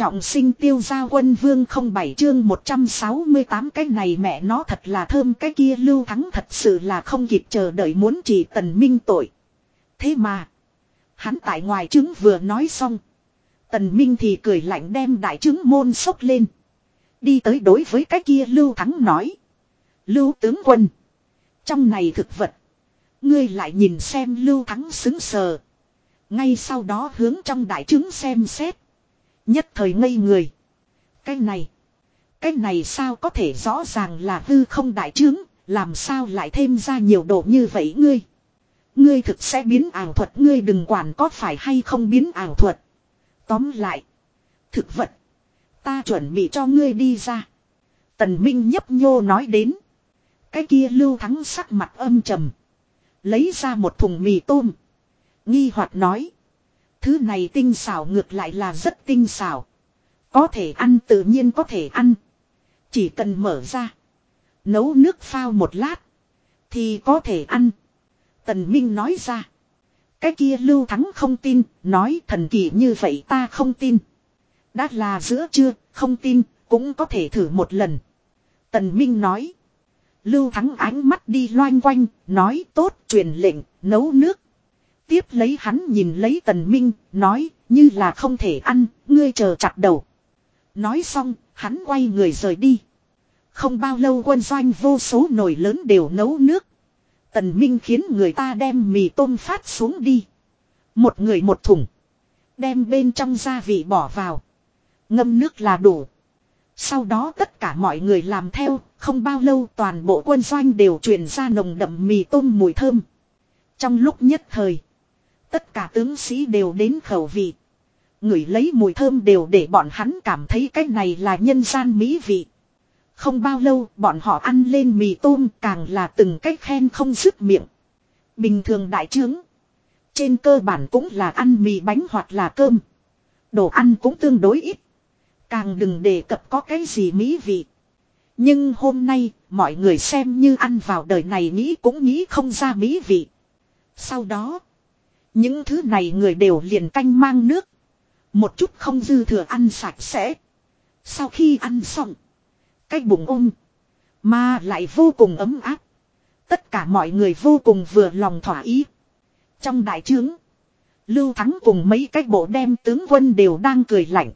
Trọng sinh tiêu gia quân vương không bảy chương 168 cái này mẹ nó thật là thơm, cái kia lưu thắng thật sự là không kịp chờ đợi muốn chỉ tần minh tội. Thế mà. Hắn tại ngoài trứng vừa nói xong. Tần minh thì cười lạnh đem đại trứng môn sốc lên. Đi tới đối với cái kia lưu thắng nói. Lưu tướng quân. Trong này thực vật. Ngươi lại nhìn xem lưu thắng xứng sờ. Ngay sau đó hướng trong đại trứng xem xét. Nhất thời ngây người. Cái này. Cái này sao có thể rõ ràng là hư không đại trướng. Làm sao lại thêm ra nhiều độ như vậy ngươi. Ngươi thực sẽ biến ảo thuật. Ngươi đừng quản có phải hay không biến ảo thuật. Tóm lại. Thực vật. Ta chuẩn bị cho ngươi đi ra. Tần Minh nhấp nhô nói đến. Cái kia lưu thắng sắc mặt âm trầm. Lấy ra một thùng mì tôm. Nghi Hoạt nói. Thứ này tinh xảo ngược lại là rất tinh xảo. Có thể ăn tự nhiên có thể ăn. Chỉ cần mở ra. Nấu nước phao một lát. Thì có thể ăn. Tần Minh nói ra. Cái kia Lưu Thắng không tin. Nói thần kỳ như vậy ta không tin. Đã là giữa chưa. Không tin. Cũng có thể thử một lần. Tần Minh nói. Lưu Thắng ánh mắt đi loanh quanh. Nói tốt truyền lệnh. Nấu nước tiếp lấy hắn nhìn lấy tần minh, nói, như là không thể ăn, ngươi chờ chặt đầu. Nói xong, hắn quay người rời đi. Không bao lâu quân doanh vô số nồi lớn đều nấu nước. Tần Minh khiến người ta đem mì tôm phát xuống đi. Một người một thùng. Đem bên trong gia vị bỏ vào. Ngâm nước là đủ. Sau đó tất cả mọi người làm theo, không bao lâu toàn bộ quân doanh đều truyền ra nồng đậm mì tôm mùi thơm. Trong lúc nhất thời, Tất cả tướng sĩ đều đến khẩu vị. Người lấy mùi thơm đều để bọn hắn cảm thấy cái này là nhân gian mỹ vị. Không bao lâu, bọn họ ăn lên mì tôm càng là từng cách khen không dứt miệng. Bình thường đại trướng. Trên cơ bản cũng là ăn mì bánh hoặc là cơm. Đồ ăn cũng tương đối ít. Càng đừng đề cập có cái gì mỹ vị. Nhưng hôm nay, mọi người xem như ăn vào đời này nghĩ cũng nghĩ không ra mỹ vị. Sau đó. Những thứ này người đều liền canh mang nước. Một chút không dư thừa ăn sạch sẽ. Sau khi ăn xong. Cái bụng ôm. Mà lại vô cùng ấm áp. Tất cả mọi người vô cùng vừa lòng thỏa ý. Trong đại trướng. Lưu Thắng cùng mấy cái bộ đem tướng quân đều đang cười lạnh.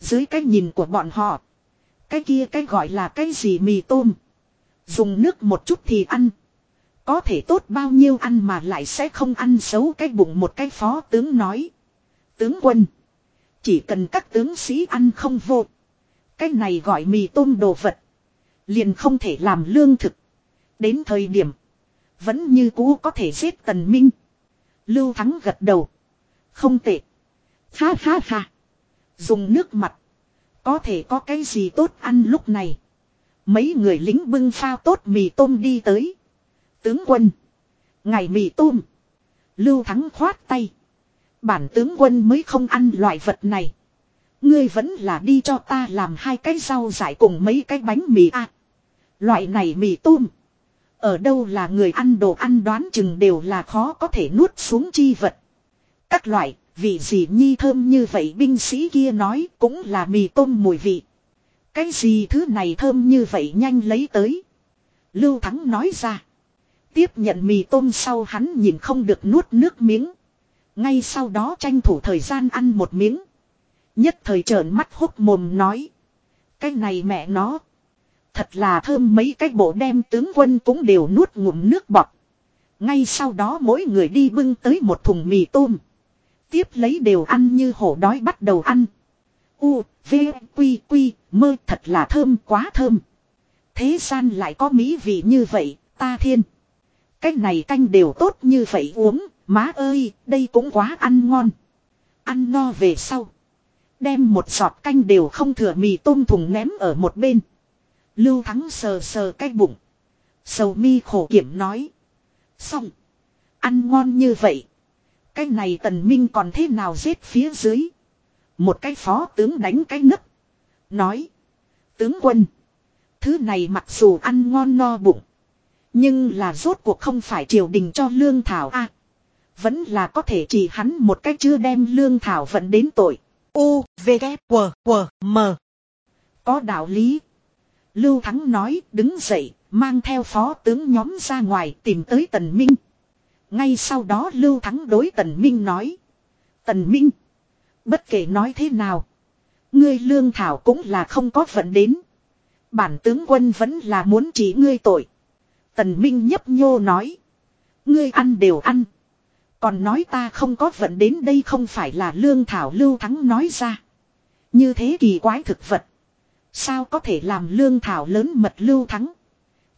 Dưới cái nhìn của bọn họ. Cái kia cái gọi là cái gì mì tôm. Dùng nước một chút thì ăn. Có thể tốt bao nhiêu ăn mà lại sẽ không ăn xấu cái bụng một cái phó tướng nói. Tướng quân. Chỉ cần các tướng sĩ ăn không vô. Cái này gọi mì tôm đồ vật. Liền không thể làm lương thực. Đến thời điểm. Vẫn như cũ có thể giết tần minh. Lưu Thắng gật đầu. Không tệ. Ha ha ha. Dùng nước mặt. Có thể có cái gì tốt ăn lúc này. Mấy người lính bưng phao tốt mì tôm đi tới. Tướng quân. Ngày mì tôm. Lưu Thắng khoát tay. Bản tướng quân mới không ăn loại vật này. Ngươi vẫn là đi cho ta làm hai cái rau dại cùng mấy cái bánh mì a. loại này mì tôm. Ở đâu là người ăn đồ ăn đoán chừng đều là khó có thể nuốt xuống chi vật. Các loại, vị gì nhi thơm như vậy binh sĩ kia nói cũng là mì tôm mùi vị. Cái gì thứ này thơm như vậy nhanh lấy tới. Lưu Thắng nói ra. Tiếp nhận mì tôm sau hắn nhìn không được nuốt nước miếng. Ngay sau đó tranh thủ thời gian ăn một miếng. Nhất thời trợn mắt hốc mồm nói. Cái này mẹ nó. Thật là thơm mấy cái bộ đem tướng quân cũng đều nuốt ngụm nước bọt. Ngay sau đó mỗi người đi bưng tới một thùng mì tôm. Tiếp lấy đều ăn như hổ đói bắt đầu ăn. U, V, Quy, Quy, mơ thật là thơm quá thơm. Thế gian lại có mỹ vị như vậy, ta thiên. Cái này canh đều tốt như vậy uống, má ơi, đây cũng quá ăn ngon. Ăn no về sau. Đem một giọt canh đều không thừa mì tôm thùng ném ở một bên. Lưu Thắng sờ sờ cái bụng. Sầu mi khổ kiểm nói. Xong. Ăn ngon như vậy. Cái này tần minh còn thế nào giết phía dưới. Một cái phó tướng đánh cái nấc. Nói. Tướng quân. Thứ này mặc dù ăn ngon no bụng. Nhưng là rốt cuộc không phải triều đình cho lương thảo a Vẫn là có thể chỉ hắn một cách chưa đem lương thảo vận đến tội. U, V, K, W, W, M. Có đạo lý. Lưu Thắng nói đứng dậy, mang theo phó tướng nhóm ra ngoài tìm tới Tần Minh. Ngay sau đó Lưu Thắng đối Tần Minh nói. Tần Minh. Bất kể nói thế nào. Ngươi lương thảo cũng là không có vận đến. Bản tướng quân vẫn là muốn chỉ ngươi tội. Tần Minh nhấp nhô nói. Ngươi ăn đều ăn. Còn nói ta không có vận đến đây không phải là lương thảo lưu thắng nói ra. Như thế kỳ quái thực vật. Sao có thể làm lương thảo lớn mật lưu thắng.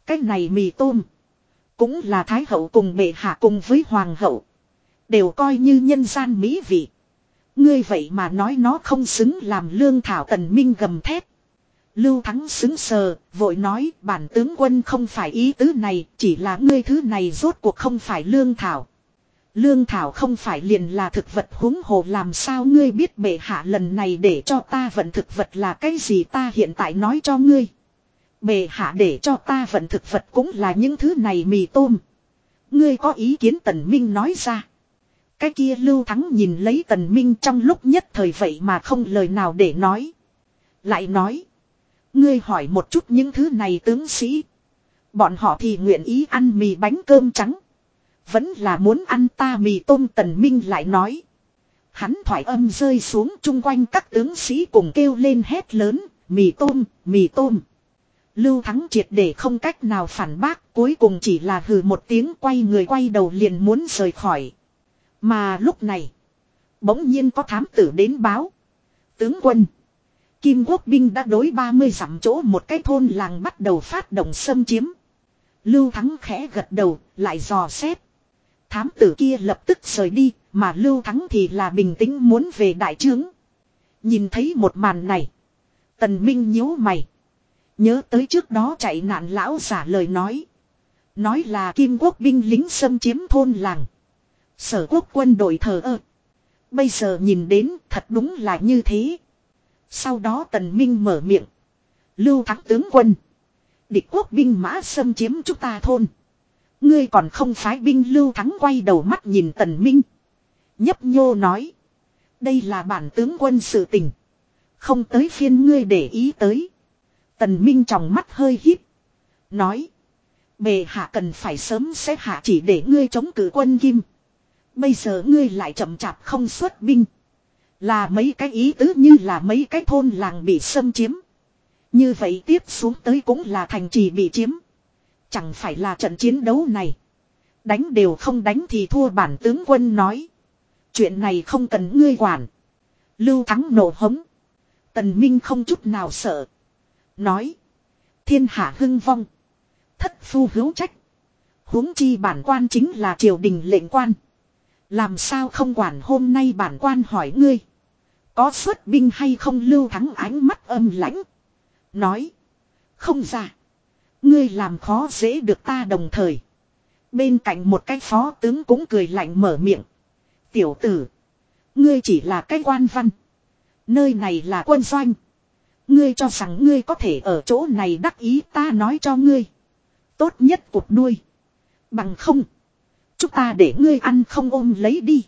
Cái này mì tôm. Cũng là thái hậu cùng bệ hạ cùng với hoàng hậu. Đều coi như nhân gian mỹ vị. Ngươi vậy mà nói nó không xứng làm lương thảo tần minh gầm thét. Lưu Thắng xứng sờ, vội nói bản tướng quân không phải ý tứ này, chỉ là ngươi thứ này rốt cuộc không phải lương thảo. Lương thảo không phải liền là thực vật húng hồ làm sao ngươi biết bệ hạ lần này để cho ta vận thực vật là cái gì ta hiện tại nói cho ngươi. Bệ hạ để cho ta vận thực vật cũng là những thứ này mì tôm. Ngươi có ý kiến tần minh nói ra. Cái kia lưu thắng nhìn lấy tần minh trong lúc nhất thời vậy mà không lời nào để nói. Lại nói. Ngươi hỏi một chút những thứ này tướng sĩ. Bọn họ thì nguyện ý ăn mì bánh cơm trắng. Vẫn là muốn ăn ta mì tôm tần minh lại nói. Hắn thoải âm rơi xuống chung quanh các tướng sĩ cùng kêu lên hét lớn, mì tôm, mì tôm. Lưu Thắng triệt để không cách nào phản bác, cuối cùng chỉ là hừ một tiếng quay người quay đầu liền muốn rời khỏi. Mà lúc này, bỗng nhiên có thám tử đến báo. Tướng quân, Kim quốc binh đã đối 30 dặm chỗ một cái thôn làng bắt đầu phát động xâm chiếm. Lưu Thắng khẽ gật đầu, lại dò xét. Thám tử kia lập tức rời đi, mà Lưu Thắng thì là bình tĩnh muốn về đại trướng. Nhìn thấy một màn này. Tần Minh nhíu mày. Nhớ tới trước đó chạy nạn lão giả lời nói. Nói là kim quốc binh lính xâm chiếm thôn làng. Sở quốc quân đội thờ ơ. Bây giờ nhìn đến thật đúng là như thế. Sau đó tần minh mở miệng. Lưu thắng tướng quân. Địch quốc binh mã xâm chiếm chúng ta thôn. Ngươi còn không phái binh lưu thắng quay đầu mắt nhìn tần minh. Nhấp nhô nói. Đây là bản tướng quân sự tình. Không tới phiên ngươi để ý tới. Tần minh trong mắt hơi hít. Nói. Bề hạ cần phải sớm xếp hạ chỉ để ngươi chống cử quân kim. Bây giờ ngươi lại chậm chạp không xuất binh. Là mấy cái ý tứ như là mấy cái thôn làng bị xâm chiếm. Như vậy tiếp xuống tới cũng là thành trì bị chiếm. Chẳng phải là trận chiến đấu này. Đánh đều không đánh thì thua bản tướng quân nói. Chuyện này không cần ngươi quản. Lưu Thắng nổ hống. Tần Minh không chút nào sợ. Nói. Thiên hạ hưng vong. Thất phu hữu trách. huống chi bản quan chính là triều đình lệnh quan. Làm sao không quản hôm nay bản quan hỏi ngươi. Có xuất binh hay không lưu thắng ánh mắt âm lãnh. Nói. Không ra. Ngươi làm khó dễ được ta đồng thời. Bên cạnh một cái phó tướng cũng cười lạnh mở miệng. Tiểu tử. Ngươi chỉ là cái quan văn. Nơi này là quân doanh. Ngươi cho rằng ngươi có thể ở chỗ này đắc ý ta nói cho ngươi. Tốt nhất cục đuôi. Bằng không. Chúng ta để ngươi ăn không ôm lấy đi.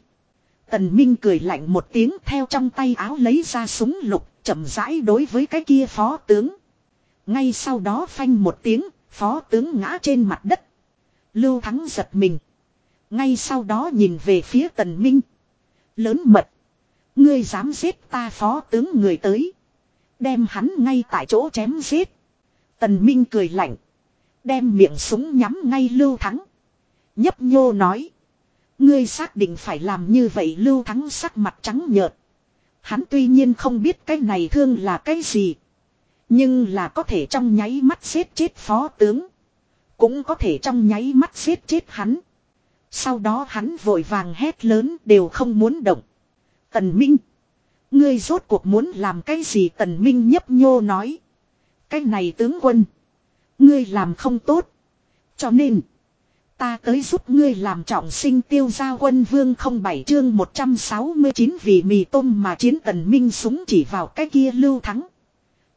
Tần Minh cười lạnh một tiếng theo trong tay áo lấy ra súng lục, chậm rãi đối với cái kia phó tướng. Ngay sau đó phanh một tiếng, phó tướng ngã trên mặt đất. Lưu Thắng giật mình. Ngay sau đó nhìn về phía Tần Minh. Lớn mật. Ngươi dám giết ta phó tướng người tới. Đem hắn ngay tại chỗ chém giết. Tần Minh cười lạnh. Đem miệng súng nhắm ngay Lưu Thắng. Nhấp nhô nói. Ngươi xác định phải làm như vậy lưu thắng sắc mặt trắng nhợt. Hắn tuy nhiên không biết cái này thương là cái gì. Nhưng là có thể trong nháy mắt giết chết phó tướng. Cũng có thể trong nháy mắt giết chết hắn. Sau đó hắn vội vàng hét lớn đều không muốn động. Tần Minh. Ngươi rốt cuộc muốn làm cái gì Tần Minh nhấp nhô nói. Cái này tướng quân. Ngươi làm không tốt. Cho nên. Ta tới giúp ngươi làm trọng sinh tiêu gia quân vương không bảy chương 169 vì mì tôm mà chiến tần minh súng chỉ vào cái kia lưu thắng.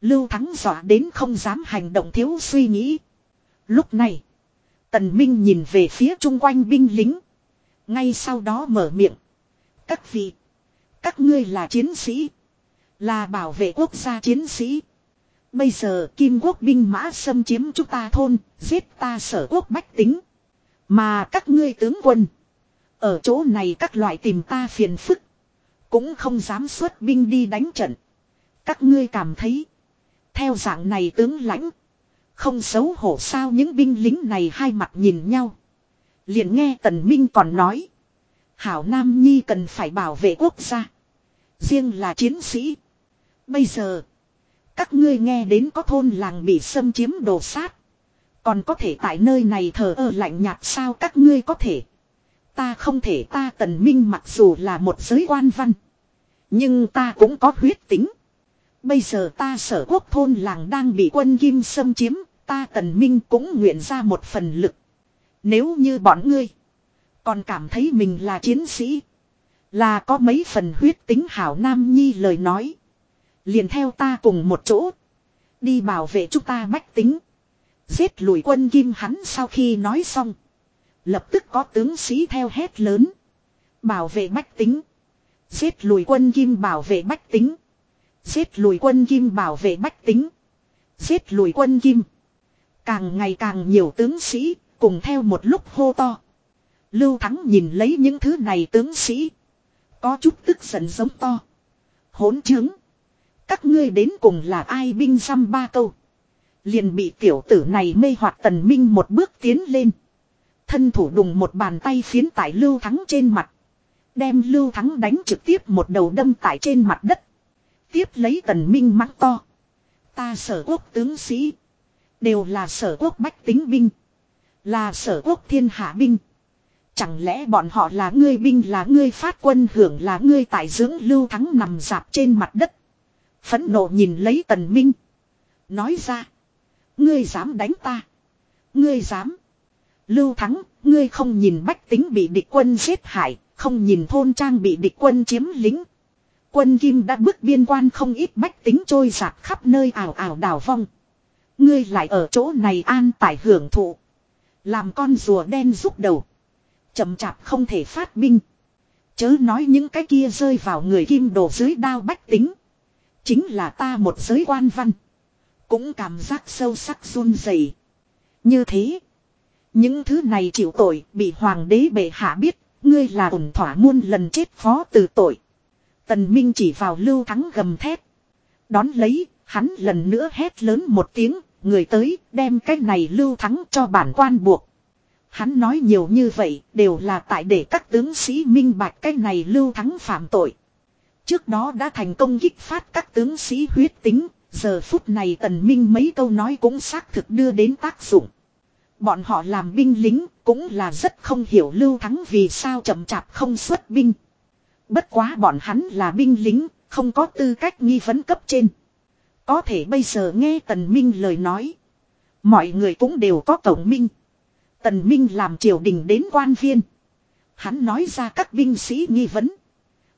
Lưu thắng dọa đến không dám hành động thiếu suy nghĩ. Lúc này, tần minh nhìn về phía chung quanh binh lính. Ngay sau đó mở miệng. Các vị, các ngươi là chiến sĩ. Là bảo vệ quốc gia chiến sĩ. Bây giờ kim quốc binh mã xâm chiếm chúng ta thôn, giết ta sở quốc bách tính. Mà các ngươi tướng quân. Ở chỗ này các loại tìm ta phiền phức. Cũng không dám xuất binh đi đánh trận. Các ngươi cảm thấy. Theo dạng này tướng lãnh. Không xấu hổ sao những binh lính này hai mặt nhìn nhau. Liền nghe Tần Minh còn nói. Hảo Nam Nhi cần phải bảo vệ quốc gia. Riêng là chiến sĩ. Bây giờ. Các ngươi nghe đến có thôn làng bị xâm chiếm đồ sát. Còn có thể tại nơi này thờ ơ lạnh nhạt sao các ngươi có thể. Ta không thể, ta tần minh mặc dù là một giới quan văn. Nhưng ta cũng có huyết tính. Bây giờ ta sở quốc thôn làng đang bị quân kim xâm chiếm. Ta tần minh cũng nguyện ra một phần lực. Nếu như bọn ngươi. Còn cảm thấy mình là chiến sĩ. Là có mấy phần huyết tính hảo nam nhi lời nói. Liền theo ta cùng một chỗ. Đi bảo vệ chúng ta bách tính. Giết lùi quân kim hắn sau khi nói xong. Lập tức có tướng sĩ theo hét lớn. Bảo vệ bách tính. Giết lùi quân kim bảo vệ bách tính. Giết lùi quân kim bảo vệ bách tính. Giết lùi quân kim. Càng ngày càng nhiều tướng sĩ cùng theo một lúc hô to. Lưu Thắng nhìn lấy những thứ này tướng sĩ. Có chút tức giận giống to. Hỗn chứng. Các ngươi đến cùng là ai binh xăm ba câu. Liền bị tiểu tử này mê hoặc tần minh một bước tiến lên. Thân thủ đùng một bàn tay phiến tại Lưu Thắng trên mặt. Đem Lưu Thắng đánh trực tiếp một đầu đâm tại trên mặt đất. Tiếp lấy tần minh mắng to. Ta sở quốc tướng sĩ. Đều là sở quốc bách tính binh. Là sở quốc thiên hạ binh. Chẳng lẽ bọn họ là ngươi binh, là ngươi phát quân hưởng, là ngươi tại dưỡng lưu thắng nằm dạp trên mặt đất. Phẫn nộ nhìn lấy tần minh. Nói ra. Ngươi dám đánh ta. Ngươi dám. Lưu thắng, ngươi không nhìn bách tính bị địch quân giết hại, không nhìn thôn trang bị địch quân chiếm lính. Quân Kim đã bước biên quan không ít bách tính trôi giạt khắp nơi ảo ảo đảo vong. Ngươi lại ở chỗ này an tải hưởng thụ. Làm con rùa đen rút đầu. Chậm chạp không thể phát binh. Chớ nói những cái kia rơi vào người kim đổ dưới đao bách tính. Chính là ta một giới quan văn. Cũng cảm giác sâu sắc run rẩy. Như thế. Những thứ này chịu tội bị hoàng đế bệ hạ biết. Ngươi là ổn thỏa muôn lần chết phó từ tội. Tần Minh chỉ vào lưu thắng gầm thét. Đón lấy, hắn lần nữa hét lớn một tiếng, người tới đem cái này lưu thắng cho bản quan buộc. Hắn nói nhiều như vậy đều là tại để các tướng sĩ minh bạch cái này lưu thắng phạm tội. Trước đó đã thành công kích phát các tướng sĩ huyết tính, giờ phút này tần minh mấy câu nói cũng xác thực đưa đến tác dụng. Bọn họ làm binh lính cũng là rất không hiểu lưu thắng vì sao chậm chạp không xuất binh. Bất quá bọn hắn là binh lính, không có tư cách nghi vấn cấp trên. Có thể bây giờ nghe tần minh lời nói. Mọi người cũng đều có tổng minh. Tần minh làm triều đình đến quan viên. Hắn nói ra các binh sĩ nghi vấn.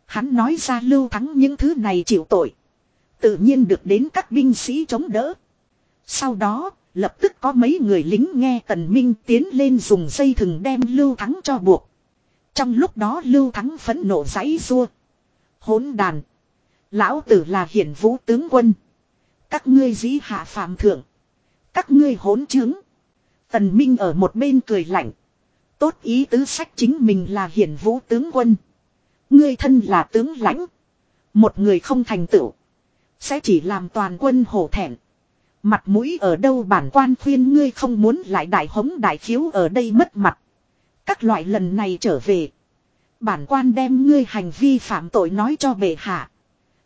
Hắn nói ra lưu thắng những thứ này chịu tội. Tự nhiên được đến các binh sĩ chống đỡ. Sau đó, lập tức có mấy người lính nghe tần minh tiến lên dùng dây thừng đem lưu thắng cho buộc. Trong lúc đó lưu thắng phẫn nộ giấy rua. Hỗn đàn. Lão tử là hiển vũ tướng quân. Các ngươi dĩ hạ phàm thượng. Các ngươi hỗn chứng. Tần Minh ở một bên cười lạnh. Tốt ý tứ sách chính mình là hiển vũ tướng quân. Ngươi thân là tướng lãnh. Một người không thành tựu. Sẽ chỉ làm toàn quân hổ thẹn. Mặt mũi ở đâu bản quan khuyên ngươi không muốn lại đại hống đại khiếu ở đây mất mặt. Các loại lần này trở về. Bản quan đem ngươi hành vi phạm tội nói cho bệ hạ.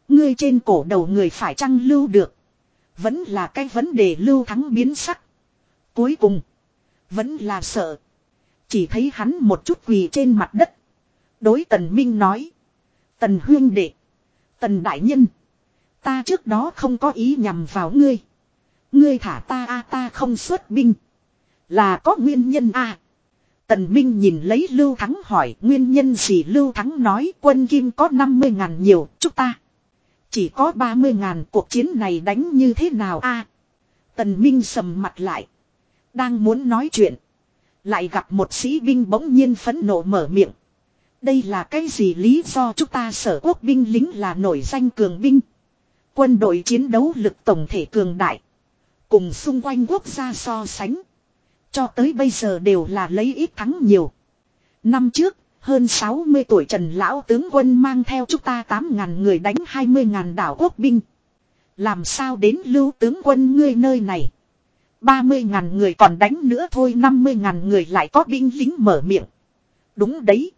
Ngươi trên cổ đầu người phải chăng lưu được. Vẫn là cái vấn đề lưu thắng biến sắc. Cuối cùng. Vẫn là sợ. Chỉ thấy hắn một chút quỳ trên mặt đất. Đối tần minh nói. Tần huyên đệ. Tần đại nhân. Ta trước đó không có ý nhằm vào ngươi. Ngươi thả ta a, ta không xuất binh. Là có nguyên nhân a Tần Minh nhìn lấy Lưu Thắng hỏi, nguyên nhân gì Lưu Thắng nói, quân kim có 50 ngàn nhiều chúng ta. Chỉ có 30 ngàn, cuộc chiến này đánh như thế nào a Tần Minh sầm mặt lại. Đang muốn nói chuyện. Lại gặp một sĩ binh bỗng nhiên phẫn nộ mở miệng. Đây là cái gì lý do chúng ta sở quốc binh lính là nổi danh cường binh. Quân đội chiến đấu lực tổng thể cường đại. Cùng xung quanh quốc gia so sánh. Cho tới bây giờ đều là lấy ít thắng nhiều. Năm trước, hơn 60 tuổi Trần Lão tướng quân mang theo chúng ta 8.000 người đánh 20.000 đảo quốc binh. Làm sao đến lưu tướng quân ngươi nơi này? 30.000 người còn đánh nữa thôi 50.000 người lại có binh lính mở miệng. Đúng đấy.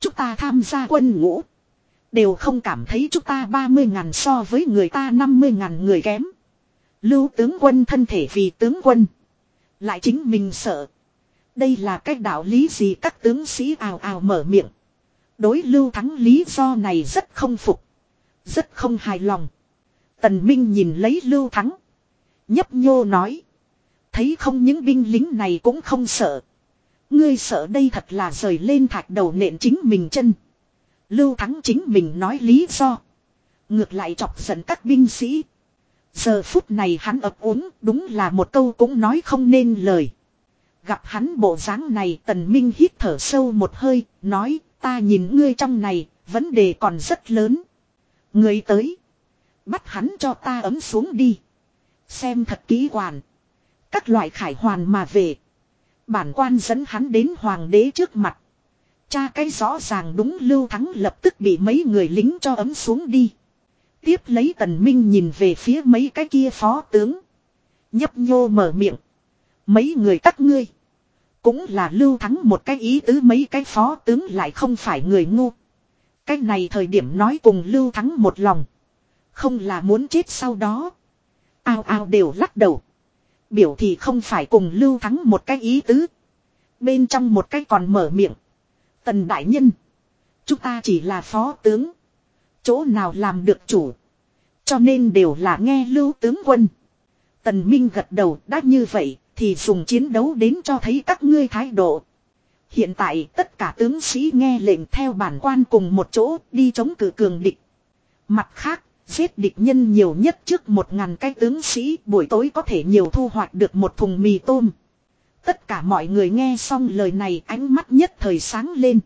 Chúng ta tham gia quân ngũ. Đều không cảm thấy chúng ta 30.000 so với người ta 50.000 người kém. Lưu tướng quân thân thể vì tướng quân. Lại chính mình sợ. Đây là cách đạo lý gì các tướng sĩ ào ào mở miệng. Đối lưu thắng lý do này rất không phục. Rất không hài lòng. Tần Minh nhìn lấy lưu thắng. Nhấp nhô nói. Thấy không những binh lính này cũng không sợ. Ngươi sợ đây thật là rời lên thạch đầu nện chính mình chân. Lưu Thắng chính mình nói lý do. Ngược lại chọc giận các binh sĩ. Giờ phút này hắn ập uống đúng là một câu cũng nói không nên lời. Gặp hắn bộ dáng này tần minh hít thở sâu một hơi, nói ta nhìn ngươi trong này, vấn đề còn rất lớn. Ngươi tới. Bắt hắn cho ta ấm xuống đi. Xem thật kỹ hoàn. Các loại khải hoàn mà về. Bản quan dẫn hắn đến hoàng đế trước mặt. Cha cái rõ ràng đúng Lưu Thắng lập tức bị mấy người lính cho ấm xuống đi. Tiếp lấy tần minh nhìn về phía mấy cái kia phó tướng. Nhấp nhô mở miệng. Mấy người các ngươi. Cũng là Lưu Thắng một cái ý tứ mấy cái phó tướng lại không phải người ngu. Cái này thời điểm nói cùng Lưu Thắng một lòng. Không là muốn chết sau đó. Ao ao đều lắc đầu. Biểu thì không phải cùng Lưu Thắng một cái ý tứ. Bên trong một cái còn mở miệng. Tần Đại Nhân. Chúng ta chỉ là phó tướng. Chỗ nào làm được chủ. Cho nên đều là nghe lưu tướng quân. Tần Minh gật đầu đã như vậy thì dùng chiến đấu đến cho thấy các ngươi thái độ. Hiện tại tất cả tướng sĩ nghe lệnh theo bản quan cùng một chỗ đi chống cử cường địch. Mặt khác, giết địch nhân nhiều nhất trước một ngàn cái tướng sĩ buổi tối có thể nhiều thu hoạch được một thùng mì tôm. Tất cả mọi người nghe xong lời này ánh mắt nhất thời sáng lên.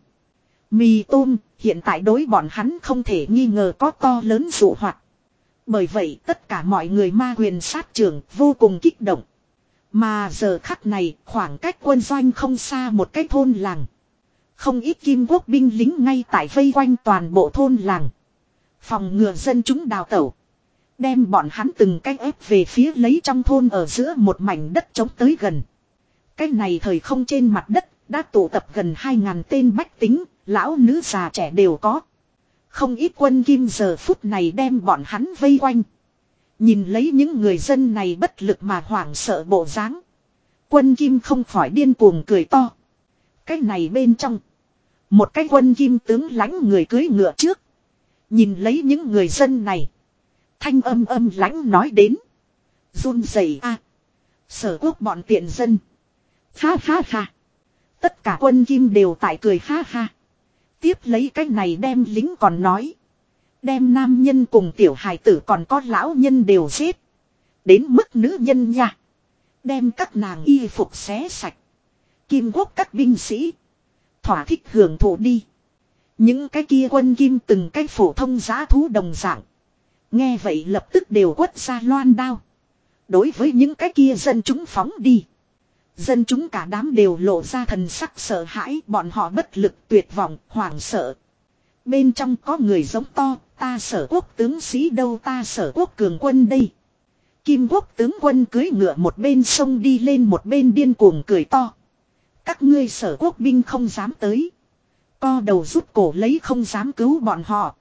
Mì tôm, hiện tại đối bọn hắn không thể nghi ngờ có to lớn dụ hoạt. Bởi vậy tất cả mọi người ma quyền sát trường vô cùng kích động. Mà giờ khắc này khoảng cách quân doanh không xa một cái thôn làng. Không ít kim quốc binh lính ngay tại vây quanh toàn bộ thôn làng. Phòng ngừa dân chúng đào tẩu. Đem bọn hắn từng cách ép về phía lấy trong thôn ở giữa một mảnh đất trống tới gần. Cái này thời không trên mặt đất đã tụ tập gần 2.000 tên bách tính, lão nữ già trẻ đều có. Không ít quân kim giờ phút này đem bọn hắn vây quanh. Nhìn lấy những người dân này bất lực mà hoảng sợ bộ dáng. Quân kim không khỏi điên cuồng cười to. Cái này bên trong. Một cái quân kim tướng lãnh người cưới ngựa trước. Nhìn lấy những người dân này. Thanh âm âm lãnh nói đến. run rẩy a Sở quốc bọn tiện dân. Ha ha ha. Tất cả quân kim đều tại cười ha ha. Tiếp lấy cái này đem lính còn nói. Đem nam nhân cùng tiểu hài tử còn có lão nhân đều giết. Đến mức nữ nhân nha. Đem các nàng y phục xé sạch. Kim quốc các binh sĩ. Thỏa thích hưởng thụ đi. Những cái kia quân kim từng cái phổ thông giá thú đồng dạng. Nghe vậy lập tức đều quất ra loan đao. Đối với những cái kia dân chúng phóng đi. Dân chúng cả đám đều lộ ra thần sắc sợ hãi, bọn họ bất lực, tuyệt vọng, hoảng sợ. Bên trong có người giống to, ta sở quốc tướng sĩ đâu ta sở quốc cường quân đây. Kim quốc tướng quân cưới ngựa một bên sông đi lên một bên điên cuồng cười to. Các ngươi sở quốc binh không dám tới. Co đầu rút cổ lấy không dám cứu bọn họ.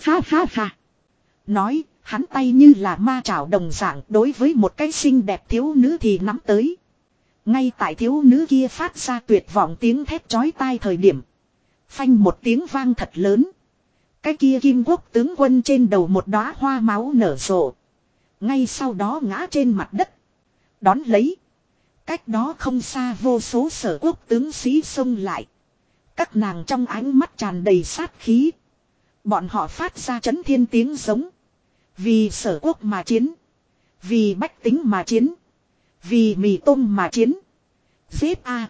Ha ha ha. Nói, hắn tay như là ma trảo đồng dạng đối với một cái xinh đẹp thiếu nữ thì nắm tới. Ngay tại thiếu nữ kia phát ra tuyệt vọng tiếng thét chói tai thời điểm. Phanh một tiếng vang thật lớn. Cái kia kim quốc tướng quân trên đầu một đóa hoa máu nở rộ. Ngay sau đó ngã trên mặt đất. Đón lấy. Cách đó không xa vô số sở quốc tướng sĩ xông lại. Các nàng trong ánh mắt tràn đầy sát khí. Bọn họ phát ra chấn thiên tiếng giống. Vì sở quốc mà chiến. Vì bách tính mà chiến. Vì mì tôm mà chiến. Giết A.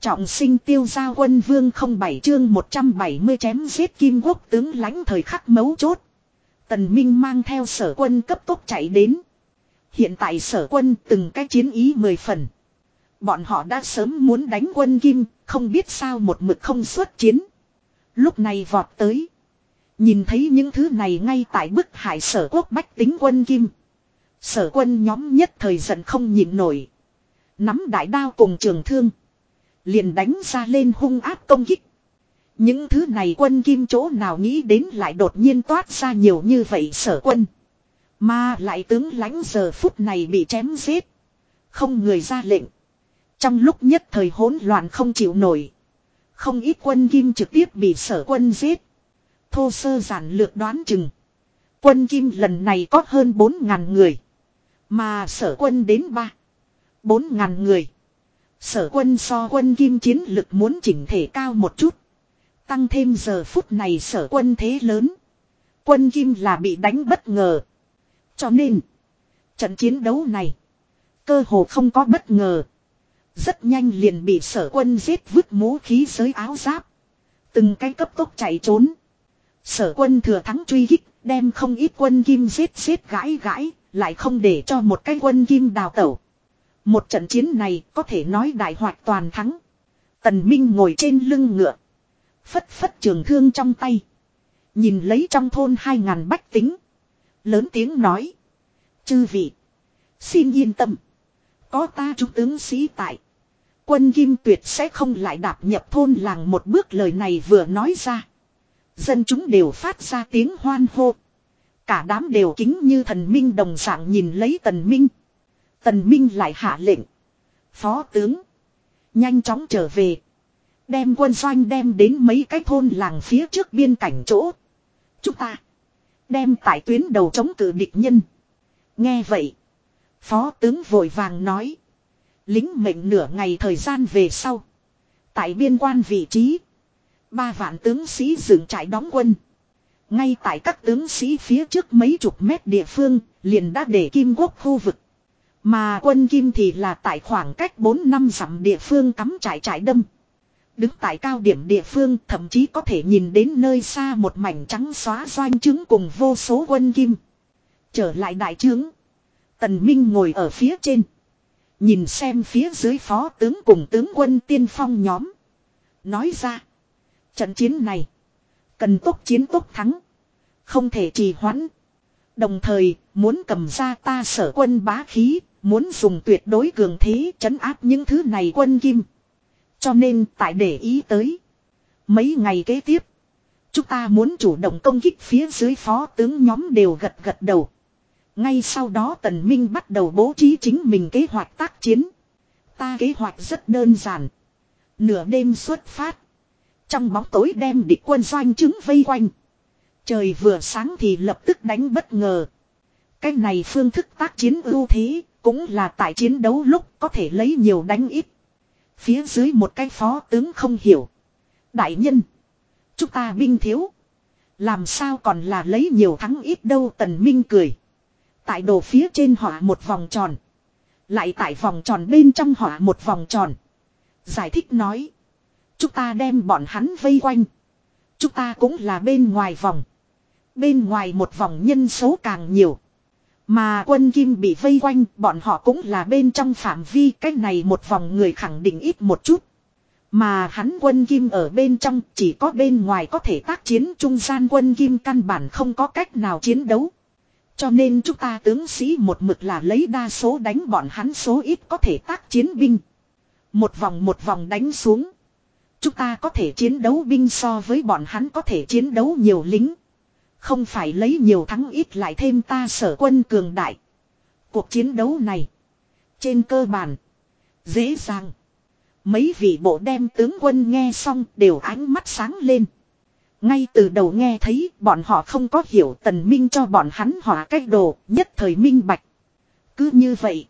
Trọng sinh tiêu gia quân vương không bảy chương 170 chém giết kim quốc tướng lãnh thời khắc mấu chốt. Tần Minh mang theo sở quân cấp tốc chạy đến. Hiện tại sở quân từng cái chiến ý mười phần. Bọn họ đã sớm muốn đánh quân Kim, không biết sao một mực không xuất chiến. Lúc này vọt tới. Nhìn thấy những thứ này ngay tại bức hải sở quốc bách tính quân Kim. Sở quân nhóm nhất thời giận không nhịn nổi. Nắm đại đao cùng trường thương. Liền đánh ra lên hung áp công kích. Những thứ này quân kim chỗ nào nghĩ đến lại đột nhiên toát ra nhiều như vậy sở quân. Mà lại tướng lãnh giờ phút này bị chém giết. Không người ra lệnh. Trong lúc nhất thời hỗn loạn không chịu nổi. Không ít quân kim trực tiếp bị sở quân giết. Thô sơ giản lược đoán chừng. Quân kim lần này có hơn 4.000 người. Mà sở quân đến 3. 4.000 người. Sở quân so quân kim chiến lực muốn chỉnh thể cao một chút. Tăng thêm giờ phút này sở quân thế lớn. Quân kim là bị đánh bất ngờ. Cho nên. Trận chiến đấu này. Cơ hồ không có bất ngờ. Rất nhanh liền bị sở quân giết vứt mũ khí giới áo giáp. Từng cái cấp tốc chạy trốn. Sở quân thừa thắng truy kích, đem không ít quân kim giết giết gãi gãi, lại không để cho một cái quân kim đào tẩu. Một trận chiến này có thể nói đại hoạt toàn thắng. Tần Minh ngồi trên lưng ngựa. Phất phất trường thương trong tay. Nhìn lấy trong thôn hai ngàn bách tính. Lớn tiếng nói. Chư vị. Xin yên tâm. Có ta trung tướng sĩ tại. Quân Kim Tuyệt sẽ không lại đạp nhập thôn làng một bước lời này vừa nói ra. Dân chúng đều phát ra tiếng hoan hô. Cả đám đều kính như thần minh đồng dạng nhìn lấy tần minh. Tần minh lại hạ lệnh. Phó tướng. Nhanh chóng trở về. Đem quân doanh đem đến mấy cái thôn làng phía trước biên cảnh chỗ. Chúng ta. Đem tại tuyến đầu chống cử địch nhân. Nghe vậy. Phó tướng vội vàng nói. Lính mệnh nửa ngày thời gian về sau. Tại biên quan vị trí. Ba vạn tướng sĩ dựng trại đóng quân. Ngay tại các tướng sĩ phía trước mấy chục mét địa phương, liền đã để kim quốc khu vực. Mà quân kim thì là tại khoảng cách 4 năm dặm địa phương cắm trại trại đâm. Đứng tại cao điểm địa phương thậm chí có thể nhìn đến nơi xa một mảnh trắng xóa doanh trướng cùng vô số quân kim. Trở lại đại trướng. Tần Minh ngồi ở phía trên. Nhìn xem phía dưới phó tướng cùng tướng quân tiên phong nhóm. Nói ra. Trận chiến này. Cần tốc chiến tốc thắng. Không thể trì hoãn. Đồng thời, muốn cầm ra ta sở quân bá khí, muốn dùng tuyệt đối cường thế chấn áp những thứ này quân kim. Cho nên, tại để ý tới. Mấy ngày kế tiếp, chúng ta muốn chủ động công kích phía dưới phó tướng nhóm đều gật gật đầu. Ngay sau đó Tần Minh bắt đầu bố trí chính mình kế hoạch tác chiến. Ta kế hoạch rất đơn giản. Nửa đêm xuất phát. Trong bóng tối đem địch quân doanh chứng vây quanh. Trời vừa sáng thì lập tức đánh bất ngờ. Cái này phương thức tác chiến ưu thế, cũng là tại chiến đấu lúc có thể lấy nhiều đánh ít. Phía dưới một cái phó tướng không hiểu. Đại nhân, chúng ta binh thiếu. Làm sao còn là lấy nhiều thắng ít đâu tần minh cười. Tại đồ phía trên họa một vòng tròn. Lại tại vòng tròn bên trong họa một vòng tròn. Giải thích nói. Chúng ta đem bọn hắn vây quanh. Chúng ta cũng là bên ngoài vòng. Bên ngoài một vòng nhân số càng nhiều. Mà quân kim bị vây quanh, bọn họ cũng là bên trong phạm vi cách này một vòng người khẳng định ít một chút. Mà hắn quân kim ở bên trong chỉ có bên ngoài có thể tác chiến trung gian quân kim căn bản không có cách nào chiến đấu. Cho nên chúng ta tướng sĩ một mực là lấy đa số đánh bọn hắn số ít có thể tác chiến binh. Một vòng một vòng đánh xuống. Chúng ta có thể chiến đấu binh so với bọn hắn có thể chiến đấu nhiều lính. Không phải lấy nhiều thắng ít lại thêm ta sở quân cường đại. Cuộc chiến đấu này. Trên cơ bản. Dễ dàng. Mấy vị bộ đem tướng quân nghe xong đều ánh mắt sáng lên. Ngay từ đầu nghe thấy bọn họ không có hiểu tần minh cho bọn hắn hỏa cách đồ nhất thời minh bạch. Cứ như vậy.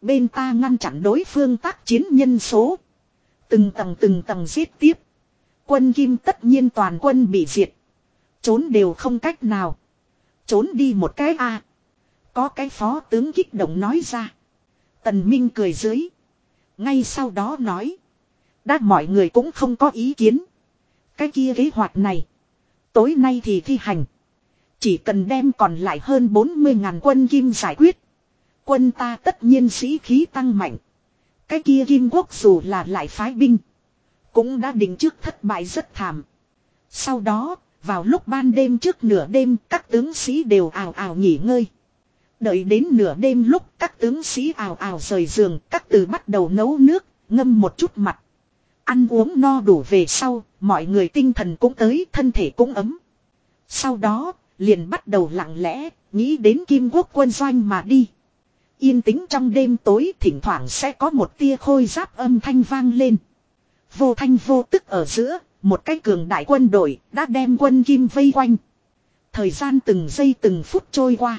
Bên ta ngăn chặn đối phương tác chiến nhân số. Từng tầng từng tầng giết tiếp. Quân kim tất nhiên toàn quân bị diệt. Trốn đều không cách nào. Trốn đi một cái a Có cái phó tướng kích động nói ra. Tần Minh cười dưới. Ngay sau đó nói. Đã mọi người cũng không có ý kiến. Cái kia kế hoạch này. Tối nay thì thi hành. Chỉ cần đem còn lại hơn 40 ngàn quân kim giải quyết. Quân ta tất nhiên sĩ khí tăng mạnh. Cái kia kim quốc dù là lại phái binh. Cũng đã định trước thất bại rất thảm. Sau đó, vào lúc ban đêm trước nửa đêm các tướng sĩ đều ào ào nghỉ ngơi. Đợi đến nửa đêm lúc các tướng sĩ ào ào rời giường, các từ bắt đầu nấu nước, ngâm một chút mặt. Ăn uống no đủ về sau, mọi người tinh thần cũng tới, thân thể cũng ấm. Sau đó, liền bắt đầu lặng lẽ, nghĩ đến kim quốc quân doanh mà đi. Yên tĩnh trong đêm tối thỉnh thoảng sẽ có một tia khôi giáp âm thanh vang lên. Vô thanh vô tức ở giữa, một cái cường đại quân đội đã đem quân kim vây quanh. Thời gian từng giây từng phút trôi qua.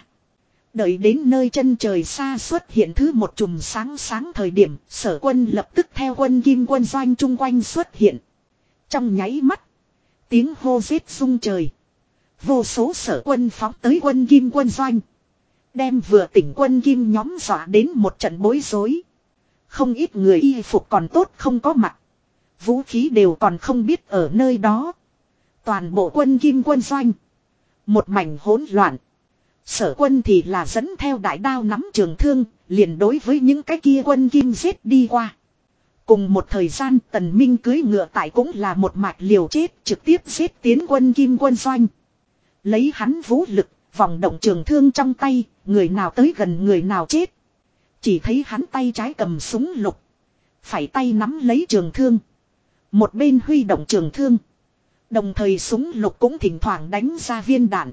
Đợi đến nơi chân trời xa xuất hiện thứ một chùm sáng sáng thời điểm sở quân lập tức theo quân kim quân doanh chung quanh xuất hiện. Trong nháy mắt. Tiếng hô giết sung trời. Vô số sở quân phóng tới quân kim quân doanh. Đem vừa tỉnh quân kim nhóm dọa đến một trận bối rối. Không ít người y phục còn tốt không có mặt. Vũ khí đều còn không biết ở nơi đó. Toàn bộ quân kim quân doanh. Một mảnh hỗn loạn. Sở quân thì là dẫn theo đại đao nắm trường thương, liền đối với những cái kia quân kim giết đi qua. Cùng một thời gian tần minh cưới ngựa tại cũng là một mạch liều chết trực tiếp giết tiến quân kim quân doanh. Lấy hắn vũ lực, vòng động trường thương trong tay, người nào tới gần người nào chết. Chỉ thấy hắn tay trái cầm súng lục. Phải tay nắm lấy trường thương. Một bên huy động trường thương. Đồng thời súng lục cũng thỉnh thoảng đánh ra viên đạn.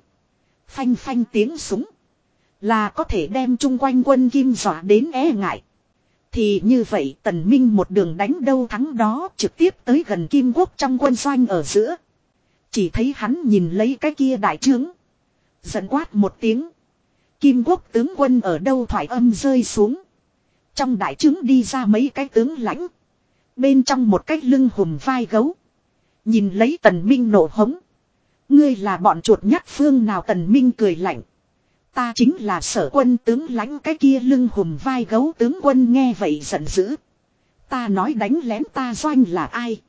Phanh phanh tiếng súng. Là có thể đem chung quanh quân kim dọa đến e ngại. Thì như vậy tần minh một đường đánh đâu thắng đó trực tiếp tới gần kim quốc trong quân doanh ở giữa. Chỉ thấy hắn nhìn lấy cái kia đại trướng. Giận quát một tiếng. Kim quốc tướng quân ở đâu thoải âm rơi xuống. Trong đại trướng đi ra mấy cái tướng lãnh. Bên trong một cái lưng hùm vai gấu. Nhìn lấy tần minh nổ hống. Ngươi là bọn chuột nhắt phương nào tần minh cười lạnh. Ta chính là sở quân tướng lãnh cái kia lưng hùm vai gấu tướng quân nghe vậy giận dữ. Ta nói đánh lén ta doanh là ai.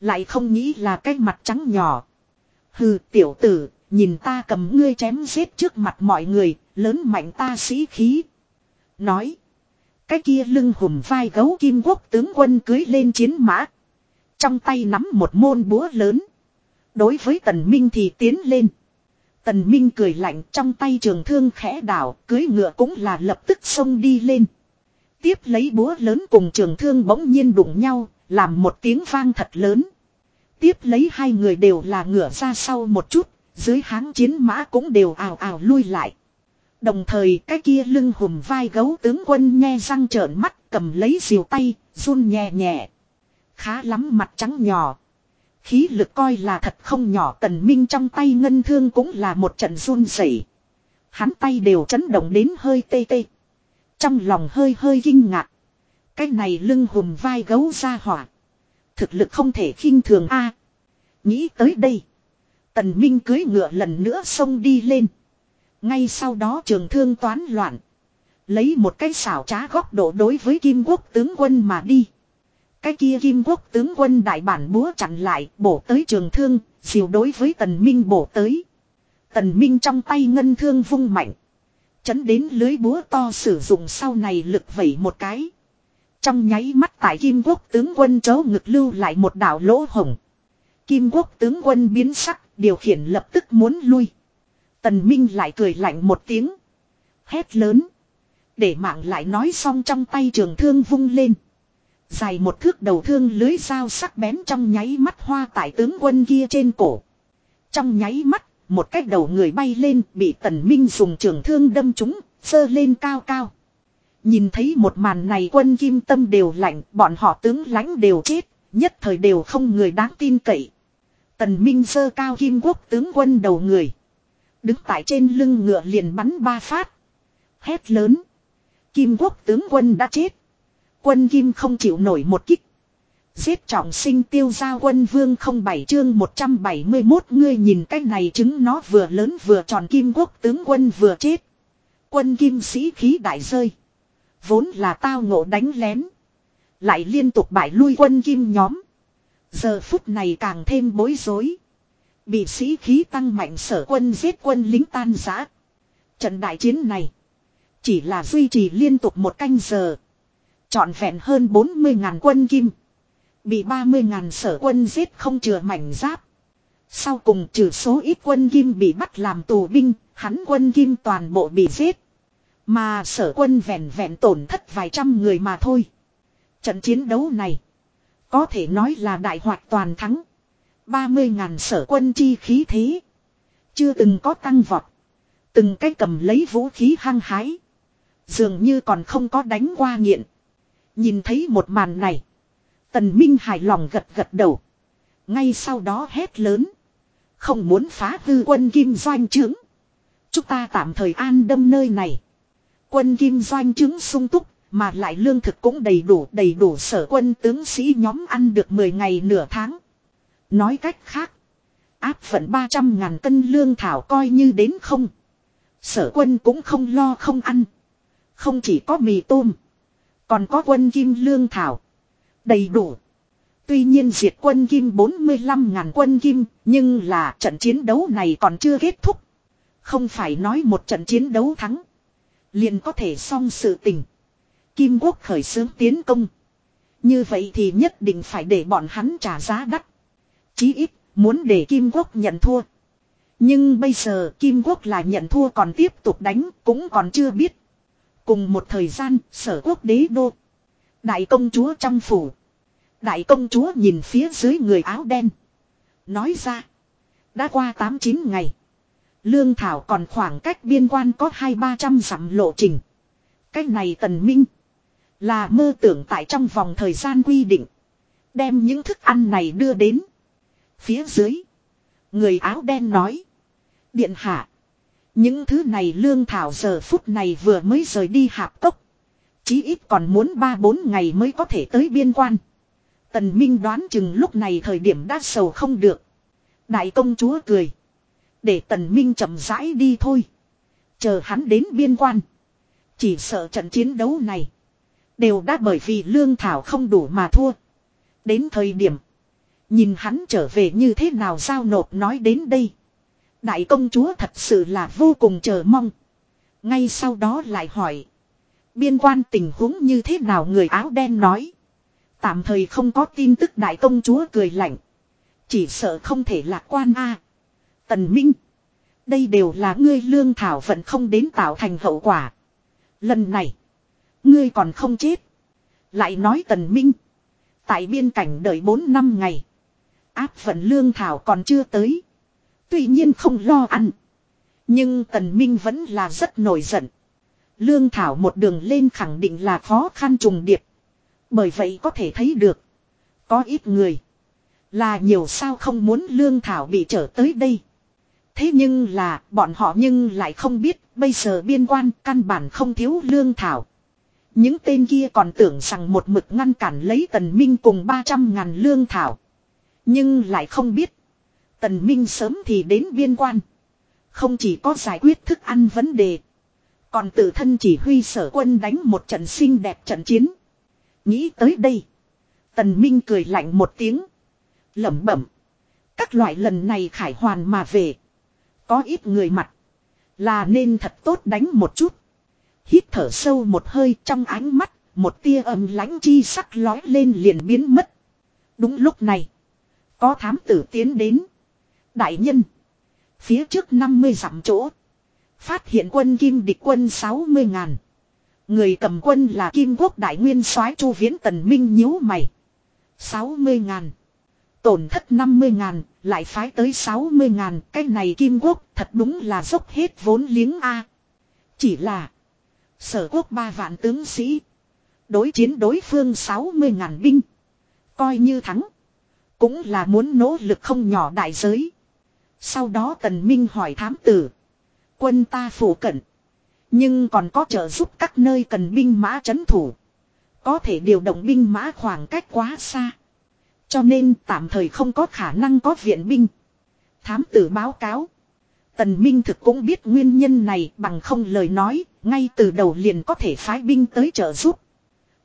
Lại không nghĩ là cái mặt trắng nhỏ. Hừ tiểu tử, nhìn ta cầm ngươi chém giết trước mặt mọi người, lớn mạnh ta sĩ khí. Nói. Cái kia lưng hùm vai gấu kim quốc tướng quân cưới lên chiến mã. Trong tay nắm một môn búa lớn. Đối với tần minh thì tiến lên. Tần minh cười lạnh trong tay trường thương khẽ đảo, cưới ngựa cũng là lập tức xông đi lên. Tiếp lấy búa lớn cùng trường thương bỗng nhiên đụng nhau, làm một tiếng vang thật lớn. Tiếp lấy hai người đều là ngựa ra sau một chút, dưới háng chiến mã cũng đều ào ào lui lại. Đồng thời cái kia lưng hùm vai gấu tướng quân nghe răng trợn mắt cầm lấy diều tay, run nhẹ nhẹ. Khá lắm mặt trắng nhỏ. Khí lực coi là thật không nhỏ tần minh trong tay ngân thương cũng là một trận run rẩy. Hắn tay đều chấn động đến hơi tê tê. Trong lòng hơi hơi kinh ngạc. Cái này lưng hùm vai gấu ra hỏa. Thực lực không thể khinh thường a. nghĩ tới đây. Tần Minh cưới ngựa lần nữa xông đi lên. Ngay sau đó trường thương toán loạn. Lấy một cái xảo trá góc độ đối với kim quốc tướng quân mà đi. Cái kia kim quốc tướng quân đại bản búa chặn lại bổ tới trường thương, diều đối với tần minh bổ tới. Tần minh trong tay ngân thương vung mạnh. Chấn đến lưới búa to sử dụng sau này lực vẩy một cái. Trong nháy mắt tại kim quốc tướng quân chấu ngực lưu lại một đảo lỗ hồng. Kim quốc tướng quân biến sắc, điều khiển lập tức muốn lui. Tần Minh lại cười lạnh một tiếng. Hét lớn. Để mạng lại nói xong trong tay trường thương vung lên. Dài một thước đầu thương lưới dao sắc bén trong nháy mắt hoa tại tướng quân kia trên cổ. Trong nháy mắt, một cái đầu người bay lên bị tần minh dùng trường thương đâm trúng, sơ lên cao cao. Nhìn thấy một màn này quân kim tâm đều lạnh, bọn họ tướng lãnh đều chết, nhất thời đều không người đáng tin cậy. Tần Minh sơ cao kim quốc tướng quân đầu người. Đứng tại trên lưng ngựa liền bắn ba phát. Hét lớn. Kim quốc tướng quân đã chết. Quân kim không chịu nổi một kích. Giết trọng sinh tiêu gia quân vương không bảy chương 171 ngươi nhìn cái này chứng nó vừa lớn vừa tròn kim quốc tướng quân vừa chết. Quân kim sĩ khí đại rơi. Vốn là tao ngộ đánh lén. Lại liên tục bại lui quân kim nhóm. Giờ phút này càng thêm bối rối. Bị sĩ khí tăng mạnh sở quân giết quân lính tan giã. Trận đại chiến này. Chỉ là duy trì liên tục một canh giờ. Chọn vẹn hơn 40.000 quân kim. Bị 30.000 sở quân giết không chừa mảnh giáp. Sau cùng trừ số ít quân kim bị bắt làm tù binh, hắn quân kim toàn bộ bị giết. Mà sở quân vẹn vẹn tổn thất vài trăm người mà thôi. Trận chiến đấu này, có thể nói là đại hoạt toàn thắng. 30.000 sở quân chi khí thế. Chưa từng có tăng vọt. Từng cái cầm lấy vũ khí hăng hái. Dường như còn không có đánh qua nghiện. Nhìn thấy một màn này. Tần Minh hài lòng gật gật đầu. Ngay sau đó hét lớn. Không muốn phá hư quân kim doanh trướng. Chúng ta tạm thời an đâm nơi này. Quân kim doanh trướng sung túc. Mà lại lương thực cũng đầy đủ đầy đủ sở quân tướng sĩ nhóm ăn được 10 ngày nửa tháng. Nói cách khác. Áp phận 300 ngàn cân lương thảo coi như đến không. Sở quân cũng không lo không ăn. Không chỉ có mì tôm. Còn có quân kim lương thảo. Đầy đủ. Tuy nhiên diệt quân kim 45 ngàn quân kim. Nhưng là trận chiến đấu này còn chưa kết thúc. Không phải nói một trận chiến đấu thắng. Liền có thể xong sự tình. Kim quốc khởi xướng tiến công. Như vậy thì nhất định phải để bọn hắn trả giá đắt. Chí ít, muốn để Kim quốc nhận thua. Nhưng bây giờ Kim quốc là nhận thua còn tiếp tục đánh cũng còn chưa biết. Cùng một thời gian, sở quốc đế đô. Đại công chúa trong phủ. Đại công chúa nhìn phía dưới người áo đen. Nói ra. Đã qua 8-9 ngày. Lương Thảo còn khoảng cách biên quan có hai ba trăm dặm lộ trình. Cách này tần minh. Là mơ tưởng tại trong vòng thời gian quy định. Đem những thức ăn này đưa đến. Phía dưới. Người áo đen nói. Điện hạ. Những thứ này lương thảo giờ phút này vừa mới rời đi hạp tốc. Chí ít còn muốn 3-4 ngày mới có thể tới biên quan. Tần Minh đoán chừng lúc này thời điểm đã sầu không được. Đại công chúa cười. Để tần Minh chậm rãi đi thôi. Chờ hắn đến biên quan. Chỉ sợ trận chiến đấu này. Đều đã bởi vì lương thảo không đủ mà thua. Đến thời điểm. Nhìn hắn trở về như thế nào giao nộp nói đến đây. Đại công chúa thật sự là vô cùng chờ mong. Ngay sau đó lại hỏi. Biên quan tình huống như thế nào người áo đen nói. Tạm thời không có tin tức đại công chúa cười lạnh. Chỉ sợ không thể lạc quan a. Tần Minh. Đây đều là ngươi lương thảo vẫn không đến tạo thành hậu quả. Lần này. Ngươi còn không chết. Lại nói tần minh. Tại biên cảnh đợi 4 năm ngày. Áp vận lương thảo còn chưa tới. Tuy nhiên không lo ăn. Nhưng tần minh vẫn là rất nổi giận. Lương thảo một đường lên khẳng định là khó khăn trùng điệp. Bởi vậy có thể thấy được. Có ít người. Là nhiều sao không muốn lương thảo bị trở tới đây. Thế nhưng là bọn họ nhưng lại không biết bây giờ biên quan căn bản không thiếu lương thảo. Những tên kia còn tưởng rằng một mực ngăn cản lấy tần minh cùng 300 ngàn lương thảo. Nhưng lại không biết. Tần minh sớm thì đến biên quan. Không chỉ có giải quyết thức ăn vấn đề. Còn tự thân chỉ huy sở quân đánh một trận xinh đẹp trận chiến. Nghĩ tới đây. Tần minh cười lạnh một tiếng. lẩm bẩm. Các loại lần này khải hoàn mà về. Có ít người mặt. Là nên thật tốt đánh một chút. Hít thở sâu một hơi trong ánh mắt, một tia âm lãnh chi sắc lói lên liền biến mất. Đúng lúc này, có thám tử tiến đến. Đại nhân, phía trước 50 dặm chỗ, phát hiện quân kim địch quân 60 ngàn. Người cầm quân là Kim Quốc Đại Nguyên soái Chu Viễn Tần Minh nhíu mày. 60 ngàn. Tổn thất 50 ngàn, lại phái tới 60 ngàn. Cái này Kim Quốc thật đúng là dốc hết vốn liếng A. Chỉ là. Sở quốc ba vạn tướng sĩ. Đối chiến đối phương 60 ngàn binh. Coi như thắng. Cũng là muốn nỗ lực không nhỏ đại giới. Sau đó tần minh hỏi thám tử. Quân ta phủ cận. Nhưng còn có trợ giúp các nơi cần binh mã chấn thủ. Có thể điều động binh mã khoảng cách quá xa. Cho nên tạm thời không có khả năng có viện binh. Thám tử báo cáo. Tần Minh thực cũng biết nguyên nhân này bằng không lời nói, ngay từ đầu liền có thể phái binh tới trợ giúp.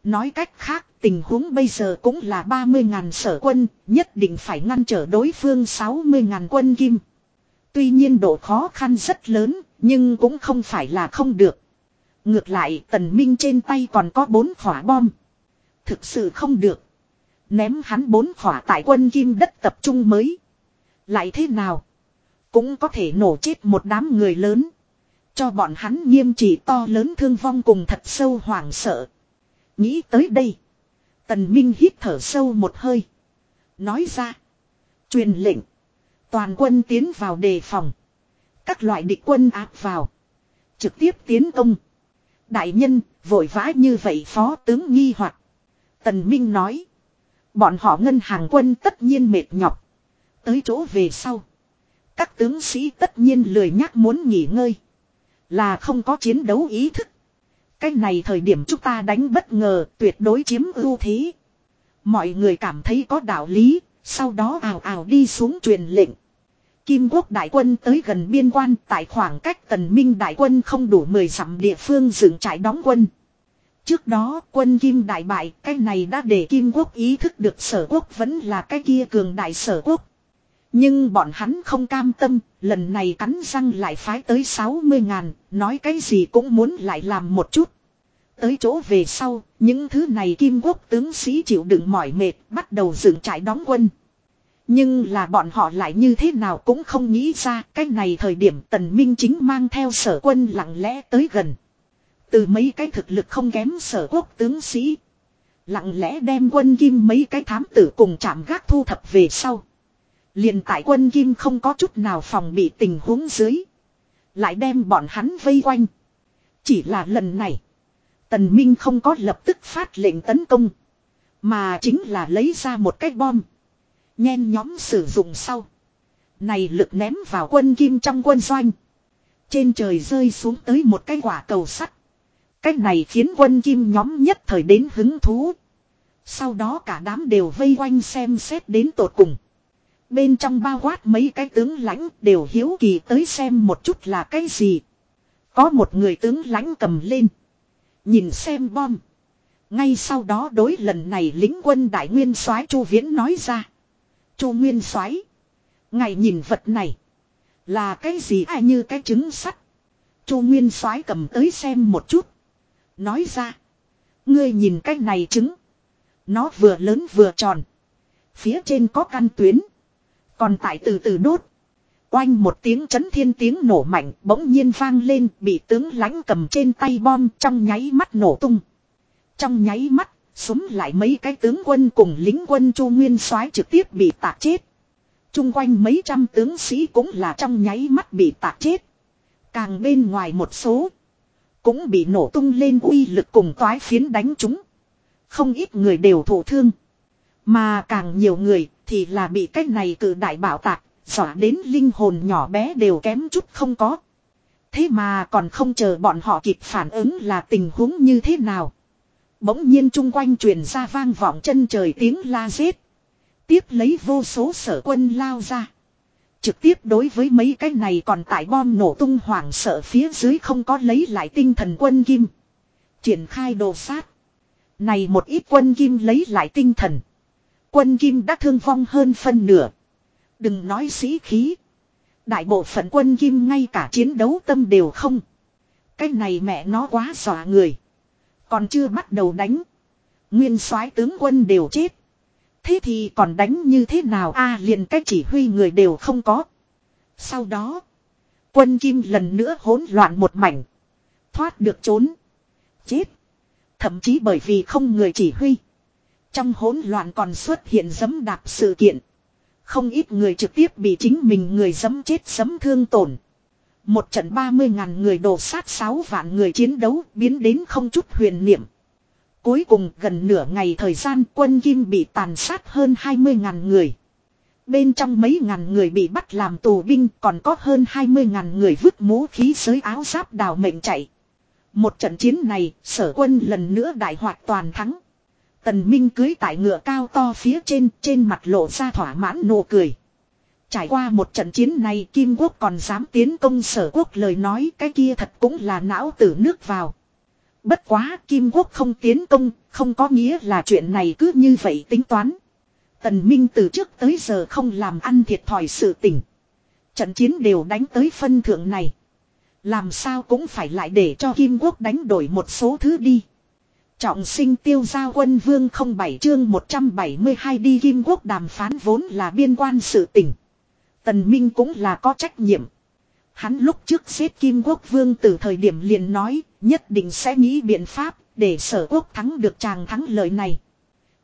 Nói cách khác, tình huống bây giờ cũng là 30.000 sở quân, nhất định phải ngăn trở đối phương 60.000 quân kim. Tuy nhiên độ khó khăn rất lớn, nhưng cũng không phải là không được. Ngược lại tần minh trên tay còn có bốn khỏa bom. Thực sự không được. Ném hắn bốn khỏa tại quân kim đất tập trung mới. Lại thế nào? Cũng có thể nổ chết một đám người lớn. Cho bọn hắn nghiêm trị to lớn thương vong cùng thật sâu hoảng sợ. Nghĩ tới đây. Tần Minh hít thở sâu một hơi. Nói ra. Truyền lệnh. Toàn quân tiến vào đề phòng. Các loại địch quân áp vào. Trực tiếp tiến công. Đại nhân, vội vã như vậy phó tướng nghi hoặc Tần Minh nói. Bọn họ ngân hàng quân tất nhiên mệt nhọc. Tới chỗ về sau. Các tướng sĩ tất nhiên lười nhắc muốn nghỉ ngơi. Là không có chiến đấu ý thức. Cái này thời điểm chúng ta đánh bất ngờ tuyệt đối chiếm ưu thế. Mọi người cảm thấy có đạo lý, sau đó ào ào đi xuống truyền lệnh. Kim quốc đại quân tới gần biên quan tại khoảng cách tần minh đại quân không đủ 10 dặm địa phương dựng trại đóng quân. Trước đó quân Kim đại bại cái này đã để Kim quốc ý thức được sở quốc vẫn là cái kia cường đại sở quốc. Nhưng bọn hắn không cam tâm, lần này cắn răng lại phái tới 60 ngàn, nói cái gì cũng muốn lại làm một chút. Tới chỗ về sau, những thứ này kim quốc tướng sĩ chịu đựng mỏi mệt, bắt đầu dựng trại đóng quân. Nhưng là bọn họ lại như thế nào cũng không nghĩ ra, cái này thời điểm tần minh chính mang theo sở quân lặng lẽ tới gần. Từ mấy cái thực lực không kém sở quốc tướng sĩ. Lặng lẽ đem quân kim mấy cái thám tử cùng chạm gác thu thập về sau liền tại quân kim không có chút nào phòng bị tình huống dưới. Lại đem bọn hắn vây quanh. Chỉ là lần này. Tần Minh không có lập tức phát lệnh tấn công. Mà chính là lấy ra một cái bom. Nhen nhóm sử dụng sau. Này lực ném vào quân kim trong quân doanh. Trên trời rơi xuống tới một cái quả cầu sắt. Cách này khiến quân kim nhóm nhất thời đến hứng thú. Sau đó cả đám đều vây quanh xem xét đến tột cùng. Bên trong bao quát mấy cái tướng lãnh đều hiếu kỳ tới xem một chút là cái gì. Có một người tướng lãnh cầm lên. Nhìn xem bom. Ngay sau đó đối lần này lính quân đại nguyên soái Chu Viễn nói ra. Chu Nguyên soái, ngài nhìn vật này là cái gì ai như cái trứng sắt. Chu Nguyên soái cầm tới xem một chút, nói ra, ngươi nhìn cái này trứng, nó vừa lớn vừa tròn, phía trên có căn tuyến, còn tại từ từ đốt. Oanh một tiếng chấn thiên tiếng nổ mạnh bỗng nhiên vang lên bị tướng lãnh cầm trên tay bom trong nháy mắt nổ tung. Trong nháy mắt, súng lại mấy cái tướng quân cùng lính quân chu nguyên soái trực tiếp bị tạc chết. Trung quanh mấy trăm tướng sĩ cũng là trong nháy mắt bị tạc chết. Càng bên ngoài một số, cũng bị nổ tung lên uy lực cùng toái phiến đánh chúng. Không ít người đều thổ thương. Mà càng nhiều người thì là bị cái này cử đại bảo tạc, Dọa đến linh hồn nhỏ bé đều kém chút không có. Thế mà còn không chờ bọn họ kịp phản ứng là tình huống như thế nào. Bỗng nhiên chung quanh truyền ra vang vọng chân trời tiếng la giết. Tiếp lấy vô số sở quân lao ra. Trực tiếp đối với mấy cái này còn tại bom nổ tung hoảng sợ phía dưới không có lấy lại tinh thần quân kim. Triển khai đồ sát. Này một ít quân kim lấy lại tinh thần. Quân kim đã thương vong hơn phân nửa. Đừng nói sĩ khí. Đại bộ phận quân kim ngay cả chiến đấu tâm đều không. Cái này mẹ nó quá xòa người. Còn chưa bắt đầu đánh. Nguyên soái tướng quân đều chết. Thế thì còn đánh như thế nào a, liền cách chỉ huy người đều không có. Sau đó. Quân kim lần nữa hỗn loạn một mảnh. Thoát được trốn. Chết. Thậm chí bởi vì không người chỉ huy. Trong hỗn loạn còn xuất hiện dấm đạp sự kiện. Không ít người trực tiếp bị chính mình người dấm chết sấm thương tổn. Một trận 30 ngàn người đổ sát 6 vạn người chiến đấu biến đến không chút huyền niệm. Cuối cùng gần nửa ngày thời gian quân Kim bị tàn sát hơn 20 ngàn người. Bên trong mấy ngàn người bị bắt làm tù binh còn có hơn 20 ngàn người vứt mũ khí giới áo giáp đào mệnh chạy. Một trận chiến này, sở quân lần nữa đại hoạt toàn thắng. Tần Minh cưới tại ngựa cao to phía trên, trên mặt lộ ra thỏa mãn nụ cười. Trải qua một trận chiến này Kim Quốc còn dám tiến công sở quốc lời nói cái kia thật cũng là não tử nước vào. Bất quá Kim Quốc không tiến công, không có nghĩa là chuyện này cứ như vậy tính toán. Tần Minh từ trước tới giờ không làm ăn thiệt thòi sự tình. Trận chiến đều đánh tới phân thượng này. Làm sao cũng phải lại để cho Kim Quốc đánh đổi một số thứ đi. Trọng sinh tiêu giao quân vương không bảy chương 172 đi Kim Quốc đàm phán vốn là biên quan sự tỉnh Tần Minh cũng là có trách nhiệm. Hắn lúc trước xếp Kim Quốc vương từ thời điểm liền nói, nhất định sẽ nghĩ biện pháp để sở quốc thắng được chàng thắng lợi này.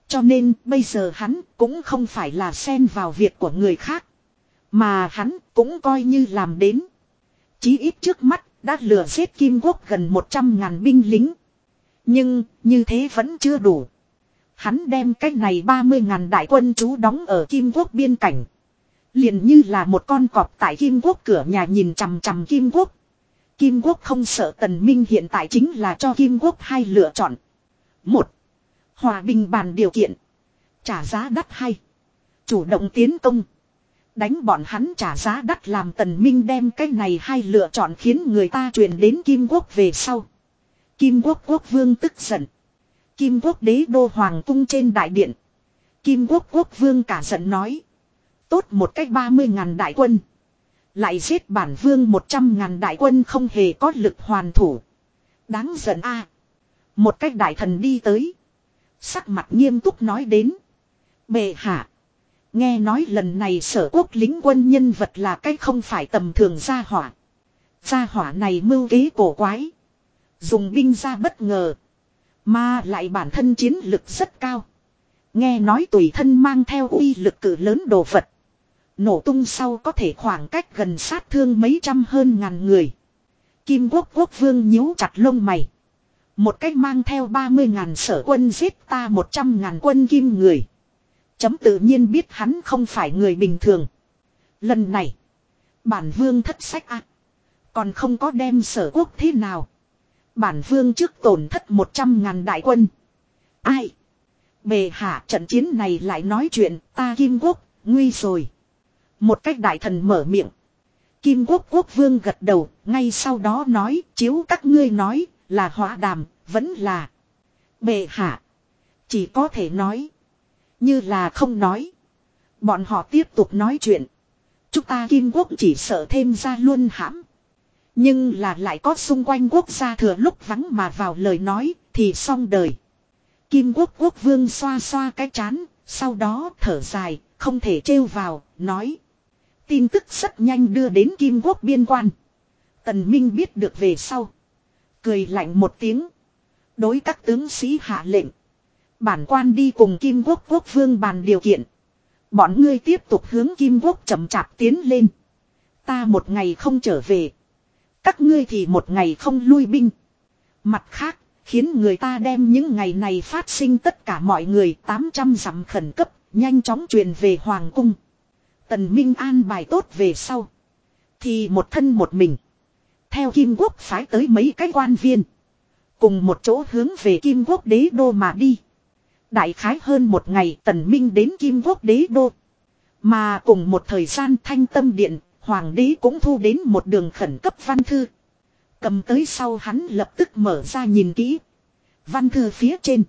Cho nên, bây giờ hắn cũng không phải là xen vào việc của người khác. Mà hắn cũng coi như làm đến. Chí ít trước mắt, đã lừa giết Kim Quốc gần 100 ngàn binh lính. Nhưng, như thế vẫn chưa đủ. Hắn đem cái này 30 ngàn đại quân trú đóng ở Kim Quốc biên cảnh. Liền như là một con cọp tại Kim Quốc cửa nhà nhìn chằm chằm Kim Quốc. Kim Quốc không sợ Tần Minh hiện tại chính là cho Kim Quốc hai lựa chọn. Một. Hòa bình bàn điều kiện. Trả giá đắt hay. Chủ động tiến công. Đánh bọn hắn trả giá đắt làm Tần Minh đem cái này hai lựa chọn khiến người ta truyền đến Kim Quốc về sau. Kim Quốc quốc vương tức giận. Kim Quốc đế đô hoàng cung trên đại điện. Kim Quốc quốc vương cả giận nói. Tốt một cách 30 ngàn đại quân. Lại giết bản vương 100 ngàn đại quân không hề có lực hoàn thủ. Đáng giận a Một cách đại thần đi tới. Sắc mặt nghiêm túc nói đến. Bệ hạ. Nghe nói lần này sở quốc lính quân nhân vật là cách không phải tầm thường gia hỏa. Gia hỏa này mưu kế cổ quái. Dùng binh ra bất ngờ. Mà lại bản thân chiến lực rất cao. Nghe nói tùy thân mang theo uy lực cử lớn đồ vật. Nổ tung sau có thể khoảng cách gần sát thương mấy trăm hơn ngàn người. Kim quốc quốc vương nhíu chặt lông mày. Một cách mang theo 30 ngàn sở quân giết ta 100 ngàn quân kim người. Chấm tự nhiên biết hắn không phải người bình thường. Lần này. Bản vương thất sách ạ. còn không có đem sở quốc thế nào. Bản vương trước tổn thất 100 ngàn đại quân. Ai? Bề hạ trận chiến này lại nói chuyện ta kim quốc, nguy rồi. Một cách đại thần mở miệng. Kim quốc quốc vương gật đầu, ngay sau đó nói, chiếu các ngươi nói, là hóa đàm, vẫn là. Bệ hạ. Chỉ có thể nói. Như là không nói. Bọn họ tiếp tục nói chuyện. Chúng ta Kim Quốc chỉ sợ thêm ra luôn hãm. Nhưng là lại có xung quanh quốc gia thừa lúc vắng mà vào lời nói thì xong đời. Kim Quốc quốc vương xoa xoa cái chán, sau đó thở dài, không thể trêu vào, nói. Tin tức rất nhanh đưa đến Kim Quốc biên quan. Tần Minh biết được về sau. Cười lạnh một tiếng. Đối các tướng sĩ hạ lệnh. Bản quan đi cùng Kim Quốc quốc vương bàn điều kiện. Bọn ngươi tiếp tục hướng Kim Quốc chậm chạp tiến lên. Ta một ngày không trở về. Các ngươi thì một ngày không lui binh. Mặt khác, khiến người ta đem những ngày này phát sinh tất cả mọi người 800 dặm khẩn cấp, nhanh chóng truyền về Hoàng cung. Tần Minh an bài tốt về sau. Thì một thân một mình. Theo Kim Quốc phái tới mấy cái quan viên. Cùng một chỗ hướng về Kim Quốc đế đô mà đi. Đại khái hơn một ngày tần minh đến Kim Quốc đế đô. Mà cùng một thời gian thanh tâm điện, hoàng đế cũng thu đến một đường khẩn cấp văn thư. Cầm tới sau hắn lập tức mở ra nhìn kỹ. Văn thư phía trên.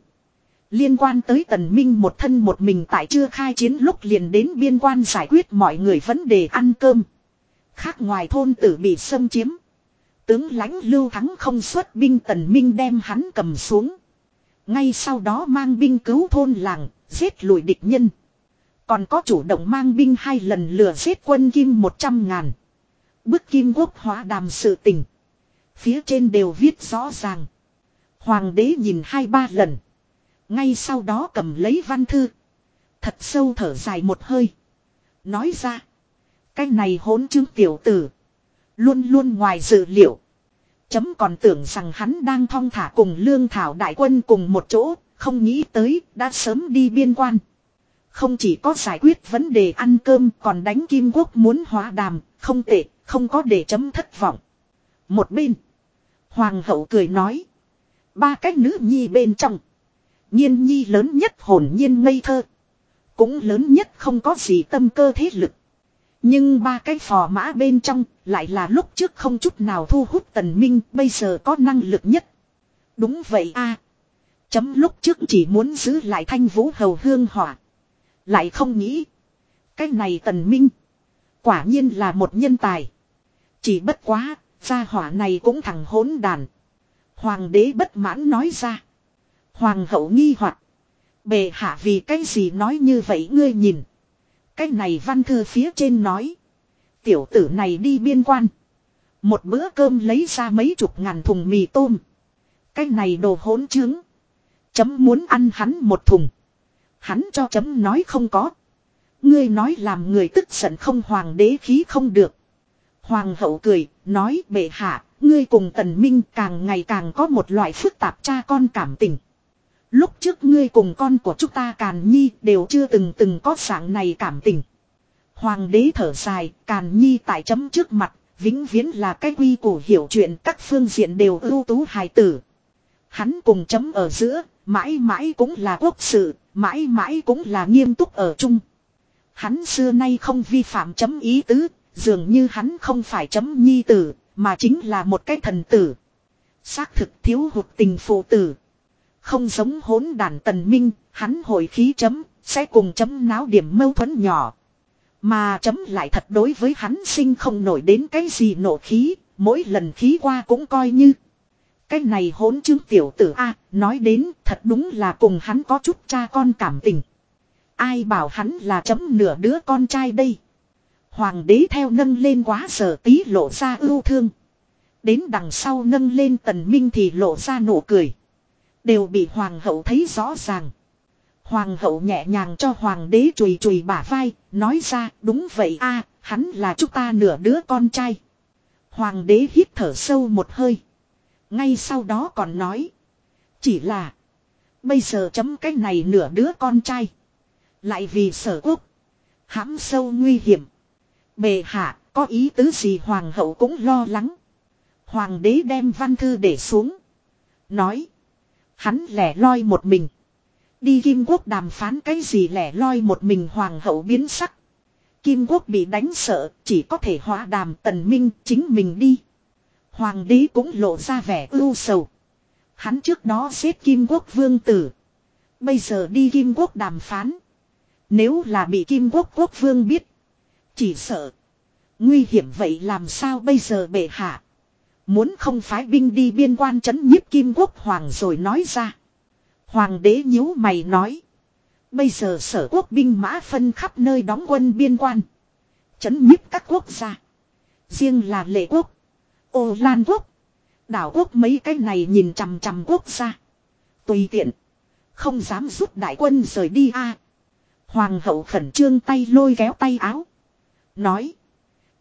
Liên quan tới tần minh một thân một mình tại chưa khai chiến lúc liền đến biên quan giải quyết mọi người vấn đề ăn cơm. Khác ngoài thôn tử bị xâm chiếm. Tướng lãnh lưu thắng không xuất binh tần minh đem hắn cầm xuống. Ngay sau đó mang binh cứu thôn làng, giết lùi địch nhân. Còn có chủ động mang binh hai lần lừa giết quân kim một trăm ngàn. Bức kim quốc hóa đàm sự tình. Phía trên đều viết rõ ràng. Hoàng đế nhìn hai ba lần. Ngay sau đó cầm lấy văn thư. Thật sâu thở dài một hơi. Nói ra. Cái này hỗn chứng tiểu tử. Luôn luôn ngoài dự liệu. Chấm còn tưởng rằng hắn đang thong thả cùng lương thảo đại quân cùng một chỗ, không nghĩ tới, đã sớm đi biên quan. Không chỉ có giải quyết vấn đề ăn cơm còn đánh kim quốc muốn hóa đàm, không tệ, không có để chấm thất vọng. Một bên, hoàng hậu cười nói. Ba cái nữ nhi bên trong. Nhiên nhi lớn nhất hồn nhiên ngây thơ. Cũng lớn nhất không có gì tâm cơ thế lực. Nhưng ba cái phò mã bên trong lại là lúc trước không chút nào thu hút tần minh bây giờ có năng lực nhất. Đúng vậy a Chấm lúc trước chỉ muốn giữ lại thanh vũ hầu hương hỏa. Lại không nghĩ. Cái này tần minh. Quả nhiên là một nhân tài. Chỉ bất quá, gia hỏa này cũng thằng hỗn đàn. Hoàng đế bất mãn nói ra. Hoàng hậu nghi hoặc Bề hạ vì cái gì nói như vậy ngươi nhìn. Cái này văn thư phía trên nói. Tiểu tử này đi biên quan. Một bữa cơm lấy ra mấy chục ngàn thùng mì tôm. Cái này đồ hỗn trướng. Chấm muốn ăn hắn một thùng. Hắn cho chấm nói không có. Ngươi nói làm người tức giận không hoàng đế khí không được. Hoàng hậu cười, nói bệ hạ, ngươi cùng tần minh càng ngày càng có một loại phức tạp cha con cảm tình. Lúc trước ngươi cùng con của chúng ta Càn Nhi đều chưa từng từng có dạng này cảm tình. Hoàng đế thở dài, Càn Nhi tại chấm trước mặt, vĩnh viễn là cái quy củ hiểu chuyện các phương diện đều ưu tú hài tử. Hắn cùng chấm ở giữa, mãi mãi cũng là quốc sự, mãi mãi cũng là nghiêm túc ở chung. Hắn xưa nay không vi phạm chấm ý tứ, dường như hắn không phải chấm nhi tử, mà chính là một cái thần tử. Xác thực thiếu hụt tình phụ tử. Không giống hỗn đàn tần minh, hắn hồi khí chấm, sẽ cùng chấm náo điểm mâu thuẫn nhỏ. Mà chấm lại thật đối với hắn sinh không nổi đến cái gì nổ khí, mỗi lần khí qua cũng coi như. Cái này hỗn chứng tiểu tử A, nói đến thật đúng là cùng hắn có chút cha con cảm tình. Ai bảo hắn là chấm nửa đứa con trai đây. Hoàng đế theo nâng lên quá sở tí lộ ra ưu thương. Đến đằng sau nâng lên tần minh thì lộ ra nụ cười. Đều bị hoàng hậu thấy rõ ràng. Hoàng hậu nhẹ nhàng cho hoàng đế chùi chùi bả vai, nói ra đúng vậy a hắn là chúng ta nửa đứa con trai. Hoàng đế hít thở sâu một hơi. Ngay sau đó còn nói. Chỉ là. Bây giờ chấm cái này nửa đứa con trai. Lại vì sở quốc. hãm sâu nguy hiểm. Bề hạ có ý tứ gì hoàng hậu cũng lo lắng. Hoàng đế đem văn thư để xuống. Nói. Hắn lẻ loi một mình. Đi Kim Quốc đàm phán cái gì lẻ loi một mình hoàng hậu biến sắc. Kim Quốc bị đánh sợ, chỉ có thể hóa đàm tần minh chính mình đi. Hoàng đế cũng lộ ra vẻ ưu sầu. Hắn trước đó giết Kim Quốc vương tử. Bây giờ đi Kim Quốc đàm phán. Nếu là bị Kim Quốc quốc vương biết. Chỉ sợ. Nguy hiểm vậy làm sao bây giờ bệ hạ. Muốn không phái binh đi biên quan chấn nhiếp Kim Quốc Hoàng rồi nói ra. Hoàng đế nhíu mày nói. Bây giờ sở quốc binh mã phân khắp nơi đóng quân biên quan. Chấn nhiếp các quốc gia. Riêng là lệ quốc. Ô Lan quốc. Đảo quốc mấy cái này nhìn chằm chằm quốc gia. Tùy tiện. Không dám rút đại quân rời đi a. Hoàng hậu khẩn trương tay lôi kéo tay áo. Nói.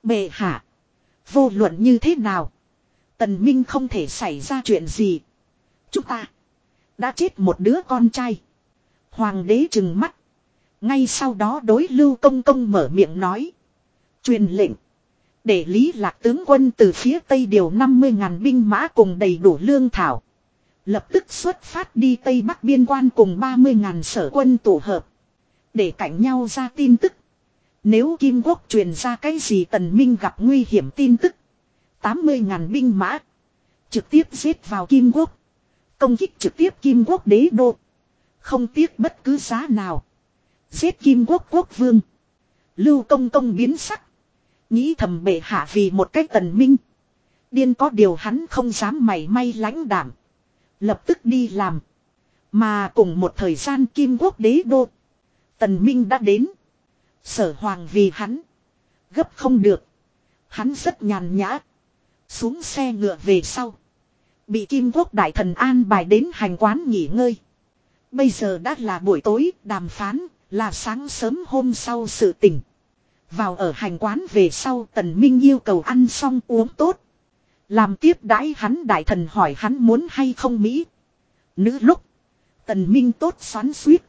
Bệ hạ. Vô luận như thế nào. Tần Minh không thể xảy ra chuyện gì. Chúng ta. Đã chết một đứa con trai. Hoàng đế trừng mắt. Ngay sau đó đối lưu công công mở miệng nói. Truyền lệnh. Để lý lạc tướng quân từ phía tây điều 50.000 binh mã cùng đầy đủ lương thảo. Lập tức xuất phát đi tây bắc biên quan cùng 30.000 sở quân tổ hợp. Để cạnh nhau ra tin tức. Nếu Kim Quốc truyền ra cái gì tần minh gặp nguy hiểm tin tức. 80.000 binh mã. Trực tiếp giết vào Kim Quốc. Công kích trực tiếp Kim Quốc đế đô. Không tiếc bất cứ giá nào. Giết Kim Quốc quốc vương. Lưu công công biến sắc. Nghĩ thầm bệ hạ vì một cách tần minh. Điên có điều hắn không dám mảy may lãnh đảm. Lập tức đi làm. Mà cùng một thời gian Kim Quốc đế đô. Tần Minh đã đến. Sở hoàng vì hắn. Gấp không được. Hắn rất nhàn nhã. Xuống xe ngựa về sau. Bị Kim Quốc đại thần an bài đến hành quán nghỉ ngơi. Bây giờ đã là buổi tối, đàm phán, là sáng sớm hôm sau sự tình. Vào ở hành quán về sau tần minh yêu cầu ăn xong uống tốt. Làm tiếp đãi hắn đại thần hỏi hắn muốn hay không Mỹ. Nữ lúc. Tần minh tốt xoắn suýt.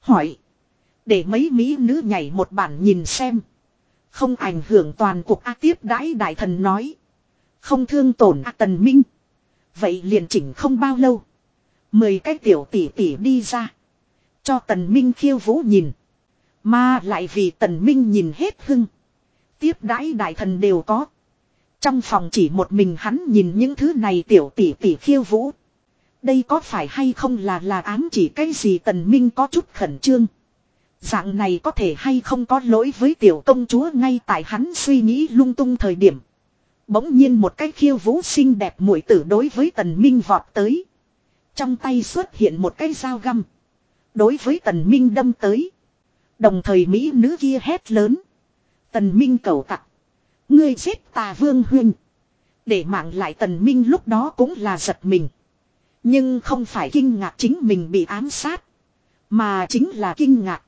Hỏi. Để mấy Mỹ nữ nhảy một bản nhìn xem. Không ảnh hưởng toàn cuộc A tiếp đãi đại thần nói. Không thương tổn A tần minh. Vậy liền chỉnh không bao lâu. Mười cái tiểu tỷ tỷ đi ra. Cho tần minh khiêu vũ nhìn. Mà lại vì tần minh nhìn hết hưng. Tiếp đãi đại thần đều có. Trong phòng chỉ một mình hắn nhìn những thứ này tiểu tỷ tỷ khiêu vũ. Đây có phải hay không là là ám chỉ cái gì tần minh có chút khẩn trương. Dạng này có thể hay không có lỗi với tiểu công chúa ngay tại hắn suy nghĩ lung tung thời điểm. Bỗng nhiên một cái khiêu vũ xinh đẹp mũi tử đối với tần minh vọt tới. Trong tay xuất hiện một cái dao găm. Đối với tần minh đâm tới. Đồng thời Mỹ nữ kia hét lớn. Tần minh cầu tặc. Ngươi giết tà vương huynh. Để mạng lại tần minh lúc đó cũng là giật mình. Nhưng không phải kinh ngạc chính mình bị ám sát. Mà chính là kinh ngạc.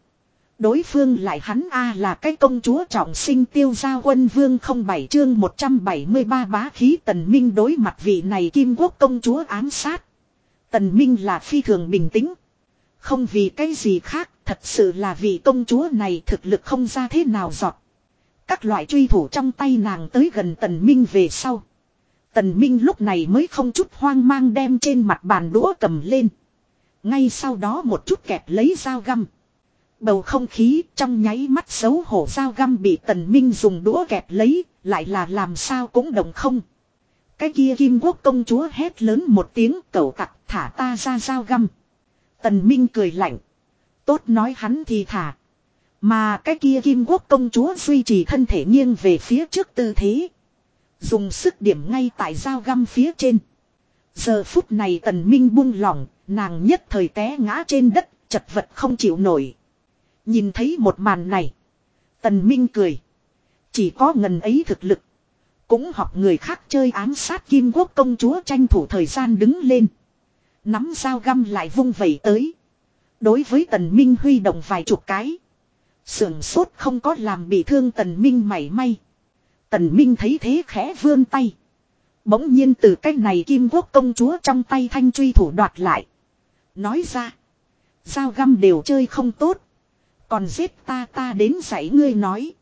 Đối phương lại hắn A là cái công chúa trọng sinh tiêu gia quân vương không bảy chương 173 bá khí tần minh đối mặt vị này kim quốc công chúa ám sát. Tần minh là phi thường bình tĩnh. Không vì cái gì khác, thật sự là vì công chúa này thực lực không ra thế nào giọt. Các loại truy thủ trong tay nàng tới gần tần minh về sau. Tần minh lúc này mới không chút hoang mang đem trên mặt bàn đũa cầm lên. Ngay sau đó một chút kẹp lấy dao găm. Bầu không khí trong nháy mắt xấu hổ dao găm bị tần minh dùng đũa kẹp lấy, lại là làm sao cũng đồng không. Cái kia kim quốc công chúa hét lớn một tiếng cẩu cặc thả ta ra dao găm. Tần minh cười lạnh. Tốt nói hắn thì thả. Mà cái kia kim quốc công chúa duy trì thân thể nghiêng về phía trước tư thế. Dùng sức điểm ngay tại dao găm phía trên. Giờ phút này tần minh buông lỏng, nàng nhất thời té ngã trên đất, chật vật không chịu nổi. Nhìn thấy một màn này. Tần Minh cười. Chỉ có ngần ấy thực lực. Cũng học người khác chơi ám sát kim quốc công chúa tranh thủ thời gian đứng lên. Nắm dao găm lại vung vẩy tới. Đối với tần Minh huy động vài chục cái. Sưởng sốt không có làm bị thương tần Minh mảy may. Tần Minh thấy thế khẽ vươn tay. Bỗng nhiên từ cái này kim quốc công chúa trong tay thanh truy thủ đoạt lại. Nói ra. Dao găm đều chơi không tốt. Còn giết ta ta đến dạy ngươi nói.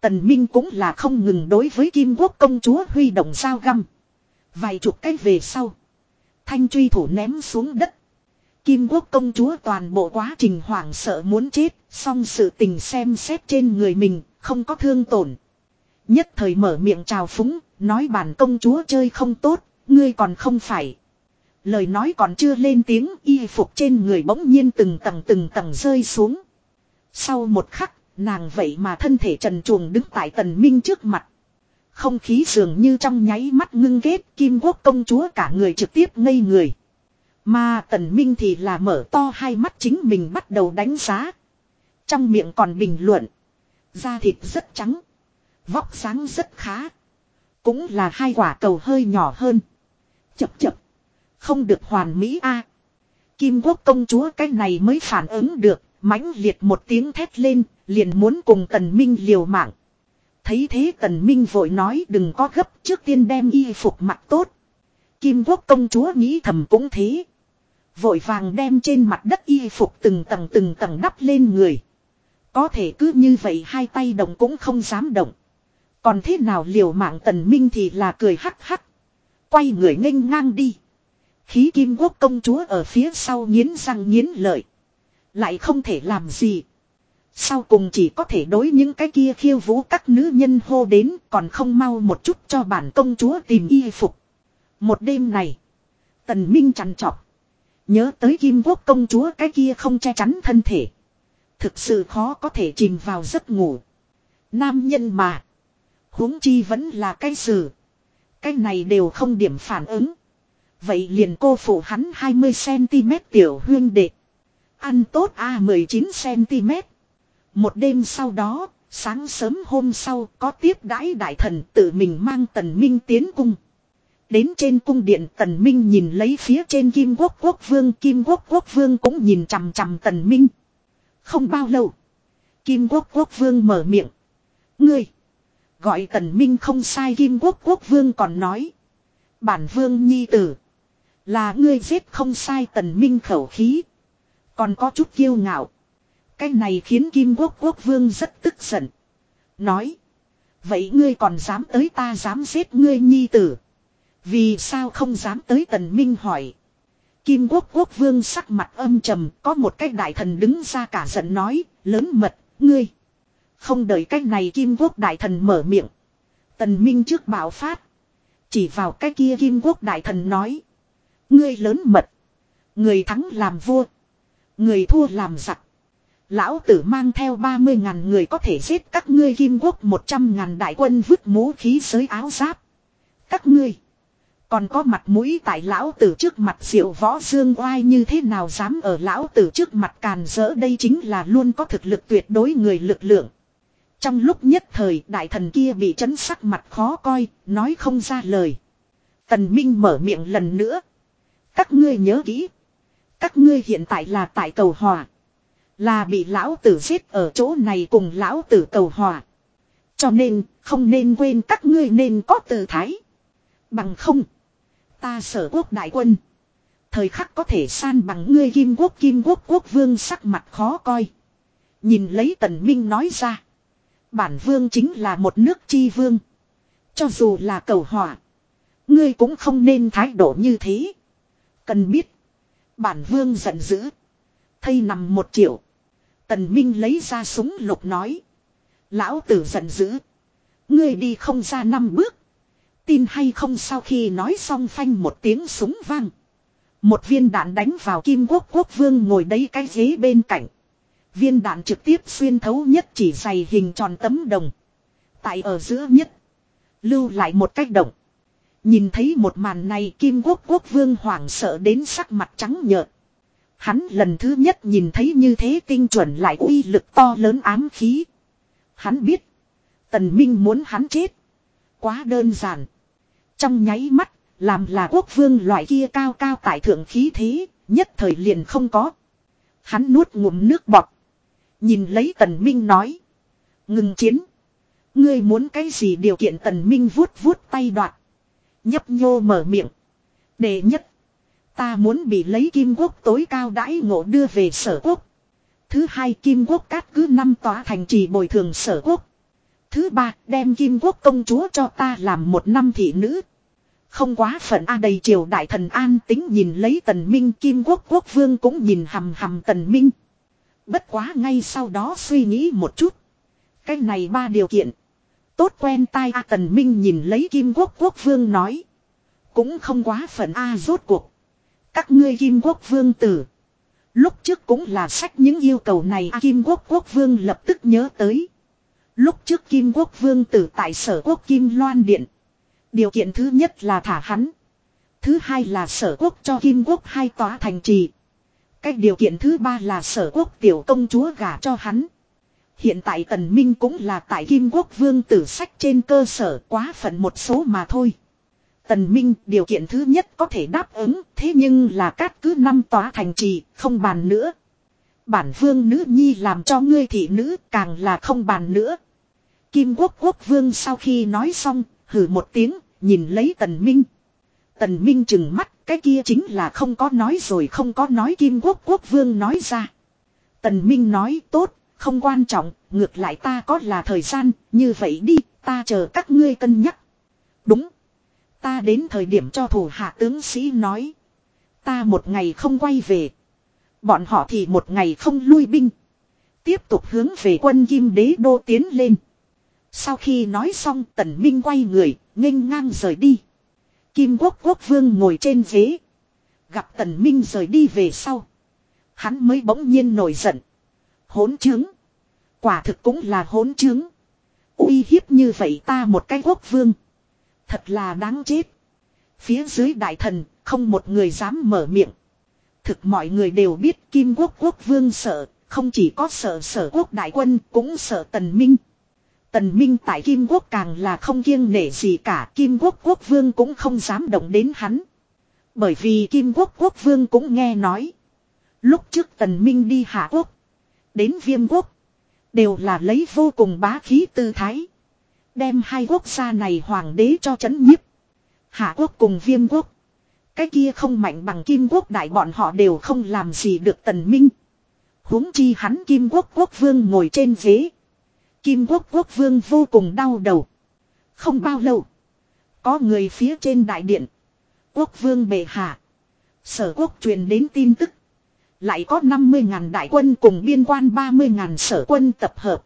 Tần Minh cũng là không ngừng đối với Kim Quốc công chúa huy động sao găm. Vài chục cái về sau. Thanh truy thủ ném xuống đất. Kim Quốc công chúa toàn bộ quá trình hoảng sợ muốn chết. song sự tình xem xét trên người mình. Không có thương tổn. Nhất thời mở miệng chào phúng. Nói bản công chúa chơi không tốt. Ngươi còn không phải. Lời nói còn chưa lên tiếng. Y phục trên người bỗng nhiên từng tầng từng tầng rơi xuống. Sau một khắc, nàng vậy mà thân thể trần truồng đứng tại tần minh trước mặt. Không khí dường như trong nháy mắt ngưng ghét kim quốc công chúa cả người trực tiếp ngây người. Mà tần minh thì là mở to hai mắt chính mình bắt đầu đánh giá. Trong miệng còn bình luận. Da thịt rất trắng. Vóc sáng rất khá. Cũng là hai quả cầu hơi nhỏ hơn. Chập chập. Không được hoàn mỹ a. Kim quốc công chúa cái này mới phản ứng được mãnh liệt một tiếng thét lên, liền muốn cùng tần minh liều mạng. Thấy thế tần minh vội nói đừng có gấp trước tiên đem y phục mặc tốt. Kim quốc công chúa nghĩ thầm cũng thế. Vội vàng đem trên mặt đất y phục từng tầng từng tầng đắp lên người. Có thể cứ như vậy hai tay động cũng không dám động. Còn thế nào liều mạng tần minh thì là cười hắc hắc. Quay người nghênh ngang đi. Khí kim quốc công chúa ở phía sau nghiến răng nghiến lợi. Lại không thể làm gì. Sau cùng chỉ có thể đối những cái kia khiêu vũ các nữ nhân hô đến còn không mau một chút cho bản công chúa tìm y phục. Một đêm này. Tần Minh chăn trọc. Nhớ tới kim quốc công chúa cái kia không che chắn thân thể. Thực sự khó có thể chìm vào giấc ngủ. Nam nhân mà. huống chi vẫn là cái sự. Cái này đều không điểm phản ứng. Vậy liền cô phụ hắn 20cm tiểu huyên đệ. Ăn tốt a 19cm. Một đêm sau đó, sáng sớm hôm sau có tiếp đãi đại thần tự mình mang tần minh tiến cung. Đến trên cung điện tần minh nhìn lấy phía trên kim quốc quốc vương, kim quốc quốc vương cũng nhìn chằm chằm tần minh. Không bao lâu. Kim quốc quốc vương mở miệng. Ngươi. Gọi tần minh không sai kim quốc quốc vương còn nói. Bản vương nhi tử. Là ngươi giết không sai tần minh khẩu khí. Còn có chút kiêu ngạo. Cái này khiến Kim Quốc Quốc Vương rất tức giận. Nói. Vậy ngươi còn dám tới ta dám giết ngươi nhi tử. Vì sao không dám tới tần minh hỏi. Kim Quốc Quốc Vương sắc mặt âm trầm có một cái đại thần đứng ra cả giận nói. Lớn mật, ngươi. Không đợi cái này Kim Quốc đại thần mở miệng. Tần minh trước bảo phát. Chỉ vào cái kia Kim Quốc đại thần nói. Ngươi lớn mật. Người thắng làm vua. Người thua làm giặc. Lão tử mang theo 30 ngàn người có thể giết các ngươi kim quốc 100 ngàn đại quân vứt mũ khí giới áo giáp. Các ngươi. Còn có mặt mũi tại lão tử trước mặt diệu võ dương oai như thế nào dám ở lão tử trước mặt càn rỡ đây chính là luôn có thực lực tuyệt đối người lực lượng. Trong lúc nhất thời đại thần kia bị chấn sắc mặt khó coi, nói không ra lời. Tần Minh mở miệng lần nữa. Các ngươi nhớ kỹ. Các ngươi hiện tại là tại cầu hòa. Là bị lão tử giết ở chỗ này cùng lão tử cầu hòa. Cho nên, không nên quên các ngươi nên có tư thái. Bằng không. Ta sở quốc đại quân. Thời khắc có thể san bằng ngươi kim quốc kim quốc quốc vương sắc mặt khó coi. Nhìn lấy tần minh nói ra. Bản vương chính là một nước chi vương. Cho dù là cầu hỏa. Ngươi cũng không nên thái độ như thế. Cần biết. Bản vương giận dữ. Thây nằm một triệu. Tần Minh lấy ra súng lục nói. Lão tử giận dữ. Ngươi đi không ra năm bước. Tin hay không sau khi nói xong phanh một tiếng súng vang. Một viên đạn đánh vào kim quốc quốc vương ngồi đấy cái ghế bên cạnh. Viên đạn trực tiếp xuyên thấu nhất chỉ dày hình tròn tấm đồng. Tại ở giữa nhất. Lưu lại một cách động. Nhìn thấy một màn này kim quốc quốc vương hoảng sợ đến sắc mặt trắng nhợt. Hắn lần thứ nhất nhìn thấy như thế tinh chuẩn lại uy lực to lớn ám khí. Hắn biết. Tần Minh muốn hắn chết. Quá đơn giản. Trong nháy mắt, làm là quốc vương loại kia cao cao tại thượng khí thế, nhất thời liền không có. Hắn nuốt ngụm nước bọt. Nhìn lấy tần minh nói. Ngừng chiến. Ngươi muốn cái gì điều kiện tần minh vuốt vuốt tay đoạt. Nhấp nhô mở miệng. Đệ nhất. Ta muốn bị lấy kim quốc tối cao đãi ngộ đưa về sở quốc. Thứ hai kim quốc cát cứ năm tòa thành trì bồi thường sở quốc. Thứ ba, đem kim quốc công chúa cho ta làm một năm thị nữ. Không quá phận A đầy triều đại thần an tính nhìn lấy tần minh, kim quốc quốc vương cũng nhìn hầm hầm tần minh. Bất quá ngay sau đó suy nghĩ một chút. Cái này ba điều kiện. Tốt quen tai A tần minh nhìn lấy kim quốc quốc vương nói. Cũng không quá phận A rốt cuộc. Các ngươi kim quốc vương tử. Lúc trước cũng là sách những yêu cầu này A kim quốc quốc vương lập tức nhớ tới. Lúc trước kim quốc vương tử tại sở quốc kim loan điện. Điều kiện thứ nhất là thả hắn. Thứ hai là sở quốc cho kim quốc hai tòa thành trì. Cách điều kiện thứ ba là sở quốc tiểu công chúa gả cho hắn. Hiện tại tần minh cũng là tại kim quốc vương tử sách trên cơ sở quá phận một số mà thôi. Tần minh, điều kiện thứ nhất có thể đáp ứng, thế nhưng là cát cứ năm tòa thành trì, không bàn nữa. Bản vương nữ nhi làm cho ngươi thị nữ, càng là không bàn nữa. Kim quốc quốc vương sau khi nói xong hử một tiếng, nhìn lấy tần minh. Tần minh chừng mắt, cái kia chính là không có nói rồi không có nói kim quốc quốc vương nói ra. Tần minh nói tốt, không quan trọng, ngược lại ta có là thời gian, như vậy đi, ta chờ các ngươi cân nhắc. Đúng. Ta đến thời điểm cho thủ hạ tướng sĩ nói. Ta một ngày không quay về. Bọn họ thì một ngày không lui binh. Tiếp tục hướng về quân kim đế đô tiến lên. Sau khi nói xong tần minh quay người, nghênh ngang rời đi. Kim quốc quốc vương ngồi trên ghế. Gặp tần minh rời đi về sau. Hắn mới bỗng nhiên nổi giận. Hốn chứng. Quả thực cũng là hốn chứng. uy hiếp như vậy ta một cái quốc vương. Thật là đáng chết. Phía dưới đại thần, không một người dám mở miệng. Thực mọi người đều biết Kim quốc quốc vương sợ, không chỉ có sợ sở quốc đại quân, cũng sợ tần minh. Tần Minh tại Kim Quốc càng là không kiêng nể gì cả, Kim Quốc quốc vương cũng không dám động đến hắn. Bởi vì Kim Quốc quốc vương cũng nghe nói. Lúc trước Tần Minh đi Hạ Quốc. Đến Viêm Quốc. Đều là lấy vô cùng bá khí tư thái. Đem hai quốc gia này hoàng đế cho chấn nhiếp. Hạ Quốc cùng Viêm Quốc. Cái kia không mạnh bằng Kim Quốc đại bọn họ đều không làm gì được Tần Minh. huống chi hắn Kim Quốc quốc vương ngồi trên ghế. Kim quốc quốc vương vô cùng đau đầu. Không bao lâu. Có người phía trên đại điện. Quốc vương bệ hạ. Sở quốc truyền đến tin tức. Lại có 50.000 đại quân cùng biên quan 30.000 sở quân tập hợp.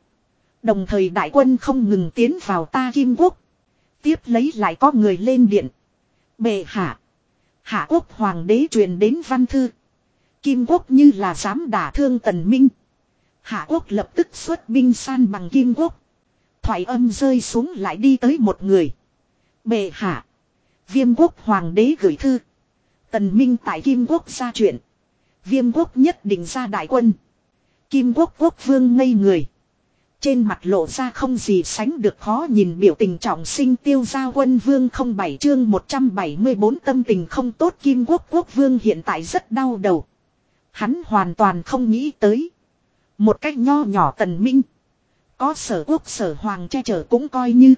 Đồng thời đại quân không ngừng tiến vào ta kim quốc. Tiếp lấy lại có người lên điện. Bệ hạ. Hạ quốc hoàng đế truyền đến văn thư. Kim quốc như là dám đả thương tần minh. Hạ quốc lập tức xuất binh san bằng kim quốc. Thoại âm rơi xuống lại đi tới một người. Bệ hạ. Viêm quốc hoàng đế gửi thư. Tần Minh tại Kim quốc ra chuyện. Viêm quốc nhất định ra đại quân. Kim quốc quốc vương ngây người. Trên mặt lộ ra không gì sánh được khó nhìn biểu tình trọng sinh tiêu gia quân vương không bảy chương 174 tâm tình không tốt Kim quốc quốc vương hiện tại rất đau đầu. Hắn hoàn toàn không nghĩ tới. Một cách nho nhỏ tần minh. Có sở quốc sở hoàng che chở cũng coi như.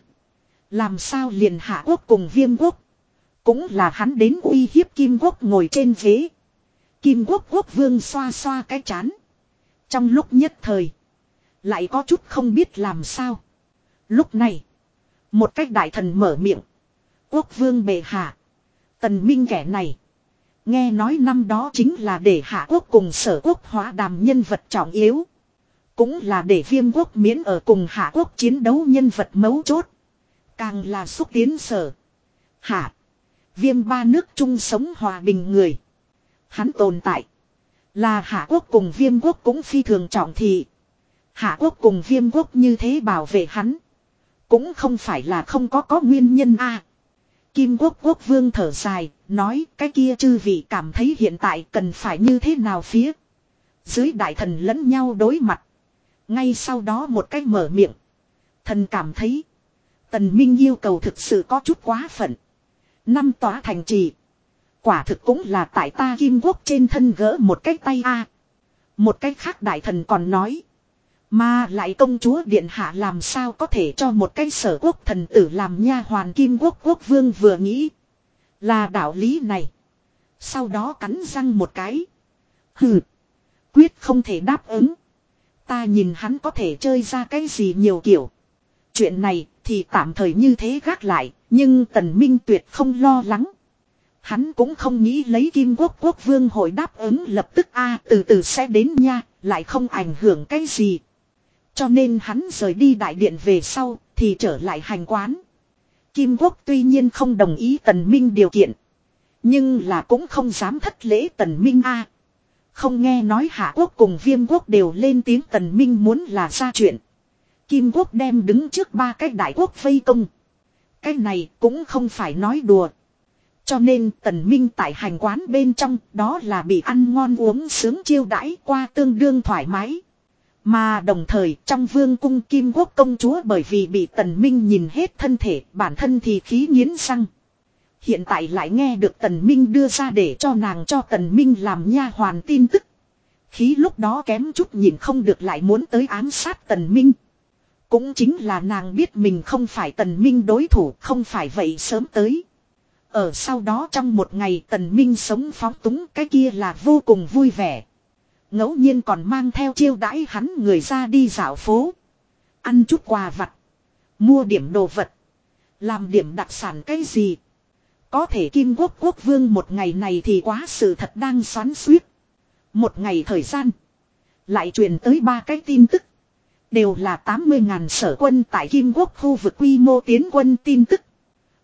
Làm sao liền hạ quốc cùng viêm quốc. Cũng là hắn đến uy hiếp kim quốc ngồi trên ghế. Kim quốc quốc vương xoa xoa cái chán. Trong lúc nhất thời. Lại có chút không biết làm sao. Lúc này. Một cách đại thần mở miệng. Quốc vương bệ hạ. Tần minh kẻ này. Nghe nói năm đó chính là để hạ quốc cùng sở quốc hóa đàm nhân vật trọng yếu. Cũng là để viêm quốc miễn ở cùng hạ quốc chiến đấu nhân vật mấu chốt. Càng là xúc tiến sở. Hạ. Viêm ba nước chung sống hòa bình người. Hắn tồn tại. Là hạ quốc cùng viêm quốc cũng phi thường trọng thị. Hạ quốc cùng viêm quốc như thế bảo vệ hắn. Cũng không phải là không có có nguyên nhân a. Kim quốc quốc vương thở dài, nói cái kia chư vị cảm thấy hiện tại cần phải như thế nào phía. Dưới đại thần lẫn nhau đối mặt. Ngay sau đó một cách mở miệng. Thần cảm thấy. Tần Minh yêu cầu thực sự có chút quá phận. Năm tòa thành trì. Quả thực cũng là tại ta kim quốc trên thân gỡ một cái tay a. Một cách khác đại thần còn nói. Mà lại công chúa điện hạ làm sao có thể cho một cái sở quốc thần tử làm nha hoàn kim quốc quốc vương vừa nghĩ. Là đạo lý này. Sau đó cắn răng một cái. Hừ. Quyết không thể đáp ứng. Ta nhìn hắn có thể chơi ra cái gì nhiều kiểu. Chuyện này thì tạm thời như thế gác lại. Nhưng tần minh tuyệt không lo lắng. Hắn cũng không nghĩ lấy kim quốc quốc vương hội đáp ứng lập tức a từ từ sẽ đến nha, lại không ảnh hưởng cái gì. Cho nên hắn rời đi đại điện về sau, thì trở lại hành quán. Kim quốc tuy nhiên không đồng ý tần minh điều kiện. Nhưng là cũng không dám thất lễ tần minh a không nghe nói hạ quốc cùng viêm quốc đều lên tiếng tần minh muốn là ra chuyện. Kim quốc đem đứng trước ba cái đại quốc vây công. Cái này cũng không phải nói đùa. Cho nên tần minh tại hành quán bên trong đó là bị ăn ngon uống sướng chiêu đãi qua tương đương thoải mái. Mà đồng thời trong vương cung kim quốc công chúa bởi vì bị tần minh nhìn hết thân thể, bản thân thì khí nghiến răng. Hiện tại lại nghe được tần minh đưa ra để cho nàng cho tần minh làm nha hoàn tin tức. Khí lúc đó kém chút nhìn không được lại muốn tới ám sát tần minh. Cũng chính là nàng biết mình không phải tần minh đối thủ, không phải vậy sớm tới. Ở sau đó trong một ngày tần minh sống phóng túng, cái kia là vô cùng vui vẻ. ngẫu nhiên còn mang theo chiêu đãi hắn người ra đi dạo phố. Ăn chút quà vặt. Mua điểm đồ vật. Làm điểm đặc sản cái gì. Có thể kim quốc quốc vương một ngày này thì quá sự thật đang xoắn suýt. Một ngày thời gian. Lại truyền tới ba cái tin tức. Đều là 80.000 sở quân tại Kim Quốc khu vực quy mô tiến quân tin tức.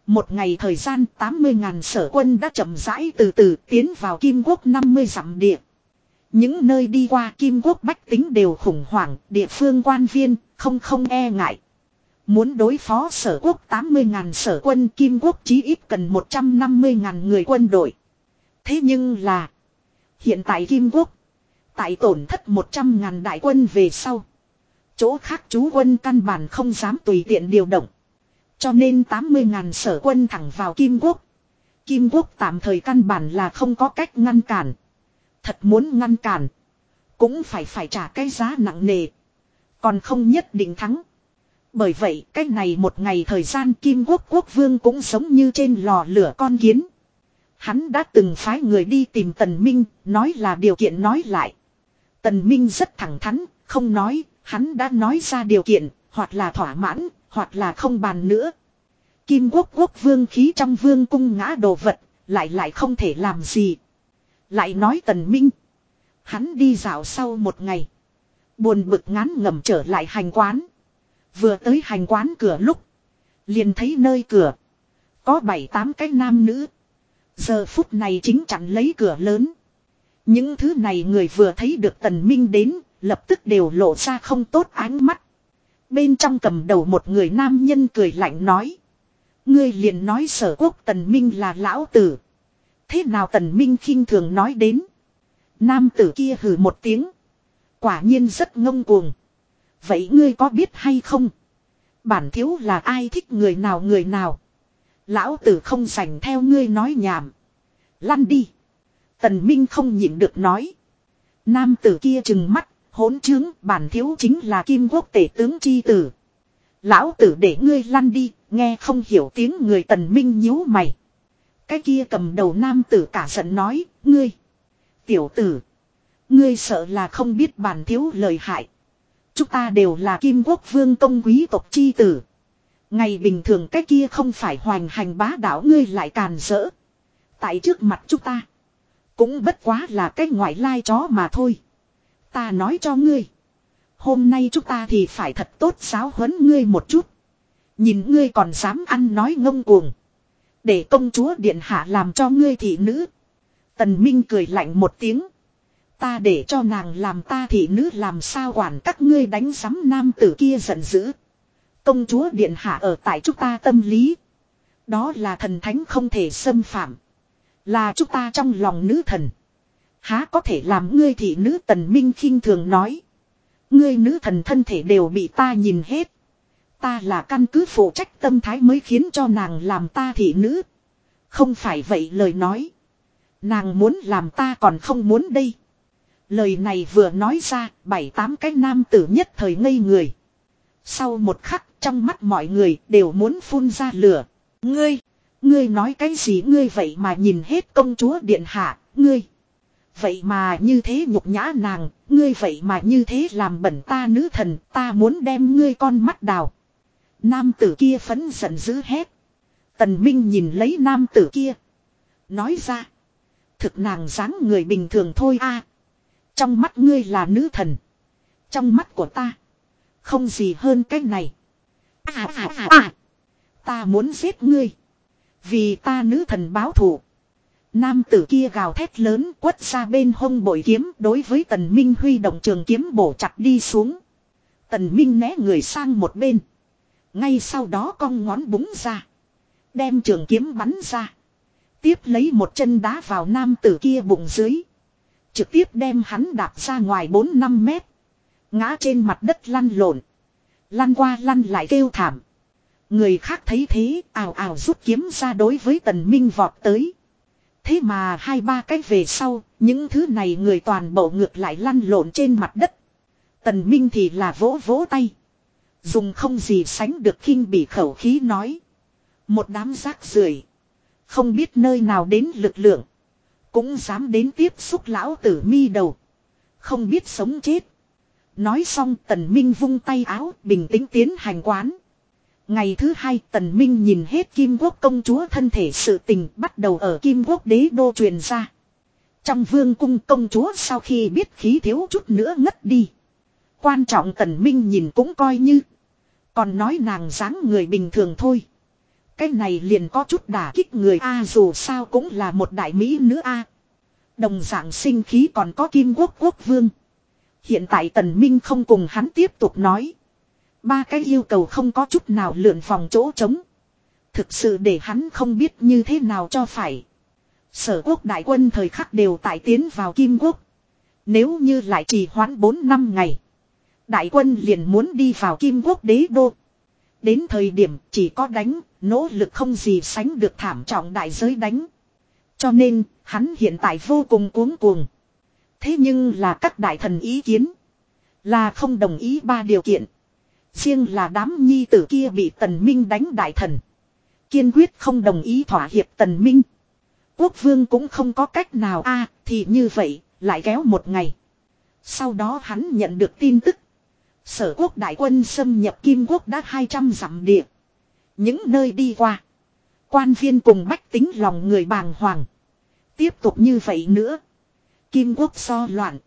Một ngày thời gian 80.000 sở quân đã chậm rãi từ từ tiến vào Kim Quốc 50 dặm địa. Những nơi đi qua Kim Quốc bách tính đều khủng hoảng, địa phương quan viên, không không e ngại. Muốn đối phó sở quốc 80.000 sở quân Kim Quốc chí ít cần 150.000 người quân đội. Thế nhưng là, hiện tại Kim Quốc, tại tổn thất 100.000 đại quân về sau. Chỗ khác chú quân căn bản không dám tùy tiện điều động. Cho nên 80.000 sở quân thẳng vào Kim Quốc. Kim Quốc tạm thời căn bản là không có cách ngăn cản. Thật muốn ngăn cản. Cũng phải phải trả cái giá nặng nề. Còn không nhất định thắng. Bởi vậy cách này một ngày thời gian Kim Quốc quốc vương cũng sống như trên lò lửa con kiến. Hắn đã từng phái người đi tìm Tần Minh, nói là điều kiện nói lại. Tần Minh rất thẳng thắn, không nói, Hắn đã nói ra điều kiện, hoặc là thỏa mãn, hoặc là không bàn nữa. Kim quốc quốc vương khí trong vương cung ngã đồ vật, lại lại không thể làm gì. Lại nói tần minh. Hắn đi dạo sau một ngày. Buồn bực ngán ngẩm trở lại hành quán. Vừa tới hành quán cửa lúc. Liền thấy nơi cửa. Có bảy tám cái nam nữ. Giờ phút này chính chặn lấy cửa lớn. Những thứ này người vừa thấy được tần minh đến, lập tức đều lộ ra không tốt ánh mắt. Bên trong cầm đầu một người nam nhân cười lạnh nói. Ngươi liền nói sở quốc tần minh là lão tử. Thế nào tần minh khinh thường nói đến. Nam tử kia hừ một tiếng. Quả nhiên rất ngông cuồng. Vậy ngươi có biết hay không? Bản thiếu là ai thích người nào người nào. Lão tử không sành theo ngươi nói nhảm. Lăn đi. Tần Minh không nhịn được nói. Nam tử kia trừng mắt, hỗn trướng, bản thiếu chính là kim quốc tể tướng chi tử. Lão tử để ngươi lăn đi, nghe không hiểu tiếng người tần minh nhíu mày. Cái kia cầm đầu nam tử cả giận nói, ngươi. Tiểu tử. Ngươi sợ là không biết bản thiếu lời hại. Chúng ta đều là kim quốc vương công quý tộc chi tử. Ngày bình thường cái kia không phải hoành hành bá đạo ngươi lại càn rỡ. Tại trước mặt chúng ta. Cũng bất quá là cái ngoại lai chó mà thôi. Ta nói cho ngươi. Hôm nay chúng ta thì phải thật tốt giáo huấn ngươi một chút. Nhìn ngươi còn dám ăn nói ngông cuồng. Để công chúa điện hạ làm cho ngươi thị nữ. Tần Minh cười lạnh một tiếng. Ta để cho nàng làm ta thị nữ, làm sao quản các ngươi đánh sắm nam tử kia giận dữ. Công chúa điện hạ ở tại chúng ta tâm lý. Đó là thần thánh không thể xâm phạm. Là chúng ta trong lòng nữ thần. Há có thể làm ngươi thị nữ tần minh khinh thường nói. Ngươi nữ thần thân thể đều bị ta nhìn hết. Ta là căn cứ phụ trách tâm thái mới khiến cho nàng làm ta thị nữ. Không phải vậy lời nói. Nàng muốn làm ta còn không muốn đây. Lời này vừa nói ra, bảy tám cái nam tử nhất thời ngây người. Sau một khắc, trong mắt mọi người đều muốn phun ra lửa. Ngươi, ngươi nói cái gì ngươi vậy mà nhìn hết công chúa điện hạ, ngươi. Vậy mà như thế nhục nhã nàng, ngươi vậy mà như thế làm bẩn ta nữ thần, ta muốn đem ngươi con mắt đào. Nam tử kia phấn giận dữ hét. Tần Minh nhìn lấy nam tử kia. Nói ra. Thực nàng dáng người bình thường thôi a. Trong mắt ngươi là nữ thần. Trong mắt của ta. Không gì hơn cái này. À à à à. Ta muốn giết ngươi. Vì ta nữ thần báo thù. Nam tử kia gào thét lớn quất ra bên hông bội kiếm đối với tần minh huy động trường kiếm bổ chặt đi xuống. Tần minh né người sang một bên. Ngay sau đó cong ngón búng ra. Đem trường kiếm bắn ra. Tiếp lấy một chân đá vào nam tử kia bụng dưới. Trực tiếp đem hắn đạp ra ngoài 4-5 mét. Ngã trên mặt đất lăn lộn. Lăn qua lăn lại kêu thảm. Người khác thấy thế ảo ảo rút kiếm ra đối với tần minh vọt tới. Thế mà hai ba cách về sau, những thứ này người toàn bộ ngược lại lăn lộn trên mặt đất. Tần minh thì là vỗ vỗ tay. Dùng không gì sánh được khinh bị khẩu khí nói. Một đám rác rưởi Không biết nơi nào đến lực lượng. Cũng dám đến tiếp xúc lão tử mi đầu. Không biết sống chết. Nói xong tần minh vung tay áo, bình tĩnh tiến hành quán. Ngày thứ hai, tần minh nhìn hết kim quốc công chúa thân thể sự tình, bắt đầu ở kim quốc đế đô truyền ra. Trong vương cung công chúa sau khi biết khí thiếu chút nữa ngất đi. Quan trọng tần minh nhìn cũng coi như. Còn nói nàng dáng người bình thường thôi. Cái này liền có chút đả kích người A, dù sao cũng là một đại mỹ nữ A. Đồng dạng sinh khí còn có kim quốc quốc vương. Hiện tại tần minh không cùng hắn tiếp tục nói. Ba cái yêu cầu không có chút nào lượn vòng chỗ trống. Thực sự để hắn không biết như thế nào cho phải. Sở quốc đại quân thời khắc đều tại tiến vào Kim quốc. Nếu như lại trì hoãn 4 năm ngày. Đại quân liền muốn đi vào Kim quốc đế đô. Đến thời điểm chỉ có đánh, nỗ lực không gì sánh được thảm trọng đại giới đánh. Cho nên, hắn hiện tại vô cùng cuống cuồng. Thế nhưng là các đại thần ý kiến. Là không đồng ý ba điều kiện. Riêng là đám nhi tử kia bị tần minh đánh đại thần. Kiên quyết không đồng ý thỏa hiệp tần minh. Quốc vương cũng không có cách nào a thì như vậy, lại kéo một ngày. Sau đó hắn nhận được tin tức. Sở quốc đại quân xâm nhập Kim quốc đã 200 dặm địa. Những nơi đi qua. Quan viên cùng bách tính lòng người bàng hoàng. Tiếp tục như vậy nữa. Kim quốc so loạn.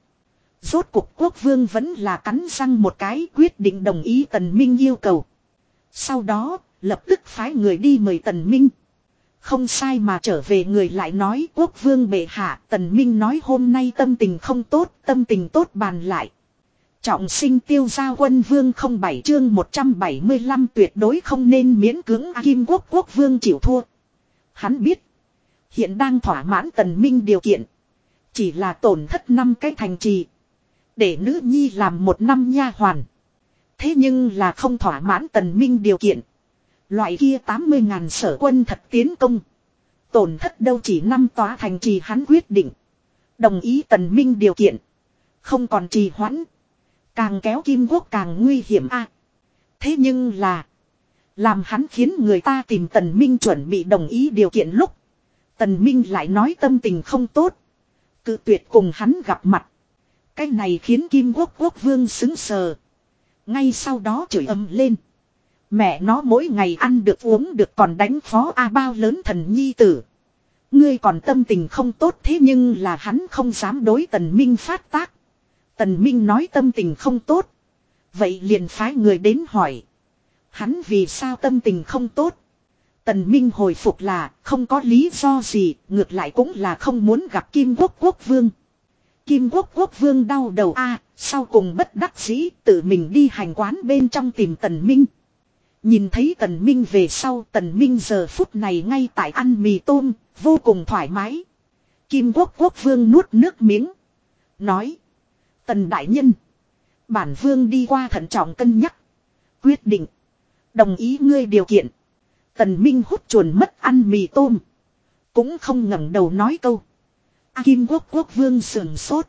Rốt cục quốc vương vẫn là cắn răng một cái quyết định đồng ý tần minh yêu cầu. Sau đó, lập tức phái người đi mời tần minh. Không sai mà trở về người lại nói quốc vương bệ hạ tần minh nói hôm nay tâm tình không tốt, tâm tình tốt bàn lại. Trọng sinh tiêu gia quân vương không bảy chương 175 tuyệt đối không nên miễn cưỡng kim quốc quốc vương chịu thua. Hắn biết. Hiện đang thỏa mãn tần minh điều kiện. Chỉ là tổn thất năm cái thành trì. Để nữ nhi làm một năm nha hoàn. Thế nhưng là không thỏa mãn tần minh điều kiện. Loại kia 80 ngàn sở quân thật tiến công. Tổn thất đâu chỉ năm tòa thành trì hắn quyết định. Đồng ý tần minh điều kiện. Không còn trì hoãn. Càng kéo kim quốc càng nguy hiểm a. thế nhưng là. Làm hắn khiến người ta tìm tần minh chuẩn bị đồng ý điều kiện lúc. Tần minh lại nói tâm tình không tốt. Cự tuyệt cùng hắn gặp mặt. Cái này khiến kim quốc quốc vương xứng sờ. Ngay sau đó chửi ầm lên. Mẹ nó mỗi ngày ăn được uống được còn đánh phó A bao lớn thần nhi tử. Ngươi còn tâm tình không tốt thế nhưng là hắn không dám đối tần minh phát tác. Tần minh nói tâm tình không tốt. Vậy liền phái người đến hỏi. Hắn vì sao tâm tình không tốt. Tần Minh hồi phục là không có lý do gì, ngược lại cũng là không muốn gặp Kim Quốc Quốc Vương. Kim Quốc Quốc Vương đau đầu a, sau cùng bất đắc dĩ tự mình đi hành quán bên trong tìm Tần Minh. Nhìn thấy Tần Minh về sau Tần Minh giờ phút này ngay tại ăn mì tôm, vô cùng thoải mái. Kim Quốc Quốc Vương nuốt nước miếng. Nói. Tần Đại Nhân. Bản Vương đi qua thận trọng cân nhắc. Quyết định. Đồng ý ngươi điều kiện. Tần Minh hút chuồn mất ăn mì tôm. Cũng không ngẩng đầu nói câu. A Kim Quốc Quốc Vương sườn sốt.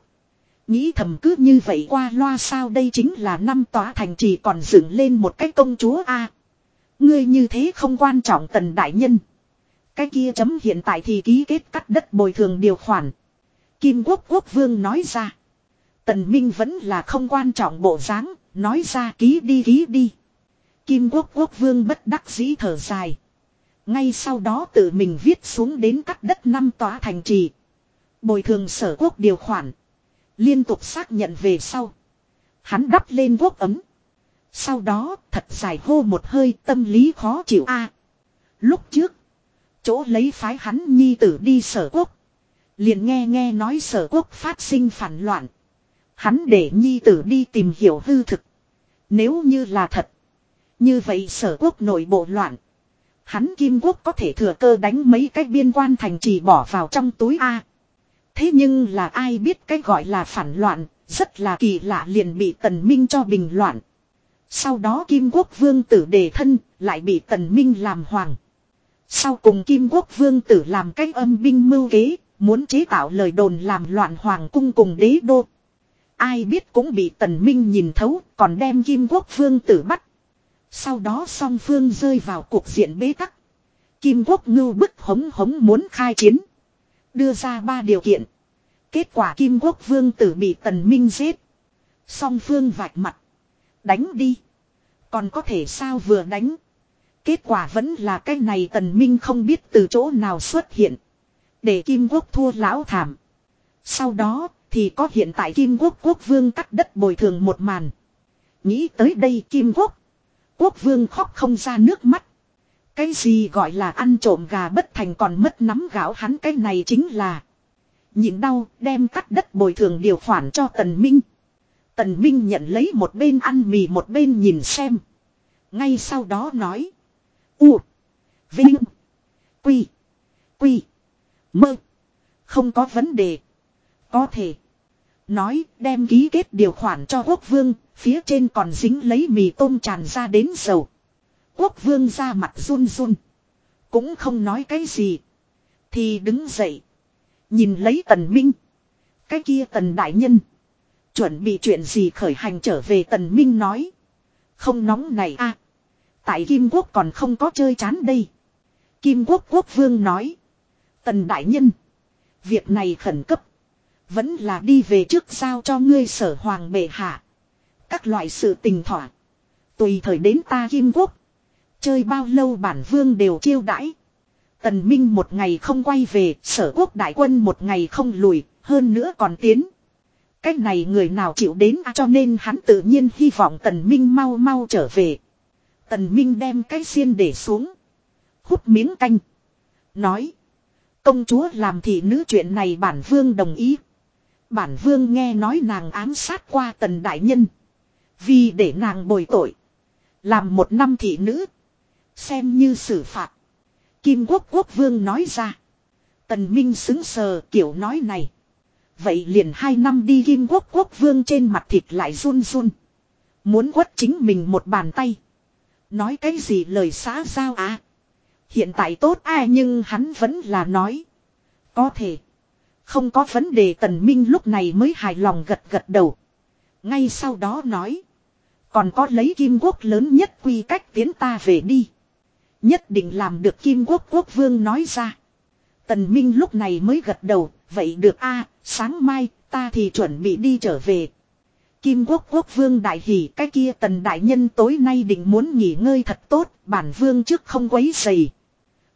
Nghĩ thầm cứ như vậy qua loa sao đây chính là năm tòa thành trì còn dựng lên một cái công chúa A. Ngươi như thế không quan trọng tần đại nhân. Cái kia chấm hiện tại thì ký kết cắt đất bồi thường điều khoản. Kim Quốc Quốc Vương nói ra. Tần Minh vẫn là không quan trọng bộ dáng, nói ra ký đi ký đi. Kim Quốc Quốc Vương bất đắc dĩ thở dài. Ngay sau đó tự mình viết xuống đến cắt đất năm tòa thành trì. Bồi thường sở quốc điều khoản. Liên tục xác nhận về sau. Hắn đắp lên quốc ấm. Sau đó thật dài hô một hơi tâm lý khó chịu a. lúc trước. Chỗ lấy phái hắn nhi tử đi sở quốc. Liền nghe nghe nói sở quốc phát sinh phản loạn. Hắn để nhi tử đi tìm hiểu hư thực. Nếu như là thật. Như vậy sở quốc nội bộ loạn. Hắn kim quốc có thể thừa cơ đánh mấy cái biên quan thành trì bỏ vào trong túi A. Thế nhưng là ai biết cái gọi là phản loạn, rất là kỳ lạ liền bị tần minh cho bình loạn. Sau đó Kim Quốc Vương tử đề thân, lại bị tần minh làm hoàng. Sau cùng Kim Quốc Vương tử làm cách âm binh mưu kế, muốn chế tạo lời đồn làm loạn hoàng cung cùng đế đô. Ai biết cũng bị tần minh nhìn thấu, còn đem Kim Quốc Vương tử bắt. Sau đó song phương rơi vào cuộc diện bế tắc. Kim Quốc ngưu bức hống hống muốn khai chiến. Đưa ra ba điều kiện. Kết quả Kim Quốc Vương tử bị Tần Minh giết. Song phương vạch mặt. Đánh đi. Còn có thể sao vừa đánh. Kết quả vẫn là cái này Tần Minh không biết từ chỗ nào xuất hiện. Để Kim Quốc thua lão thảm. Sau đó thì có hiện tại Kim Quốc Quốc Vương cắt đất bồi thường một màn. Nghĩ tới đây Kim Quốc. Quốc Vương khóc không ra nước mắt. Cái gì gọi là ăn trộm gà bất thành còn mất nắm gạo hắn cái này chính là. Nhịn đau đem cắt đất bồi thường điều khoản cho Tần Minh. Tần Minh nhận lấy một bên ăn mì một bên nhìn xem. Ngay sau đó nói. U. Vinh. Quy. Quy. Mơ. Không có vấn đề. Có thể. Nói, đem ký kết điều khoản cho quốc vương. Phía trên còn dính lấy mì tôm tràn ra đến dầu. Quốc vương ra mặt run run. Cũng không nói cái gì. Thì đứng dậy. Nhìn lấy tần minh. Cái kia tần đại nhân. Chuẩn bị chuyện gì khởi hành trở về tần minh nói. Không nóng này a Tại Kim Quốc còn không có chơi chán đây. Kim Quốc quốc vương nói. Tần đại nhân. Việc này khẩn cấp. Vẫn là đi về trước giao cho ngươi sở hoàng bệ hạ. Các loại sự tình thỏa. Tùy thời đến ta Kim Quốc. Chơi bao lâu bản vương đều chiêu đãi. Tần Minh một ngày không quay về, sở quốc đại quân một ngày không lùi, hơn nữa còn tiến. Cách này người nào chịu đến à, cho nên hắn tự nhiên hy vọng Tần Minh mau mau trở về. Tần Minh đem cái xiên để xuống. Hút miếng canh. Nói. Công chúa làm thị nữ chuyện này bản vương đồng ý. Bản vương nghe nói nàng ám sát qua tần đại nhân. Vì để nàng bồi tội. Làm một năm thị nữ. Xem như xử phạt. Kim quốc quốc vương nói ra. Tần Minh xứng sờ kiểu nói này. Vậy liền hai năm đi kim quốc quốc vương trên mặt thịt lại run run. Muốn quất chính mình một bàn tay. Nói cái gì lời xã giao à. Hiện tại tốt à nhưng hắn vẫn là nói. Có thể. Không có vấn đề tần minh lúc này mới hài lòng gật gật đầu. Ngay sau đó nói. Còn có lấy kim quốc lớn nhất quy cách tiến ta về đi. Nhất định làm được kim quốc quốc vương nói ra. Tần Minh lúc này mới gật đầu, vậy được a, sáng mai, ta thì chuẩn bị đi trở về. Kim quốc quốc vương đại hỉ cái kia tần đại nhân tối nay định muốn nghỉ ngơi thật tốt, bản vương trước không quấy rầy.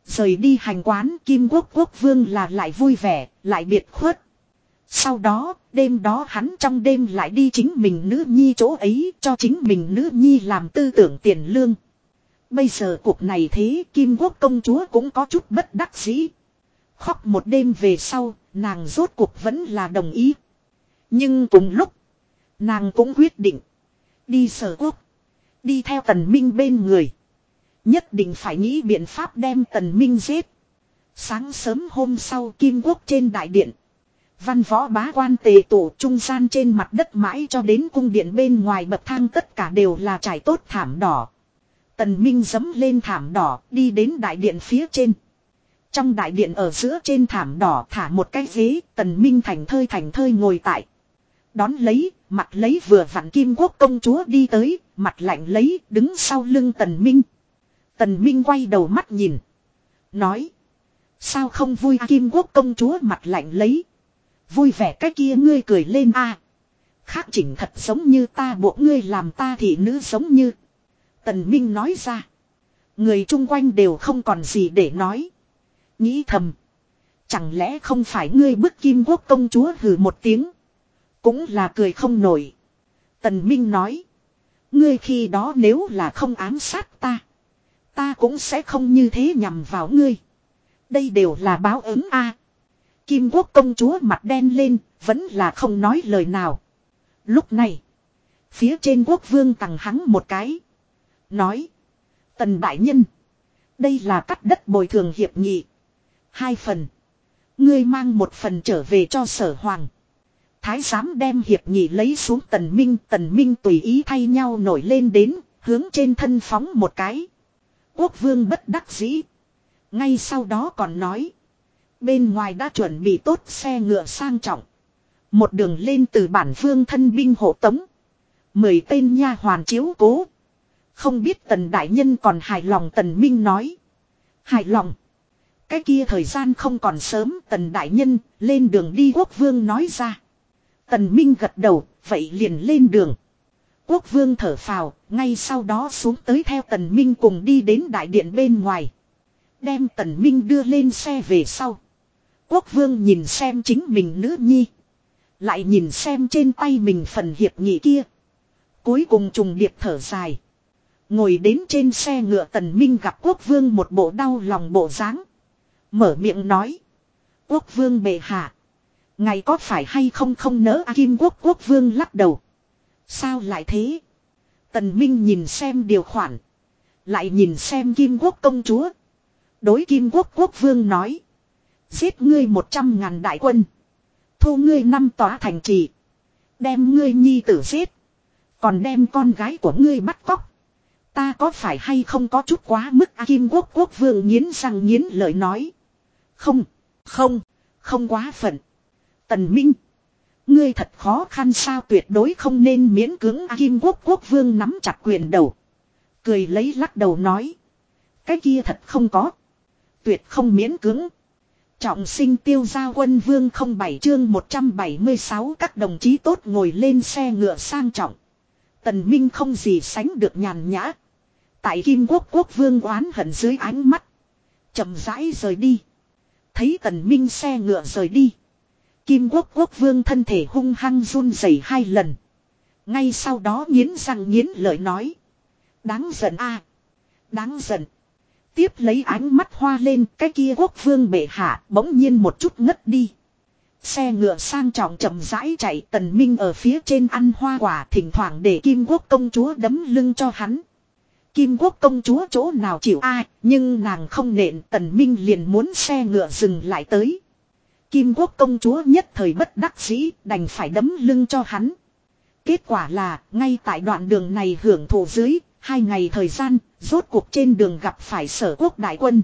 Rời đi hành quán Kim quốc quốc vương là lại vui vẻ, lại biệt khuất. Sau đó, đêm đó hắn trong đêm lại đi chính mình nữ nhi chỗ ấy cho chính mình nữ nhi làm tư tưởng tiền lương. Bây giờ cuộc này thế Kim quốc công chúa cũng có chút bất đắc dĩ. Khóc một đêm về sau, nàng rốt cuộc vẫn là đồng ý. Nhưng cùng lúc, nàng cũng quyết định đi sở quốc, đi theo tần minh bên người. Nhất định phải nghĩ biện pháp đem tần minh giết. Sáng sớm hôm sau kim quốc trên đại điện. Văn võ bá quan tề tổ trung gian trên mặt đất mãi cho đến cung điện bên ngoài bậc thang tất cả đều là trải tốt thảm đỏ. Tần Minh dấm lên thảm đỏ đi đến đại điện phía trên. Trong đại điện ở giữa trên thảm đỏ thả một cái ghế, tần minh thành thơi thành thơi ngồi tại. Đón lấy, mặt lấy vừa vặn kim quốc công chúa đi tới, mặt lạnh lấy, đứng sau lưng tần minh. Tần minh quay đầu mắt nhìn. Nói. Sao không vui à, kim quốc công chúa mặt lạnh lấy. Vui vẻ cái kia ngươi cười lên a Khác chỉnh thật giống như ta buộc ngươi làm ta thì nữ giống như. Tần Minh nói ra. Người chung quanh đều không còn gì để nói. Nghĩ thầm. Chẳng lẽ không phải ngươi bức kim quốc công chúa hừ một tiếng. Cũng là cười không nổi. Tần Minh nói. Ngươi khi đó nếu là không ám sát ta. Ta cũng sẽ không như thế nhằm vào ngươi. Đây đều là báo ứng a. Kim quốc công chúa mặt đen lên, vẫn là không nói lời nào. Lúc này, phía trên quốc vương tặng hắn một cái. Nói, tần đại nhân, đây là cắt đất bồi thường hiệp nghị. Hai phần. Ngươi mang một phần trở về cho sở hoàng. Thái giám đem hiệp nghị lấy xuống tần minh. Tần minh tùy ý thay nhau nổi lên đến. Hướng trên thân phóng một cái. Quốc vương bất đắc dĩ. Ngay sau đó còn nói. Bên ngoài đã chuẩn bị tốt xe ngựa sang trọng. Một đường lên từ bản phương thân binh hộ tống. Mười tên nha hoàn chiếu cố. Không biết tần đại nhân còn hài lòng tần minh nói. Hài lòng. Cái kia thời gian không còn sớm tần đại nhân lên đường đi quốc vương nói ra. Tần Minh gật đầu, vậy liền lên đường. Quốc vương thở phào, ngay sau đó xuống tới theo tần Minh cùng đi đến đại điện bên ngoài. Đem tần Minh đưa lên xe về sau. Quốc vương nhìn xem chính mình nữ nhi. Lại nhìn xem trên tay mình phần hiệp nghị kia. Cuối cùng trùng điệp thở dài. Ngồi đến trên xe ngựa tần Minh gặp quốc vương một bộ đau lòng bộ dáng Mở miệng nói. Quốc vương bệ hạ. Ngài có phải hay không không nỡ A Kim quốc quốc vương lắc đầu. Sao lại thế? Tần Minh nhìn xem điều khoản. Lại nhìn xem Kim quốc công chúa. Đối Kim quốc quốc vương nói. Giết ngươi một trăm ngàn đại quân. Thu ngươi năm tòa thành trì. Đem ngươi nhi tử giết. Còn đem con gái của ngươi bắt cóc. Ta có phải hay không có chút quá mức à, Kim quốc quốc vương nghiến răng nghiến lời nói. Không, không, không quá phận. Tần Minh. Ngươi thật khó khăn sao tuyệt đối không nên miễn cưỡng A Kim Quốc Quốc Vương nắm chặt quyền đầu. Cười lấy lắc đầu nói. Cái kia thật không có. Tuyệt không miễn cưỡng. Trọng sinh tiêu gia quân vương không bảy chương 176 các đồng chí tốt ngồi lên xe ngựa sang trọng. Tần Minh không gì sánh được nhàn nhã. Tại Kim Quốc Quốc vương oán hận dưới ánh mắt. chậm rãi rời đi. Thấy tần minh xe ngựa rời đi. Kim quốc quốc vương thân thể hung hăng run rẩy hai lần. Ngay sau đó nghiến răng nghiến lợi nói. Đáng giận a Đáng giận. Tiếp lấy ánh mắt hoa lên, cái kia quốc vương bệ hạ bỗng nhiên một chút ngất đi. Xe ngựa sang trọng chậm rãi chạy, tần minh ở phía trên ăn hoa quả thỉnh thoảng để kim quốc công chúa đấm lưng cho hắn. Kim quốc công chúa chỗ nào chịu ai, nhưng nàng không nện, tần minh liền muốn xe ngựa dừng lại tới. Kim quốc công chúa nhất thời bất đắc dĩ đành phải đấm lưng cho hắn. Kết quả là ngay tại đoạn đường này hưởng thụ dưới hai ngày thời gian rốt cuộc trên đường gặp phải sở quốc đại quân.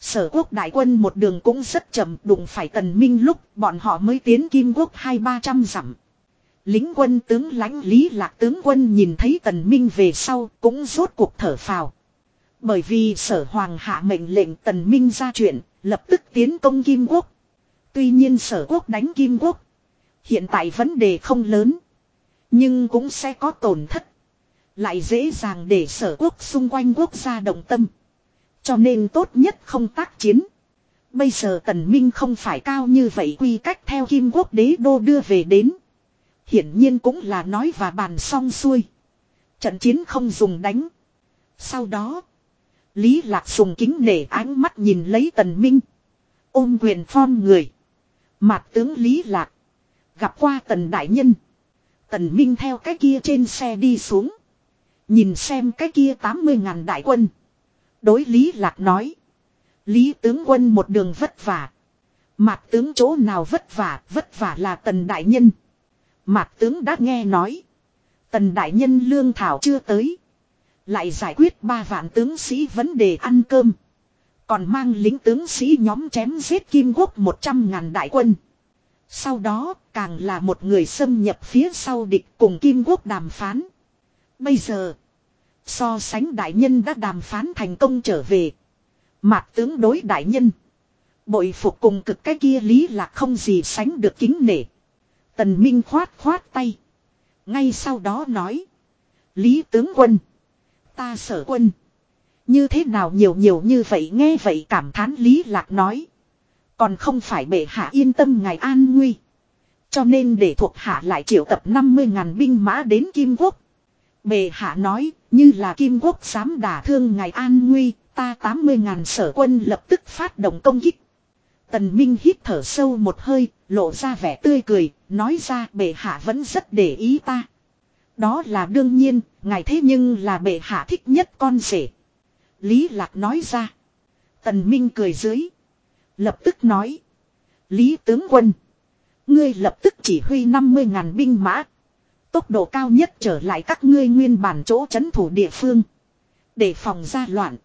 Sở quốc đại quân một đường cũng rất chậm đụng phải tần minh lúc bọn họ mới tiến kim quốc hai ba trăm dặm. Lính quân tướng lãnh lý lạc tướng quân nhìn thấy tần minh về sau cũng rốt cuộc thở phào. Bởi vì sở hoàng hạ mệnh lệnh tần minh ra chuyện, lập tức tiến công kim quốc. Tuy nhiên sở quốc đánh kim quốc. Hiện tại vấn đề không lớn. Nhưng cũng sẽ có tổn thất. Lại dễ dàng để sở quốc xung quanh quốc gia động tâm. Cho nên tốt nhất không tác chiến. Bây giờ tần minh không phải cao như vậy quy cách theo kim quốc đế đô đưa về đến. Hiển nhiên cũng là nói và bàn xong xuôi. Trận chiến không dùng đánh. Sau đó. Lý Lạc dùng kính nể ánh mắt nhìn lấy tần minh. Ôm quyền phong người. Mặt tướng Lý Lạc. Gặp qua tần đại nhân. Tần minh theo cái kia trên xe đi xuống. Nhìn xem cái kia 80 ngàn đại quân. Đối Lý Lạc nói. Lý tướng quân một đường vất vả. Mạc tướng chỗ nào vất vả, vất vả là tần đại nhân. Mạc tướng đã nghe nói. Tần đại nhân lương thảo chưa tới. Lại giải quyết ba vạn tướng sĩ vấn đề ăn cơm. Còn mang lính tướng sĩ nhóm chém giết kim quốc một trăm ngàn đại quân. Sau đó, càng là một người xâm nhập phía sau địch cùng kim quốc đàm phán. Bây giờ. So sánh đại nhân đã đàm phán thành công trở về. Mạc tướng đối đại nhân. Bội phục cùng cực cái kia lý là không gì sánh được kính nể. Tần Minh khoát khoát tay. Ngay sau đó nói. Lý tướng quân. Ta sở quân. Như thế nào nhiều nhiều như vậy nghe vậy cảm thán Lý Lạc nói. Còn không phải bệ hạ yên tâm ngài an nguy. Cho nên để thuộc hạ lại triệu tập 50.000 binh mã đến Kim Quốc. Bệ hạ nói, như là Kim Quốc dám đả thương ngài an nguy, ta 80.000 sở quân lập tức phát động công kích. Tần Minh hít thở sâu một hơi, lộ ra vẻ tươi cười, nói ra bệ hạ vẫn rất để ý ta. Đó là đương nhiên, ngài thế nhưng là bệ hạ thích nhất con rể. Lý Lạc nói ra. Tần Minh cười dưới. Lập tức nói. Lý tướng quân. Ngươi lập tức chỉ huy 50.000 binh mã. Tốc độ cao nhất trở lại các ngươi nguyên bản chỗ chấn thủ địa phương. Để phòng ra loạn.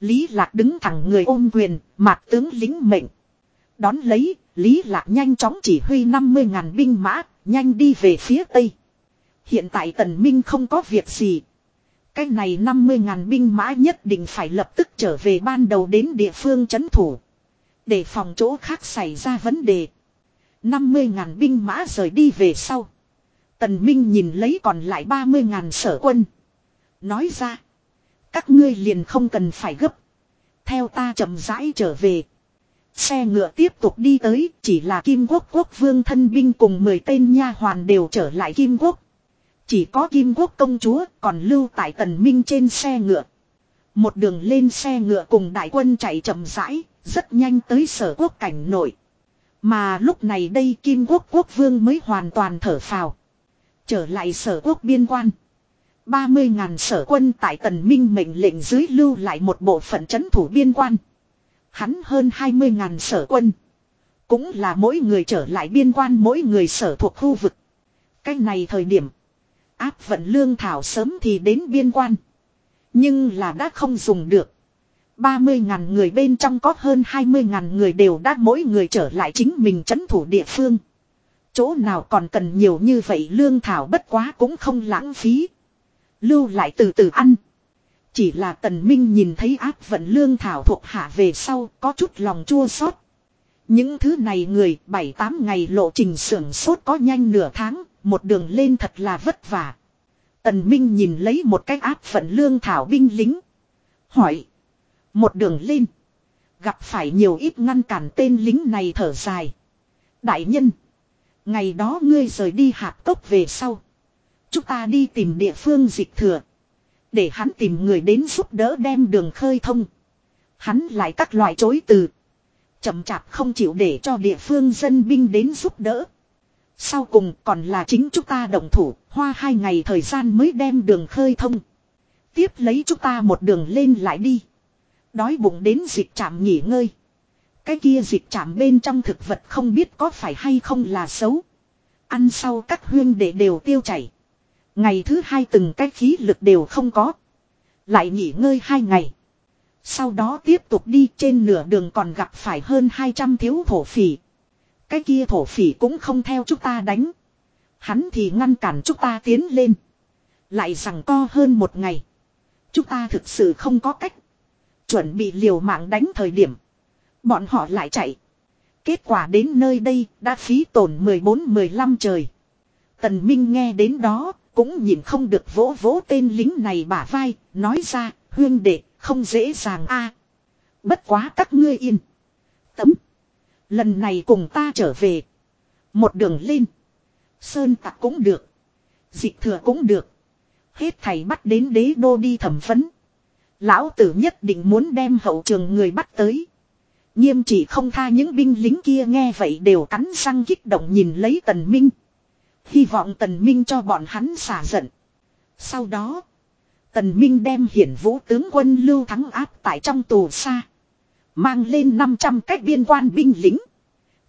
Lý Lạc đứng thẳng người ôm quyền, mạc tướng lính mệnh. Đón lấy, Lý Lạc nhanh chóng chỉ huy 50.000 binh mã, nhanh đi về phía Tây. Hiện tại Tần Minh không có việc gì. Cái này 50.000 binh mã nhất định phải lập tức trở về ban đầu đến địa phương chấn thủ. Để phòng chỗ khác xảy ra vấn đề. 50.000 binh mã rời đi về sau. Tần Minh nhìn lấy còn lại 30.000 sở quân. Nói ra. Các ngươi liền không cần phải gấp. Theo ta chậm rãi trở về. Xe ngựa tiếp tục đi tới, chỉ là Kim Quốc quốc vương thân binh cùng 10 tên nha hoàn đều trở lại Kim Quốc. Chỉ có Kim Quốc công chúa còn lưu tại tần minh trên xe ngựa. Một đường lên xe ngựa cùng đại quân chạy chậm rãi, rất nhanh tới sở quốc cảnh nội. Mà lúc này đây Kim Quốc quốc vương mới hoàn toàn thở phào. Trở lại sở quốc biên quan. 30.000 sở quân tại tần minh mệnh lệnh dưới lưu lại một bộ phận chấn thủ biên quan. Hắn hơn 20.000 sở quân. Cũng là mỗi người trở lại biên quan mỗi người sở thuộc khu vực. Cách này thời điểm. Áp vận lương thảo sớm thì đến biên quan. Nhưng là đã không dùng được. 30.000 người bên trong có hơn 20.000 người đều đã mỗi người trở lại chính mình chấn thủ địa phương. Chỗ nào còn cần nhiều như vậy lương thảo bất quá cũng không lãng phí. Lưu lại từ từ ăn. Chỉ là tần minh nhìn thấy áp vận lương thảo thuộc hạ về sau có chút lòng chua xót. Những thứ này người 7-8 ngày lộ trình sưởng sốt có nhanh nửa tháng, một đường lên thật là vất vả. Tần Minh nhìn lấy một cái áp phận lương thảo binh lính. Hỏi. Một đường lên. Gặp phải nhiều ít ngăn cản tên lính này thở dài. Đại nhân. Ngày đó ngươi rời đi hạt cốc về sau. Chúng ta đi tìm địa phương dịch thừa. Để hắn tìm người đến giúp đỡ đem đường khơi thông. Hắn lại các loại chối từ. Chậm chạp không chịu để cho địa phương dân binh đến giúp đỡ. Sau cùng còn là chính chúng ta động thủ, hoa hai ngày thời gian mới đem đường khơi thông. Tiếp lấy chúng ta một đường lên lại đi. Đói bụng đến dịch chạm nghỉ ngơi. Cái kia dịch chạm bên trong thực vật không biết có phải hay không là xấu. Ăn sau các huyên để đều tiêu chảy. Ngày thứ hai từng cái khí lực đều không có. Lại nghỉ ngơi hai ngày. Sau đó tiếp tục đi trên nửa đường còn gặp phải hơn 200 thiếu thổ phỉ. Cái kia thổ phỉ cũng không theo chúng ta đánh. Hắn thì ngăn cản chúng ta tiến lên. Lại rằng co hơn một ngày. Chúng ta thực sự không có cách. Chuẩn bị liều mạng đánh thời điểm. Bọn họ lại chạy. Kết quả đến nơi đây đã phí tổn 14-15 trời. Tần Minh nghe đến đó cũng nhìn không được vỗ vỗ tên lính này bả vai. Nói ra, huyên đệ, không dễ dàng a. bất quá các ngươi yên. Tấm. Lần này cùng ta trở về. Một đường lên. Sơn tặc cũng được. Dịch thừa cũng được. Hết thầy bắt đến đế đô đi thẩm vấn. Lão tử nhất định muốn đem hậu trường người bắt tới. Nghiêm chỉ không tha những binh lính kia nghe vậy đều cắn răng kích động nhìn lấy tần minh. Hy vọng tần minh cho bọn hắn xả giận. Sau đó. Tần minh đem hiển vũ tướng quân lưu thắng áp tại trong tù xa. Mang lên 500 cách biên quan binh lính.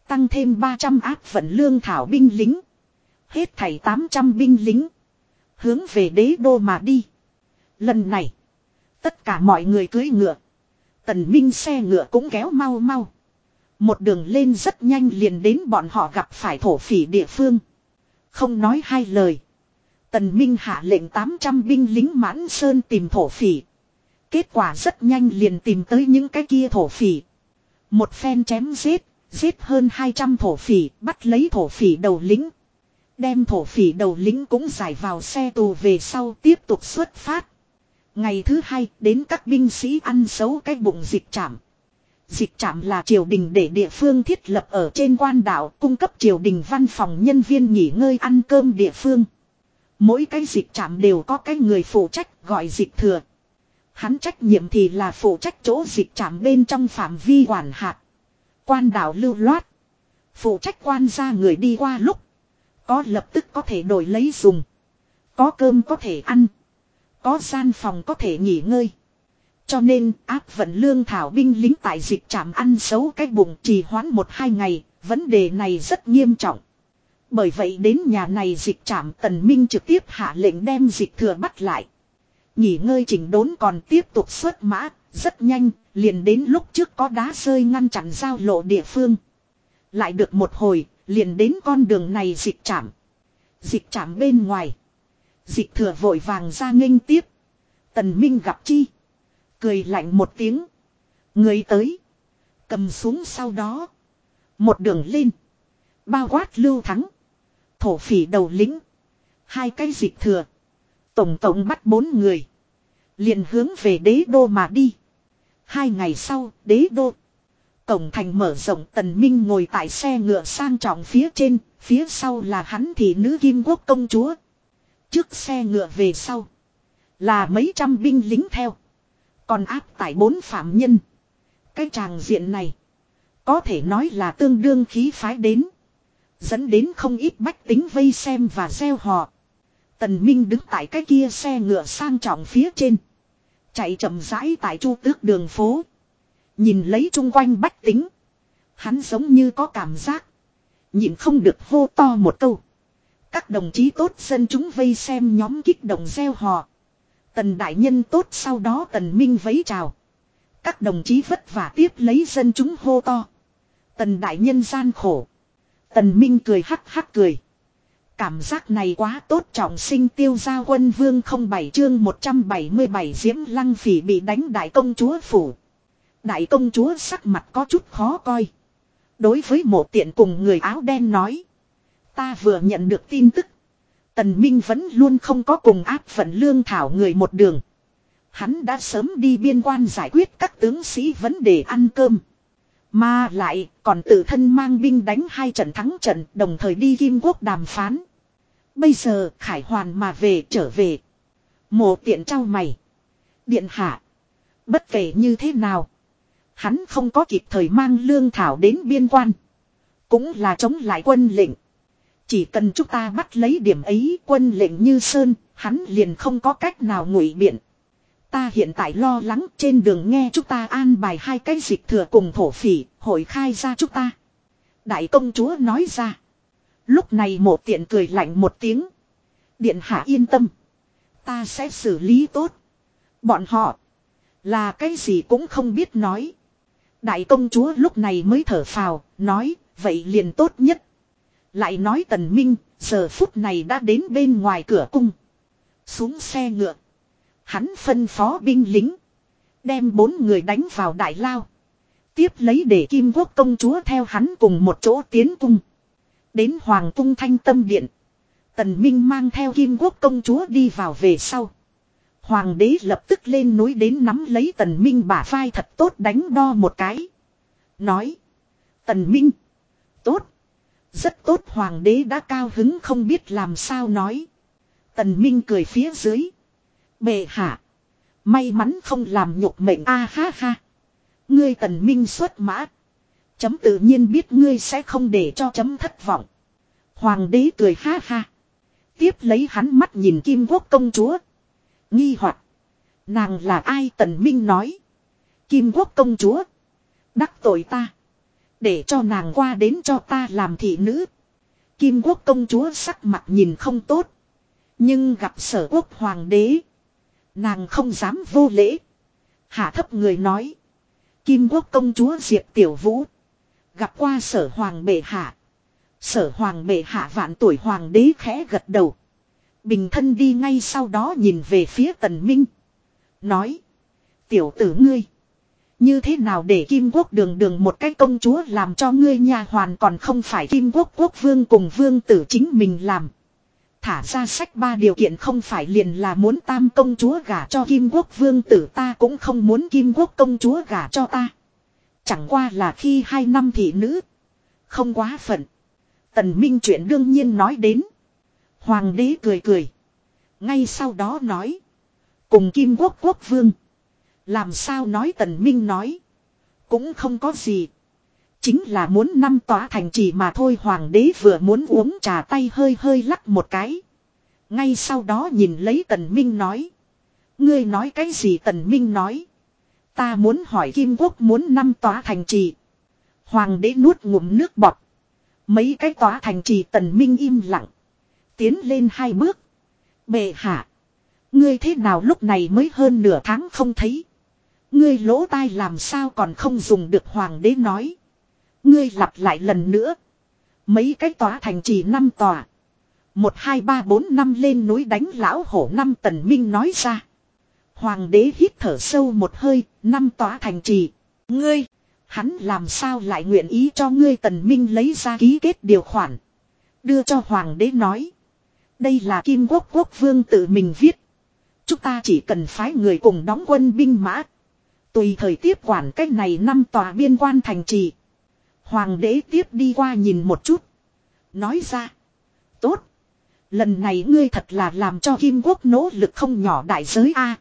Tăng thêm 300 áp vận lương thảo binh lính. Hết thảy 800 binh lính. Hướng về đế đô mà đi. Lần này. Tất cả mọi người cưới ngựa. Tần Minh xe ngựa cũng kéo mau mau. Một đường lên rất nhanh liền đến bọn họ gặp phải thổ phỉ địa phương. Không nói hai lời. Tần Minh hạ lệnh 800 binh lính mãn sơn tìm thổ phỉ. Kết quả rất nhanh liền tìm tới những cái kia thổ phỉ. Một phen chém giết, giết hơn 200 thổ phỉ, bắt lấy thổ phỉ đầu lính. Đem thổ phỉ đầu lính cũng giải vào xe tù về sau tiếp tục xuất phát. Ngày thứ hai đến các binh sĩ ăn xấu cái bụng dịch trạm. Dịch trạm là triều đình để địa phương thiết lập ở trên quan đảo cung cấp triều đình văn phòng nhân viên nghỉ ngơi ăn cơm địa phương. Mỗi cái dịch trạm đều có cái người phụ trách gọi dịch thừa. Hắn trách nhiệm thì là phụ trách chỗ dịch trạm bên trong phạm vi quản hạt. Quan đảo lưu loát. Phụ trách quan gia người đi qua lúc. Có lập tức có thể đổi lấy dùng. Có cơm có thể ăn. Có gian phòng có thể nghỉ ngơi. Cho nên áp vận lương thảo binh lính tại dịch trạm ăn xấu cái bụng trì hoãn một hai ngày. Vấn đề này rất nghiêm trọng. Bởi vậy đến nhà này dịch trạm tần minh trực tiếp hạ lệnh đem dịch thừa bắt lại. Nghỉ ngơi chỉnh đốn còn tiếp tục xuất mã, rất nhanh, liền đến lúc trước có đá rơi ngăn chặn giao lộ địa phương. Lại được một hồi, liền đến con đường này dịch chạm Dịch chạm bên ngoài. Dịch thừa vội vàng ra nghênh tiếp. Tần Minh gặp chi. Cười lạnh một tiếng. Người tới. Cầm xuống sau đó. Một đường lên. Bao quát lưu thắng. Thổ phỉ đầu lính Hai cái dịch thừa. Tổng tổng bắt bốn người. liền hướng về đế đô mà đi. Hai ngày sau, đế đô. Cổng thành mở rộng tần minh ngồi tại xe ngựa sang trọng phía trên, phía sau là hắn thì nữ kim quốc công chúa. Trước xe ngựa về sau. Là mấy trăm binh lính theo. Còn áp tải bốn phạm nhân. Cái tràng diện này. Có thể nói là tương đương khí phái đến. Dẫn đến không ít bách tính vây xem và gieo họ. Tần Minh đứng tại cái kia xe ngựa sang trọng phía trên. Chạy chậm rãi tại chu tước đường phố. Nhìn lấy chung quanh bách tính. Hắn giống như có cảm giác. Nhìn không được hô to một câu. Các đồng chí tốt dân chúng vây xem nhóm kích động gieo họ. Tần đại nhân tốt sau đó tần minh vấy chào. Các đồng chí vất vả tiếp lấy dân chúng hô to. Tần đại nhân gian khổ. Tần minh cười hắc hắc cười. Cảm giác này quá tốt trọng sinh tiêu gia quân vương không bảy chương 177 diễm lăng phỉ bị đánh đại công chúa phủ. Đại công chúa sắc mặt có chút khó coi. Đối với một tiện cùng người áo đen nói. Ta vừa nhận được tin tức. Tần Minh vẫn luôn không có cùng áp phận lương thảo người một đường. Hắn đã sớm đi biên quan giải quyết các tướng sĩ vấn đề ăn cơm. Mà lại còn tự thân mang binh đánh hai trận thắng trận đồng thời đi Kim Quốc đàm phán. Bây giờ Khải Hoàn mà về trở về. Mộ tiện trao mày. Điện hạ. Bất kể như thế nào. Hắn không có kịp thời mang lương thảo đến biên quan. Cũng là chống lại quân lệnh. Chỉ cần chúng ta bắt lấy điểm ấy quân lệnh như sơn, hắn liền không có cách nào ngụy biện. Ta hiện tại lo lắng trên đường nghe chúng ta an bài hai cái dịch thừa cùng thổ phỉ, hội khai ra chúng ta. Đại công chúa nói ra. Lúc này một tiện cười lạnh một tiếng. Điện hạ yên tâm. Ta sẽ xử lý tốt. Bọn họ. Là cái gì cũng không biết nói. Đại công chúa lúc này mới thở phào, nói, vậy liền tốt nhất. Lại nói tần minh, giờ phút này đã đến bên ngoài cửa cung. Xuống xe ngựa. Hắn phân phó binh lính. Đem bốn người đánh vào đại lao. Tiếp lấy để kim quốc công chúa theo hắn cùng một chỗ tiến cung. Đến hoàng cung thanh tâm điện. Tần Minh mang theo kim quốc công chúa đi vào về sau. Hoàng đế lập tức lên núi đến nắm lấy tần Minh bả vai thật tốt đánh đo một cái. Nói. Tần Minh. Tốt. Rất tốt hoàng đế đã cao hứng không biết làm sao nói. Tần Minh cười phía dưới. Bệ hạ. May mắn không làm nhục mệnh a ha ha. Ngươi tần minh xuất mã. Chấm tự nhiên biết ngươi sẽ không để cho chấm thất vọng. Hoàng đế cười ha ha. Tiếp lấy hắn mắt nhìn kim quốc công chúa. Nghi hoặc Nàng là ai tần minh nói. Kim quốc công chúa. Đắc tội ta. Để cho nàng qua đến cho ta làm thị nữ. Kim quốc công chúa sắc mặt nhìn không tốt. Nhưng gặp sở quốc hoàng đế. Nàng không dám vô lễ. Hạ thấp người nói. Kim quốc công chúa Diệp Tiểu Vũ. Gặp qua sở hoàng bệ hạ. Sở hoàng bệ hạ vạn tuổi hoàng đế khẽ gật đầu. Bình thân đi ngay sau đó nhìn về phía tần minh. Nói. Tiểu tử ngươi. Như thế nào để Kim Quốc đường đường một cái công chúa làm cho ngươi nha hoàn còn không phải Kim Quốc quốc vương cùng vương tử chính mình làm. Thả ra sách ba điều kiện không phải liền là muốn tam công chúa gả cho Kim Quốc vương tử ta cũng không muốn Kim Quốc công chúa gả cho ta. Chẳng qua là khi hai năm thị nữ. Không quá phận. Tần Minh chuyện đương nhiên nói đến. Hoàng đế cười cười. Ngay sau đó nói. Cùng Kim Quốc quốc vương. Làm sao nói Tần Minh nói. Cũng không có gì. Chính là muốn năm tỏa thành trì mà thôi hoàng đế vừa muốn uống trà tay hơi hơi lắc một cái. Ngay sau đó nhìn lấy tần minh nói. Ngươi nói cái gì tần minh nói. Ta muốn hỏi kim quốc muốn năm tỏa thành trì. Hoàng đế nuốt ngụm nước bọt. Mấy cái tỏa thành trì tần minh im lặng. Tiến lên hai bước. Bệ hạ. Ngươi thế nào lúc này mới hơn nửa tháng không thấy. Ngươi lỗ tai làm sao còn không dùng được hoàng đế nói. Ngươi lặp lại lần nữa. Mấy cái tòa thành trì năm tòa. Một hai ba bốn năm lên núi đánh lão hổ năm tần minh nói ra. Hoàng đế hít thở sâu một hơi, năm tòa thành trì. Ngươi, hắn làm sao lại nguyện ý cho ngươi tần minh lấy ra ký kết điều khoản. Đưa cho hoàng đế nói. Đây là kim quốc quốc vương tự mình viết. Chúng ta chỉ cần phái người cùng đóng quân binh mã. Tùy thời tiếp quản cách này năm tòa biên quan thành trì. Hoàng đế tiếp đi qua nhìn một chút. Nói ra. Tốt. Lần này ngươi thật là làm cho Kim Quốc nỗ lực không nhỏ đại giới A.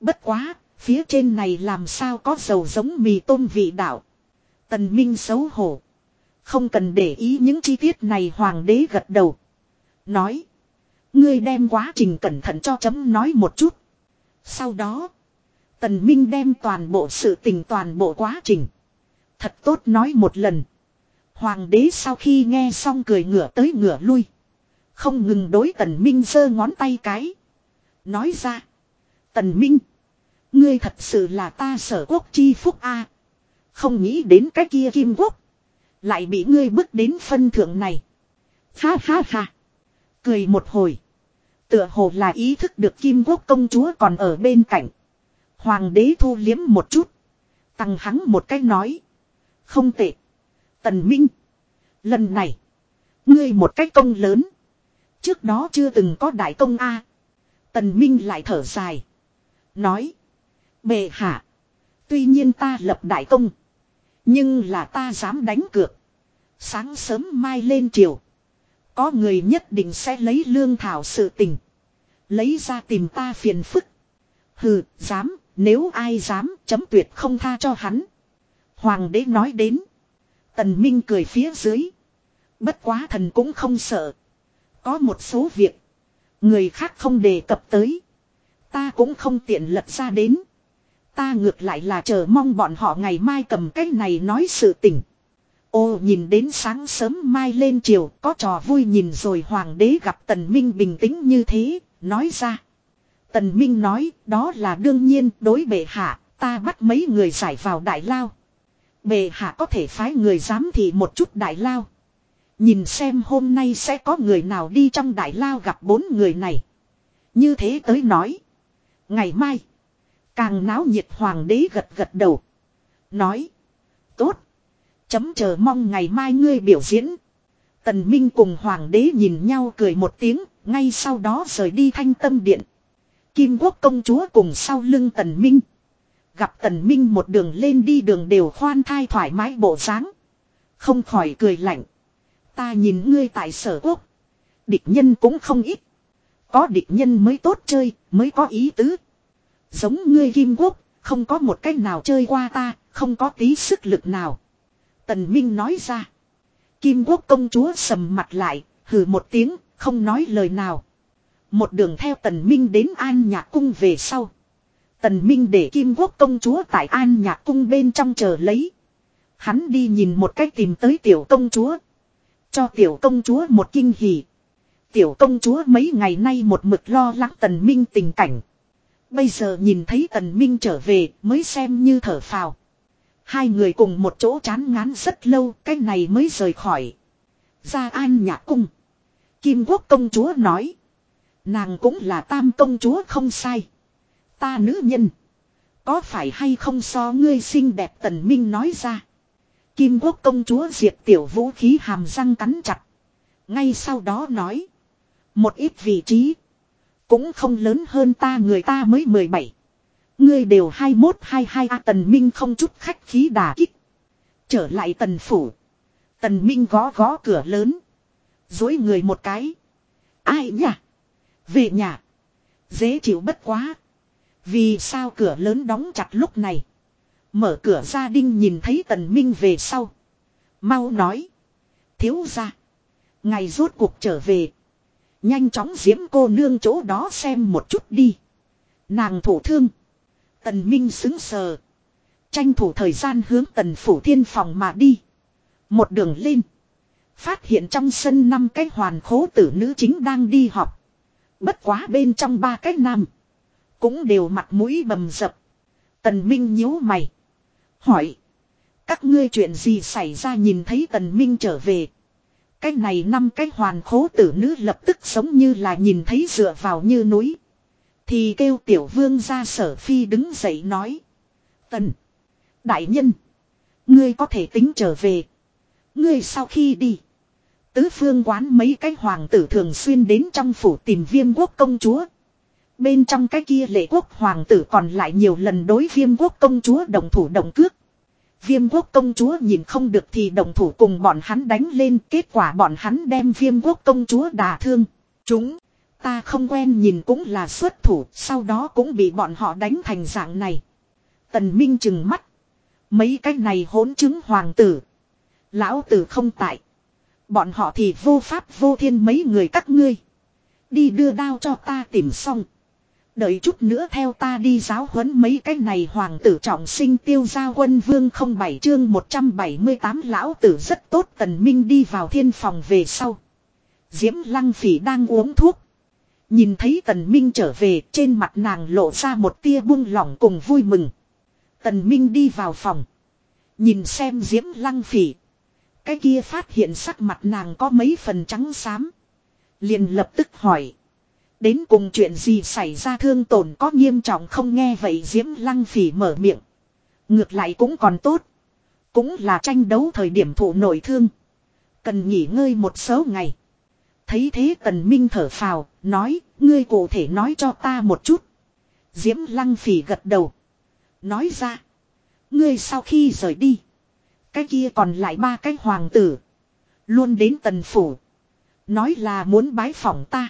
Bất quá, phía trên này làm sao có dầu giống mì tôm vị đạo. Tần Minh xấu hổ. Không cần để ý những chi tiết này hoàng đế gật đầu. Nói. Ngươi đem quá trình cẩn thận cho chấm nói một chút. Sau đó. Tần Minh đem toàn bộ sự tình toàn bộ quá trình. Thật tốt nói một lần. Hoàng đế sau khi nghe xong cười ngửa tới ngửa lui. Không ngừng đối tần minh giơ ngón tay cái. Nói ra. Tần minh. Ngươi thật sự là ta sở quốc chi phúc a Không nghĩ đến cái kia kim quốc. Lại bị ngươi bước đến phân thượng này. Ha ha ha. Cười một hồi. Tựa hồ là ý thức được kim quốc công chúa còn ở bên cạnh. Hoàng đế thu liếm một chút. Tăng hắn một cách nói. Không tệ. Tần Minh. Lần này. Ngươi một cách công lớn. Trước đó chưa từng có đại công A. Tần Minh lại thở dài. Nói. Bệ hạ. Tuy nhiên ta lập đại công. Nhưng là ta dám đánh cược. Sáng sớm mai lên chiều. Có người nhất định sẽ lấy lương thảo sự tình. Lấy ra tìm ta phiền phức. Hừ, dám, nếu ai dám, chấm tuyệt không tha cho hắn. Hoàng đế nói đến. Tần Minh cười phía dưới. Bất quá thần cũng không sợ. Có một số việc. Người khác không đề cập tới. Ta cũng không tiện lật ra đến. Ta ngược lại là chờ mong bọn họ ngày mai cầm cái này nói sự tình. Ô nhìn đến sáng sớm mai lên chiều có trò vui nhìn rồi hoàng đế gặp tần minh bình tĩnh như thế, nói ra. Tần minh nói đó là đương nhiên đối bệ hạ, ta bắt mấy người giải vào đại lao bề hạ có thể phái người dám thì một chút đại lao. Nhìn xem hôm nay sẽ có người nào đi trong đại lao gặp bốn người này. Như thế tới nói. Ngày mai. Càng náo nhiệt hoàng đế gật gật đầu. Nói. Tốt. Chấm chờ mong ngày mai ngươi biểu diễn. Tần Minh cùng hoàng đế nhìn nhau cười một tiếng. Ngay sau đó rời đi thanh tâm điện. Kim quốc công chúa cùng sau lưng tần Minh. Gặp tần Minh một đường lên đi đường đều khoan thai thoải mái bộ dáng, Không khỏi cười lạnh. Ta nhìn ngươi tại sở quốc. Địch nhân cũng không ít. Có địch nhân mới tốt chơi, mới có ý tứ. Giống ngươi kim quốc, không có một cách nào chơi qua ta, không có tí sức lực nào. Tần Minh nói ra. Kim quốc công chúa sầm mặt lại, hừ một tiếng, không nói lời nào. Một đường theo tần Minh đến an nhạc cung về sau. Tần Minh để Kim quốc công chúa tại an nhạc cung bên trong chờ lấy. Hắn đi nhìn một cách tìm tới tiểu công chúa. Cho tiểu công chúa một kinh hỉ. Tiểu công chúa mấy ngày nay một mực lo lắng tần minh tình cảnh. Bây giờ nhìn thấy tần minh trở về mới xem như thở phào. Hai người cùng một chỗ chán ngán rất lâu, cái này mới rời khỏi. Ra an nhạc cung. Kim quốc công chúa nói. Nàng cũng là tam công chúa không sai. Ta nữ nhân. Có phải hay không so ngươi xinh đẹp tần minh nói ra. Kim quốc công chúa diệt tiểu vũ khí hàm răng cắn chặt. Ngay sau đó nói. Một ít vị trí. Cũng không lớn hơn ta người ta mới 17. Ngươi đều 21 22 a tần minh không chút khách khí đà kích. Trở lại tần phủ. Tần minh gõ gõ cửa lớn. Dối người một cái. Ai nhỉ? Về nhà. Dễ chịu bất quá. Vì sao cửa lớn đóng chặt lúc này. Mở cửa ra đinh nhìn thấy tần minh về sau. Mau nói. Thiếu ra. Ngày rốt cuộc trở về. Nhanh chóng diễm cô nương chỗ đó xem một chút đi. Nàng thủ thương. Tần Minh xứng sờ. Tranh thủ thời gian hướng tần phủ thiên phòng mà đi. Một đường lên. Phát hiện trong sân năm cái hoàn khố tử nữ chính đang đi học. Bất quá bên trong ba cái nam. Cũng đều mặt mũi bầm dập. Tần Minh nhíu mày. Hỏi. Các ngươi chuyện gì xảy ra nhìn thấy tần minh trở về. Cái này năm cái hoàn khố tử nữ lập tức giống như là nhìn thấy dựa vào như núi. Thì kêu tiểu vương ra sở phi đứng dậy nói. Tần. Đại nhân. Ngươi có thể tính trở về. Ngươi sau khi đi. Tứ phương quán mấy cái hoàng tử thường xuyên đến trong phủ tìm viêm quốc công chúa. Bên trong cái kia lệ quốc hoàng tử còn lại nhiều lần đối viêm quốc công chúa đồng thủ đồng cước. Viêm quốc công chúa nhìn không được thì đồng thủ cùng bọn hắn đánh lên kết quả bọn hắn đem viêm quốc công chúa đả thương. Chúng, ta không quen nhìn cũng là xuất thủ, sau đó cũng bị bọn họ đánh thành dạng này. Tần Minh chừng mắt. Mấy cái này hỗn chứng hoàng tử. Lão tử không tại. Bọn họ thì vô pháp vô thiên mấy người các ngươi. Đi đưa đao cho ta tìm xong. Đợi chút nữa theo ta đi giáo huấn mấy cái này hoàng tử trọng sinh tiêu gia quân vương không bảy chương 178 lão tử rất tốt, tần minh đi vào thiên phòng về sau. Diễm lăng phỉ đang uống thuốc. Nhìn thấy tần minh trở về, trên mặt nàng lộ ra một tia buông lỏng cùng vui mừng. Tần minh đi vào phòng. Nhìn xem diễm lăng phỉ. Cái kia phát hiện sắc mặt nàng có mấy phần trắng xám. Liền lập tức hỏi. Đến cùng chuyện gì xảy ra thương tổn có nghiêm trọng không nghe vậy Diễm Lăng Phỉ mở miệng. Ngược lại cũng còn tốt. Cũng là tranh đấu thời điểm thụ nổi thương. Cần nghỉ ngơi một số ngày. Thấy thế Tần Minh thở phào, nói, ngươi cụ thể nói cho ta một chút. Diễm Lăng Phỉ gật đầu. Nói ra, ngươi sau khi rời đi. Cái kia còn lại ba cái hoàng tử. Luôn đến Tần Phủ. Nói là muốn bái phỏng ta.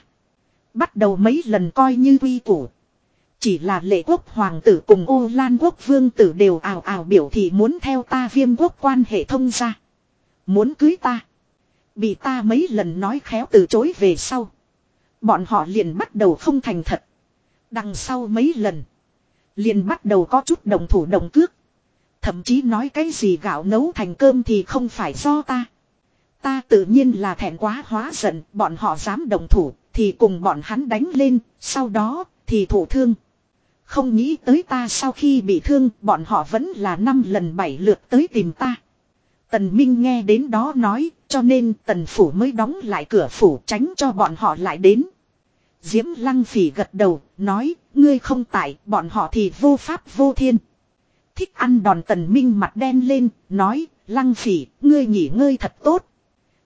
Bắt đầu mấy lần coi như quy củ. Chỉ là lệ quốc hoàng tử cùng ô lan quốc vương tử đều ảo ảo biểu thị muốn theo ta viêm quốc quan hệ thông ra. Muốn cưới ta. Bị ta mấy lần nói khéo từ chối về sau. Bọn họ liền bắt đầu không thành thật. Đằng sau mấy lần. Liền bắt đầu có chút đồng thủ đồng cước. Thậm chí nói cái gì gạo nấu thành cơm thì không phải do ta. Ta tự nhiên là thẹn quá hóa giận, bọn họ dám đồng thủ, thì cùng bọn hắn đánh lên, sau đó, thì thủ thương. Không nghĩ tới ta sau khi bị thương, bọn họ vẫn là năm lần bảy lượt tới tìm ta. Tần Minh nghe đến đó nói, cho nên tần phủ mới đóng lại cửa phủ tránh cho bọn họ lại đến. Diễm Lăng Phỉ gật đầu, nói, ngươi không tại, bọn họ thì vô pháp vô thiên. Thích ăn đòn tần minh mặt đen lên, nói, Lăng Phỉ, ngươi nghỉ ngơi thật tốt.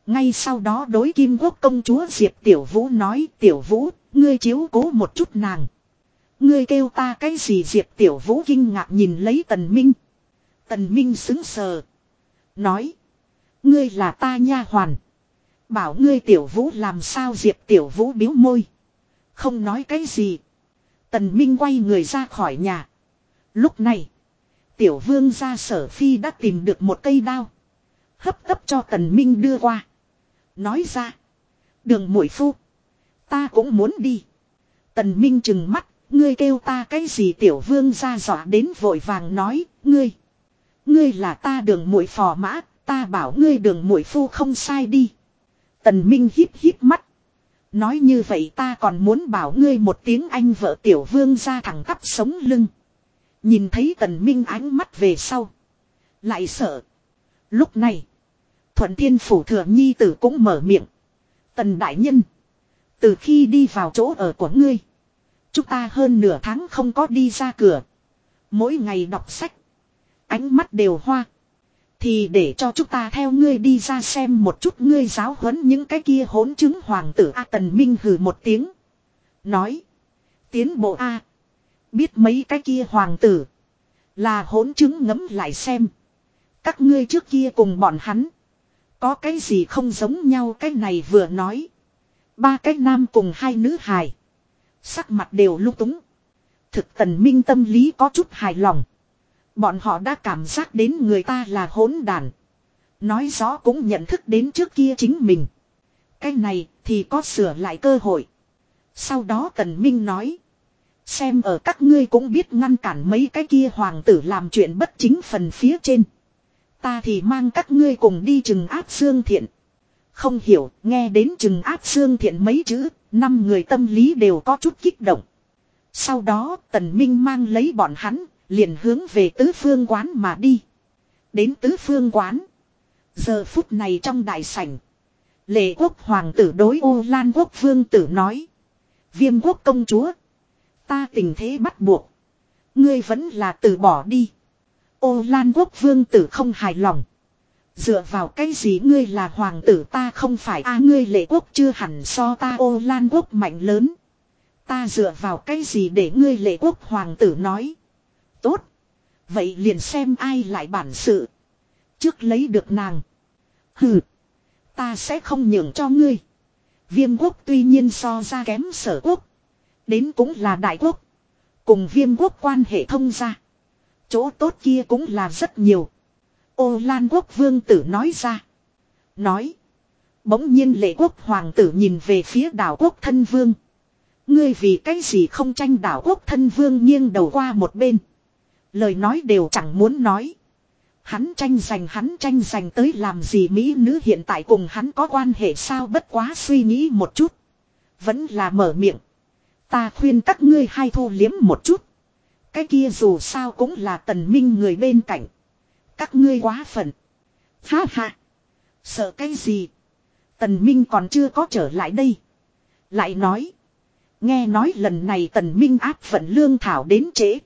Ngay sau đó đối kim quốc công chúa Diệp Tiểu Vũ nói, Tiểu Vũ, ngươi chiếu cố một chút nàng. Ngươi kêu ta cái gì Diệp Tiểu Vũ kinh ngạc nhìn lấy tần minh. Tần minh xứng sờ. Nói. Ngươi là ta nha hoàn. Bảo ngươi tiểu vũ làm sao diệp tiểu vũ biếu môi. Không nói cái gì. Tần Minh quay người ra khỏi nhà. Lúc này. Tiểu vương ra sở phi đã tìm được một cây đao. Hấp tấp cho tần Minh đưa qua. Nói ra. Đường mũi phu. Ta cũng muốn đi. Tần Minh chừng mắt. Ngươi kêu ta cái gì tiểu vương gia dọa đến vội vàng nói. Ngươi. Ngươi là ta đường mũi phò mã. Ta bảo ngươi đường mũi phu không sai đi. Tần Minh híp híp mắt. Nói như vậy ta còn muốn bảo ngươi một tiếng anh vợ tiểu vương ra thẳng tắp sống lưng. Nhìn thấy tần minh ánh mắt về sau. Lại sợ. Lúc này. Thuận thiên phủ thừa nhi tử cũng mở miệng. Tần đại nhân. Từ khi đi vào chỗ ở của ngươi. Chúng ta hơn nửa tháng không có đi ra cửa. Mỗi ngày đọc sách. Ánh mắt đều hoa. Thì để cho chúng ta theo ngươi đi ra xem một chút ngươi giáo huấn những cái kia hỗn chứng hoàng tử A Tần Minh hừ một tiếng. Nói. Tiến bộ A. Biết mấy cái kia hoàng tử. Là hỗn chứng ngấm lại xem. Các ngươi trước kia cùng bọn hắn. Có cái gì không giống nhau cái này vừa nói. Ba cái nam cùng hai nữ hài. Sắc mặt đều lúc túng. Thực tần minh tâm lý có chút hài lòng. Bọn họ đã cảm giác đến người ta là hỗn đàn. Nói rõ cũng nhận thức đến trước kia chính mình. Cái này thì có sửa lại cơ hội. Sau đó Tần Minh nói. Xem ở các ngươi cũng biết ngăn cản mấy cái kia hoàng tử làm chuyện bất chính phần phía trên. Ta thì mang các ngươi cùng đi trừng áp xương thiện. Không hiểu, nghe đến trừng áp xương thiện mấy chữ, năm người tâm lý đều có chút kích động. Sau đó, Tần Minh mang lấy bọn hắn, Liền hướng về tứ phương quán mà đi. Đến tứ phương quán. Giờ phút này trong đại sảnh. Lệ quốc hoàng tử đối ô lan quốc vương tử nói. Viêm quốc công chúa. Ta tình thế bắt buộc. Ngươi vẫn là từ bỏ đi. Ô lan quốc vương tử không hài lòng. Dựa vào cái gì ngươi là hoàng tử ta không phải a, ngươi lệ quốc chưa hẳn so ta, ô lan quốc mạnh lớn. Ta dựa vào cái gì để ngươi lệ quốc hoàng tử nói. Tốt. Vậy liền xem ai lại bản sự. Trước lấy được nàng. Hừ. Ta sẽ không nhường cho ngươi. Viêm quốc tuy nhiên so ra kém sở quốc. Đến cũng là đại quốc. Cùng viêm quốc quan hệ thông ra. Chỗ tốt kia cũng là rất nhiều. Ô Lan quốc vương tử nói ra. Nói. Bỗng nhiên lệ quốc hoàng tử nhìn về phía đảo quốc thân vương. Ngươi vì cái gì không tranh đảo quốc thân vương nghiêng đầu qua một bên. Lời nói đều chẳng muốn nói. Hắn tranh giành, hắn tranh giành tới làm gì Mỹ nữ hiện tại cùng hắn có quan hệ sao bất quá suy nghĩ một chút. Vẫn là mở miệng. Ta khuyên các ngươi hai thu liếm một chút. Cái kia dù sao cũng là tần minh người bên cạnh. Các ngươi quá phận. Ha ha. Sợ cái gì. Tần minh còn chưa có trở lại đây. Lại nói. Nghe nói lần này tần minh áp phận lương thảo đến trễ.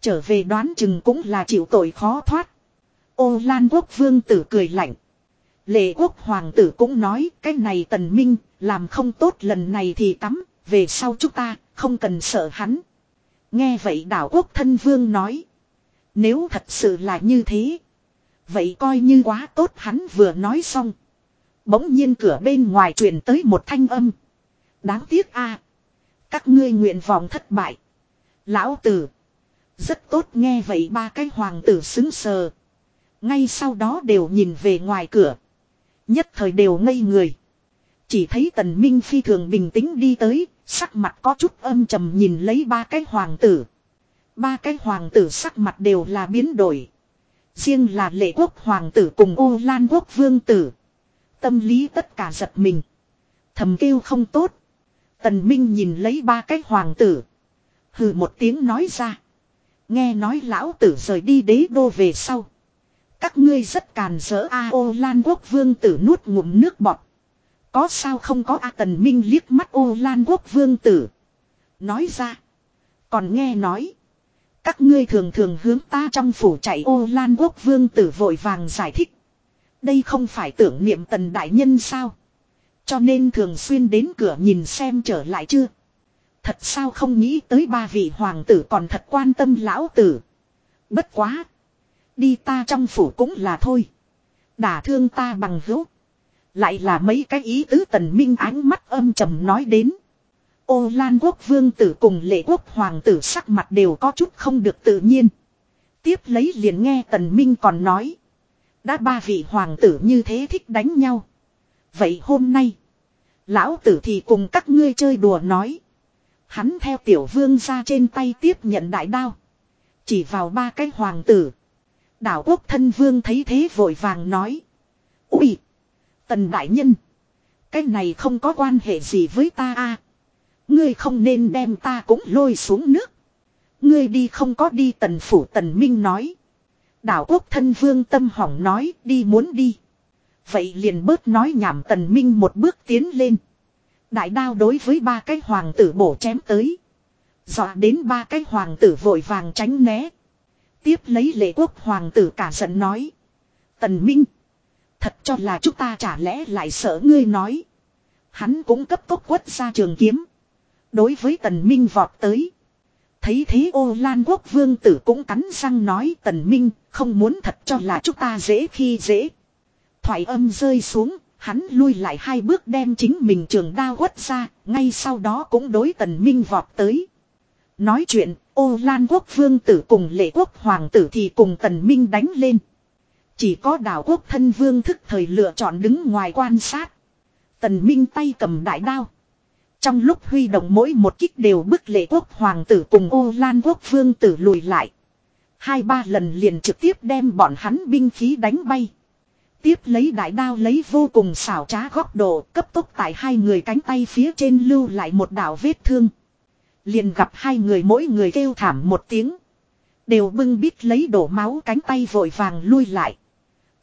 Trở về đoán chừng cũng là chịu tội khó thoát. Ô Lan quốc vương tử cười lạnh. Lệ quốc hoàng tử cũng nói, cái này tần minh, làm không tốt lần này thì cắm. Về sau chúng ta không cần sợ hắn. Nghe vậy đảo quốc thân vương nói. Nếu thật sự là như thế. Vậy coi như quá tốt hắn vừa nói xong. Bỗng nhiên cửa bên ngoài truyền tới một thanh âm. Đáng tiếc a Các ngươi nguyện vọng thất bại. Lão tử. Rất tốt nghe vậy ba cái hoàng tử xứng sờ. Ngay sau đó đều nhìn về ngoài cửa. Nhất thời đều ngây người. Chỉ thấy tần minh phi thường bình tĩnh đi tới, sắc mặt có chút âm trầm nhìn lấy ba cái hoàng tử. Ba cái hoàng tử sắc mặt đều là biến đổi. Riêng là lệ quốc hoàng tử cùng ô lan quốc vương tử. Tâm lý tất cả giật mình. Thầm kêu không tốt. Tần Minh nhìn lấy ba cái hoàng tử. Hừ một tiếng nói ra. Nghe nói lão tử rời đi đế đô về sau. Các ngươi rất càn rỡ a, ô lan quốc vương tử nuốt ngụm nước bọt. Có sao không có a tần minh liếc mắt ô lan quốc vương tử. Nói ra. Còn nghe nói. Các ngươi thường thường hướng ta trong phủ chạy ô lan quốc vương tử vội vàng giải thích. Đây không phải tưởng niệm tần đại nhân sao. Cho nên thường xuyên đến cửa nhìn xem trở lại chưa. Thật sao không nghĩ tới ba vị hoàng tử còn thật quan tâm lão tử. Bất quá. Đi ta trong phủ cũng là thôi. Đả thương ta bằng hữu. Lại là mấy cái ý tứ tần minh ánh mắt âm trầm nói đến. Ô Lan quốc vương tử cùng lệ quốc hoàng tử sắc mặt đều có chút không được tự nhiên. Tiếp lấy liền nghe tần minh còn nói. Đã ba vị hoàng tử như thế thích đánh nhau. Vậy hôm nay. Lão tử thì cùng các ngươi chơi đùa nói. Hắn theo tiểu vương ra trên tay tiếp nhận đại đao. Chỉ vào ba cái hoàng tử. Đảo quốc thân vương thấy thế vội vàng nói. Úi! Tần đại nhân! Cái này không có quan hệ gì với ta a. Ngươi không nên đem ta cũng lôi xuống nước. Ngươi đi không có đi, tần phủ tần minh nói. Đảo quốc thân vương tâm hỏng nói, đi muốn đi. Vậy liền bớt nói nhảm tần minh một bước tiến lên. Đại đao đối với ba cái hoàng tử bổ chém tới. Dọa đến ba cái hoàng tử vội vàng tránh né. Tiếp lấy lệ quốc hoàng tử cả giận nói. Tần Minh. Thật cho là chúng ta chả lẽ lại sợ ngươi nói. Hắn cũng cấp tốc quất ra trường kiếm. Đối với tần Minh vọt tới. Thấy thế ô lan quốc vương tử cũng cắn răng nói tần Minh không muốn thật cho là chúng ta dễ khi dễ. Thoại âm rơi xuống, hắn lui lại hai bước đem chính mình trường đao quất ra, ngay sau đó cũng đối tần Minh vọt tới. Nói chuyện, ô lan quốc vương tử cùng lệ quốc hoàng tử thì cùng tần Minh đánh lên. Chỉ có đảo quốc thân vương thức thời lựa chọn đứng ngoài quan sát. Tần Minh tay cầm đại đao. Trong lúc huy động mỗi một kích đều bức lệ quốc hoàng tử cùng ô lan quốc vương tử lùi lại. Hai ba lần liền trực tiếp đem bọn hắn binh khí đánh bay. Tiếp lấy đại đao lấy vô cùng xảo trá góc độ cấp tốc tại hai người cánh tay phía trên lưu lại một đạo vết thương. Liền gặp hai người mỗi người kêu thảm một tiếng. Đều bưng bít lấy đổ máu cánh tay vội vàng lui lại.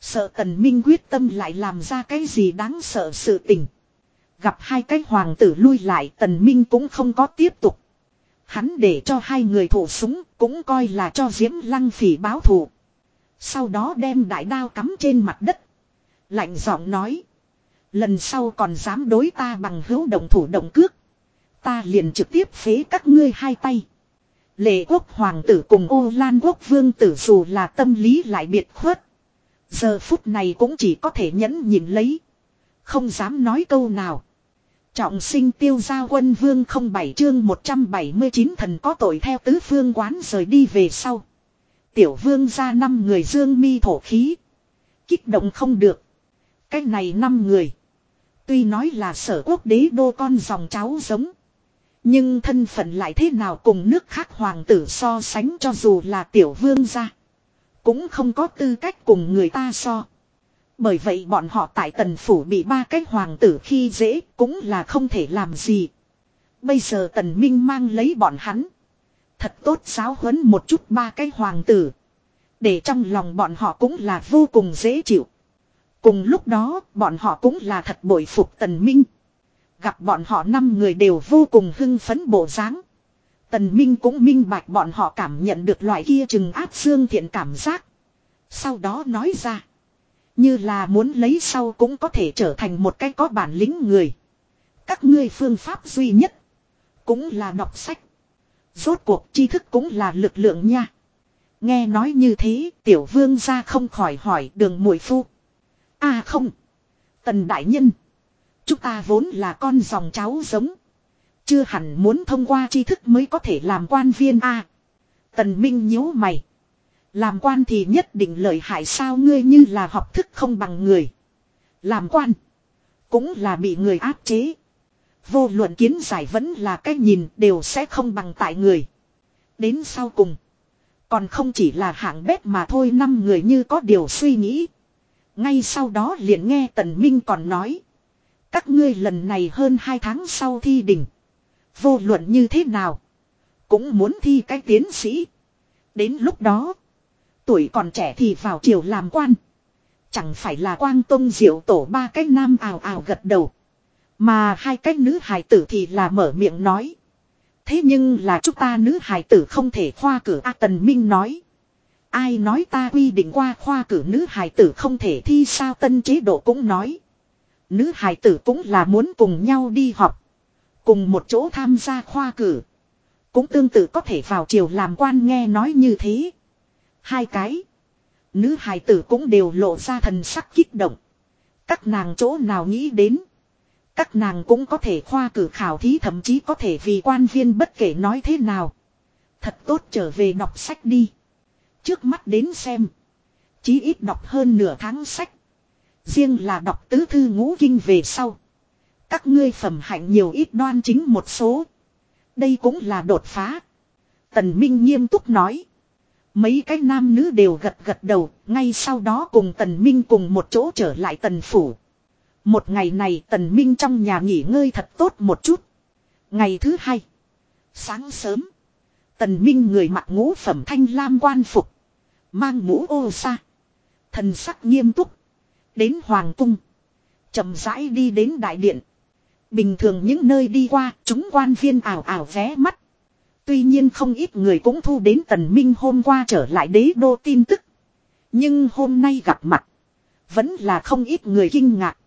Sợ tần minh quyết tâm lại làm ra cái gì đáng sợ sự tình. Gặp hai cái hoàng tử lui lại, tần minh cũng không có tiếp tục. Hắn để cho hai người thủ súng, cũng coi là cho diễm lăng phỉ báo thù. Sau đó đem đại đao cắm trên mặt đất. Lạnh giọng nói. Lần sau còn dám đối ta bằng hữu động thủ động cước. Ta liền trực tiếp phế các ngươi hai tay. Lệ quốc hoàng tử cùng ô lan quốc vương tử dù là tâm lý lại biệt khuất. Giờ phút này cũng chỉ có thể nhẫn nhìn lấy. Không dám nói câu nào. Trọng sinh tiêu gia quân vương không bảy chương 179 thần có tội theo tứ phương quán rời đi về sau. Tiểu vương ra năm người dương mi thổ khí. Kích động không được. cách này năm người. Tuy nói là sở quốc đế đô con dòng cháu giống. Nhưng thân phận lại thế nào cùng nước khác hoàng tử so sánh cho dù là tiểu vương gia. Cũng không có tư cách cùng người ta so. Bởi vậy bọn họ tại tần phủ bị ba cái hoàng tử khi dễ cũng là không thể làm gì. Bây giờ tần minh mang lấy bọn hắn. Thật tốt giáo huấn một chút ba cái hoàng tử. Để trong lòng bọn họ cũng là vô cùng dễ chịu. Cùng lúc đó, bọn họ cũng là thật bội phục tần minh. Gặp bọn họ năm người đều vô cùng hưng phấn bộ dáng. Tần Minh cũng minh bạch bọn họ cảm nhận được loại kia chừng áp xương thiện cảm giác. Sau đó nói ra. Như là muốn lấy sau cũng có thể trở thành một cái có bản lĩnh người. Các ngươi phương pháp duy nhất. Cũng là đọc sách. Rốt cuộc tri thức cũng là lực lượng nha. Nghe nói như thế, tiểu vương ra không khỏi hỏi đường mùi phu. À không. Tần đại nhân. Chúng ta vốn là con dòng cháu giống chưa hẳn muốn thông qua tri thức mới có thể làm quan viên a Tần Minh nhíu mày. Làm quan thì nhất định lợi hại sao ngươi như là học thức không bằng người. Làm quan. Cũng là bị người áp chế. Vô luận kiến giải vẫn là cách nhìn đều sẽ không bằng tại người. Đến sau cùng. Còn không chỉ là hạng bét mà thôi năm người như có điều suy nghĩ. Ngay sau đó liền nghe Tần Minh còn nói. Các ngươi lần này hơn hai tháng sau thi đỉnh. Vô luận như thế nào. Cũng muốn thi cái tiến sĩ. Đến lúc đó. Tuổi còn trẻ thì vào triều làm quan. Chẳng phải là quang tông diệu tổ ba cái nam ào ào gật đầu. Mà hai cái nữ hài tử thì là mở miệng nói. Thế nhưng là chúng ta nữ hài tử không thể khoa cử A Tần Minh nói. Ai nói ta quy định qua khoa cử nữ hài tử không thể thi sao tân chế độ cũng nói. Nữ hài tử cũng là muốn cùng nhau đi học. Cùng một chỗ tham gia khoa cử. Cũng tương tự có thể vào triều làm quan nghe nói như thế. Hai cái. Nữ hài tử cũng đều lộ ra thần sắc kích động. Các nàng chỗ nào nghĩ đến. Các nàng cũng có thể khoa cử khảo thí thậm chí có thể vì quan viên bất kể nói thế nào. Thật tốt trở về đọc sách đi. Trước mắt đến xem. Chí ít đọc hơn nửa tháng sách. Riêng là đọc tứ thư ngũ kinh về sau. Các ngươi phẩm hạnh nhiều ít đoan chính một số. Đây cũng là đột phá. Tần Minh nghiêm túc nói. Mấy cái nam nữ đều gật gật đầu, ngay sau đó cùng Tần Minh cùng một chỗ trở lại Tần Phủ. Một ngày này Tần Minh trong nhà nghỉ ngơi thật tốt một chút. Ngày thứ hai. Sáng sớm. Tần Minh người mặc ngũ phẩm thanh lam quan phục. Mang mũ ô sa. Thần sắc nghiêm túc. Đến Hoàng Cung. chậm rãi đi đến Đại Điện. Bình thường những nơi đi qua, chúng quan viên ảo ảo vé mắt. Tuy nhiên không ít người cũng thu đến Tần Minh hôm qua trở lại đế đô tin tức. Nhưng hôm nay gặp mặt. Vẫn là không ít người kinh ngạc.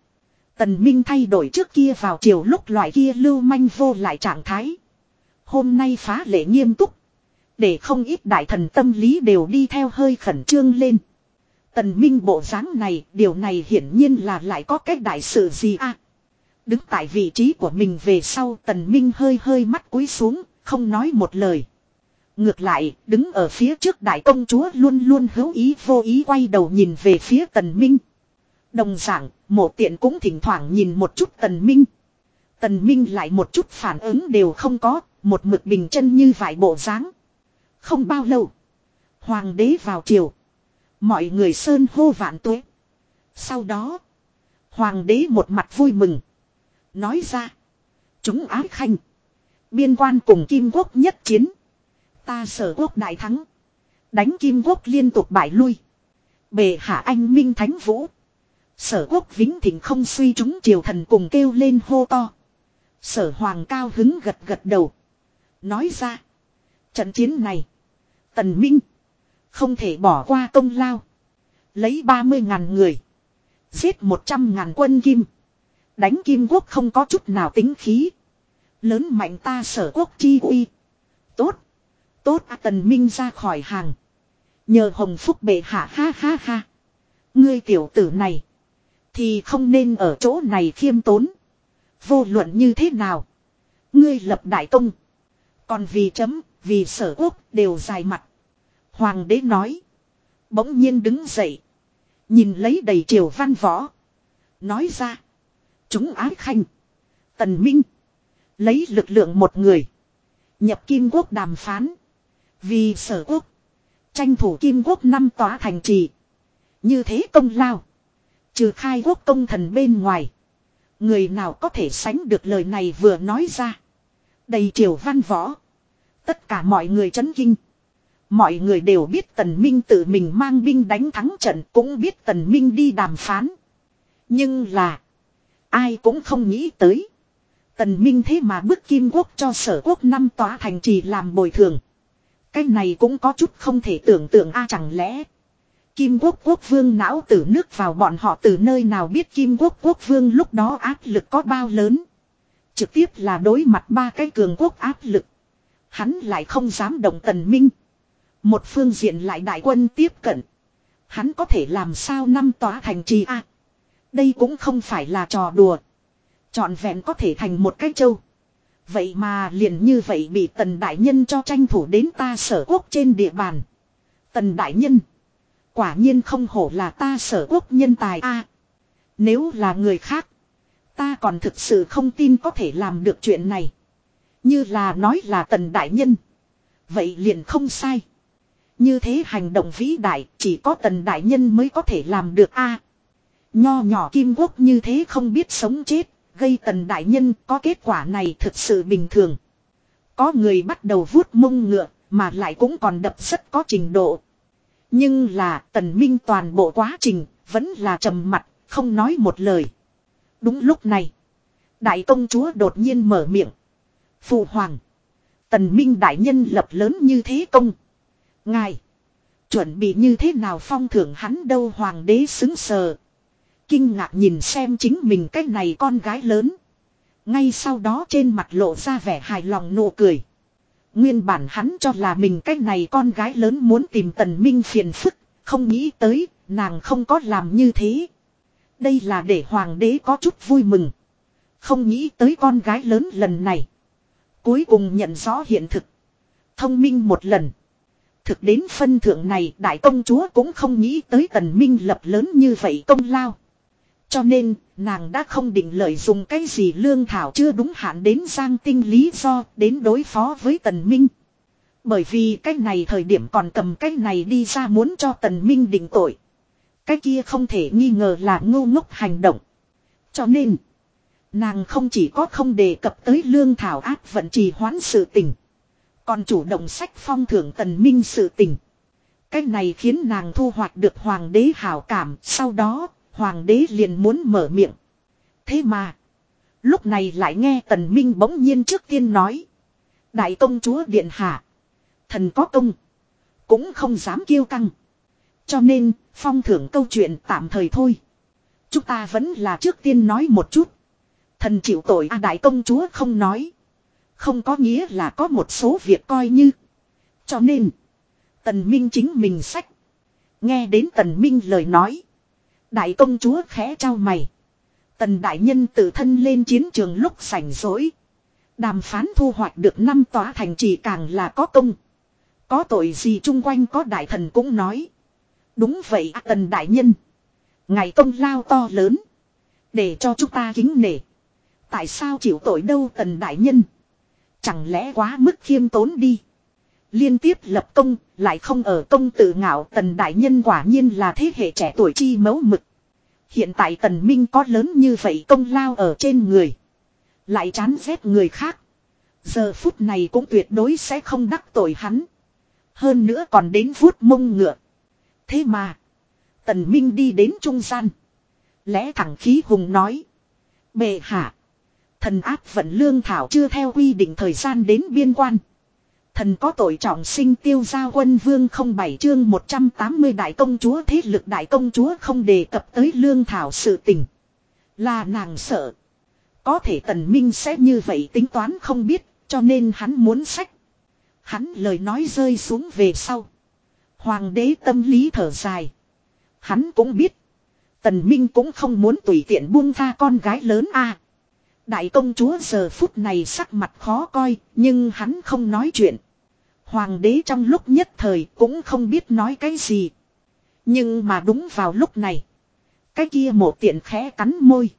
Tần Minh thay đổi trước kia vào chiều lúc loại kia lưu manh vô lại trạng thái. Hôm nay phá lệ nghiêm túc. Để không ít đại thần tâm lý đều đi theo hơi khẩn trương lên. Tần Minh bộ dáng này, điều này hiển nhiên là lại có cách đại sự gì à. Đứng tại vị trí của mình về sau Tần Minh hơi hơi mắt cúi xuống, không nói một lời. Ngược lại, đứng ở phía trước đại công chúa luôn luôn hữu ý vô ý quay đầu nhìn về phía Tần Minh. Đồng dạng, mộ tiện cũng thỉnh thoảng nhìn một chút Tần Minh. Tần Minh lại một chút phản ứng đều không có, một mực bình chân như vải bộ dáng. Không bao lâu, hoàng đế vào triều. Mọi người sơn hô vạn tuế. Sau đó, hoàng đế một mặt vui mừng. Nói ra, chúng ái khanh. Biên quan cùng Kim Quốc nhất chiến. Ta sở quốc đại thắng. Đánh Kim Quốc liên tục bại lui. Bề hạ anh minh thánh vũ. Sở quốc vĩnh thịnh không suy chúng triều thần cùng kêu lên hô to. Sở hoàng cao hứng gật gật đầu. Nói ra. Trận chiến này. Tần Minh. Không thể bỏ qua công lao. Lấy 30 ngàn người. Giết 100 ngàn quân kim. Đánh kim quốc không có chút nào tính khí. Lớn mạnh ta sở quốc chi uy. Tốt. Tốt à, tần minh ra khỏi hàng. Nhờ hồng phúc bệ hạ ha ha ha. Ngươi tiểu tử này. Thì không nên ở chỗ này khiêm tốn. Vô luận như thế nào. Ngươi lập đại công. Còn vì chấm, vì sở quốc đều dài mặt. Hoàng đế nói. Bỗng nhiên đứng dậy. Nhìn lấy đầy triều văn võ. Nói ra. Chúng ái khanh. Tần Minh. Lấy lực lượng một người. Nhập Kim Quốc đàm phán. Vì sở quốc. Tranh thủ Kim Quốc năm tòa thành trì. Như thế công lao. Trừ khai quốc công thần bên ngoài. Người nào có thể sánh được lời này vừa nói ra. Đầy triều văn võ. Tất cả mọi người chấn kinh. Mọi người đều biết Tần Minh tự mình mang binh đánh thắng trận cũng biết Tần Minh đi đàm phán. Nhưng là. Ai cũng không nghĩ tới. Tần Minh thế mà bức kim quốc cho sở quốc năm tòa thành trì làm bồi thường. Cái này cũng có chút không thể tưởng tượng a à, chẳng lẽ. Kim quốc quốc vương não tử nước vào bọn họ từ nơi nào biết kim quốc quốc vương lúc đó áp lực có bao lớn. Trực tiếp là đối mặt ba cái cường quốc áp lực. Hắn lại không dám động tần minh. Một phương diện lại đại quân tiếp cận. Hắn có thể làm sao năm tòa thành trì a à? Đây cũng không phải là trò đùa. Chọn vẹn có thể thành một cái châu. Vậy mà liền như vậy bị tần đại nhân cho tranh thủ đến ta sở quốc trên địa bàn. Tần đại nhân. Quả nhiên không hổ là ta sở quốc nhân tài a Nếu là người khác. Ta còn thực sự không tin có thể làm được chuyện này. Như là nói là tần đại nhân. Vậy liền không sai. Như thế hành động vĩ đại, chỉ có tần đại nhân mới có thể làm được a Nho nhỏ kim quốc như thế không biết sống chết. Gây tần đại nhân có kết quả này thực sự bình thường. Có người bắt đầu vuốt mông ngựa mà lại cũng còn đập rất có trình độ. Nhưng là tần minh toàn bộ quá trình vẫn là trầm mặt, không nói một lời. Đúng lúc này, đại công chúa đột nhiên mở miệng. Phụ hoàng, tần minh đại nhân lập lớn như thế công. Ngài, chuẩn bị như thế nào phong thưởng hắn đâu hoàng đế xứng sờ. Kinh ngạc nhìn xem chính mình cái này con gái lớn. Ngay sau đó trên mặt lộ ra vẻ hài lòng nụ cười. Nguyên bản hắn cho là mình cái này con gái lớn muốn tìm tần minh phiền phức, không nghĩ tới, nàng không có làm như thế. Đây là để hoàng đế có chút vui mừng. Không nghĩ tới con gái lớn lần này. Cuối cùng nhận rõ hiện thực. Thông minh một lần. Thực đến phân thượng này đại công chúa cũng không nghĩ tới tần minh lập lớn như vậy công lao. Cho nên, nàng đã không định lợi dùng cái gì lương thảo chưa đúng hạn đến giang tinh lý do đến đối phó với tần minh. Bởi vì cái này thời điểm còn cầm cái này đi ra muốn cho tần minh định tội. Cái kia không thể nghi ngờ là ngu ngốc hành động. Cho nên, nàng không chỉ có không đề cập tới lương thảo áp vận trì hoãn sự tình. Còn chủ động sách phong thưởng tần minh sự tình. Cái này khiến nàng thu hoạch được hoàng đế hảo cảm. Sau đó, hoàng đế liền muốn mở miệng. Thế mà, lúc này lại nghe tần minh bỗng nhiên trước tiên nói. Đại công chúa điện hạ. Thần có công. Cũng không dám kiêu căng. Cho nên, phong thưởng câu chuyện tạm thời thôi. Chúng ta vẫn là trước tiên nói một chút. Thần chịu tội a đại công chúa không nói. Không có nghĩa là có một số việc coi như. Cho nên, tần minh chính mình sách. Nghe đến tần minh lời nói. Đại công chúa khẽ trao mày. Tần đại nhân tự thân lên chiến trường lúc sảnh rỗi. Đàm phán thu hoạch được năm tòa thành trì càng là có công. Có tội gì chung quanh có đại thần cũng nói. Đúng vậy à, tần đại nhân. Ngày công lao to lớn. Để cho chúng ta kính nể. Tại sao chịu tội đâu tần đại nhân. Chẳng lẽ quá mức khiêm tốn đi. Liên tiếp lập công, lại không ở công tự ngạo tần đại nhân quả nhiên là thế hệ trẻ tuổi chi mẫu mực. Hiện tại tần minh có lớn như vậy công lao ở trên người. Lại chán ghét người khác. Giờ phút này cũng tuyệt đối sẽ không đắc tội hắn. Hơn nữa còn đến vuốt mông ngựa. Thế mà. Tần Minh đi đến trung gian. Lẽ thẳng khí hùng nói. Bệ hạ. Thần áp vận lương thảo chưa theo quy định thời gian đến biên quan. Thần có tội trọng sinh tiêu gia quân vương không bảy chương 180 đại công chúa thế lực đại công chúa không đề cập tới lương thảo sự tình. Là nàng sợ. Có thể tần minh sẽ như vậy tính toán không biết cho nên hắn muốn sách. Hắn lời nói rơi xuống về sau. Hoàng đế tâm lý thở dài. Hắn cũng biết. Tần Minh cũng không muốn tùy tiện buông tha con gái lớn a. Đại công chúa giờ phút này sắc mặt khó coi, nhưng hắn không nói chuyện. Hoàng đế trong lúc nhất thời cũng không biết nói cái gì. Nhưng mà đúng vào lúc này. Cái kia một tiện khẽ cắn môi.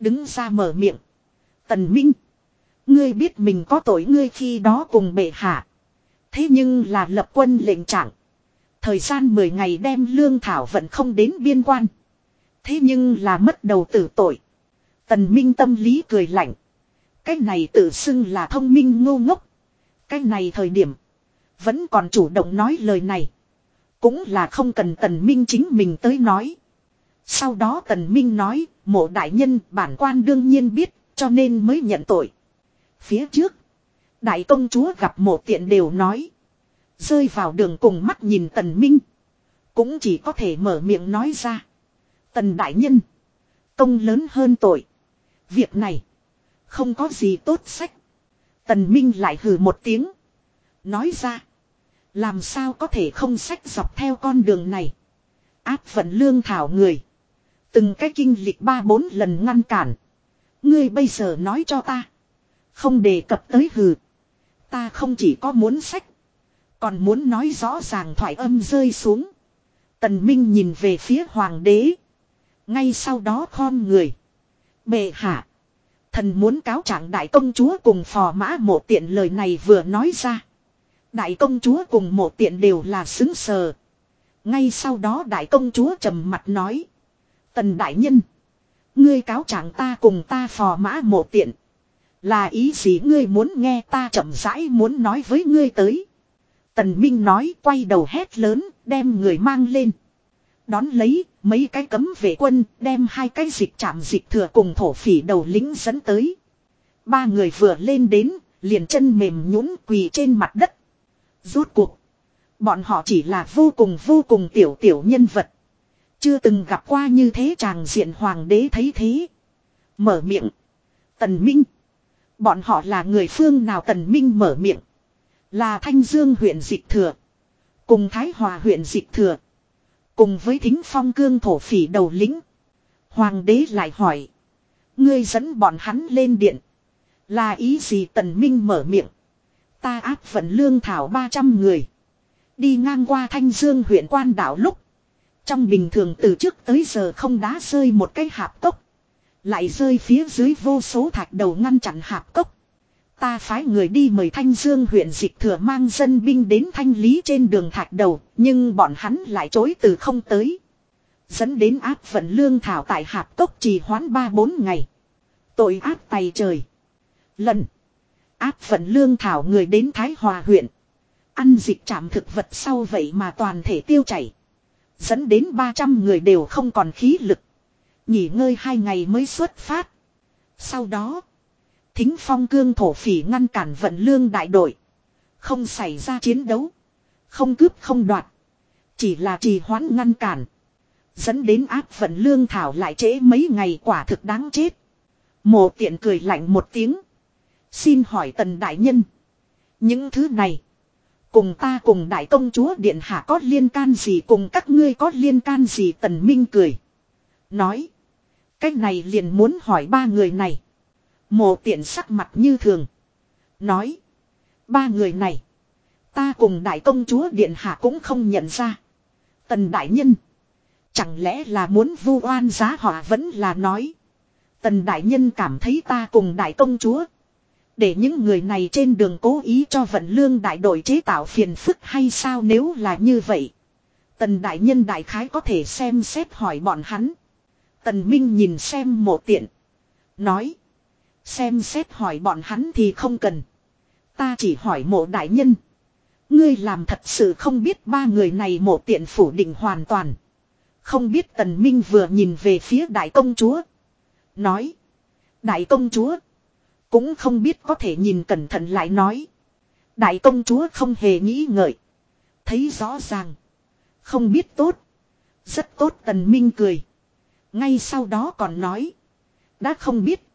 Đứng ra mở miệng. Tần Minh. Ngươi biết mình có tội ngươi khi đó cùng bệ hạ. Thế nhưng là lập quân lệnh trạng. Thời gian 10 ngày đem lương thảo vẫn không đến biên quan. Thế nhưng là mất đầu tử tội. Tần Minh tâm lý cười lạnh. Cái này tự xưng là thông minh ngu ngốc. Cái này thời điểm. Vẫn còn chủ động nói lời này. Cũng là không cần Tần Minh chính mình tới nói. Sau đó Tần Minh nói, mộ đại nhân bản quan đương nhiên biết, cho nên mới nhận tội. Phía trước, đại công chúa gặp một tiện đều nói. Rơi vào đường cùng mắt nhìn Tần Minh. Cũng chỉ có thể mở miệng nói ra. Tần đại nhân, công lớn hơn tội. Việc này, không có gì tốt sách. Tần Minh lại hừ một tiếng. Nói ra. Làm sao có thể không sách dọc theo con đường này. Áp vận lương thảo người. Từng cái kinh lịch ba bốn lần ngăn cản. Ngươi bây giờ nói cho ta. Không đề cập tới hừ. Ta không chỉ có muốn sách. Còn muốn nói rõ ràng thoại âm rơi xuống. Tần Minh nhìn về phía hoàng đế. Ngay sau đó khom người. Bệ hạ. Thần muốn cáo trạng đại công chúa cùng phò mã mộ tiện lời này vừa nói ra. Đại công chúa cùng một tiện đều là xứng sờ. Ngay sau đó đại công chúa trầm mặt nói. Tần đại nhân. Ngươi cáo trạng ta cùng ta phò mã một tiện. Là ý gì ngươi muốn nghe ta chậm rãi muốn nói với ngươi tới. Tần Minh nói quay đầu hét lớn, đem người mang lên. Đón lấy, mấy cái cấm vệ quân đem hai cái dịch chạm dịch thừa cùng thổ phỉ đầu lính dẫn tới. Ba người vừa lên đến, liền chân mềm nhũn quỳ trên mặt đất. Rốt cuộc. Bọn họ chỉ là vô cùng vô cùng tiểu tiểu nhân vật. Chưa từng gặp qua như thế chàng diện hoàng đế thấy thế. Mở miệng. Tần Minh. Bọn họ là người phương nào Tần Minh mở miệng. Là Thanh Dương huyện dịch thừa. Cùng Thái Hòa huyện dịch thừa. Cùng với thính phong cương thổ phỉ đầu lĩnh. Hoàng đế lại hỏi. Ngươi dẫn bọn hắn lên điện. Là ý gì Tần Minh mở miệng. Ta áp vận lương thảo 300 người. Đi ngang qua Thanh Dương huyện quan đảo lúc. Trong bình thường từ trước tới giờ không đá rơi một cái hạp cốc. Lại rơi phía dưới vô số thạch đầu ngăn chặn hạp cốc. Ta phái người đi mời Thanh Dương huyện dịch thừa mang dân binh đến thanh lý trên đường thạch đầu, nhưng bọn hắn lại chối từ không tới. Dẫn đến áp vận lương thảo tại hạp cốc trì hoãn 3-4 ngày. Tội áp tay trời. Lần. Áp phận lương thảo người đến Thái Hòa huyện. Ăn dịch chạm thực vật sau vậy mà toàn thể tiêu chảy. Dẫn đến 300 người đều không còn khí lực. Nghỉ ngơi hai ngày mới xuất phát. Sau đó. Thính phong cương thổ phỉ ngăn cản vận lương đại đội. Không xảy ra chiến đấu. Không cướp không đoạt. Chỉ là trì hoãn ngăn cản. Dẫn đến áp vận lương thảo lại trễ mấy ngày quả thực đáng chết. Mộ tiện cười lạnh một tiếng. Xin hỏi tần đại nhân. Những thứ này. Cùng ta cùng đại công chúa điện hạ có liên can gì, cùng các ngươi có liên can gì tần minh cười. Nói. Cách này liền muốn hỏi ba người này. Mộ tiện sắc mặt như thường. Nói. Ba người này. Ta cùng đại công chúa điện hạ cũng không nhận ra. Tần đại nhân. Chẳng lẽ là muốn vu oan giá họ vẫn là nói. Tần đại nhân cảm thấy ta cùng đại công chúa. Để những người này trên đường cố ý cho vận lương đại đội chế tạo phiền phức hay sao nếu là như vậy. Tần đại nhân đại khái có thể xem xét hỏi bọn hắn. Tần Minh nhìn xem mộ tiện. Nói. Xem xét hỏi bọn hắn thì không cần. Ta chỉ hỏi mộ đại nhân. Ngươi làm thật sự không biết ba người này mộ tiện phủ định hoàn toàn. Không biết tần minh vừa nhìn về phía đại công chúa. Nói. Đại công chúa. Cũng không biết có thể nhìn cẩn thận lại nói. Đại công chúa không hề nghĩ ngợi. Thấy rõ ràng. Không biết tốt. Rất tốt tần minh cười. Ngay sau đó còn nói. Đã không biết.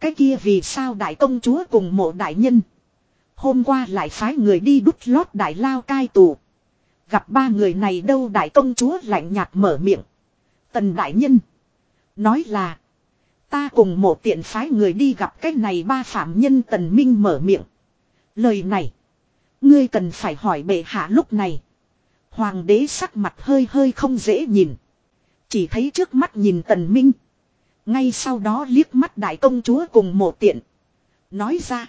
Cái kia vì sao đại công chúa cùng mộ đại nhân. Hôm qua lại phái người đi đút lót đại lao cai tù. Gặp ba người này đâu đại công chúa lạnh nhạt mở miệng. Tần đại nhân. Nói là. Ta cùng một tiện phái người đi gặp cái này ba phạm nhân tần minh mở miệng. Lời này. Ngươi cần phải hỏi bệ hạ lúc này. Hoàng đế sắc mặt hơi hơi không dễ nhìn. Chỉ thấy trước mắt nhìn tần minh. Ngay sau đó liếc mắt đại công chúa cùng một tiện. Nói ra.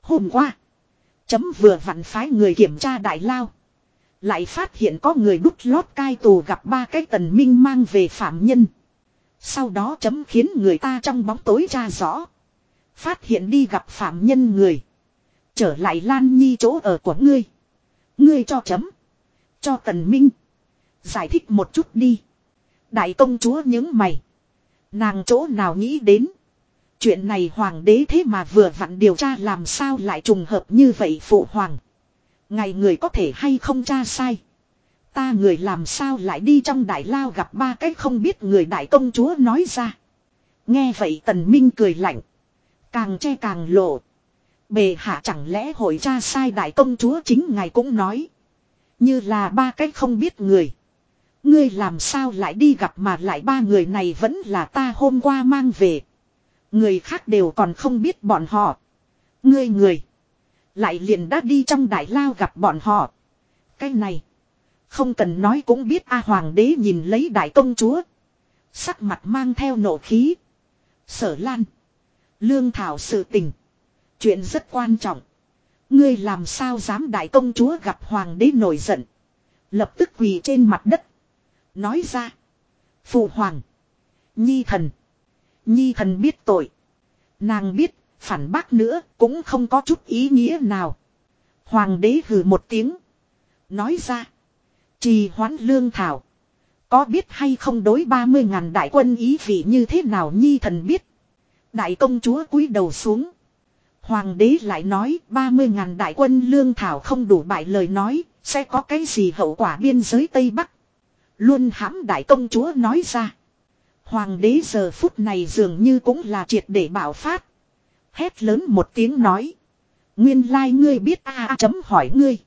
Hôm qua. Chấm vừa vặn phái người kiểm tra đại lao. Lại phát hiện có người đút lót cai tù gặp ba cái tần minh mang về phạm nhân. Sau đó chấm khiến người ta trong bóng tối tra rõ. Phát hiện đi gặp phạm nhân người. Trở lại Lan Nhi chỗ ở của ngươi. Ngươi cho chấm. Cho tần minh. Giải thích một chút đi. Đại công chúa những mày. Nàng chỗ nào nghĩ đến. Chuyện này hoàng đế thế mà vừa vặn điều tra làm sao lại trùng hợp như vậy phụ hoàng. Ngày người có thể hay không tra sai. Ta người làm sao lại đi trong đại lao gặp ba cái không biết người đại công chúa nói ra. Nghe vậy tần minh cười lạnh. Càng che càng lộ. Bề hạ chẳng lẽ hội cha sai đại công chúa chính ngài cũng nói. Như là ba cái không biết người. Ngươi làm sao lại đi gặp mà lại ba người này vẫn là ta hôm qua mang về. Người khác đều còn không biết bọn họ. Ngươi người. Lại liền đã đi trong đại lao gặp bọn họ. Cái này. Không cần nói cũng biết A Hoàng đế nhìn lấy đại công chúa. Sắc mặt mang theo nộ khí. Sở lan. Lương thảo sự tình. Chuyện rất quan trọng. Ngươi làm sao dám đại công chúa gặp hoàng đế nổi giận. Lập tức quỳ trên mặt đất. Nói ra. Phụ hoàng. Nhi thần. Nhi thần biết tội. Nàng biết, phản bác nữa, cũng không có chút ý nghĩa nào. Hoàng đế hừ một tiếng. Nói ra. Trì hoãn lương thảo. Có biết hay không đối 30 ngàn đại quân ý vị như thế nào nhi thần biết. Đại công chúa cúi đầu xuống. Hoàng đế lại nói 30 ngàn đại quân lương thảo không đủ bại lời nói, sẽ có cái gì hậu quả biên giới Tây Bắc. Luôn hãm đại công chúa nói ra. Hoàng đế giờ phút này dường như cũng là triệt để bảo phát. Hét lớn một tiếng nói. Nguyên lai like ngươi biết a chấm hỏi ngươi.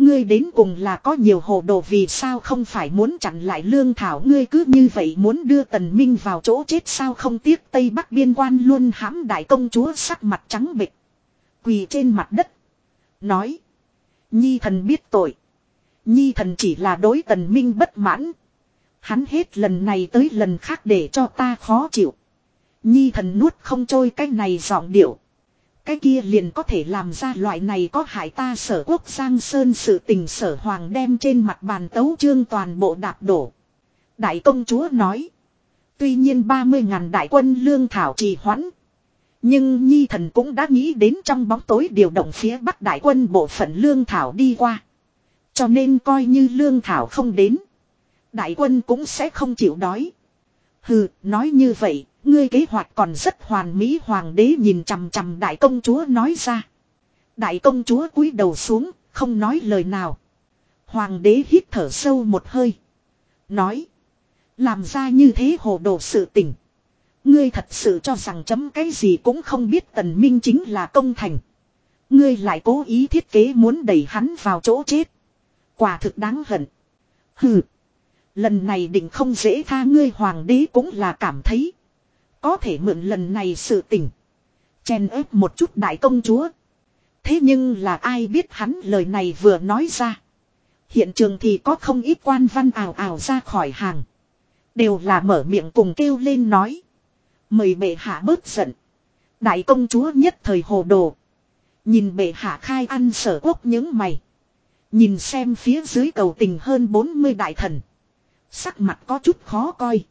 Ngươi đến cùng là có nhiều hồ đồ vì sao không phải muốn chặn lại lương thảo ngươi cứ như vậy muốn đưa tần minh vào chỗ chết sao không tiếc Tây Bắc biên quan luôn hãm đại công chúa sắc mặt trắng bệch, Quỳ trên mặt đất. Nói. Nhi thần biết tội. Nhi thần chỉ là đối tần minh bất mãn. Hắn hết lần này tới lần khác để cho ta khó chịu. Nhi thần nuốt không trôi cái này giọng điệu. Cái kia liền có thể làm ra loại này có hại ta sở quốc Giang Sơn sự tình sở hoàng đem trên mặt bàn tấu trương toàn bộ đạp đổ. Đại công chúa nói. Tuy nhiên 30 ngàn đại quân lương thảo trì hoãn. Nhưng Nhi thần cũng đã nghĩ đến trong bóng tối điều động phía Bắc đại quân bộ phận lương thảo đi qua. Cho nên coi như lương thảo không đến. Đại quân cũng sẽ không chịu đói. Hừ, nói như vậy, ngươi kế hoạch còn rất hoàn mỹ hoàng đế nhìn chằm chằm đại công chúa nói ra. Đại công chúa cúi đầu xuống, không nói lời nào. Hoàng đế hít thở sâu một hơi. Nói. Làm ra như thế hồ đồ sự tình. Ngươi thật sự cho rằng chấm cái gì cũng không biết tần minh chính là công thành. Ngươi lại cố ý thiết kế muốn đẩy hắn vào chỗ chết. Quả thực đáng hận. Hừ. Lần này định không dễ tha ngươi hoàng đế cũng là cảm thấy. Có thể mượn lần này sự tình. Chen ép một chút đại công chúa. Thế nhưng là ai biết hắn lời này vừa nói ra. Hiện trường thì có không ít quan văn ảo ảo ra khỏi hàng. Đều là mở miệng cùng kêu lên nói. Mời bệ hạ bớt giận. Đại công chúa nhất thời hồ đồ. Nhìn bệ hạ khai ăn sở quốc những mày. Nhìn xem phía dưới cầu tình hơn 40 đại thần. Sắc mặt có chút khó coi.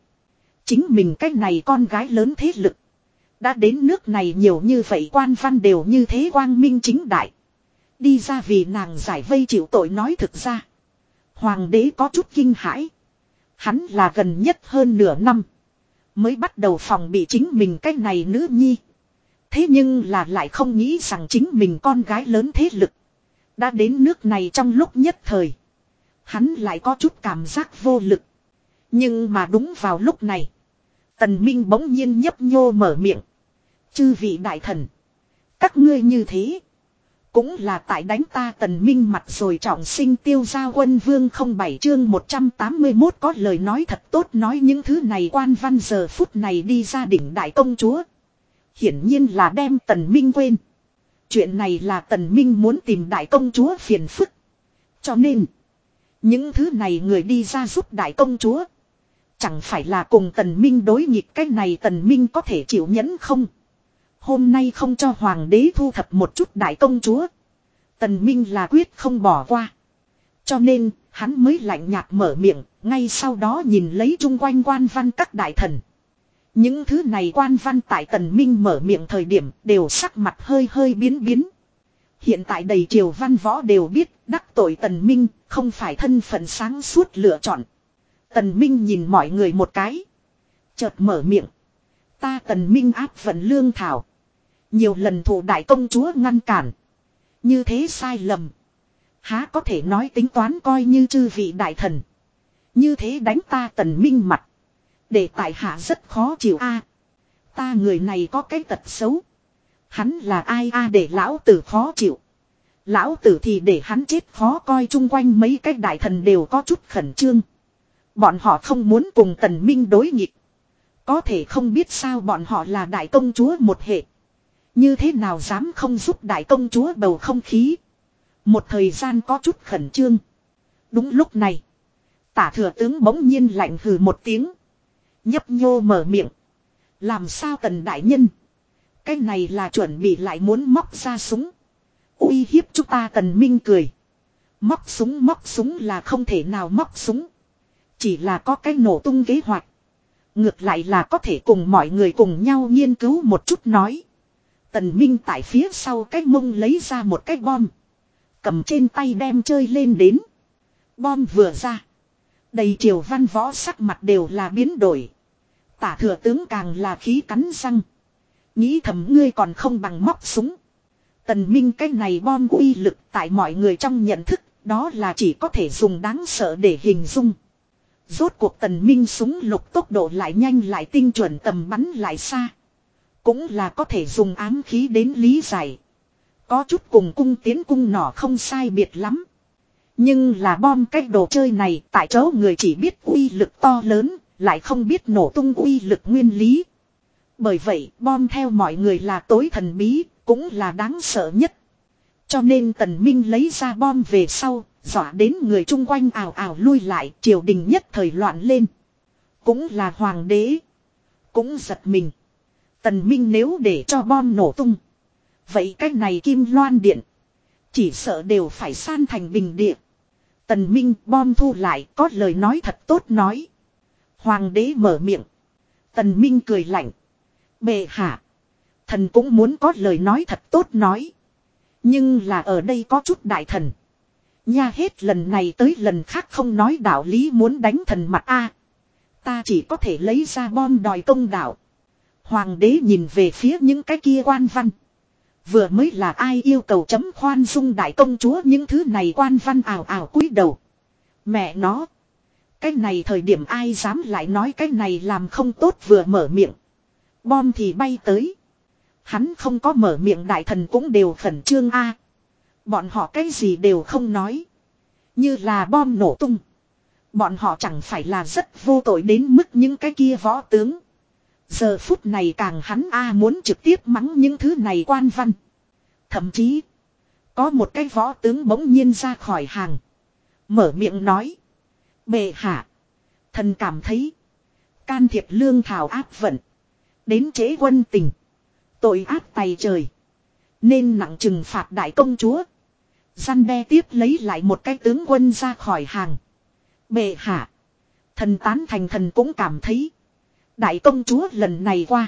Chính mình cách này con gái lớn thế lực. Đã đến nước này nhiều như vậy quan văn đều như thế quang minh chính đại. Đi ra vì nàng giải vây chịu tội nói thực ra. Hoàng đế có chút kinh hãi. Hắn là gần nhất hơn nửa năm. Mới bắt đầu phòng bị chính mình cách này nữ nhi. Thế nhưng là lại không nghĩ rằng chính mình con gái lớn thế lực. Đã đến nước này trong lúc nhất thời. Hắn lại có chút cảm giác vô lực. Nhưng mà đúng vào lúc này. Tần Minh bỗng nhiên nhấp nhô mở miệng. Chư vị đại thần. Các ngươi như thế. Cũng là tại đánh ta tần minh mặt rồi trọng sinh tiêu gia quân vương không bảy chương 181 có lời nói thật tốt nói những thứ này quan văn giờ phút này đi ra đỉnh đại công chúa. Hiển nhiên là đem tần minh quên. Chuyện này là tần minh muốn tìm đại công chúa phiền phức. Cho nên. Những thứ này người đi ra giúp đại công chúa. Chẳng phải là cùng tần minh đối nghịch cái này tần minh có thể chịu nhẫn không. Hôm nay không cho hoàng đế thu thập một chút đại công chúa. Tần minh là quyết không bỏ qua. Cho nên, hắn mới lạnh nhạt mở miệng, ngay sau đó nhìn lấy chung quanh quan văn các đại thần. Những thứ này quan văn tại tần minh mở miệng thời điểm đều sắc mặt hơi hơi biến biến. Hiện tại đầy triều văn võ đều biết đắc tội tần minh không phải thân phận sáng suốt lựa chọn. Tần minh nhìn mọi người một cái. Chợt mở miệng. Ta tần minh áp vận lương thảo. Nhiều lần thủ đại công chúa ngăn cản. Như thế sai lầm. Há có thể nói tính toán coi như chư vị đại thần. Như thế đánh ta tần minh mặt. Để tại hạ rất khó chịu a. ta người này có cái tật xấu. Hắn là ai a để lão tử khó chịu. Lão tử thì để hắn chết khó coi chung quanh mấy cái đại thần đều có chút khẩn trương. Bọn họ không muốn cùng tần minh đối nghịch. Có thể không biết sao bọn họ là đại công chúa một hệ. Như thế nào dám không giúp đại công chúa bầu không khí. Một thời gian có chút khẩn trương. Đúng lúc này. Tả thừa tướng bỗng nhiên lạnh hừ một tiếng. Nhấp nhô mở miệng. Làm sao tần đại nhân. Cái này là chuẩn bị lại muốn móc ra súng. uy hiếp chúng ta tần minh cười. Móc súng móc súng là không thể nào móc súng. Chỉ là có cái nổ tung kế hoạch. Ngược lại là có thể cùng mọi người cùng nhau nghiên cứu một chút nói. Tần Minh tại phía sau cái mông lấy ra một cái bom. Cầm trên tay đem chơi lên đến. Bom vừa ra. Đầy triều văn võ sắc mặt đều là biến đổi. Tả thừa tướng càng là khí cắn răng. Nghĩ thầm ngươi còn không bằng móc súng. Tần Minh cái này bom uy lực tại mọi người trong nhận thức, đó là chỉ có thể dùng đáng sợ để hình dung. Rốt cuộc tần minh súng lục tốc độ lại nhanh lại tinh chuẩn tầm bắn lại xa. Cũng là có thể dùng ám khí đến lý giải. Có chút cùng cung tiến cung nỏ không sai biệt lắm. Nhưng là bom cách đồ chơi này tại chỗ người chỉ biết uy lực to lớn, lại không biết nổ tung uy lực nguyên lý. Bởi vậy bom theo mọi người là tối thần bí, cũng là đáng sợ nhất. Cho nên tần minh lấy ra bom về sau, dọa đến người chung quanh ảo ảo lui lại, triều đình nhất thời loạn lên. Cũng là hoàng đế. Cũng giật mình. Tần minh nếu để cho bom nổ tung. Vậy cách này kim loan điện. Chỉ sợ đều phải san thành bình địa. Tần minh bom thu lại có lời nói thật tốt nói. Hoàng đế mở miệng. Tần minh cười lạnh. Bệ hạ. Thần cũng muốn có lời nói thật tốt nói. Nhưng là ở đây có chút đại thần. Nha hết lần này tới lần khác không nói đạo lý muốn đánh thần mặt a Ta chỉ có thể lấy ra bom đòi công đạo. Hoàng đế nhìn về phía những cái kia quan văn. Vừa mới là ai yêu cầu chấm khoan dung đại công chúa những thứ này quan văn ảo ảo cúi đầu. Mẹ nó. Cái này thời điểm ai dám lại nói cái này làm không tốt vừa mở miệng. Bom thì bay tới. Hắn không có mở miệng đại thần cũng đều khẩn trương a. Bọn họ cái gì đều không nói. Như là bom nổ tung. Bọn họ chẳng phải là rất vô tội đến mức những cái kia võ tướng. Giờ phút này càng hắn a muốn trực tiếp mắng những thứ này quan văn. Thậm chí. Có một cái võ tướng bỗng nhiên ra khỏi hàng. Mở miệng nói. Bệ hạ. Thần cảm thấy. Can thiệp lương thảo áp vận. Đến chế quân tình. Tội ác tay trời. Nên nặng trừng phạt đại công chúa. Gian đe tiếp lấy lại một cái tướng quân ra khỏi hàng. Bệ hạ. Thần tán thành thần cũng cảm thấy. Đại công chúa lần này qua.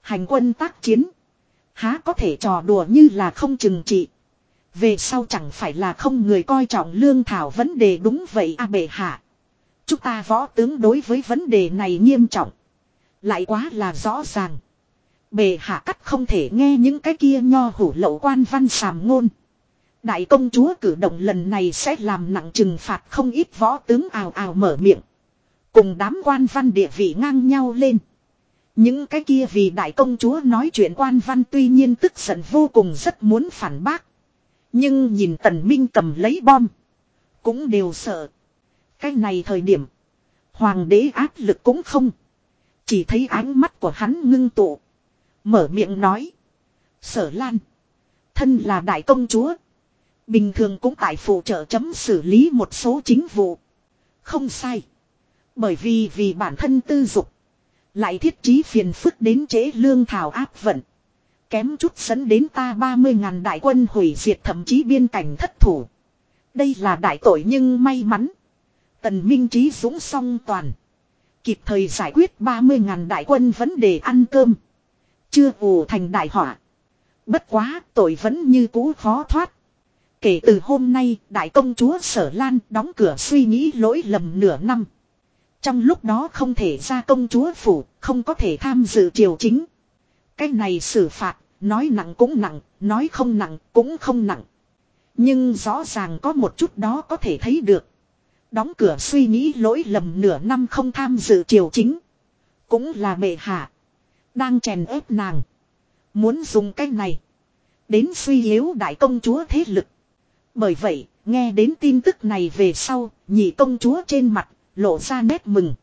Hành quân tác chiến. Há có thể trò đùa như là không chừng trị. Về sau chẳng phải là không người coi trọng lương thảo vấn đề đúng vậy a bệ hạ. Chúng ta võ tướng đối với vấn đề này nghiêm trọng. Lại quá là rõ ràng. bệ hạ cắt không thể nghe những cái kia nho hủ lậu quan văn sàm ngôn. Đại công chúa cử động lần này sẽ làm nặng trừng phạt không ít võ tướng ào ào mở miệng. Cùng đám quan văn địa vị ngang nhau lên. Những cái kia vì đại công chúa nói chuyện quan văn tuy nhiên tức giận vô cùng rất muốn phản bác. Nhưng nhìn tần minh cầm lấy bom. Cũng đều sợ. Cái này thời điểm. Hoàng đế áp lực cũng không. Chỉ thấy ánh mắt của hắn ngưng tụ. Mở miệng nói. Sở Lan. Thân là đại công chúa. Bình thường cũng tại phụ trợ chấm xử lý một số chính vụ. Không sai. Bởi vì vì bản thân tư dục. Lại thiết trí phiền phức đến chế lương thảo áp vận. Kém chút dẫn đến ta 30 ngàn đại quân hủy diệt thậm chí biên cảnh thất thủ. Đây là đại tội nhưng may mắn. Tần Minh Trí dũng song toàn. Kịp thời giải quyết 30 ngàn đại quân vấn đề ăn cơm. Chưa ủ thành đại họa. Bất quá, tội vẫn như cũ khó thoát. Kể từ hôm nay đại công chúa Sở Lan đóng cửa suy nghĩ lỗi lầm nửa năm. Trong lúc đó không thể ra công chúa phủ, không có thể tham dự triều chính. Cái này xử phạt, nói nặng cũng nặng, nói không nặng cũng không nặng. Nhưng rõ ràng có một chút đó có thể thấy được. Đóng cửa suy nghĩ lỗi lầm nửa năm không tham dự triều chính. Cũng là bệ hạ. Đang chèn ép nàng. Muốn dùng cái này. Đến suy yếu đại công chúa thế lực. Bởi vậy, nghe đến tin tức này về sau, nhị công chúa trên mặt, lộ ra nét mừng.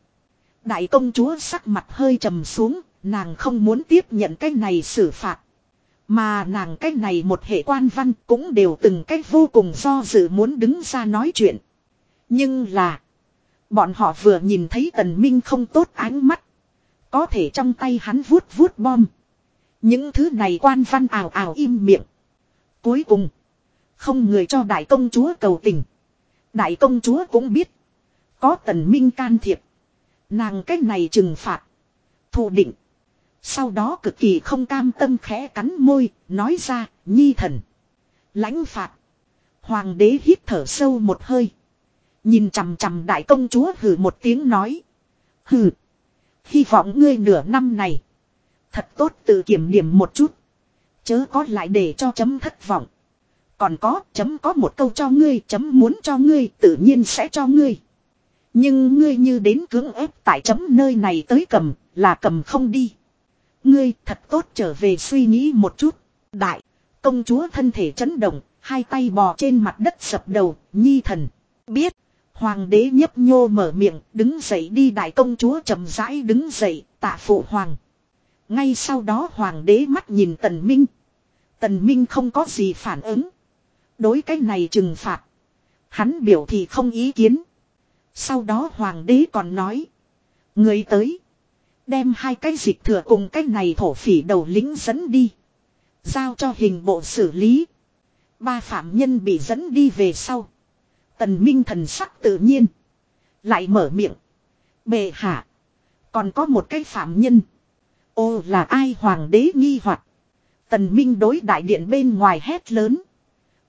Đại công chúa sắc mặt hơi trầm xuống, nàng không muốn tiếp nhận cái này xử phạt. Mà nàng cách này một hệ quan văn cũng đều từng cách vô cùng do dự muốn đứng ra nói chuyện. Nhưng là. Bọn họ vừa nhìn thấy tần minh không tốt ánh mắt. Có thể trong tay hắn vuốt vuốt bom. Những thứ này quan văn ảo ảo im miệng. Cuối cùng. Không người cho đại công chúa cầu tình. Đại công chúa cũng biết. Có tần minh can thiệp. Nàng cách này trừng phạt. Thù định. Sau đó cực kỳ không cam tâm khẽ cắn môi, nói ra, nhi thần. lãnh phạt. Hoàng đế hít thở sâu một hơi. Nhìn chằm chằm đại công chúa hừ một tiếng nói. Hừ. Hy vọng ngươi nửa năm này. Thật tốt tự kiểm điểm một chút. Chớ có lại để cho chấm thất vọng. Còn có chấm có một câu cho ngươi chấm muốn cho ngươi tự nhiên sẽ cho ngươi. Nhưng ngươi như đến cưỡng ép tại chấm nơi này tới cầm là cầm không đi. Ngươi thật tốt trở về suy nghĩ một chút. Đại, công chúa thân thể chấn động, hai tay bò trên mặt đất sập đầu, nhi thần. Biết, hoàng đế nhấp nhô mở miệng, đứng dậy đi đại công chúa chậm rãi đứng dậy, tạ phụ hoàng. Ngay sau đó hoàng đế mắt nhìn tần minh. Tần minh không có gì phản ứng. Đối cái này trừng phạt. Hắn biểu thì không ý kiến. Sau đó hoàng đế còn nói. Người tới. Đem hai cái dịch thừa cùng cái này thổ phỉ đầu lính dẫn đi. Giao cho hình bộ xử lý. Ba phạm nhân bị dẫn đi về sau. Tần Minh thần sắc tự nhiên. Lại mở miệng. Bệ hạ. Còn có một cái phạm nhân. Ô là ai hoàng đế nghi hoặc Tần Minh đối đại điện bên ngoài hét lớn.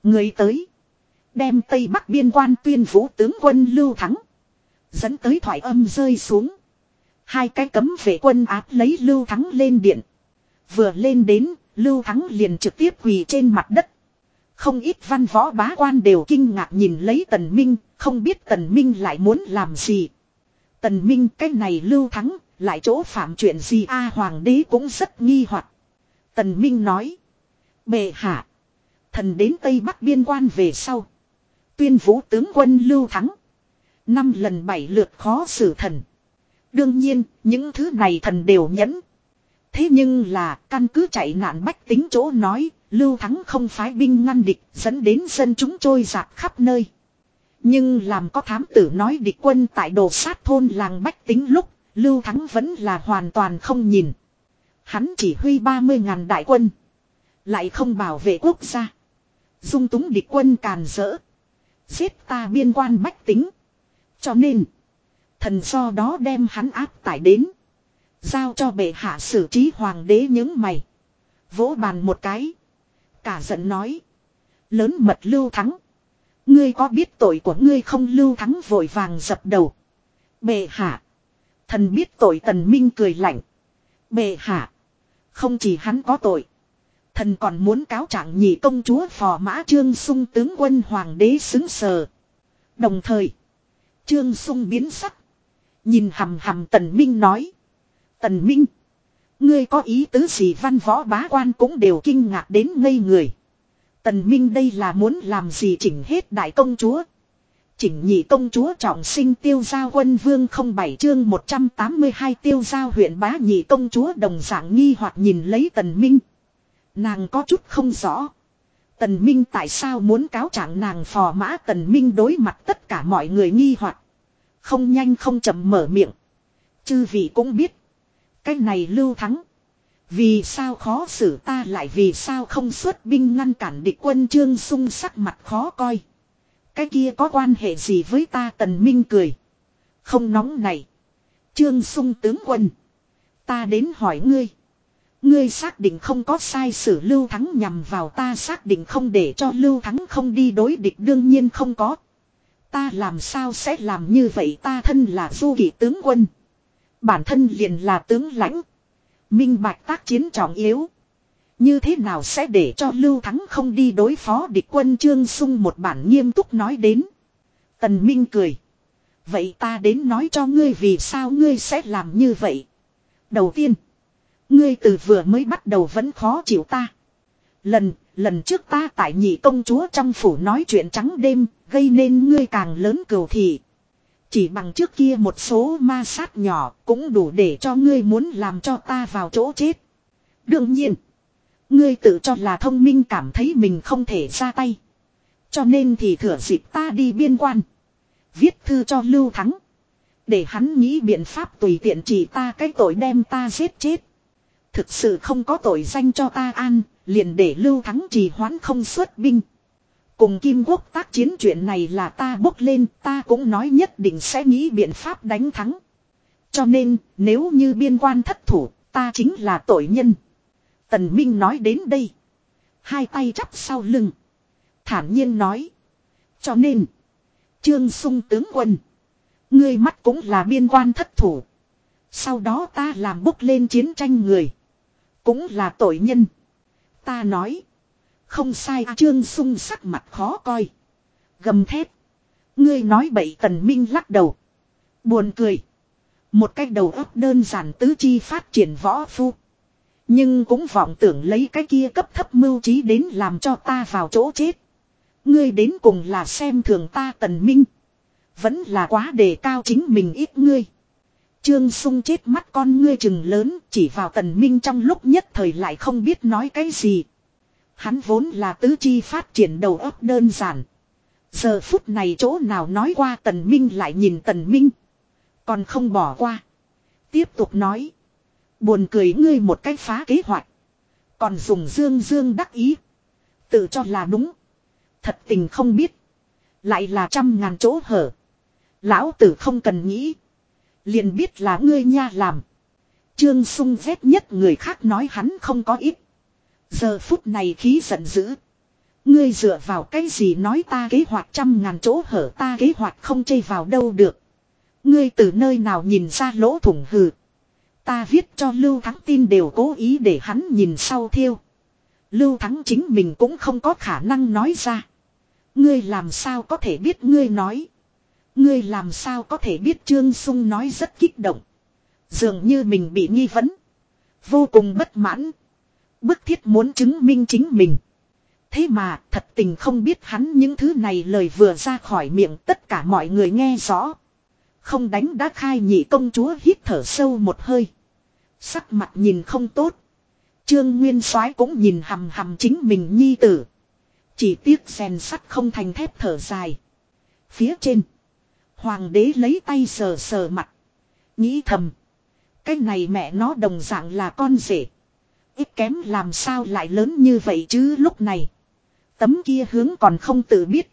Người tới. Đem Tây Bắc biên quan tuyên vũ tướng quân Lưu Thắng. Dẫn tới thoại âm rơi xuống. Hai cái cấm vệ quân áp lấy Lưu Thắng lên điện. Vừa lên đến, Lưu Thắng liền trực tiếp quỳ trên mặt đất. Không ít văn võ bá quan đều kinh ngạc nhìn lấy Tần Minh, không biết Tần Minh lại muốn làm gì. Tần Minh cái này Lưu Thắng, lại chỗ phạm chuyện gì a Hoàng đế cũng rất nghi hoặc. Tần Minh nói. Bệ hạ. Thần đến Tây Bắc biên quan về sau. Tuyên vũ tướng quân Lưu Thắng. Năm lần bảy lượt khó xử thần. Đương nhiên, những thứ này thần đều nhẫn. Thế nhưng là, căn cứ chạy nạn bách tính chỗ nói, Lưu Thắng không phái binh ngăn địch, dẫn đến dân chúng trôi giạt khắp nơi. Nhưng làm có thám tử nói địch quân tại đồ sát thôn làng bách tính lúc, Lưu Thắng vẫn là hoàn toàn không nhìn. Hắn chỉ huy 30.000 đại quân. Lại không bảo vệ quốc gia. Dung túng địch quân càn rỡ. Giết ta biên quan bách tính. Cho nên. Thần do đó đem hắn áp tải đến. Giao cho bệ hạ xử trí hoàng đế những mày. Vỗ bàn một cái. Cả giận nói. Lớn mật lưu thắng. Ngươi có biết tội của ngươi không lưu thắng vội vàng dập đầu. Bệ hạ. Thần biết tội tần minh cười lạnh. Bệ hạ. Không chỉ hắn có tội. Thần còn muốn cáo trạng nhị công chúa phò mã trương sung tướng quân hoàng đế xứng sờ. Đồng thời. Trương sung biến sắc. Nhìn hầm hầm tần minh nói. Tần minh. Ngươi có ý tứ gì văn võ bá quan cũng đều kinh ngạc đến ngây người. Tần minh đây là muốn làm gì chỉnh hết đại công chúa. Chỉnh nhị công chúa trọng sinh tiêu giao quân vương không bảy chương 182 tiêu giao huyện bá nhị công chúa đồng dạng nghi hoặc nhìn lấy tần minh. Nàng có chút không rõ. Tần Minh tại sao muốn cáo trạng nàng phò mã Tần Minh đối mặt tất cả mọi người nghi hoặc Không nhanh không chậm mở miệng. Chư vị cũng biết. Cái này lưu thắng. Vì sao khó xử ta lại vì sao không xuất binh ngăn cản địch quân trương sung sắc mặt khó coi. Cái kia có quan hệ gì với ta tần minh cười. Không nóng này. Trương sung tướng quân. Ta đến hỏi ngươi. Ngươi xác định không có sai sử Lưu Thắng nhằm vào ta xác định không để cho Lưu Thắng không đi đối địch đương nhiên không có. Ta làm sao sẽ làm như vậy ta thân là du kỷ tướng quân. Bản thân liền là tướng lãnh. Minh bạch tác chiến trọng yếu. Như thế nào sẽ để cho Lưu Thắng không đi đối phó địch quân Trương Sung một bản nghiêm túc nói đến. Tần Minh cười. Vậy ta đến nói cho ngươi vì sao ngươi sẽ làm như vậy. Đầu tiên. Ngươi từ vừa mới bắt đầu vẫn khó chịu ta. Lần, lần trước ta tại nhị công chúa trong phủ nói chuyện trắng đêm, gây nên ngươi càng lớn cầu thị. Chỉ bằng trước kia một số ma sát nhỏ cũng đủ để cho ngươi muốn làm cho ta vào chỗ chết. Đương nhiên, Ngươi tự cho là thông minh cảm thấy mình không thể ra tay. Cho nên thì thừa dịp ta đi biên quan. Viết thư cho Lưu Thắng. Để hắn nghĩ biện pháp tùy tiện chỉ ta cái tội đem ta giết chết. Thực sự không có tội danh cho ta an, liền để Lưu Thắng trì hoãn không xuất binh. Cùng Kim Quốc tác chiến chuyện này là ta bốc lên, ta cũng nói nhất định sẽ nghĩ biện pháp đánh thắng. Cho nên, nếu như biên quan thất thủ, ta chính là tội nhân. Tần Minh nói đến đây. Hai tay chắp sau lưng. Thản nhiên nói. Cho nên, Trương Sung tướng quân. Ngươi mắt cũng là biên quan thất thủ. Sau đó ta làm bốc lên chiến tranh người. Cũng là tội nhân. Ta nói. Không sai à, Trương Sung sắc mặt khó coi. Gầm thép. Ngươi nói bậy tần minh lắc đầu. Buồn cười. Một cách đầu óc đơn giản tứ chi phát triển võ phu. Nhưng cũng vọng tưởng lấy cái kia cấp thấp mưu trí đến làm cho ta vào chỗ chết. Ngươi đến cùng là xem thường ta tần minh. Vẫn là quá đề cao chính mình ít ngươi. Trương sung chết mắt con ngươi chừng lớn, chỉ vào tần minh trong lúc nhất thời lại không biết nói cái gì. Hắn vốn là tứ chi phát triển đầu óc đơn giản. Giờ phút này chỗ nào nói qua tần minh lại nhìn tần minh. Còn không bỏ qua. Tiếp tục nói. Buồn cười ngươi một cách phá kế hoạch. Còn dùng dương dương đắc ý. Tự cho là đúng. Thật tình không biết. Lại là trăm ngàn chỗ hở. Lão tử không cần nghĩ. Liền biết là ngươi nha làm. Trương sung ghét nhất người khác nói hắn không có ít. Giờ phút này khí giận dữ. Ngươi dựa vào cái gì nói ta kế hoạch trăm ngàn chỗ hở ta kế hoạch không chây vào đâu được. Ngươi từ nơi nào nhìn ra lỗ thủng hừ. Ta viết cho Lưu Thắng tin đều cố ý để hắn nhìn sau thiêu. Lưu Thắng chính mình cũng không có khả năng nói ra. Ngươi làm sao có thể biết ngươi nói. Ngươi làm sao có thể biết Trương Sung nói rất kích động. Dường như mình bị nghi vấn. Vô cùng bất mãn. Bức thiết muốn chứng minh chính mình. Thế mà, thật tình không biết hắn những thứ này lời vừa ra khỏi miệng tất cả mọi người nghe rõ. Không đánh đã khai nhị công chúa hít thở sâu một hơi. Sắc mặt nhìn không tốt. Trương Nguyên soái cũng nhìn hầm hầm chính mình nhi tử. Chỉ tiếc rèn sắt không thành thép thở dài. Phía trên. Hoàng đế lấy tay sờ sờ mặt. Nghĩ thầm. Cái này mẹ nó đồng dạng là con rể. Ít kém làm sao lại lớn như vậy chứ lúc này. Tấm kia hướng còn không tự biết.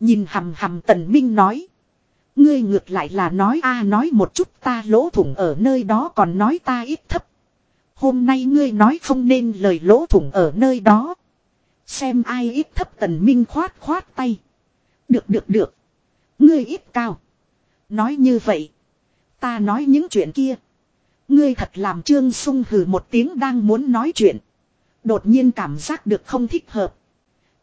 Nhìn hầm hầm tần minh nói. Ngươi ngược lại là nói a à, nói một chút ta lỗ thủng ở nơi đó còn nói ta ít thấp. Hôm nay ngươi nói không nên lời lỗ thủng ở nơi đó. Xem ai ít thấp tần minh khoát khoát tay. Được được được. Ngươi ít cao. Nói như vậy. Ta nói những chuyện kia. Ngươi thật làm trương sung hừ một tiếng đang muốn nói chuyện. Đột nhiên cảm giác được không thích hợp.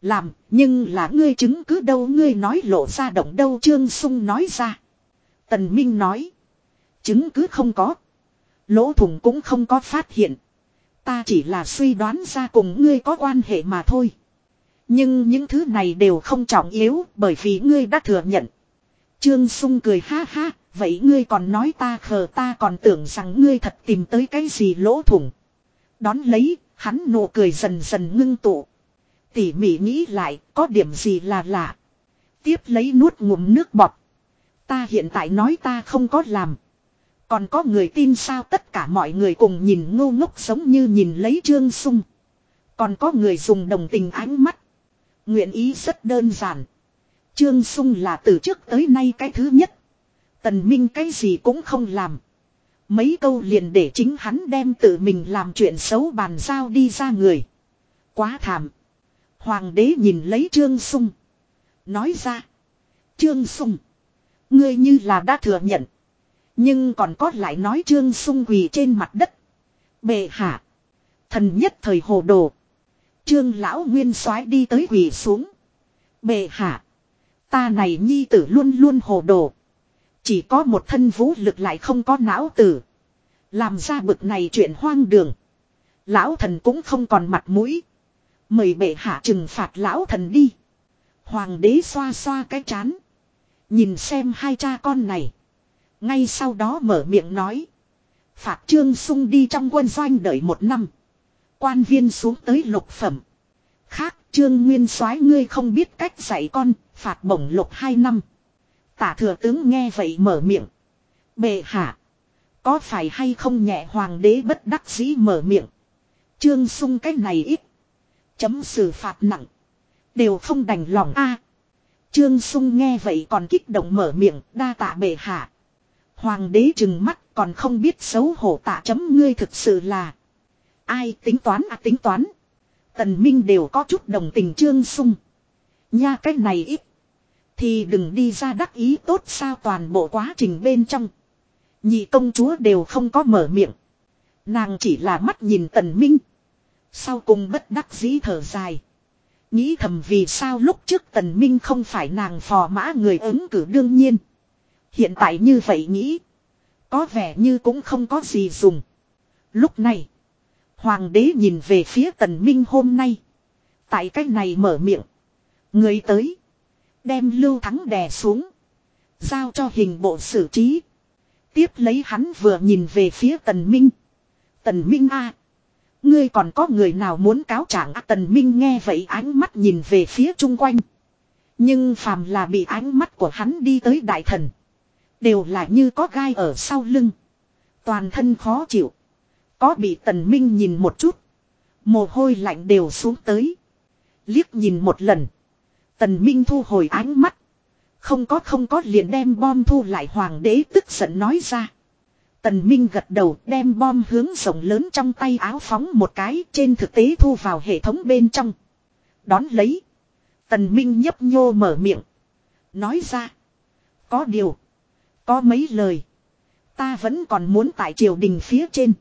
Làm, nhưng là ngươi chứng cứ đâu ngươi nói lộ ra động đâu trương sung nói ra. Tần Minh nói. Chứng cứ không có. Lỗ thủng cũng không có phát hiện. Ta chỉ là suy đoán ra cùng ngươi có quan hệ mà thôi. Nhưng những thứ này đều không trọng yếu bởi vì ngươi đã thừa nhận. Trương Sung cười ha ha, vậy ngươi còn nói ta khờ ta còn tưởng rằng ngươi thật tìm tới cái gì lỗ thủng. Đón lấy, hắn nụ cười dần dần ngưng tụ. Tỉ mỉ nghĩ lại, có điểm gì là lạ. Tiếp lấy nuốt ngụm nước bọt. Ta hiện tại nói ta không có làm. Còn có người tin sao tất cả mọi người cùng nhìn ngô ngốc giống như nhìn lấy Trương Sung. Còn có người dùng đồng tình ánh mắt. Nguyện ý rất đơn giản. Trương Sung là từ trước tới nay cái thứ nhất. Tần Minh cái gì cũng không làm. Mấy câu liền để chính hắn đem tự mình làm chuyện xấu bàn giao đi ra người. Quá thảm. Hoàng đế nhìn lấy Trương Sung. Nói ra. Trương Sung. Ngươi như là đã thừa nhận. Nhưng còn có lại nói Trương Sung quỳ trên mặt đất. Bệ hạ. Thần nhất thời hồ đồ. Trương lão nguyên soái đi tới quỳ xuống. Bệ hạ. Ta này nhi tử luôn luôn hồ đồ. Chỉ có một thân vũ lực lại không có não tử. Làm ra bực này chuyện hoang đường. Lão thần cũng không còn mặt mũi. Mời bệ hạ trừng phạt lão thần đi. Hoàng đế xoa xoa cái chán. Nhìn xem hai cha con này. Ngay sau đó mở miệng nói. Phạt trương sung đi trong quân doanh đợi một năm. Quan viên xuống tới lục phẩm. Khác trương nguyên soái ngươi không biết cách dạy con, phạt bổng lục hai năm. Tả thừa tướng nghe vậy mở miệng. Bệ hạ. Có phải hay không nhẹ hoàng đế bất đắc dĩ mở miệng. Trương sung cái này ít. Chấm xử phạt nặng. Đều không đành lòng a. Trương sung nghe vậy còn kích động mở miệng, đa tạ bệ hạ. Hoàng đế trừng mắt, còn không biết xấu hổ tạ chấm ngươi thực sự là. Ai tính toán à tính toán. Tần Minh đều có chút đồng tình trương sung. Nha cái này ít. Thì đừng đi ra đắc ý tốt sao toàn bộ quá trình bên trong. Nhị công chúa đều không có mở miệng. Nàng chỉ là mắt nhìn tần minh. Sau cùng bất đắc dĩ thở dài. Nghĩ thầm vì sao lúc trước tần minh không phải nàng phò mã người ứng cử đương nhiên. Hiện tại như vậy nghĩ. Có vẻ như cũng không có gì dùng. Lúc này. Hoàng đế nhìn về phía tần minh hôm nay. Tại cách này mở miệng. Người tới. Đem lưu thắng đè xuống. Giao cho hình bộ xử trí. Tiếp lấy hắn vừa nhìn về phía tần minh. Tần minh a Ngươi còn có người nào muốn cáo trạng à, tần minh nghe vậy ánh mắt nhìn về phía chung quanh. Nhưng phàm là bị ánh mắt của hắn đi tới đại thần. Đều là như có gai ở sau lưng. Toàn thân khó chịu. Có bị tần minh nhìn một chút. Mồ hôi lạnh đều xuống tới. Liếc nhìn một lần. Tần minh thu hồi ánh mắt. Không có không có liền đem bom thu lại hoàng đế tức giận nói ra. Tần Minh gật đầu, đem bom hướng rộng lớn trong tay áo phóng một cái, trên thực tế thu vào hệ thống bên trong. Đón lấy. Tần Minh nhấp nhô mở miệng. Nói ra. Có điều. Có mấy lời. Ta vẫn còn muốn tại triều đình phía trên.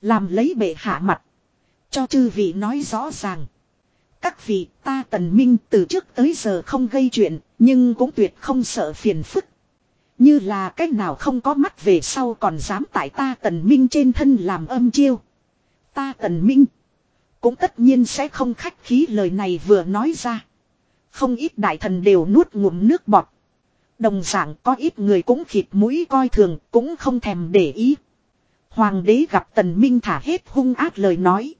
Làm lấy bệ hạ mặt. Cho chư vị nói rõ ràng. Các vị ta tần minh từ trước tới giờ không gây chuyện. Nhưng cũng tuyệt không sợ phiền phức. Như là cách nào không có mắt về sau còn dám tại ta tần minh trên thân làm âm chiêu. Ta tần minh. Cũng tất nhiên sẽ không khách khí lời này vừa nói ra. Không ít đại thần đều nuốt ngụm nước bọt. Đồng dạng có ít người cũng khịt mũi coi thường, cũng không thèm để ý. Hoàng đế gặp tần minh thả hết hung ác lời nói.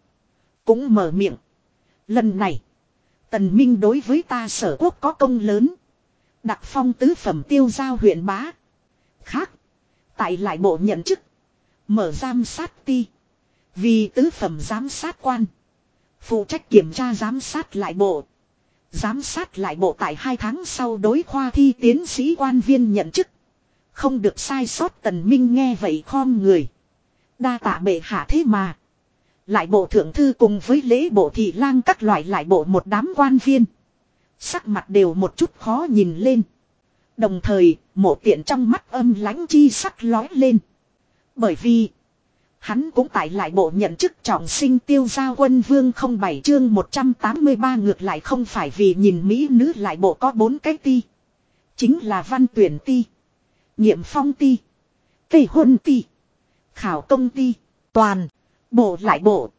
Cũng mở miệng. Lần này. Tần minh đối với ta sở quốc có công lớn. Đặc phong tứ phẩm tiêu giao huyện bá. Khác. Tại lại bộ nhận chức. Mở giám sát ti. Vì tứ phẩm giám sát quan. Phụ trách kiểm tra giám sát lại bộ. Giám sát lại bộ tại hai tháng sau đối khoa thi tiến sĩ quan viên nhận chức. Không được sai sót tần minh nghe vậy khom người. Đa tạ bệ hạ thế mà. Lại bộ thượng thư cùng với lễ bộ thị lang các loại lại bộ một đám quan viên. Sắc mặt đều một chút khó nhìn lên. Đồng thời, mộ tiện trong mắt âm lãnh chi sắc lói lên. Bởi vì, hắn cũng tại lại bộ nhận chức trọng sinh tiêu gia quân vương không bảy chương 183 ngược lại không phải vì nhìn Mỹ nữ lại bộ có bốn cái ti. Chính là văn tuyển ti, nhiệm phong ti, cây huân ti, khảo công ti, toàn, bộ lại bộ.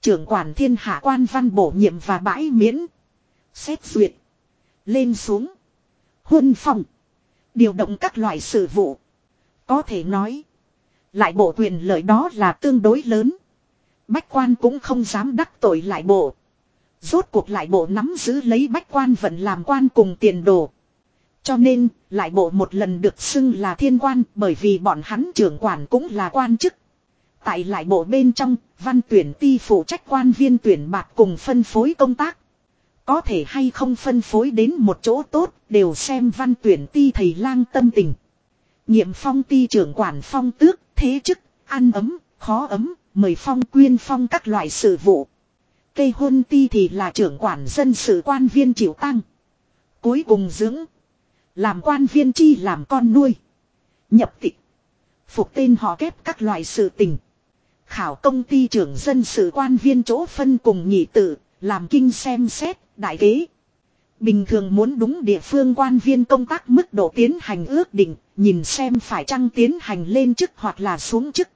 Trưởng quản thiên hạ quan văn bổ nhiệm và bãi miễn. Xét duyệt. Lên xuống. Huân phòng. Điều động các loại sự vụ. Có thể nói. Lại bộ quyền lợi đó là tương đối lớn. Bách quan cũng không dám đắc tội lại bộ. Rốt cuộc lại bộ nắm giữ lấy bách quan vẫn làm quan cùng tiền đồ. Cho nên, lại bộ một lần được xưng là thiên quan bởi vì bọn hắn trưởng quản cũng là quan chức. Tại lại bộ bên trong, văn tuyển ti phụ trách quan viên tuyển bạc cùng phân phối công tác. Có thể hay không phân phối đến một chỗ tốt, đều xem văn tuyển ti thầy lang tâm tình. Nhiệm phong ti trưởng quản phong tước, thế chức, ăn ấm, khó ấm, mời phong quyên phong các loại sự vụ. Cây hôn ti thì là trưởng quản dân sự quan viên chịu tăng. Cuối cùng dưỡng. Làm quan viên chi làm con nuôi. Nhập tịch. Phục tên họ kép các loại sự tình. Khảo công ty trưởng dân sự quan viên chỗ phân cùng nhị tự, làm kinh xem xét, đại kế. Bình thường muốn đúng địa phương quan viên công tác mức độ tiến hành ước định, nhìn xem phải chăng tiến hành lên chức hoặc là xuống chức.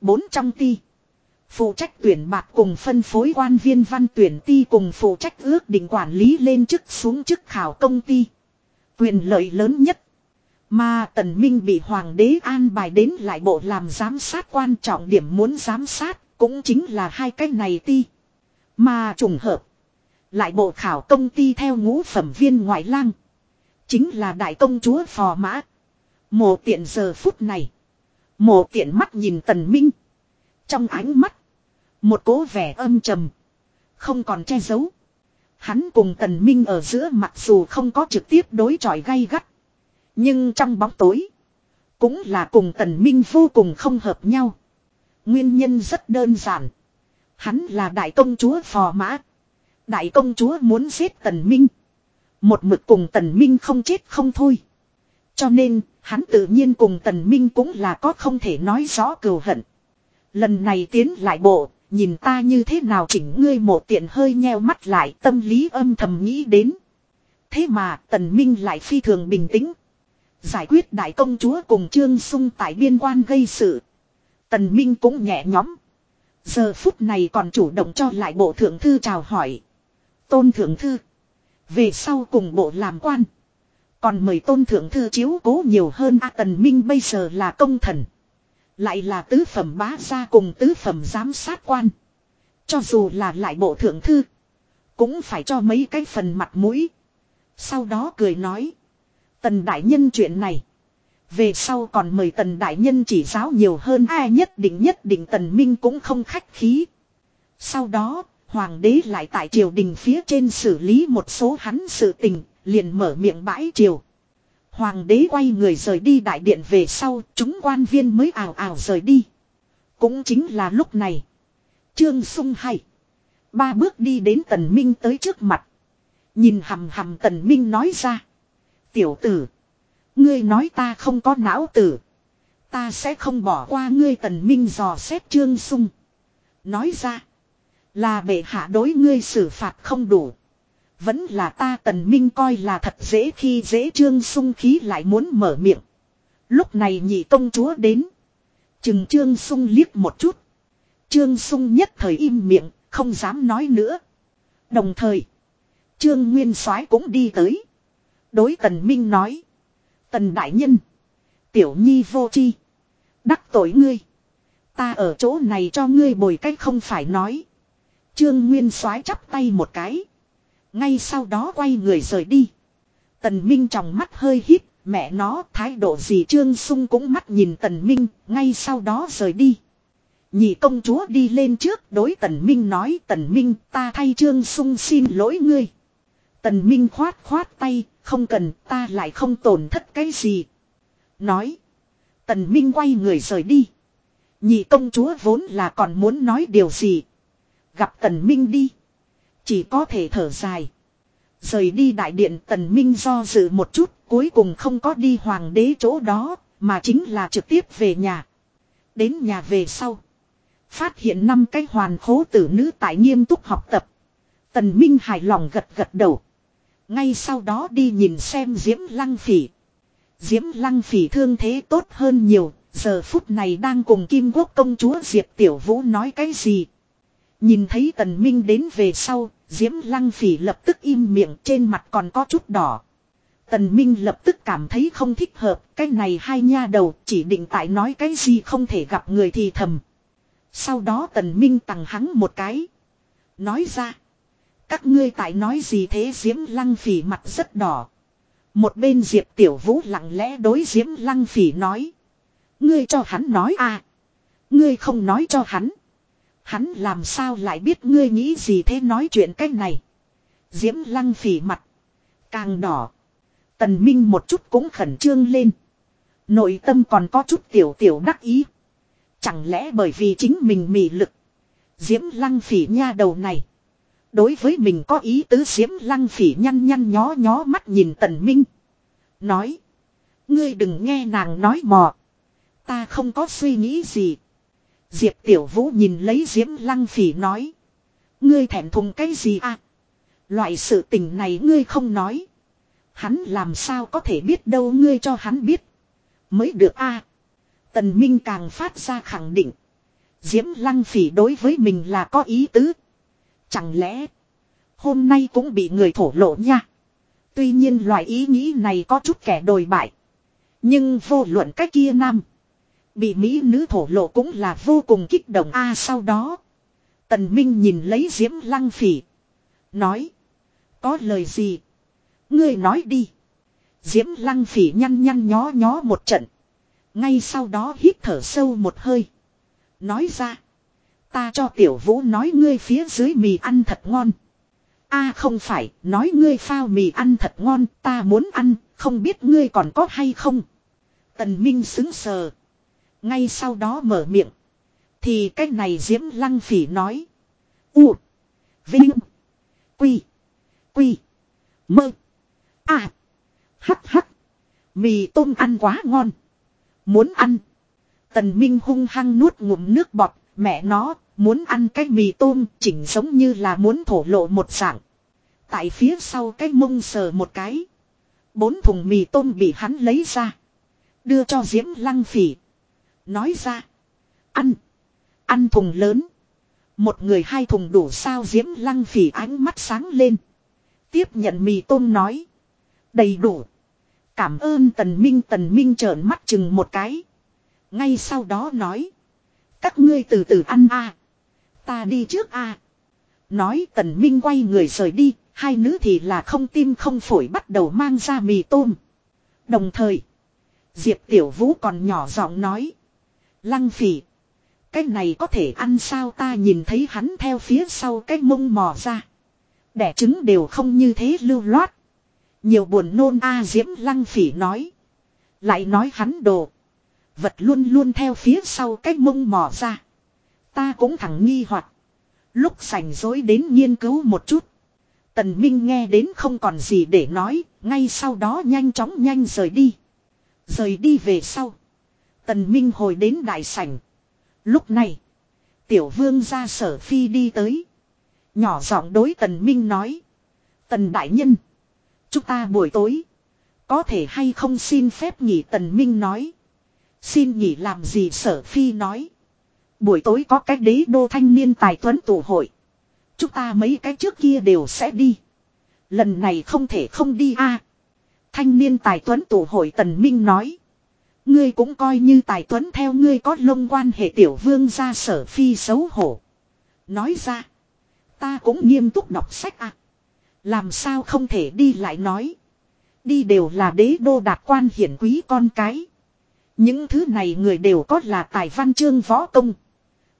Bốn trong ti. Phụ trách tuyển bạc cùng phân phối quan viên văn tuyển ti cùng phụ trách ước định quản lý lên chức xuống chức khảo công ty. Quyền lợi lớn nhất. Mà Tần Minh bị Hoàng đế an bài đến lại bộ làm giám sát quan trọng điểm muốn giám sát, Cũng chính là hai cái này ti. Mà trùng hợp. Lại bộ khảo công ty theo ngũ phẩm viên ngoại lang. Chính là đại công chúa phò mã. Mộ tiện giờ phút này. Mộ tiện mắt nhìn tần minh. Trong ánh mắt. Một cố vẻ âm trầm. Không còn che giấu. Hắn cùng tần minh ở giữa mặc dù không có trực tiếp đối chọi gay gắt. Nhưng trong bóng tối. Cũng là cùng tần minh vô cùng không hợp nhau. Nguyên nhân rất đơn giản. Hắn là đại công chúa phò mã. Đại công chúa muốn giết tần minh. Một mực cùng tần minh không chết không thôi. Cho nên, hắn tự nhiên cùng tần minh cũng là có không thể nói rõ cừu hận. Lần này tiến lại bộ, nhìn ta như thế nào chỉnh ngươi một tiện hơi nheo mắt lại tâm lý âm thầm nghĩ đến. Thế mà tần minh lại phi thường bình tĩnh. Giải quyết đại công chúa cùng trương sung tại biên quan gây sự. Tần minh cũng nhẹ nhõm. Giờ phút này còn chủ động cho lại bộ thượng thư chào hỏi. Tôn thượng thư. Về sau cùng bộ làm quan. Còn mời tôn thượng thư chiếu cố nhiều hơn A Tần Minh bây giờ là công thần. Lại là tứ phẩm bá gia cùng tứ phẩm giám sát quan. Cho dù là lại bộ thượng thư. Cũng phải cho mấy cái phần mặt mũi. Sau đó cười nói. Tần đại nhân chuyện này. Về sau còn mời tần đại nhân chỉ giáo nhiều hơn ai nhất định nhất định tần minh cũng không khách khí. Sau đó, hoàng đế lại tại triều đình phía trên xử lý một số hắn sự tình, liền mở miệng bãi triều. Hoàng đế quay người rời đi đại điện về sau, chúng quan viên mới ảo ảo rời đi. Cũng chính là lúc này. Trương sung hay. Ba bước đi đến tần minh tới trước mặt. Nhìn hầm hầm tần minh nói ra. Tiểu tử. Ngươi nói ta không có não tử. Ta sẽ không bỏ qua ngươi tần minh dò xét trương sung. Nói ra. Là bệ hạ đối ngươi xử phạt không đủ. Vẫn là ta tần minh coi là thật dễ khi dễ trương sung khí lại muốn mở miệng. Lúc này nhị công chúa đến. Chừng trương sung liếc một chút. Trương sung nhất thời im miệng, không dám nói nữa. Đồng thời, trương nguyên soái cũng đi tới. Đối tần minh nói. Tần đại nhân. Tiểu nhi vô chi. Đắc tội ngươi. Ta ở chỗ này cho ngươi bồi cách không phải nói. Trương Nguyên soái chắp tay một cái. Ngay sau đó quay người rời đi. Tần Minh trong mắt hơi hít, mẹ nó thái độ gì Trương Sung cũng mắt nhìn Tần Minh, ngay sau đó rời đi. Nhị công chúa đi lên trước đối Tần Minh nói Tần Minh ta thay Trương Sung xin lỗi ngươi. Tần Minh khoát khoát tay, không cần, ta lại không tổn thất cái gì. Nói. Tần Minh quay người rời đi. Nhị công chúa vốn là còn muốn nói điều gì. Gặp Tần Minh đi. Chỉ có thể thở dài. Rời đi đại điện, Tần Minh do dự một chút. Cuối cùng không có đi hoàng đế chỗ đó. Mà chính là trực tiếp về nhà. Đến nhà về sau. Phát hiện năm cái hoàn khố tử nữ tại nghiêm túc học tập. Tần Minh hài lòng gật gật đầu. Ngay sau đó đi nhìn xem Diễm Lăng Phỉ. Diễm Lăng Phỉ thương thế tốt hơn nhiều, giờ phút này đang cùng Kim Quốc công chúa Diệp Tiểu Vũ nói cái gì. Nhìn thấy Tần Minh đến về sau, Diễm Lăng Phỉ lập tức im miệng trên mặt còn có chút đỏ. Tần Minh lập tức cảm thấy không thích hợp, cái này hai nha đầu chỉ định tại nói cái gì không thể gặp người thì thầm. Sau đó Tần Minh tặng hắn một cái. Nói ra. Các ngươi tại nói gì thế Diễm Lăng Phỉ mặt rất đỏ. Một bên Diệp Tiểu Vũ lặng lẽ đối Diễm Lăng Phỉ nói. Ngươi cho hắn nói à. Ngươi không nói cho hắn. Hắn làm sao lại biết ngươi nghĩ gì thế nói chuyện cách này. Diễm Lăng Phỉ mặt. Càng đỏ. Tần Minh một chút cũng khẩn trương lên. Nội tâm còn có chút tiểu tiểu đắc ý. Chẳng lẽ bởi vì chính mình mị lực. Diễm Lăng Phỉ nha đầu này. Đối với mình có ý tứ xiếm lăng phỉ nhăn nhăn nhó nhó mắt nhìn tần minh. Nói. Ngươi đừng nghe nàng nói mò. Ta không có suy nghĩ gì. Diệp Tiểu Vũ nhìn lấy Diễm Lăng Phỉ nói. Ngươi thèm thùng cái gì à? Loại sự tình này ngươi không nói. Hắn làm sao có thể biết đâu ngươi cho hắn biết. Mới được a Tần Minh càng phát ra khẳng định. Diễm Lăng Phỉ đối với mình là có ý tứ. Chẳng lẽ, hôm nay cũng bị người thổ lộ nha. Tuy nhiên loại ý nghĩ này có chút kẻ đồi bại. Nhưng vô luận cách kia nam. Bị Mỹ nữ thổ lộ cũng là vô cùng kích động a, sau đó. Tần Minh nhìn lấy Diễm Lăng Phỉ. Nói. Có lời gì? Ngươi nói đi. Diễm Lăng Phỉ nhăn nhăn nhó nhó một trận. Ngay sau đó hít thở sâu một hơi. Nói ra. Ta cho tiểu vũ nói ngươi phía dưới mì ăn thật ngon. a không phải, nói ngươi phao mì ăn thật ngon, ta muốn ăn, không biết ngươi còn có hay không. Tần Minh xứng sờ. Ngay sau đó mở miệng. Thì cách này Diễm Lăng Phỉ nói. U. Vinh. Quy. Quy. Mơ. À. Hắc hắc. Mì tôm ăn quá ngon. Muốn ăn. Tần Minh hung hăng nuốt ngụm nước bọt. Mẹ nó. Muốn ăn cái mì tôm. Chỉnh giống như là muốn thổ lộ một dạng. Tại phía sau cái mông sờ một cái. Bốn thùng mì tôm bị hắn lấy ra. Đưa cho Diễm Lăng Phỉ. Nói ra. Ăn. Ăn thùng lớn. Một người hai thùng đủ sao Diễm Lăng Phỉ ánh mắt sáng lên. Tiếp nhận mì tôm nói. Đầy đủ. Cảm ơn Tần Minh Tần Minh trợn mắt chừng một cái. Ngay sau đó nói. Các ngươi từ từ ăn a Ta đi trước a Nói Tần Minh quay người rời đi. Hai nữ thì là không tim không phổi bắt đầu mang ra mì tôm. Đồng thời. Diệp Tiểu Vũ còn nhỏ giọng nói. Lăng phỉ. Cái này có thể ăn sao ta nhìn thấy hắn theo phía sau cái mông mò ra. Đẻ trứng đều không như thế lưu loát. Nhiều buồn nôn, a diễm lăng phỉ nói. Lại nói hắn đồ. Vật luôn luôn theo phía sau cái mông mò ra. Ta cũng thẳng nghi hoặc Lúc sành dối đến nghiên cứu một chút. Tần Minh nghe đến không còn gì để nói. Ngay sau đó nhanh chóng nhanh rời đi. Rời đi về sau. Tần Minh hồi đến đại sảnh. Lúc này. Tiểu vương ra sở phi đi tới. Nhỏ giọng đối tần minh nói. Tần đại nhân. Chúng ta buổi tối. Có thể hay không xin phép nghỉ tần minh nói. Xin nghỉ làm gì sở phi nói. Buổi tối có cái đế đô thanh niên tài tuấn tụ hội. Chúng ta mấy cái trước kia đều sẽ đi. Lần này không thể không đi a. Thanh niên tài tuấn tụ hội tần minh nói. Ngươi cũng coi như tài tuấn theo ngươi có lông quan hệ tiểu vương ra sở phi xấu hổ. Nói ra. Ta cũng nghiêm túc đọc sách à. Làm sao không thể đi lại nói. Đi đều là đế đô đạt quan hiển quý con cái. Những thứ này người đều có là tài văn chương võ công.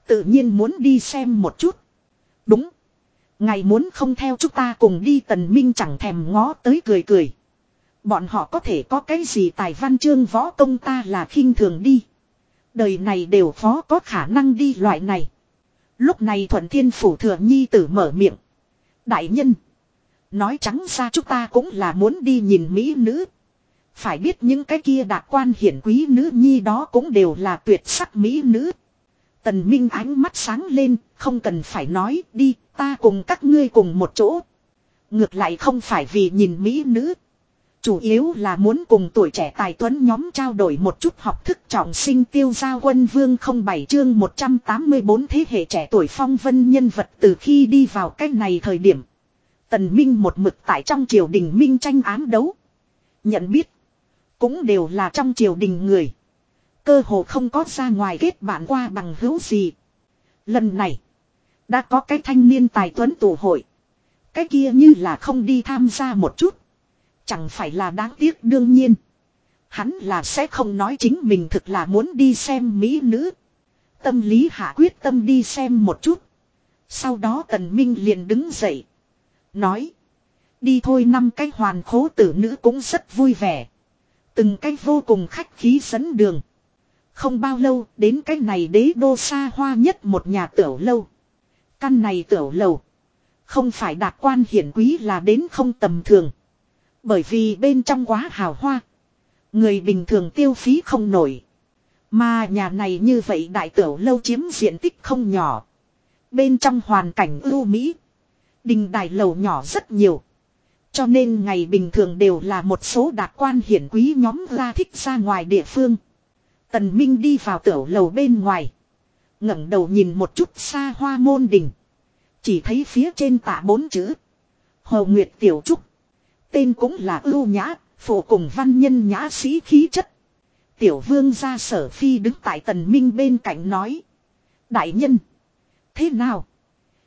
Tự nhiên muốn đi xem một chút. Đúng. Ngày muốn không theo chúng ta cùng đi tần minh chẳng thèm ngó tới cười cười. Bọn họ có thể có cái gì tài văn chương võ công ta là khinh thường đi. Đời này đều khó có khả năng đi loại này. Lúc này thuận thiên phủ thừa nhi tử mở miệng. Đại nhân. Nói trắng ra chúng ta cũng là muốn đi nhìn mỹ nữ. Phải biết những cái kia đạt quan hiển quý nữ nhi đó cũng đều là tuyệt sắc mỹ nữ. Tần Minh ánh mắt sáng lên, không cần phải nói, đi, ta cùng các ngươi cùng một chỗ. Ngược lại không phải vì nhìn mỹ nữ. Chủ yếu là muốn cùng tuổi trẻ tài tuấn nhóm trao đổi một chút học thức trọng sinh tiêu gia quân vương không bảy chương 184 thế hệ trẻ tuổi phong vân nhân vật từ khi đi vào cách này thời điểm. Tần Minh một mực tại trong triều đình Minh tranh án đấu. Nhận biết. Cũng đều là trong triều đình người. Cơ hồ không có ra ngoài kết bạn qua bằng hữu gì. Lần này. Đã có cái thanh niên tài tuấn tụ hội. Cái kia như là không đi tham gia một chút. Chẳng phải là đáng tiếc đương nhiên. Hắn là sẽ không nói chính mình thực là muốn đi xem mỹ nữ. Tâm lý hạ quyết tâm đi xem một chút. Sau đó tần minh liền đứng dậy. Nói. Đi thôi năm cái hoàn khố tử nữ cũng rất vui vẻ. Từng cái vô cùng khách khí dẫn đường. Không bao lâu, đến cái này đế đô xa hoa nhất một nhà tiểu lâu. Căn này tiểu lâu. Không phải đạt quan hiển quý là đến không tầm thường. Bởi vì bên trong quá hào hoa. Người bình thường tiêu phí không nổi. Mà nhà này như vậy đại tiểu lâu chiếm diện tích không nhỏ. Bên trong hoàn cảnh ưu mỹ. Đình đài lầu nhỏ rất nhiều. Cho nên ngày bình thường đều là một số đạt quan hiển quý nhóm ra thích ra ngoài địa phương. Tần Minh đi vào tiểu lầu bên ngoài. ngẩng đầu nhìn một chút xa hoa môn đình. Chỉ thấy phía trên tạ bốn chữ. Hồ Nguyệt Tiểu Trúc. Tên cũng là ưu nhã, phổ cùng văn nhân nhã sĩ khí chất. tiểu vương gia sở phi đứng tại tần minh bên cạnh nói. Đại nhân. Thế nào?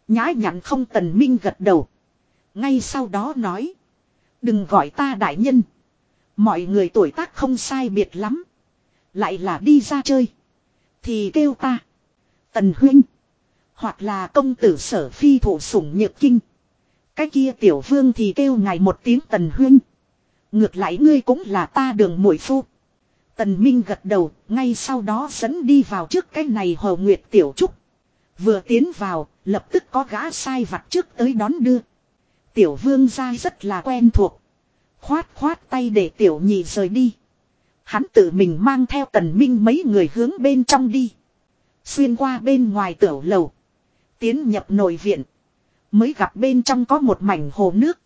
Nhã nhặn không tần minh gật đầu. Ngay sau đó nói. Đừng gọi ta đại nhân. Mọi người tuổi tác không sai biệt lắm. Lại là đi ra chơi. Thì kêu ta. Tần huynh. Hoặc là công tử sở phi thủ sủng nhược kinh. Cái kia tiểu vương thì kêu ngài một tiếng tần huynh. Ngược lại ngươi cũng là ta đường mũi phu. Tần Minh gật đầu, ngay sau đó dẫn đi vào trước cái này hồ nguyệt tiểu trúc. Vừa tiến vào, lập tức có gã sai vặt trước tới đón đưa. Tiểu vương ra rất là quen thuộc. Khoát khoát tay để tiểu nhị rời đi. Hắn tự mình mang theo tần minh mấy người hướng bên trong đi. Xuyên qua bên ngoài tiểu lầu. Tiến nhập nội viện. Mới gặp bên trong có một mảnh hồ nước.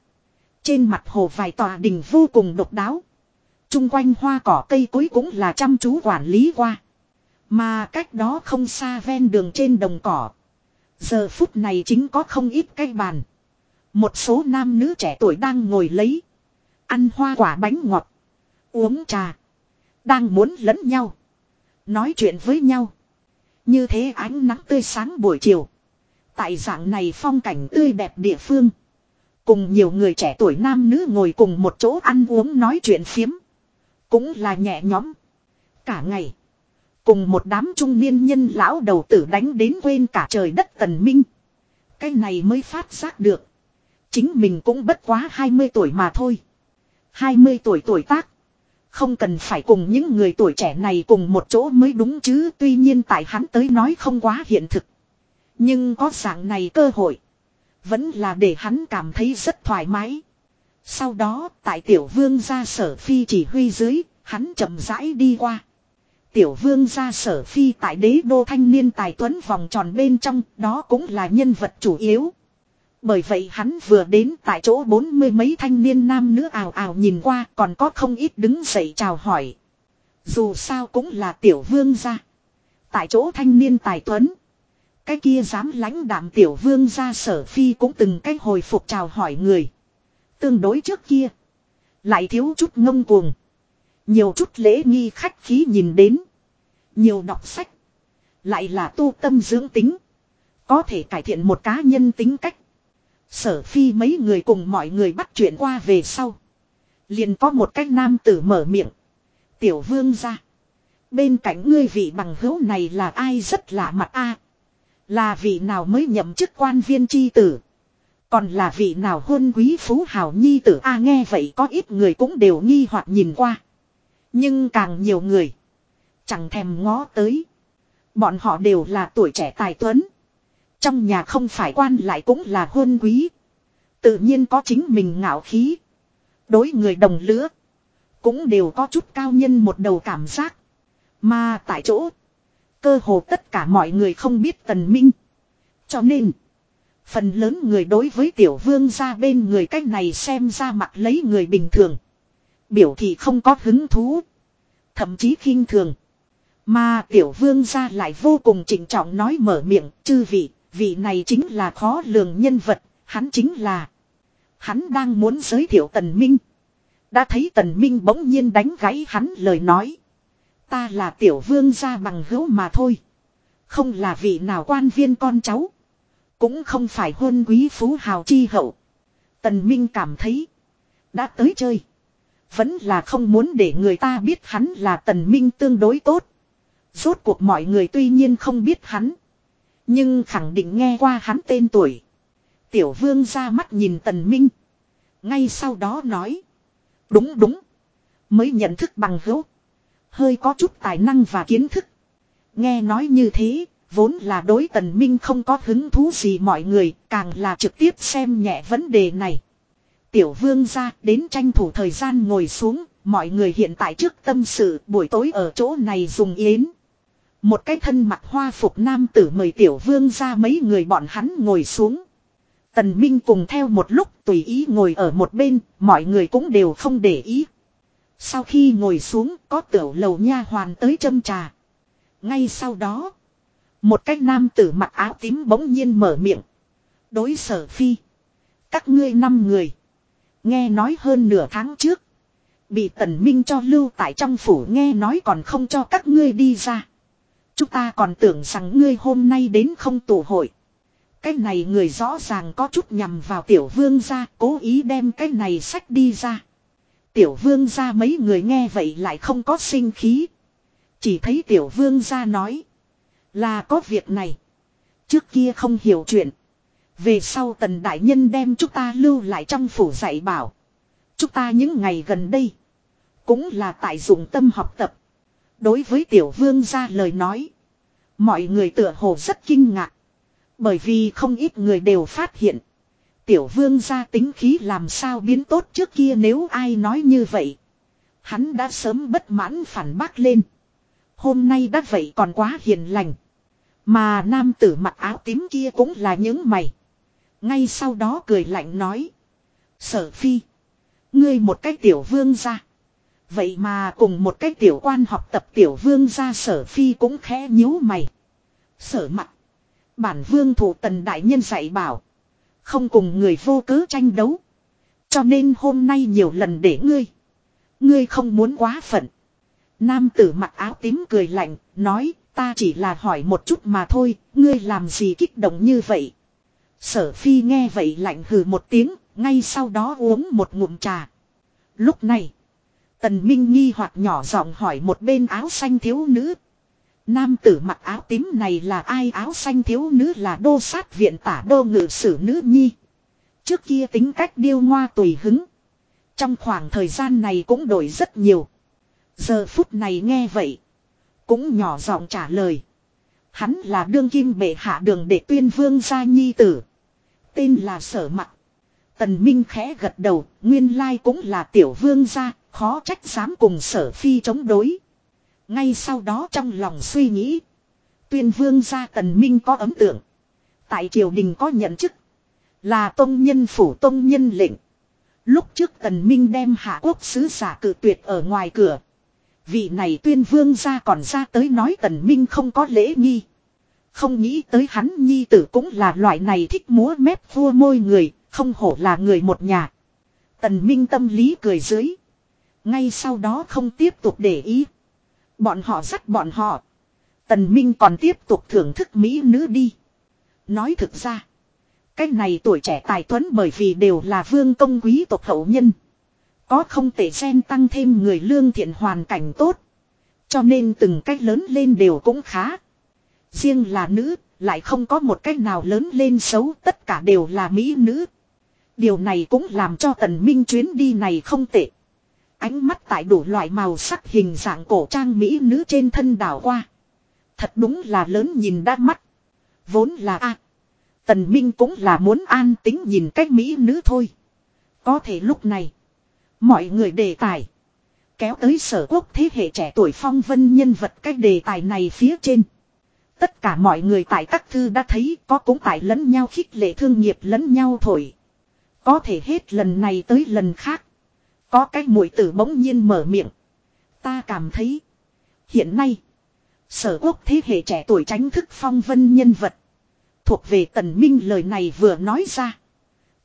Trên mặt hồ vài tòa đình vô cùng độc đáo. Trung quanh hoa cỏ cây cối cũng là chăm chú quản lý qua. Mà cách đó không xa ven đường trên đồng cỏ. Giờ phút này chính có không ít cây bàn. Một số nam nữ trẻ tuổi đang ngồi lấy. Ăn hoa quả bánh ngọt. Uống trà. Đang muốn lẫn nhau. Nói chuyện với nhau. Như thế ánh nắng tươi sáng buổi chiều. Tại dạng này phong cảnh tươi đẹp địa phương. Cùng nhiều người trẻ tuổi nam nữ ngồi cùng một chỗ ăn uống nói chuyện phiếm. Cũng là nhẹ nhõm. Cả ngày. Cùng một đám trung niên nhân lão đầu tử đánh đến quên cả trời đất tần minh. Cái này mới phát giác được. Chính mình cũng bất quá 20 tuổi mà thôi. 20 tuổi tuổi tác. Không cần phải cùng những người tuổi trẻ này cùng một chỗ mới đúng chứ. Tuy nhiên tại hắn tới nói không quá hiện thực. Nhưng có dạng này cơ hội. Vẫn là để hắn cảm thấy rất thoải mái. Sau đó, tại tiểu vương gia sở phi chỉ huy dưới, hắn chậm rãi đi qua. Tiểu vương gia sở phi tại đế đô thanh niên tài tuấn vòng tròn bên trong, đó cũng là nhân vật chủ yếu. Bởi vậy hắn vừa đến tại chỗ bốn mươi mấy thanh niên nam nữ ào ào nhìn qua còn có không ít đứng dậy chào hỏi. Dù sao cũng là tiểu vương gia. Tại chỗ thanh niên tài tuấn. Cái kia dám lãnh đạm tiểu vương gia sở phi cũng từng cách hồi phục chào hỏi người. Tương đối trước kia. Lại thiếu chút ngông cuồng. Nhiều chút lễ nghi khách khí nhìn đến. Nhiều đọc sách. Lại là tu tâm dưỡng tính. Có thể cải thiện một cá nhân tính cách. Sở phi mấy người cùng mọi người bắt chuyện qua về sau. Liền có một cách nam tử mở miệng. Tiểu vương ra. Bên cạnh ngươi vị bằng hữu này là ai rất lạ mặt a Là vị nào mới nhậm chức quan viên chi tử. Còn là vị nào hôn quý phú hào nhi tử a nghe vậy có ít người cũng đều nghi hoặc nhìn qua. Nhưng càng nhiều người. Chẳng thèm ngó tới. Bọn họ đều là tuổi trẻ tài tuấn. Trong nhà không phải quan lại cũng là huân quý. Tự nhiên có chính mình ngạo khí. Đối người đồng lứa. Cũng đều có chút cao nhân một đầu cảm giác. Mà tại chỗ. Cơ hồ tất cả mọi người không biết tần minh. Cho nên. Phần lớn người đối với tiểu vương ra bên người cách này xem ra mặt lấy người bình thường. Biểu thị không có hứng thú. Thậm chí khinh thường. Mà tiểu vương ra lại vô cùng trịnh trọng nói mở miệng, chư vị, vị này chính là khó lường nhân vật, hắn chính là. Hắn đang muốn giới thiệu tần minh. Đã thấy tần minh bỗng nhiên đánh gãy hắn lời nói. Ta là tiểu vương gia bằng hữu mà thôi. Không là vị nào quan viên con cháu. Cũng không phải hôn quý phú hào chi hậu. Tần Minh cảm thấy. Đã tới chơi. Vẫn là không muốn để người ta biết hắn là tần minh tương đối tốt. Rốt cuộc mọi người tuy nhiên không biết hắn. Nhưng khẳng định nghe qua hắn tên tuổi. Tiểu vương ra mắt nhìn tần minh. Ngay sau đó nói. Đúng đúng. Mới nhận thức bằng hữu. Hơi có chút tài năng và kiến thức. Nghe nói như thế, vốn là đối tần minh không có hứng thú gì mọi người, càng là trực tiếp xem nhẹ vấn đề này. Tiểu vương ra đến tranh thủ thời gian ngồi xuống, mọi người hiện tại trước tâm sự buổi tối ở chỗ này dùng yến. Một cái thân mặc hoa phục nam tử mời tiểu vương ra mấy người bọn hắn ngồi xuống. Tần Minh cùng theo một lúc tùy ý ngồi ở một bên, mọi người cũng đều không để ý. Sau khi ngồi xuống có tiểu lầu nha hoàn tới châm trà. Ngay sau đó, một cái nam tử mặc áo tím bỗng nhiên mở miệng. Đối sở phi. Các ngươi năm người. Nghe nói hơn nửa tháng trước. Bị tần minh cho lưu tại trong phủ nghe nói còn không cho các ngươi đi ra. Chúng ta còn tưởng rằng ngươi hôm nay đến không tụ hội. Cái này người rõ ràng có chút nhằm vào tiểu vương ra, cố ý đem cái này sách đi ra. Tiểu vương ra mấy người nghe vậy lại không có sinh khí. Chỉ thấy tiểu vương ra nói. Là có việc này. Trước kia không hiểu chuyện. Về sau tần đại nhân đem chúng ta lưu lại trong phủ dạy bảo. Chúng ta những ngày gần đây. Cũng là tại dụng tâm học tập. Đối với tiểu vương ra lời nói. Mọi người tựa hồ rất kinh ngạc. Bởi vì không ít người đều phát hiện. Tiểu vương ra tính khí làm sao biến tốt trước kia nếu ai nói như vậy. Hắn đã sớm bất mãn phản bác lên. Hôm nay đã vậy còn quá hiền lành. Mà nam tử mặc áo tím kia cũng là những mày. Ngay sau đó cười lạnh nói. Sở phi. Ngươi một cái tiểu vương ra. Vậy mà cùng một cái tiểu quan học tập tiểu vương ra sở phi cũng khẽ nhíu mày. Sở mặt. Bản vương thủ tần đại nhân dạy bảo. Không cùng người vô cớ tranh đấu. Cho nên hôm nay nhiều lần để ngươi. Ngươi không muốn quá phận. Nam tử mặc áo tím cười lạnh, nói, ta chỉ là hỏi một chút mà thôi, ngươi làm gì kích động như vậy. Sở phi nghe vậy lạnh hừ một tiếng, ngay sau đó uống một ngụm trà. Lúc này, tần minh nghi hoặc nhỏ giọng hỏi một bên áo xanh thiếu nữ. Nam tử mặc áo tím này là ai áo xanh thiếu nữ là đô sát viện tả đô ngự sử nữ nhi. Trước kia tính cách điêu ngoa tùy hứng. Trong khoảng thời gian này cũng đổi rất nhiều. Giờ phút này nghe vậy. Cũng nhỏ giọng trả lời. Hắn là đương kim bệ hạ đường để tuyên vương gia nhi tử. Tên là sở mặc. Tần Minh khẽ gật đầu, nguyên lai cũng là tiểu vương gia, khó trách dám cùng sở phi chống đối. Ngay sau đó trong lòng suy nghĩ. Tuyên vương gia tần minh có ấm tượng. Tại triều đình có nhận chức. Là tông nhân phủ tông nhân lệnh. Lúc trước tần minh đem hạ quốc sứ giả cử tuyệt ở ngoài cửa. Vị này tuyên vương gia còn ra tới nói tần minh không có lễ nghi. Không nghĩ tới hắn nhi tử cũng là loại này thích múa mép vua môi người, không hổ là người một nhà. Tần minh tâm lý cười dưới. Ngay sau đó không tiếp tục để ý. Bọn họ dắt bọn họ. Tần Minh còn tiếp tục thưởng thức mỹ nữ đi. Nói thực ra. Cái này tuổi trẻ tài tuấn bởi vì đều là vương công quý tộc hậu nhân. Có không thể gen tăng thêm người lương thiện hoàn cảnh tốt. Cho nên từng cách lớn lên đều cũng khá. Riêng là nữ, lại không có một cách nào lớn lên xấu, tất cả đều là mỹ nữ. Điều này cũng làm cho tần minh chuyến đi này không tệ. Ánh mắt tại đủ loại màu sắc hình dạng cổ trang mỹ nữ trên thân đảo qua. Thật đúng là lớn nhìn đa mắt. Vốn là a Tần Minh cũng là muốn an tính nhìn cách mỹ nữ thôi. Có thể lúc này. Mọi người đề tài. Kéo tới sở quốc thế hệ trẻ tuổi phong vân nhân vật cách đề tài này phía trên. Tất cả mọi người tại các thư đã thấy có cũng tại lẫn nhau khích lệ thương nghiệp lẫn nhau thổi. Có thể hết lần này tới lần khác. Có cái mũi tử bỗng nhiên mở miệng. Ta cảm thấy. Hiện nay. Sở quốc thế hệ trẻ tuổi tránh thức phong vân nhân vật. Thuộc về tần minh lời này vừa nói ra.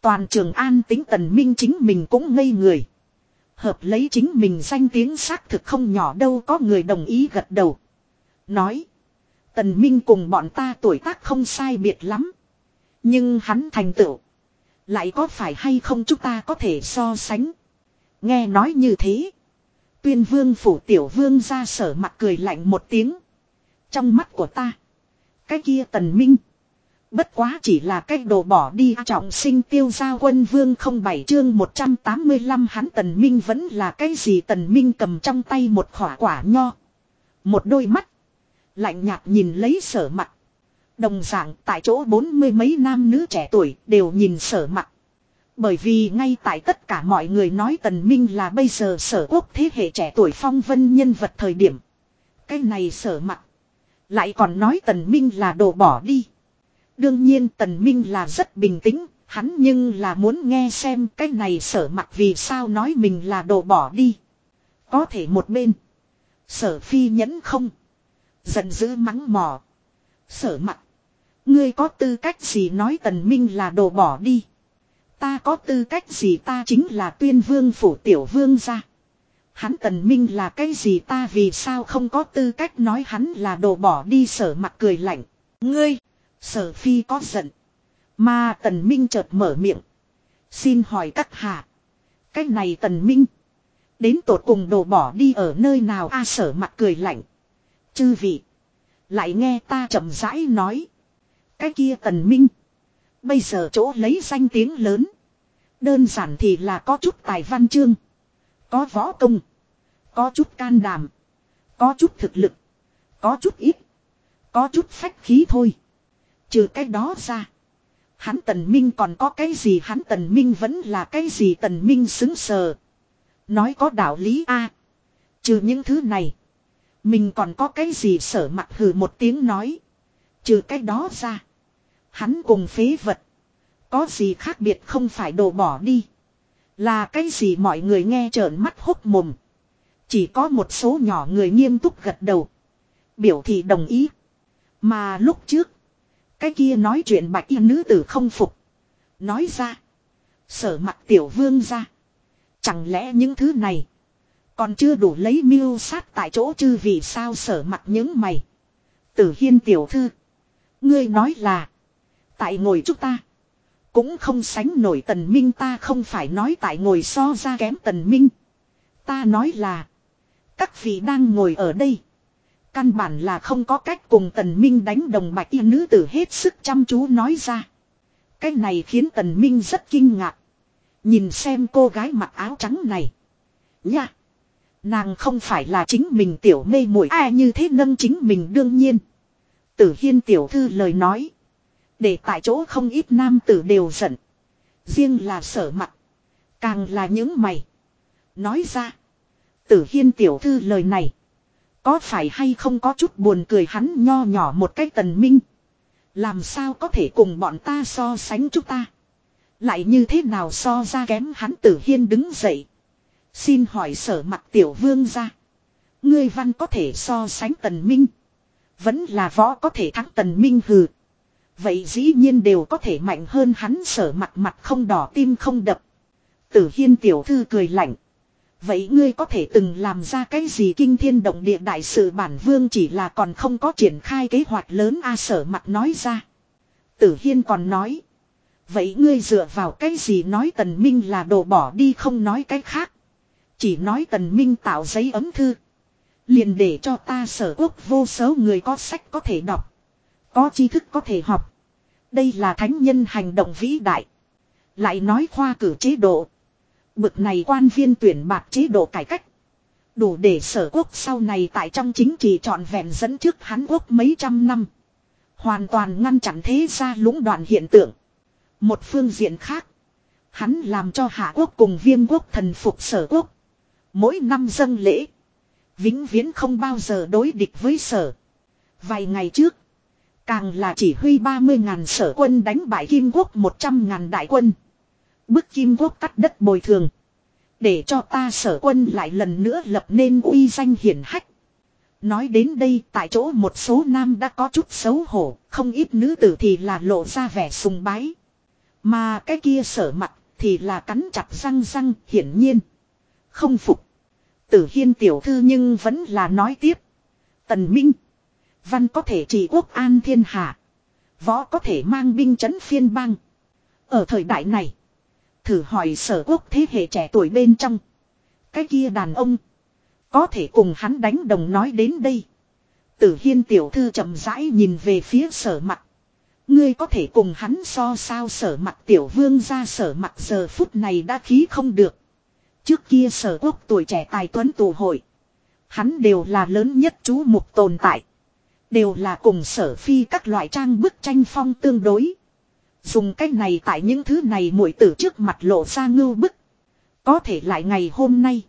Toàn trường an tính tần minh chính mình cũng ngây người. Hợp lấy chính mình danh tiếng xác thực không nhỏ đâu có người đồng ý gật đầu. Nói. Tần minh cùng bọn ta tuổi tác không sai biệt lắm. Nhưng hắn thành tựu. Lại có phải hay không chúng ta có thể so sánh. Nghe nói như thế. Tuyên vương phủ tiểu vương ra sở mặt cười lạnh một tiếng. Trong mắt của ta. Cái kia tần minh. Bất quá chỉ là cách đồ bỏ đi trọng sinh tiêu gia quân vương không bảy chương 185 hắn tần minh vẫn là cái gì tần minh cầm trong tay một khỏa quả nho. Một đôi mắt. Lạnh nhạt nhìn lấy sở mặt. Đồng dạng tại chỗ bốn mươi mấy nam nữ trẻ tuổi đều nhìn sở mặt. Bởi vì ngay tại tất cả mọi người nói Tần Minh là bây giờ sở quốc thế hệ trẻ tuổi phong vân nhân vật thời điểm. Cái này sở mặt. Lại còn nói Tần Minh là đồ bỏ đi. Đương nhiên Tần Minh là rất bình tĩnh, hắn nhưng là muốn nghe xem cái này sở mặt vì sao nói mình là đồ bỏ đi. Có thể một bên. Sở phi nhẫn không. Giận dữ mắng mỏ. Sở mặt. Ngươi có tư cách gì nói Tần Minh là đồ bỏ đi. Ta có tư cách gì ta chính là tuyên vương phủ tiểu vương gia. Hắn tần minh là cái gì ta vì sao không có tư cách nói hắn là đồ bỏ đi sở mặt cười lạnh. Ngươi, sở phi có giận. Mà tần minh chợt mở miệng. Xin hỏi các hạ. Cái này tần minh. Đến tột cùng đồ bỏ đi ở nơi nào a sở mặt cười lạnh. Chư vị. Lại nghe ta chậm rãi nói. Cái kia tần minh. Bây giờ chỗ lấy danh tiếng lớn. Đơn giản thì là có chút tài văn chương. Có võ công. Có chút can đảm. Có chút thực lực. Có chút ít. Có chút phách khí thôi. Trừ cái đó ra. Hắn tần minh còn có cái gì hắn tần minh vẫn là cái gì tần minh xứng sờ. Nói có đạo lý a Trừ những thứ này. Mình còn có cái gì sở mặt hừ một tiếng nói. Trừ cái đó ra. Hắn cùng phế vật. Có gì khác biệt không phải đổ bỏ đi. Là cái gì mọi người nghe trợn mắt hốc mồm. Chỉ có một số nhỏ người nghiêm túc gật đầu. Biểu thị đồng ý. Mà lúc trước. Cái kia nói chuyện bạch y nữ tử không phục. Nói ra. Sở mặt tiểu vương ra. Chẳng lẽ những thứ này. Còn chưa đủ lấy mưu sát tại chỗ chứ vì sao sở mặt những mày. Tử hiên tiểu thư. Ngươi nói là. Tại ngồi chúng ta. Cũng không sánh nổi tần minh ta không phải nói tại ngồi so ra kém tần minh. Ta nói là. Các vị đang ngồi ở đây. Căn bản là không có cách cùng tần minh đánh đồng bạch y nữ tử hết sức chăm chú nói ra. Cái này khiến tần minh rất kinh ngạc. Nhìn xem cô gái mặc áo trắng này. Nha. Nàng không phải là chính mình tiểu mê muội, ai như thế nâng chính mình đương nhiên. Tử hiên tiểu thư lời nói. Để tại chỗ không ít nam tử đều giận. Riêng là sở mặt. Càng là những mày. Nói ra. Tử hiên tiểu thư lời này. Có phải hay không có chút buồn cười hắn nho nhỏ một cách tần minh. Làm sao có thể cùng bọn ta so sánh chúng ta. Lại như thế nào so ra kém hắn tử hiên đứng dậy. Xin hỏi sở mặt tiểu vương ra. Ngươi văn có thể so sánh tần minh. Vẫn là võ có thể thắng tần minh hừ. Vậy dĩ nhiên đều có thể mạnh hơn hắn sở mặt mặt không đỏ tim không đập. Tử hiên tiểu thư cười lạnh. Vậy ngươi có thể từng làm ra cái gì kinh thiên động địa đại sự bản vương chỉ là còn không có triển khai kế hoạch lớn a sở mặt nói ra. Tử hiên còn nói. Vậy ngươi dựa vào cái gì nói tần minh là đồ bỏ đi không nói cái khác. Chỉ nói tần minh tạo giấy ấm thư. Liền để cho ta sở quốc vô số người có sách có thể đọc. Có tri thức có thể học. Đây là thánh nhân hành động vĩ đại. Lại nói khoa cử chế độ. Bực này quan viên tuyển bạc chế độ cải cách. Đủ để sở quốc sau này tại trong chính trị trọn vẹn dẫn trước Hán Quốc mấy trăm năm. Hoàn toàn ngăn chặn thế gia lũng đoạn hiện tượng. Một phương diện khác. Hắn làm cho Hạ Quốc cùng viêm quốc thần phục sở quốc. Mỗi năm dâng lễ. Vĩnh viễn không bao giờ đối địch với sở. Vài ngày trước. Càng là chỉ huy 30.000 sở quân đánh bại Kim Quốc 100.000 đại quân. Bức Kim Quốc cắt đất bồi thường. Để cho ta sở quân lại lần nữa lập nên uy danh hiển hách. Nói đến đây tại chỗ một số nam đã có chút xấu hổ, không ít nữ tử thì là lộ ra vẻ sùng bái. Mà cái kia sở mặt thì là cắn chặt răng răng hiển nhiên. Không phục. Tử hiên tiểu thư nhưng vẫn là nói tiếp. Tần Minh. Văn có thể trị quốc an thiên hạ. Võ có thể mang binh chấn phiên bang. Ở thời đại này. Thử hỏi sở quốc thế hệ trẻ tuổi bên trong. Cái kia đàn ông. Có thể cùng hắn đánh đồng nói đến đây. Tử hiên tiểu thư chậm rãi nhìn về phía sở mặt. Ngươi có thể cùng hắn so sao sở mặt tiểu vương ra sở mặt giờ phút này đã khí không được. Trước kia sở quốc tuổi trẻ tài tuấn tù hội. Hắn đều là lớn nhất chú mục tồn tại. Đều là cùng sở phi các loại trang bức tranh phong tương đối. Dùng cách này tại những thứ này muội tử trước mặt lộ ra ngưu bức. Có thể lại ngày hôm nay.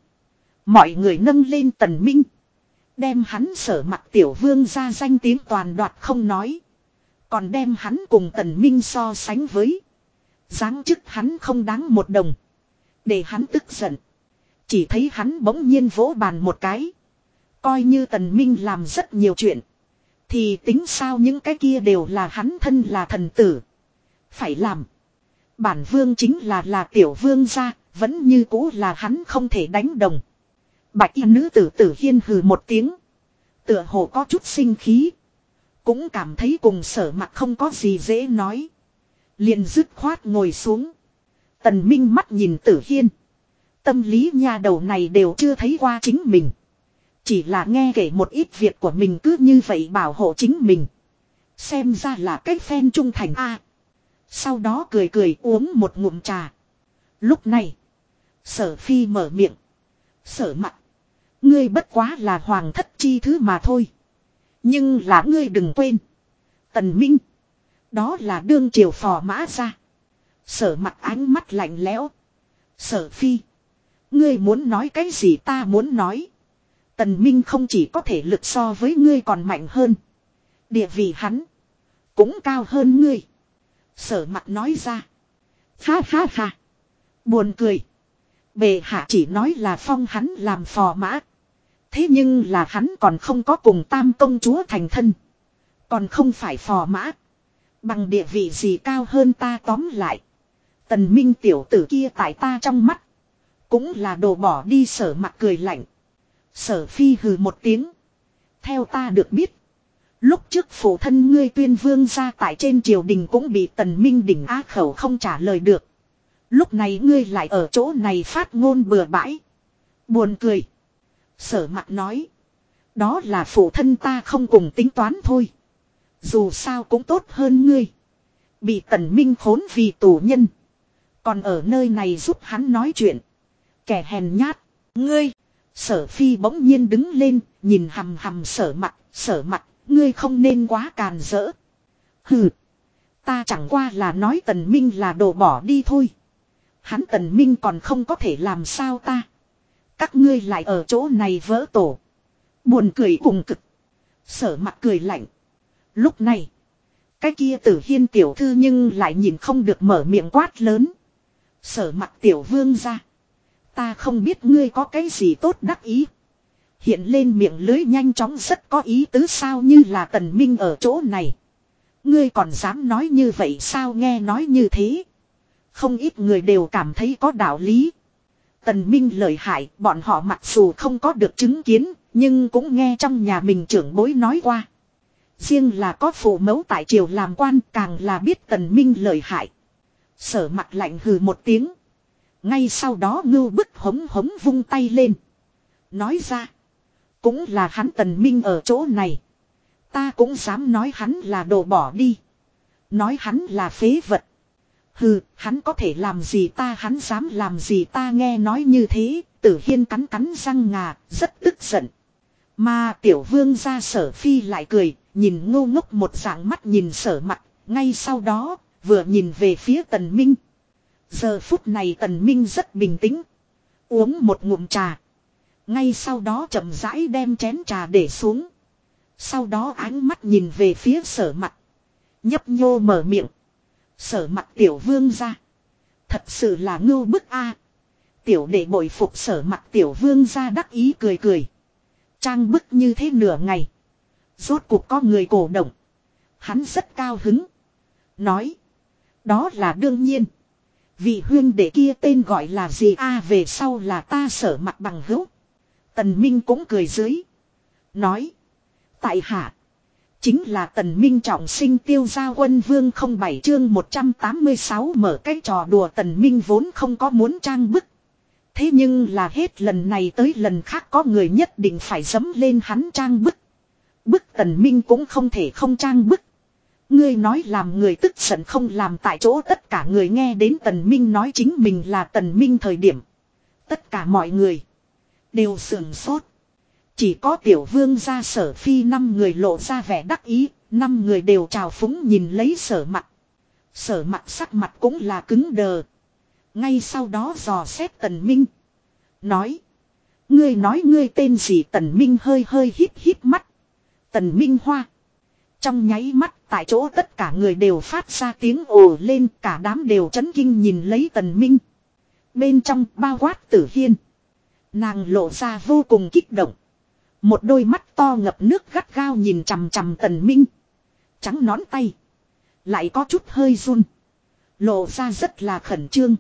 Mọi người nâng lên tần minh. Đem hắn sở mặt tiểu vương ra danh tiếng toàn đoạt không nói. Còn đem hắn cùng tần minh so sánh với. dáng chức hắn không đáng một đồng. Để hắn tức giận. Chỉ thấy hắn bỗng nhiên vỗ bàn một cái. Coi như tần minh làm rất nhiều chuyện. Thì tính sao những cái kia đều là hắn thân là thần tử. Phải làm. Bản vương chính là là tiểu vương gia, vẫn như cũ là hắn không thể đánh đồng. Bạch y nữ tử tử hiên hừ một tiếng. Tựa hồ có chút sinh khí. Cũng cảm thấy cùng sở mặt không có gì dễ nói. liền dứt khoát ngồi xuống. Tần Minh mắt nhìn tử hiên. Tâm lý nha đầu này đều chưa thấy qua chính mình. Chỉ là nghe kể một ít việc của mình cứ như vậy bảo hộ chính mình. Xem ra là cách phen trung thành A. sau đó cười cười uống một ngụm trà. Lúc này. Sở phi mở miệng. Sở mặt. Ngươi bất quá là hoàng thất chi thứ mà thôi. Nhưng là ngươi đừng quên. Tần Minh. Đó là đương triều phò mã ra. Sở mặt ánh mắt lạnh lẽo. Sở phi. Ngươi muốn nói cái gì ta muốn nói. Tần Minh không chỉ có thể lực so với ngươi còn mạnh hơn. Địa vị hắn. Cũng cao hơn ngươi. Sở mặt nói ra. Ha ha ha. Buồn cười. Bề hạ chỉ nói là phong hắn làm phò mã. Thế nhưng là hắn còn không có cùng tam công chúa thành thân. Còn không phải phò mã. Bằng địa vị gì cao hơn ta tóm lại. Tần minh tiểu tử kia tại ta trong mắt. Cũng là đồ bỏ đi sở mặt cười lạnh. Sở phi hừ một tiếng. Theo ta được biết. Lúc trước phụ thân ngươi tuyên vương ra tại trên triều đình cũng bị tần minh đỉnh á khẩu không trả lời được. Lúc này ngươi lại ở chỗ này phát ngôn bừa bãi. Buồn cười. Sở mặt nói. Đó là phụ thân ta không cùng tính toán thôi. Dù sao cũng tốt hơn ngươi. Bị tần minh khốn vì tù nhân. Còn ở nơi này giúp hắn nói chuyện. Kẻ hèn nhát. Ngươi. Sở phi bỗng nhiên đứng lên. Nhìn hầm hầm sở mặt. Sở mặt. Ngươi không nên quá càn rỡ. Hừ. Ta chẳng qua là nói tần minh là đồ bỏ đi thôi. Hắn tần minh còn không có thể làm sao ta. Các ngươi lại ở chỗ này vỡ tổ. Buồn cười cùng cực. Sở mặt cười lạnh. Lúc này. Cái kia tử hiên tiểu thư nhưng lại nhìn không được mở miệng quát lớn. Sở mặt tiểu vương ra. Ta không biết ngươi có cái gì tốt đắc ý. Hiện lên miệng lưới nhanh chóng rất có ý tứ sao như là tần minh ở chỗ này. Ngươi còn dám nói như vậy sao nghe nói như thế. Không ít người đều cảm thấy có đạo lý. Tần Minh lời hại, bọn họ mặc dù không có được chứng kiến, nhưng cũng nghe trong nhà mình trưởng bối nói qua. Riêng là có phụ mẫu tại triều làm quan càng là biết Tần Minh lời hại. Sở mặt lạnh hừ một tiếng. Ngay sau đó ngưu bức hống hống vung tay lên. Nói ra. Cũng là hắn Tần Minh ở chỗ này. Ta cũng dám nói hắn là đồ bỏ đi. Nói hắn là phế vật. Hừ, hắn có thể làm gì ta hắn dám làm gì ta nghe nói như thế, tử hiên cắn cắn răng ngà, rất tức giận. Mà tiểu vương ra sở phi lại cười, nhìn ngô ngốc một dạng mắt nhìn sở mặt, ngay sau đó, vừa nhìn về phía tần minh. Giờ phút này tần minh rất bình tĩnh. Uống một ngụm trà. Ngay sau đó chậm rãi đem chén trà để xuống. Sau đó ánh mắt nhìn về phía sở mặt. Nhấp nhô mở miệng. Sở mặt tiểu vương ra. Thật sự là ngưu bức a. Tiểu đệ bội phục sở mặt tiểu vương ra đắc ý cười cười. Trang bức như thế nửa ngày. Rốt cuộc có người cổ động. Hắn rất cao hứng. Nói. Đó là đương nhiên. Vị huyên đệ kia tên gọi là gì a, về sau là ta sở mặt bằng hữu. Tần Minh cũng cười dưới. Nói. Tại hạ. Chính là tần minh trọng sinh tiêu gia quân vương không bảy chương 186 mở cái trò đùa tần minh vốn không có muốn trang bức. Thế nhưng là hết lần này tới lần khác có người nhất định phải dấm lên hắn trang bức. Bức tần minh cũng không thể không trang bức. Ngươi nói làm người tức giận không làm tại chỗ tất cả người nghe đến tần minh nói chính mình là tần minh thời điểm. Tất cả mọi người đều sườn sốt. Chỉ có tiểu vương ra sở phi năm người lộ ra vẻ đắc ý, năm người đều trào phúng nhìn lấy sở mặt. Sở mặt sắc mặt cũng là cứng đờ. Ngay sau đó dò xét tần minh. Nói. Ngươi nói ngươi tên gì tần minh hơi hơi hít hít mắt. Tần minh hoa. Trong nháy mắt tại chỗ tất cả người đều phát ra tiếng ồ lên cả đám đều chấn kinh nhìn lấy tần minh. Bên trong bao quát tử hiên. Nàng lộ ra vô cùng kích động. Một đôi mắt to ngập nước gắt gao nhìn chằm chằm tần minh. Trắng nón tay. Lại có chút hơi run. Lộ ra rất là khẩn trương.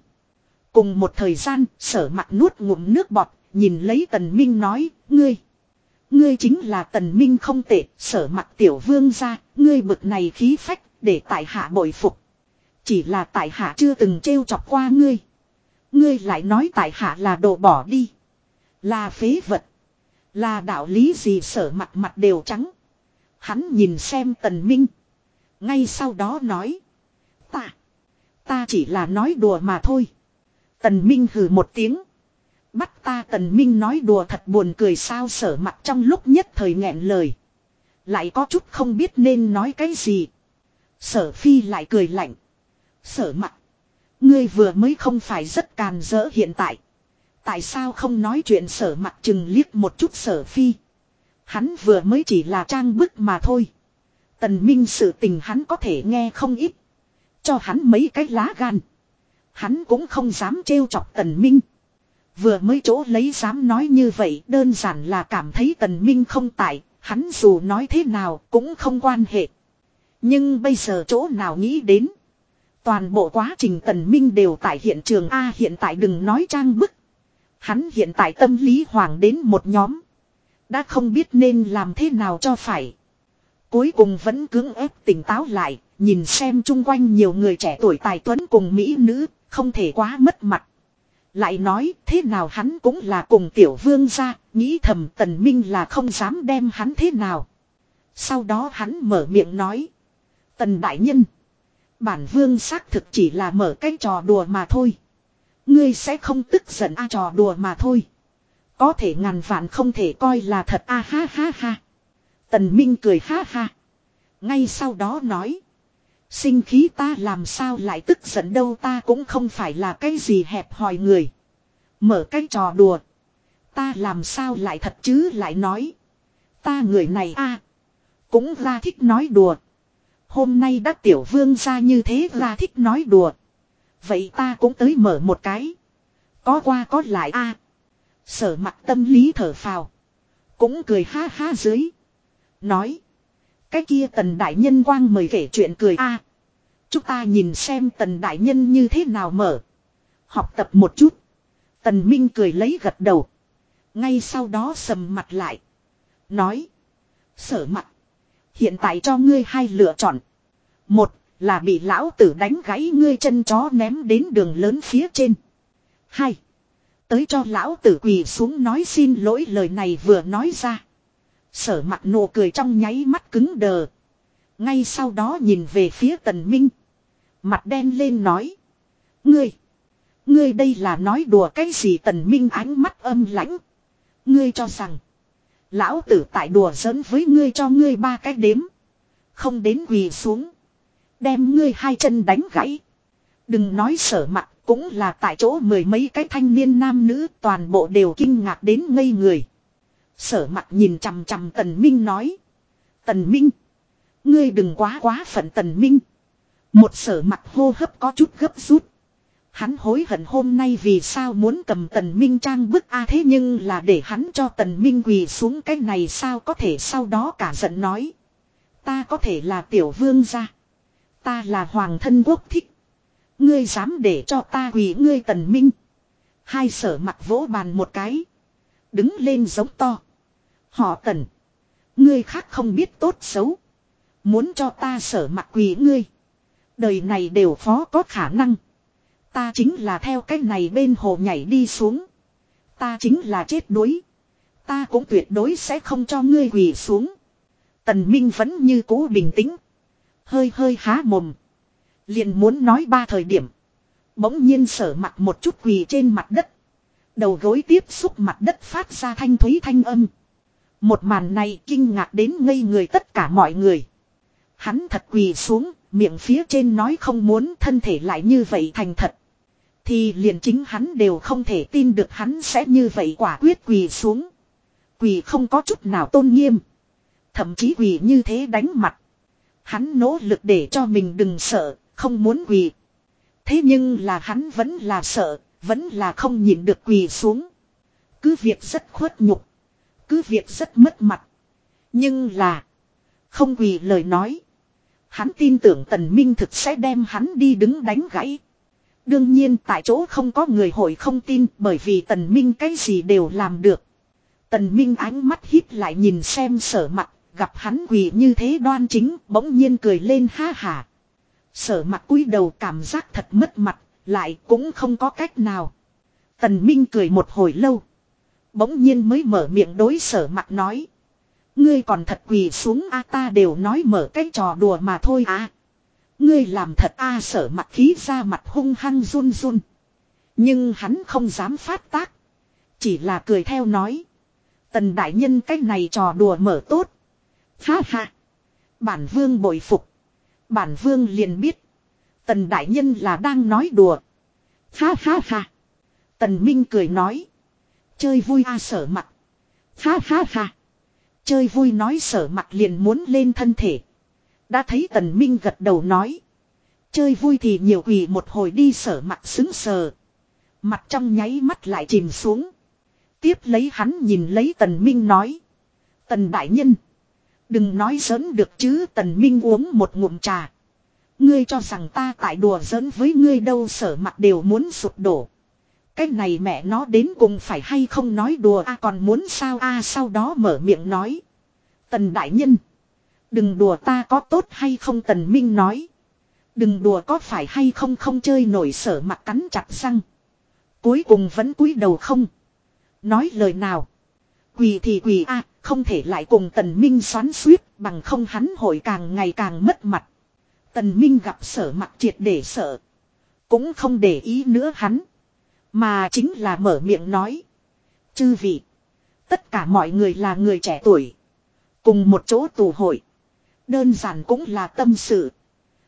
Cùng một thời gian sở mặt nuốt ngụm nước bọt. nhìn lấy tần minh nói, ngươi. Ngươi chính là tần minh không tệ, sở mặt tiểu vương ra, ngươi bực này khí phách, để tại hạ bội phục. Chỉ là tại hạ chưa từng trêu chọc qua ngươi. Ngươi lại nói tại hạ là đồ bỏ đi. Là phế vật. Là đạo lý gì sở mặt mặt đều trắng. Hắn nhìn xem tần minh. Ngay sau đó nói. Ta. Ta chỉ là nói đùa mà thôi. Tần minh hừ một tiếng. Bắt ta tần minh nói đùa thật buồn cười sao sở mặt trong lúc nhất thời nghẹn lời. Lại có chút không biết nên nói cái gì. Sở phi lại cười lạnh. Sở mặt. Ngươi vừa mới không phải rất càn rỡ hiện tại. Tại sao không nói chuyện sở mặt chừng liếc một chút sở phi. Hắn vừa mới chỉ là trang bức mà thôi. Tần Minh sự tình hắn có thể nghe không ít. Cho hắn mấy cái lá gan. Hắn cũng không dám trêu chọc Tần Minh. Vừa mới chỗ lấy dám nói như vậy đơn giản là cảm thấy Tần Minh không tại. Hắn dù nói thế nào cũng không quan hệ. Nhưng bây giờ chỗ nào nghĩ đến. Toàn bộ quá trình Tần Minh đều tại hiện trường A hiện tại đừng nói trang bức. Hắn hiện tại tâm lý hoàng đến một nhóm. Đã không biết nên làm thế nào cho phải. Cuối cùng vẫn cưỡng ép tỉnh táo lại, nhìn xem chung quanh nhiều người trẻ tuổi tài tuấn cùng Mỹ nữ, không thể quá mất mặt. Lại nói thế nào hắn cũng là cùng tiểu vương ra, nghĩ thầm tần minh là không dám đem hắn thế nào. Sau đó hắn mở miệng nói. Tần đại nhân. Bản vương xác thực chỉ là mở cái trò đùa mà thôi. Ngươi sẽ không tức giận a trò đùa mà thôi. Có thể ngàn vạn không thể coi là thật a ha ha ha. Tần Minh cười ha ha. Ngay sau đó nói. Sinh khí ta làm sao lại tức giận đâu ta cũng không phải là cái gì hẹp hòi người. Mở cái trò đùa. Ta làm sao lại thật chứ lại nói. Ta người này a Cũng ra thích nói đùa. Hôm nay đã tiểu vương ra như thế ra thích nói đùa. Vậy ta cũng tới mở một cái. Có qua có lại a Sở mặt tâm lý thở phào. Cũng cười ha ha dưới. Nói. Cái kia tần đại nhân quang mời kể chuyện cười a Chúng ta nhìn xem tần đại nhân như thế nào mở. Học tập một chút. Tần Minh cười lấy gật đầu. Ngay sau đó sầm mặt lại. Nói. Sở mặt. Hiện tại cho ngươi hai lựa chọn. Một là bị lão tử đánh gãy ngươi chân chó ném đến đường lớn phía trên. Hai. Tới cho lão tử quỳ xuống nói xin lỗi lời này vừa nói ra. Sở mặt nụ cười trong nháy mắt cứng đờ. Ngay sau đó nhìn về phía tần minh. Mặt đen lên nói. Ngươi. Ngươi đây là nói đùa cái gì tần minh ánh mắt âm lãnh. Ngươi cho rằng. Lão tử tại đùa giỡn với ngươi cho ngươi ba cái đếm. Không đến quỳ xuống. Đem ngươi hai chân đánh gãy. Đừng nói sở mặt, cũng là tại chỗ mười mấy cái thanh niên nam nữ toàn bộ đều kinh ngạc đến ngây người. Sở mặt nhìn chằm chằm tần minh nói. Tần minh. Ngươi đừng quá quá phận tần minh. Một sở mặt hô hấp có chút gấp rút. Hắn hối hận hôm nay vì sao muốn cầm tần minh trang bức a thế nhưng là để hắn cho tần minh quỳ xuống cái này sao có thể sau đó cả giận nói. Ta có thể là tiểu vương gia. Ta là hoàng thân quốc thích. Ngươi dám để cho ta quỳ ngươi tần minh. Hai sở mặt vỗ bàn một cái. Đứng lên giống to. Họ tần. Ngươi khác không biết tốt xấu. Muốn cho ta sở mặt quỳ ngươi. Đời này đều phó có khả năng. Ta chính là theo cách này bên hồ nhảy đi xuống. Ta chính là chết đuối. Ta cũng tuyệt đối sẽ không cho ngươi quỳ xuống. Tần Minh vẫn như cũ bình tĩnh. Hơi hơi há mồm. Liền muốn nói ba thời điểm. Bỗng nhiên sở mặt một chút quỳ trên mặt đất. Đầu gối tiếp xúc mặt đất phát ra thanh thúy thanh âm. Một màn này kinh ngạc đến ngây người tất cả mọi người. Hắn thật quỳ xuống, miệng phía trên nói không muốn thân thể lại như vậy thành thật. Thì liền chính hắn đều không thể tin được hắn sẽ như vậy quả quyết quỳ xuống. Quỳ không có chút nào tôn nghiêm. Thậm chí quỳ như thế đánh mặt. Hắn nỗ lực để cho mình đừng sợ, không muốn quỳ. Thế nhưng là hắn vẫn là sợ, vẫn là không nhịn được quỳ xuống. Cứ việc rất khuất nhục. Cứ việc rất mất mặt. Nhưng là. Không quỳ lời nói. Hắn tin tưởng tần minh thực sẽ đem hắn đi đứng đánh gãy. Đương nhiên tại chỗ không có người hội không tin bởi vì tần minh cái gì đều làm được. Tần minh ánh mắt hít lại nhìn xem sở mặt, gặp hắn quỳ như thế đoan chính, bỗng nhiên cười lên ha hà. Sở mặt cúi đầu cảm giác thật mất mặt, lại cũng không có cách nào. Tần minh cười một hồi lâu. Bỗng nhiên mới mở miệng đối sở mặt nói. Ngươi còn thật quỳ xuống a, ta đều nói mở cái trò đùa mà thôi à. Ngươi làm thật a, sở mặt khí ra mặt hung hăng run run. Nhưng hắn không dám phát tác. Chỉ là cười theo nói. Tần đại nhân cái này trò đùa mở tốt. Ha ha. Bản vương bội phục. Bản vương liền biết. Tần đại nhân là đang nói đùa. Ha ha ha. Tần Minh cười nói. Chơi vui a à, sở mặt. Ha ha ha. Chơi vui nói sở mặt liền muốn lên thân thể. Đã thấy tần minh gật đầu nói. Chơi vui thì nhiều quỳ một hồi đi sở mặt xứng sờ. Mặt trong nháy mắt lại chìm xuống. Tiếp lấy hắn nhìn lấy tần minh nói. Tần đại nhân. Đừng nói giỡn được chứ tần minh uống một ngụm trà. Ngươi cho rằng ta tại đùa giỡn với ngươi đâu, sở mặt đều muốn sụp đổ. Cái này mẹ nó đến cùng phải hay không nói đùa a, còn muốn sao a, sau đó mở miệng nói. Tần đại nhân. Đừng đùa ta có tốt hay không tần minh nói. Đừng đùa có phải hay không không chơi nổi sở mặt cắn chặt răng. Cuối cùng vẫn cúi đầu không. Nói lời nào. Quỳ thì quỳ a, không thể lại cùng tần minh xoắn suýt, bằng không hắn hội càng ngày càng mất mặt. Tần minh gặp sở mặt triệt để sợ. Cũng không để ý nữa hắn. Mà chính là mở miệng nói. Chư vị. Tất cả mọi người là người trẻ tuổi. Cùng một chỗ tù hội. Đơn giản cũng là tâm sự.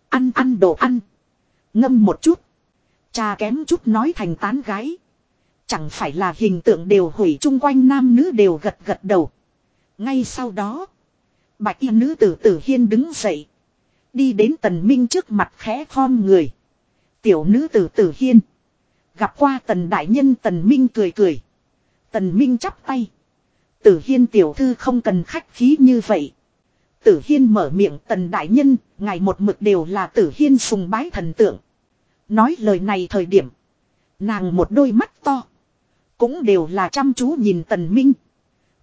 Ăn ăn đồ ăn. Ngâm một chút. Cha kém chút nói thành tán gái. Chẳng phải là hình tượng đều hủy chung quanh nam nữ đều gật gật đầu. Ngay sau đó. Bạch y nữ tử tử hiên đứng dậy. Đi đến tần minh trước mặt khẽ khom người. Tiểu nữ tử tử hiên. Gặp qua tần đại nhân tần minh cười cười. Tần minh chắp tay. Tử hiên tiểu thư không cần khách khí như vậy. Tử hiên mở miệng tần đại nhân, ngày một mực đều là tử hiên sùng bái thần tượng. Nói lời này thời điểm. Nàng một đôi mắt to. Cũng đều là chăm chú nhìn tần minh.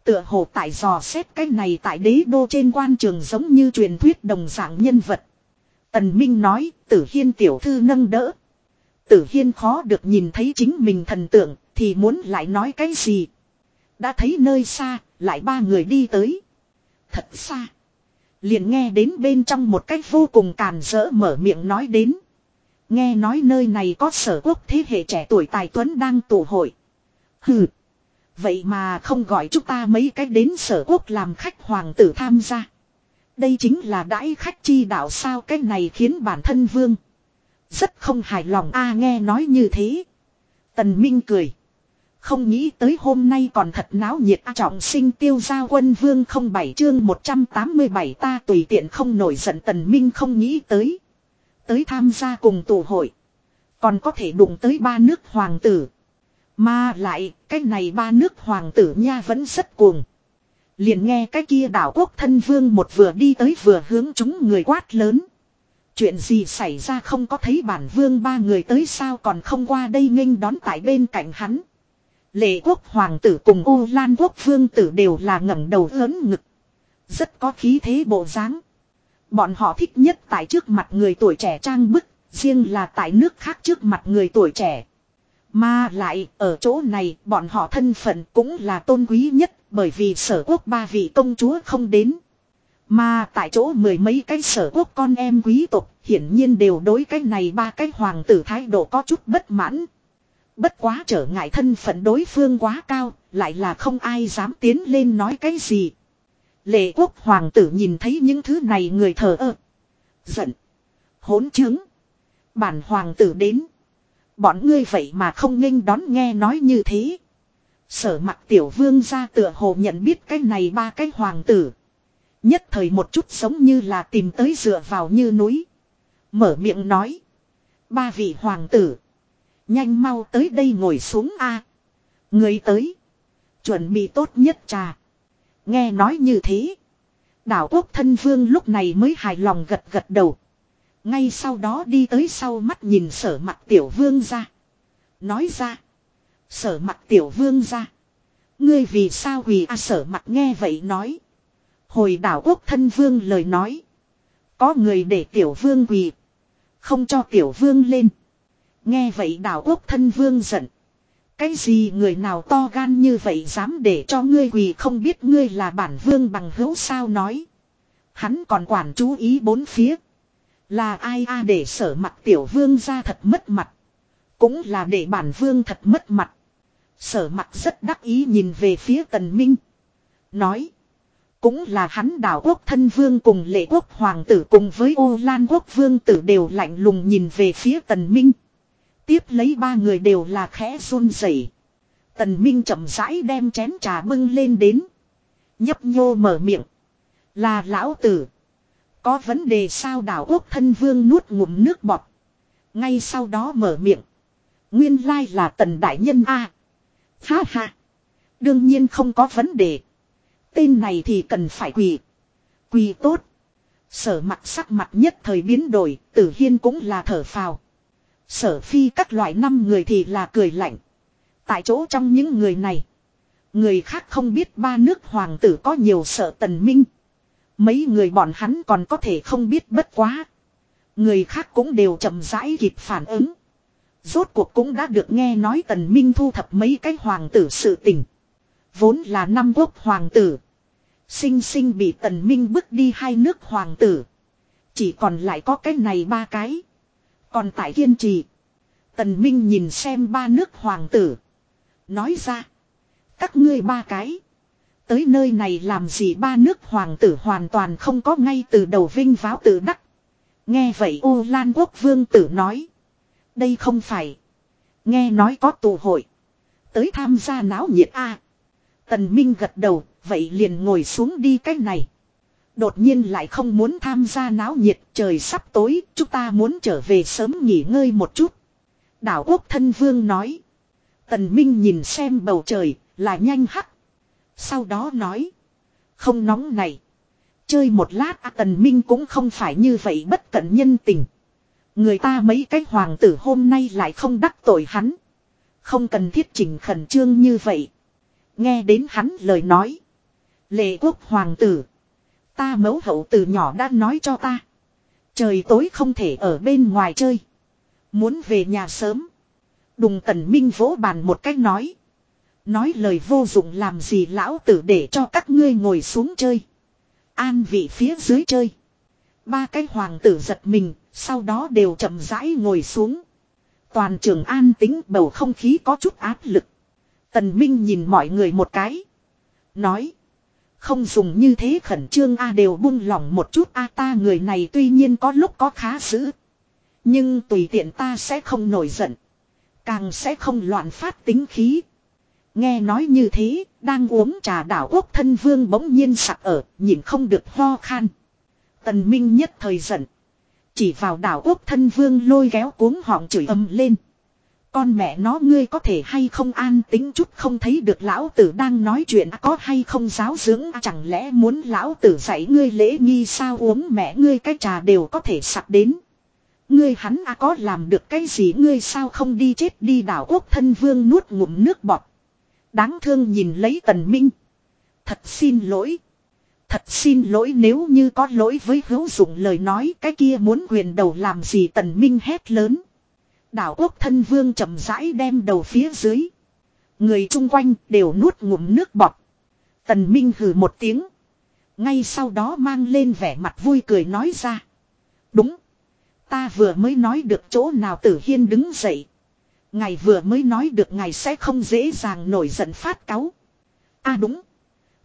Tựa hồ tại dò xét cái này tại đế đô trên quan trường giống như truyền thuyết đồng dạng nhân vật. Tần Minh nói, tử hiên tiểu thư nâng đỡ. Tử hiên khó được nhìn thấy chính mình thần tượng, thì muốn lại nói cái gì. Đã thấy nơi xa, lại ba người đi tới. Thật xa. Liền nghe đến bên trong một cách vô cùng càn rỡ mở miệng nói đến. Nghe nói nơi này có sở quốc thế hệ trẻ tuổi tài tuấn đang tụ hội. Hừ. Vậy mà không gọi chúng ta mấy cách đến sở quốc làm khách hoàng tử tham gia. Đây chính là đãi khách chi đạo sao cái này khiến bản thân vương. Rất không hài lòng a nghe nói như thế. Tần Minh cười. Không nghĩ tới hôm nay còn thật náo nhiệt à, trọng sinh tiêu gia quân vương không bảy chương 187 ta tùy tiện không nổi giận tần minh không nghĩ tới. Tới tham gia cùng tù hội. Còn có thể đụng tới ba nước hoàng tử. Mà lại, cái này ba nước hoàng tử nha vẫn rất cuồng. Liền nghe cái kia đảo quốc thân vương một vừa đi tới vừa hướng chúng người quát lớn. Chuyện gì xảy ra không có thấy bản vương ba người tới sao còn không qua đây nghênh đón tại bên cạnh hắn. Lệ quốc hoàng tử cùng u lan quốc vương tử đều là ngẩng đầu lớn ngực. Rất có khí thế bộ dáng. Bọn họ thích nhất tại trước mặt người tuổi trẻ trang bức, riêng là tại nước khác trước mặt người tuổi trẻ. Mà lại, ở chỗ này, bọn họ thân phận cũng là tôn quý nhất, bởi vì sở quốc ba vị công chúa không đến. Mà tại chỗ mười mấy cái sở quốc con em quý tộc, hiển nhiên đều đối cái này ba cái hoàng tử thái độ có chút bất mãn. Bất quá trở ngại thân phận đối phương quá cao, lại là không ai dám tiến lên nói cái gì. Lệ quốc hoàng tử nhìn thấy những thứ này người thờ ơ. Giận. Hỗn chứng. Bản hoàng tử đến. Bọn ngươi vậy mà không nghênh đón nghe nói như thế. Sở mặt tiểu vương ra tựa hồ nhận biết cái này ba cái hoàng tử. Nhất thời một chút giống như là tìm tới dựa vào như núi. Mở miệng nói. Ba vị hoàng tử. Nhanh mau tới đây ngồi xuống a. Người tới. Chuẩn bị tốt nhất trà. Nghe nói như thế. Đảo quốc thân vương lúc này mới hài lòng gật gật đầu. Ngay sau đó đi tới sau mắt nhìn sở mặt tiểu vương ra. Nói ra. Sở mặt tiểu vương ra. Ngươi vì sao hủy a sở mặt nghe vậy nói. Hồi đảo quốc thân vương lời nói. Có người để tiểu vương quỳ. Không cho tiểu vương lên. Nghe vậy đảo quốc thân vương giận. Cái gì người nào to gan như vậy dám để cho ngươi quỳ không biết ngươi là bản vương bằng hữu sao nói. Hắn còn quản chú ý bốn phía. Là ai a để sở mặt tiểu vương ra thật mất mặt. Cũng là để bản vương thật mất mặt. Sở mặt rất đắc ý nhìn về phía tần minh. Nói. Cũng là hắn đảo quốc thân vương cùng lệ quốc hoàng tử cùng với ô lan quốc vương tử đều lạnh lùng nhìn về phía tần minh. Tiếp lấy ba người đều là khẽ run rẩy. Tần minh chậm rãi đem chén trà bưng lên đến. Nhấp nhô mở miệng. Là lão tử. Có vấn đề sao đảo quốc thân vương nuốt ngụm nước bọt. Ngay sau đó mở miệng. Nguyên lai là tần đại nhân A. Ha ha. Đương nhiên không có vấn đề. Tên này thì cần phải quỳ. Quỳ tốt. Sở mặt sắc mặt nhất thời biến đổi, tử hiên cũng là thở phào. Sở phi các loại năm người thì là cười lạnh. Tại chỗ trong những người này. Người khác không biết ba nước hoàng tử có nhiều sợ tần minh. Mấy người bọn hắn còn có thể không biết bất quá. Người khác cũng đều chậm rãi kịp phản ứng. Rốt cuộc cũng đã được nghe nói tần minh thu thập mấy cái hoàng tử sự tình. Vốn là năm quốc hoàng tử. Sinh sinh bị tần minh bước đi hai nước hoàng tử. Chỉ còn lại có cái này ba cái. Còn tại kiên trì. Tần minh nhìn xem ba nước hoàng tử. Nói ra. Các ngươi ba cái. Tới nơi này làm gì ba nước hoàng tử hoàn toàn không có ngay từ đầu vinh váo tự đắc. Nghe vậy u lan quốc vương tử nói. Đây không phải. Nghe nói có tù hội. Tới tham gia náo nhiệt a. Tần Minh gật đầu, vậy liền ngồi xuống đi cách này. Đột nhiên lại không muốn tham gia náo nhiệt, trời sắp tối, chúng ta muốn trở về sớm nghỉ ngơi một chút. Đảo quốc thân vương nói. Tần Minh nhìn xem bầu trời, là nhanh hắc. Sau đó nói. Không nóng này. Chơi một lát à, Tần Minh cũng không phải như vậy bất cẩn nhân tình. Người ta mấy cái hoàng tử hôm nay lại không đắc tội hắn. Không cần thiết chỉnh khẩn trương như vậy. Nghe đến hắn lời nói. Lệ quốc hoàng tử. Ta mẫu hậu từ nhỏ đã nói cho ta. Trời tối không thể ở bên ngoài chơi. Muốn về nhà sớm. Đùng tần minh vỗ bàn một cách nói. Nói lời vô dụng làm gì lão tử để cho các ngươi ngồi xuống chơi. An vị phía dưới chơi. Ba cái hoàng tử giật mình, sau đó đều chậm rãi ngồi xuống. Toàn trường an tính bầu không khí có chút áp lực. Tần Minh nhìn mọi người một cái. Nói. Không dùng như thế khẩn trương A đều buông lỏng một chút A ta người này tuy nhiên có lúc có khá dữ. Nhưng tùy tiện ta sẽ không nổi giận. Càng sẽ không loạn phát tính khí. Nghe nói như thế, đang uống trà đảo quốc thân vương bỗng nhiên sặc ở, nhìn không được ho khan. Tần Minh nhất thời giận. Chỉ vào đảo quốc thân vương lôi kéo cuống họng chửi âm lên. Con mẹ nó ngươi có thể hay không an tính chút không thấy được lão tử đang nói chuyện, có hay không giáo dưỡng, chẳng lẽ muốn lão tử dạy ngươi lễ nghi sao, uống mẹ ngươi cái trà đều có thể sặc đến. Ngươi hắn à có làm được cái gì, ngươi sao không đi chết đi đảo quốc thân vương nuốt ngụm nước bọt. Đáng thương nhìn lấy tần minh. Thật xin lỗi. Thật xin lỗi nếu như có lỗi với hữu dụng lời nói, cái kia muốn quyền đầu làm gì tần minh hét lớn. Đảo quốc thân vương chậm rãi đem đầu phía dưới. Người chung quanh đều nuốt ngụm nước bọt. Tần minh hừ một tiếng. Ngay sau đó mang lên vẻ mặt vui cười nói ra. Đúng. Ta vừa mới nói được chỗ nào tử hiên đứng dậy. Ngài vừa mới nói được ngài sẽ không dễ dàng nổi giận phát cáu. a à đúng.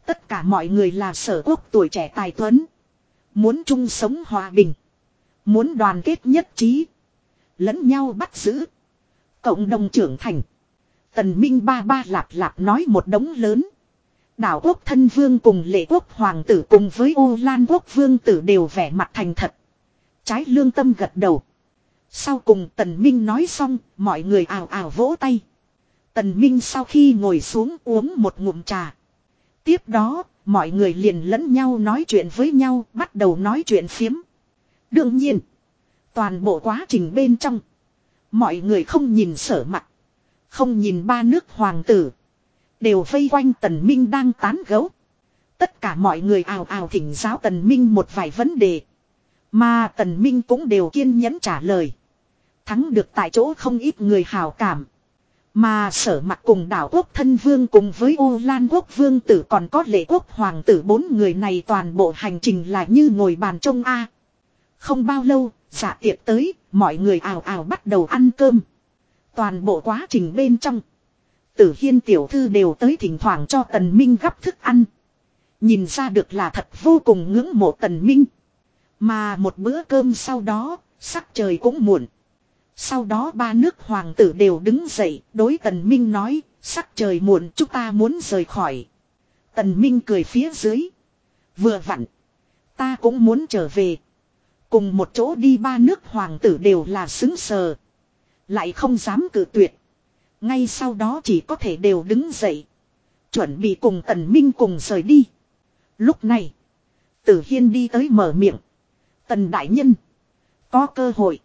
Tất cả mọi người là sở quốc tuổi trẻ tài tuấn. Muốn chung sống hòa bình. Muốn đoàn kết nhất trí. Lẫn nhau bắt giữ. Cộng đồng trưởng thành. Tần Minh ba ba lạp lạp nói một đống lớn. Đảo quốc thân vương cùng lệ quốc hoàng tử cùng với ô lan quốc vương tử đều vẻ mặt thành thật. Trái lương tâm gật đầu. Sau cùng Tần Minh nói xong, mọi người ào ào vỗ tay. Tần Minh sau khi ngồi xuống uống một ngụm trà. Tiếp đó, mọi người liền lẫn nhau nói chuyện với nhau, bắt đầu nói chuyện phiếm. Đương nhiên, Toàn bộ quá trình bên trong. Mọi người không nhìn sở mặt. Không nhìn ba nước hoàng tử. Đều vây quanh tần minh đang tán gấu. Tất cả mọi người ào ào thỉnh giáo tần minh một vài vấn đề. Mà tần minh cũng đều kiên nhẫn trả lời. Thắng được tại chỗ không ít người hào cảm. Mà sở mặt cùng đảo quốc thân vương cùng với ô lan quốc vương tử còn có lệ quốc hoàng tử bốn người này toàn bộ hành trình là như ngồi bàn trông A. Không bao lâu, dạ tiệc tới, mọi người ào ào bắt đầu ăn cơm. Toàn bộ quá trình bên trong. Tử hiên tiểu thư đều tới thỉnh thoảng cho tần minh gắp thức ăn. Nhìn ra được là thật vô cùng ngưỡng mộ tần minh. Mà một bữa cơm sau đó, sắc trời cũng muộn. Sau đó ba nước hoàng tử đều đứng dậy, đối tần minh nói, sắc trời muộn chúng ta muốn rời khỏi. Tần minh cười phía dưới. Vừa vặn. Ta cũng muốn trở về. Cùng một chỗ đi ba nước hoàng tử đều là xứng sờ. Lại không dám cử tuyệt. Ngay sau đó chỉ có thể đều đứng dậy. Chuẩn bị cùng tần minh cùng rời đi. Lúc này. Tử Hiên đi tới mở miệng. Tần đại nhân. Có cơ hội.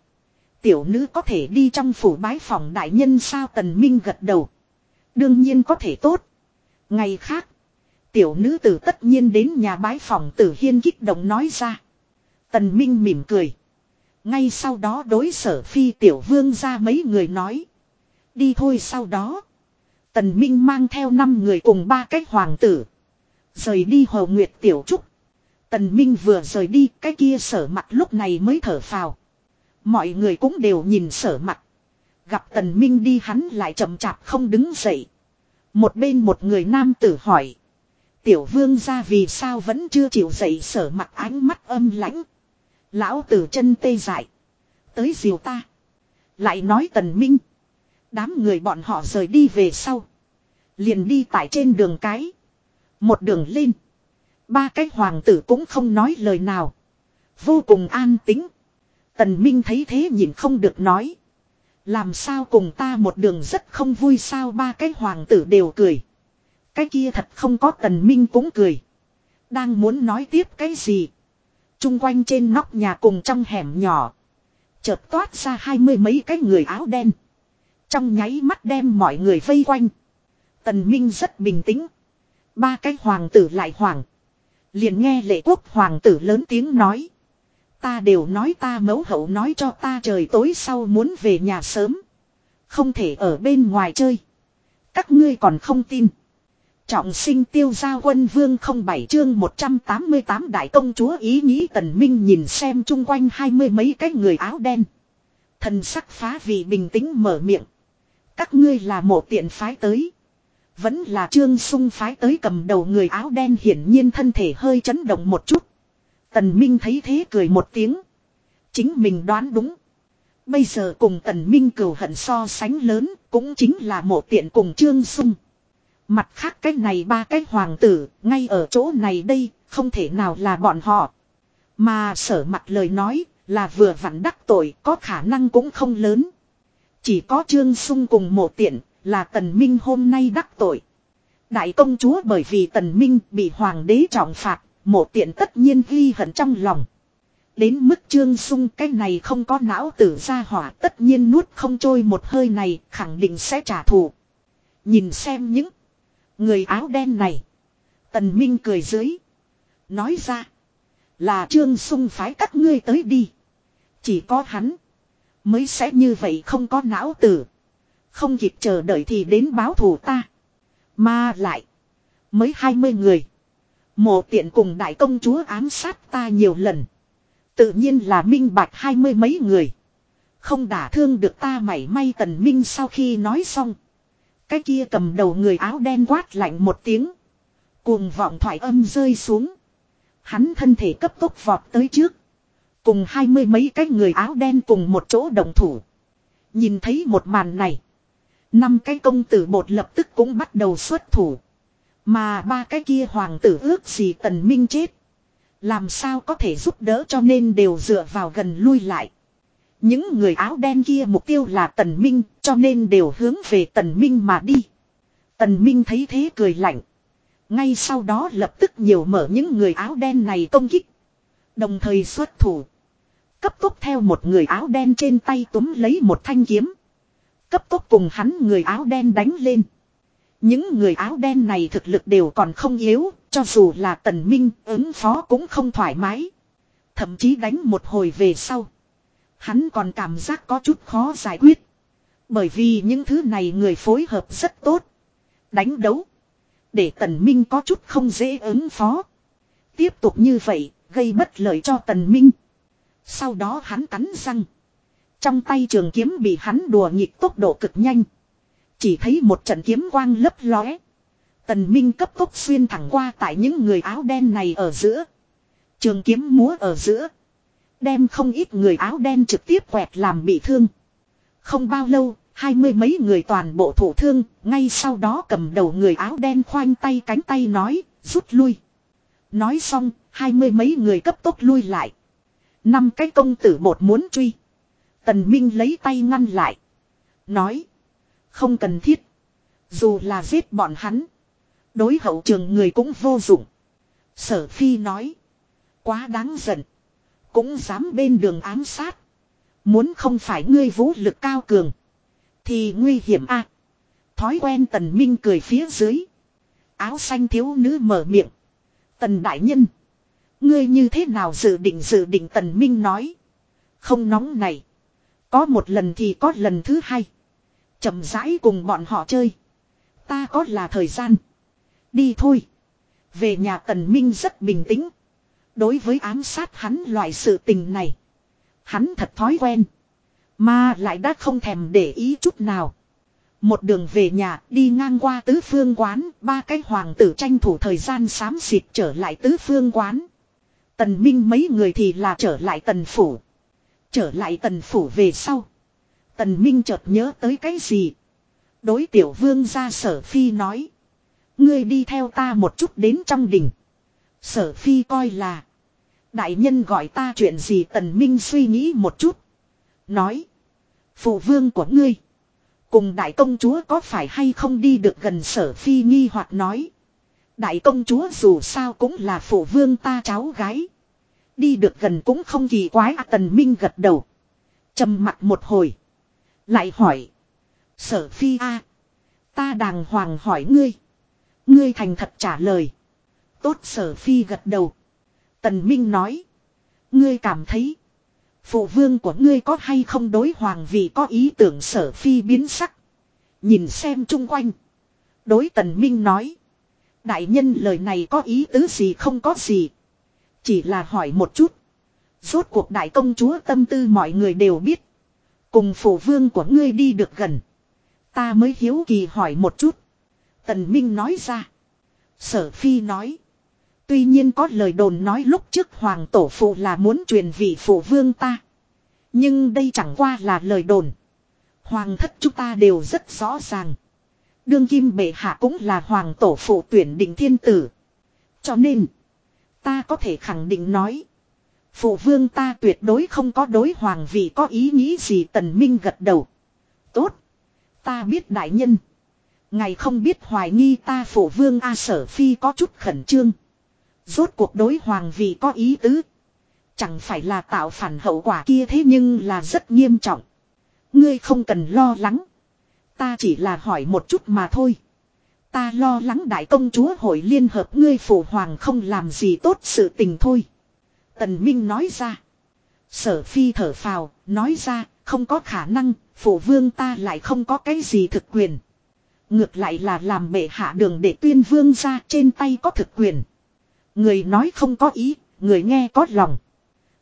Tiểu nữ có thể đi trong phủ bái phòng đại nhân sao tần minh gật đầu. Đương nhiên có thể tốt. Ngày khác. Tiểu nữ tử tất nhiên đến nhà bái phòng tử hiên kích động nói ra. Tần minh mỉm cười. Ngay sau đó đối sở phi tiểu vương ra mấy người nói. Đi thôi sau đó. Tần minh mang theo năm người cùng ba cái hoàng tử. Rời đi hồ nguyệt tiểu trúc. Tần minh vừa rời đi, cái kia sở mặt lúc này mới thở phào. Mọi người cũng đều nhìn sở mặt. Gặp tần minh đi, hắn lại chậm chạp không đứng dậy. Một bên một người nam tử hỏi. Tiểu vương ra vì sao vẫn chưa chịu dậy, sở mặt ánh mắt âm lãnh. Lão tử chân tê dại. Tới diều ta. Lại nói tần minh. Đám người bọn họ rời đi về sau. Liền đi tại trên đường cái. Một đường lên. Ba cái hoàng tử cũng không nói lời nào. Vô cùng an tính. Tần Minh thấy thế nhìn không được nói. Làm sao cùng ta một đường rất không vui sao ba cái hoàng tử đều cười. Cái kia thật không có tần Minh cũng cười. Đang muốn nói tiếp cái gì chung quanh trên nóc nhà cùng trong hẻm nhỏ. Chợt toát ra hai mươi mấy cái người áo đen. Trong nháy mắt đem mọi người vây quanh. Tần Minh rất bình tĩnh. Ba cái hoàng tử lại hoàng. Liền nghe lệ quốc hoàng tử lớn tiếng nói. Ta đều nói ta mẫu hậu nói cho ta trời tối sau muốn về nhà sớm. Không thể ở bên ngoài chơi. Các ngươi còn không tin. Trọng sinh tiêu gia quân vương không bảy chương 188 đại công chúa ý nghĩ tần minh nhìn xem chung quanh hai mươi mấy cái người áo đen. Thần sắc phá vì bình tĩnh mở miệng. Các ngươi là mộ tiện phái tới. Vẫn là trương sung phái tới cầm đầu người áo đen hiển nhiên thân thể hơi chấn động một chút. Tần Minh thấy thế cười một tiếng. Chính mình đoán đúng. Bây giờ cùng Tần Minh cừu hận so sánh lớn cũng chính là mộ tiện cùng trương sung. Mặt khác cái này ba cái hoàng tử, ngay ở chỗ này đây, không thể nào là bọn họ. Mà sở mặt lời nói, là vừa vặn đắc tội, có khả năng cũng không lớn. Chỉ có Trương Sung cùng một tiện, là Tần Minh hôm nay đắc tội. Đại công chúa bởi vì Tần Minh bị hoàng đế trọng phạt, một tiện tất nhiên ghi hận trong lòng. Đến mức Trương Sung cái này không có não tử ra hỏa tất nhiên nuốt không trôi một hơi này, khẳng định sẽ trả thù. Nhìn xem những Người áo đen này. Tần Minh cười dưới. Nói ra. Là trương sung phái các ngươi tới đi. Chỉ có hắn. Mới sẽ như vậy không có não tử. Không kịp chờ đợi thì đến báo thù ta. Mà lại. Mới hai mươi người. Mộ tiện cùng đại công chúa ám sát ta nhiều lần. Tự nhiên là minh bạch hai mươi mấy người. Không đả thương được ta mảy may tần minh sau khi nói xong. Cái kia cầm đầu người áo đen quát lạnh một tiếng. Cuồng vọng thoại âm rơi xuống. Hắn thân thể cấp tốc vọt tới trước. Cùng hai mươi mấy cái người áo đen cùng một chỗ đồng thủ. Nhìn thấy một màn này. Năm cái công tử bột lập tức cũng bắt đầu xuất thủ. Mà ba cái kia hoàng tử ước gì tần minh chết. Làm sao có thể giúp đỡ cho nên đều dựa vào gần lui lại. Những người áo đen kia mục tiêu là Tần Minh cho nên đều hướng về Tần Minh mà đi. Tần Minh thấy thế cười lạnh. Ngay sau đó lập tức nhiều mở những người áo đen này công kích. Đồng thời xuất thủ. Cấp tốc theo một người áo đen trên tay túm lấy một thanh kiếm. Cấp tốc cùng hắn người áo đen đánh lên. Những người áo đen này thực lực đều còn không yếu, cho dù là tần minh ứng phó cũng không thoải mái. Thậm chí đánh một hồi về sau. Hắn còn cảm giác có chút khó giải quyết. Bởi vì những thứ này người phối hợp rất tốt. Đánh đấu. Để tần minh có chút không dễ ứng phó. Tiếp tục như vậy, gây bất lợi cho tần minh. Sau đó hắn cắn răng. Trong tay trường kiếm bị hắn đùa nghịch tốc độ cực nhanh. Chỉ thấy một trận kiếm quang lấp lóe. Tần Minh cấp tốc xuyên thẳng qua tại những người áo đen này ở giữa. Trường kiếm múa ở giữa. Đem không ít người áo đen trực tiếp quẹt làm bị thương. Không bao lâu, hai mươi mấy người toàn bộ thủ thương, ngay sau đó cầm đầu người áo đen khoanh tay cánh tay nói, rút lui. Nói xong, hai mươi mấy người cấp tốc lui lại. Năm cái công tử bột muốn truy. Tần Minh lấy tay ngăn lại. Nói. Không cần thiết. Dù là giết bọn hắn. Đối hậu trường người cũng vô dụng. Sở phi nói. Quá đáng giận. Cũng dám bên đường ám sát. Muốn không phải ngươi vũ lực cao cường. Thì nguy hiểm a. Thói quen tần minh cười phía dưới. Áo xanh thiếu nữ mở miệng. Tần đại nhân. Ngươi như thế nào dự định dự định tần minh nói. Không nóng này. Có một lần thì có lần thứ hai chậm rãi cùng bọn họ chơi. Ta có là thời gian. Đi thôi. Về nhà tần minh rất bình tĩnh. Đối với ám sát hắn loại sự tình này. Hắn thật thói quen. Mà lại đã không thèm để ý chút nào. Một đường về nhà, đi ngang qua tứ phương quán. Ba cái hoàng tử tranh thủ thời gian xám xịt trở lại tứ phương quán. Tần Minh mấy người thì là trở lại tần phủ. Trở lại tần phủ về sau. Tần Minh chợt nhớ tới cái gì. Đối tiểu vương ra sở phi nói. Ngươi đi theo ta một chút đến trong đình. Sở phi coi là. Đại nhân gọi ta chuyện gì tần minh suy nghĩ một chút. Nói. Phụ vương của ngươi. Cùng đại công chúa có phải hay không đi được gần sở phi nghi hoặc nói. Đại công chúa dù sao cũng là phụ vương ta cháu gái. Đi được gần cũng không kỳ quái à, tần minh gật đầu. trầm mặt một hồi. Lại hỏi. Sở phi a Ta đàng hoàng hỏi ngươi. Ngươi thành thật trả lời. Tốt sở phi gật đầu. Tần Minh nói. Ngươi cảm thấy. Phụ vương của ngươi có hay không đối hoàng vì có ý tưởng sở phi biến sắc. Nhìn xem chung quanh. Đối tần Minh nói. Đại nhân lời này có ý tứ gì không có gì. Chỉ là hỏi một chút. Rốt cuộc đại công chúa tâm tư mọi người đều biết. Cùng phụ vương của ngươi đi được gần. Ta mới hiếu kỳ hỏi một chút. Tần Minh nói ra. Sở Phi nói. Tuy nhiên có lời đồn nói lúc trước hoàng tổ phụ là muốn truyền vị phụ vương ta. Nhưng đây chẳng qua là lời đồn. Hoàng thất chúng ta đều rất rõ ràng. Đương kim bệ hạ cũng là hoàng tổ phụ tuyển định thiên tử. Cho nên. Ta có thể khẳng định nói. Phụ vương ta tuyệt đối không có đối hoàng vị có ý nghĩ gì tần minh gật đầu. Tốt. Ta biết đại nhân. Ngày không biết hoài nghi ta phụ vương A sở phi có chút khẩn trương. Rốt cuộc đối hoàng vị có ý tứ. Chẳng phải là tạo phản hậu quả kia thế nhưng là rất nghiêm trọng. Ngươi không cần lo lắng. Ta chỉ là hỏi một chút mà thôi. Ta lo lắng đại công chúa hội liên hợp ngươi phụ hoàng không làm gì tốt sự tình thôi. Tần Minh nói ra. Sở phi thở phào, nói ra, không có khả năng, phụ vương ta lại không có cái gì thực quyền. Ngược lại là làm bệ hạ đường để tuyên vương ra trên tay có thực quyền. Người nói không có ý, người nghe có lòng.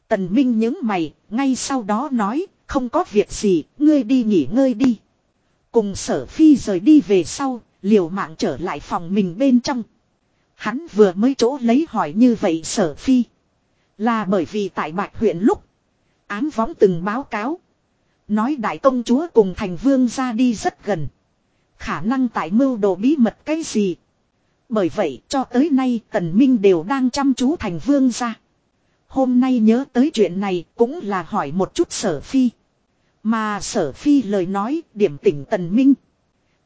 Tần Minh những mày, ngay sau đó nói, không có việc gì, ngươi đi nghỉ ngơi đi. Cùng sở phi rời đi về sau, liều mạng trở lại phòng mình bên trong. Hắn vừa mới chỗ lấy hỏi như vậy sở phi. Là bởi vì tại Bạch huyện lúc. Ám võng từng báo cáo. Nói đại công chúa cùng thành vương ra đi rất gần. Khả năng tại mưu đồ bí mật cái gì. Bởi vậy, cho tới nay, tần minh đều đang chăm chú thành vương ra. Hôm nay nhớ tới chuyện này, cũng là hỏi một chút sở phi. Mà sở phi lời nói, điểm tỉnh tần minh.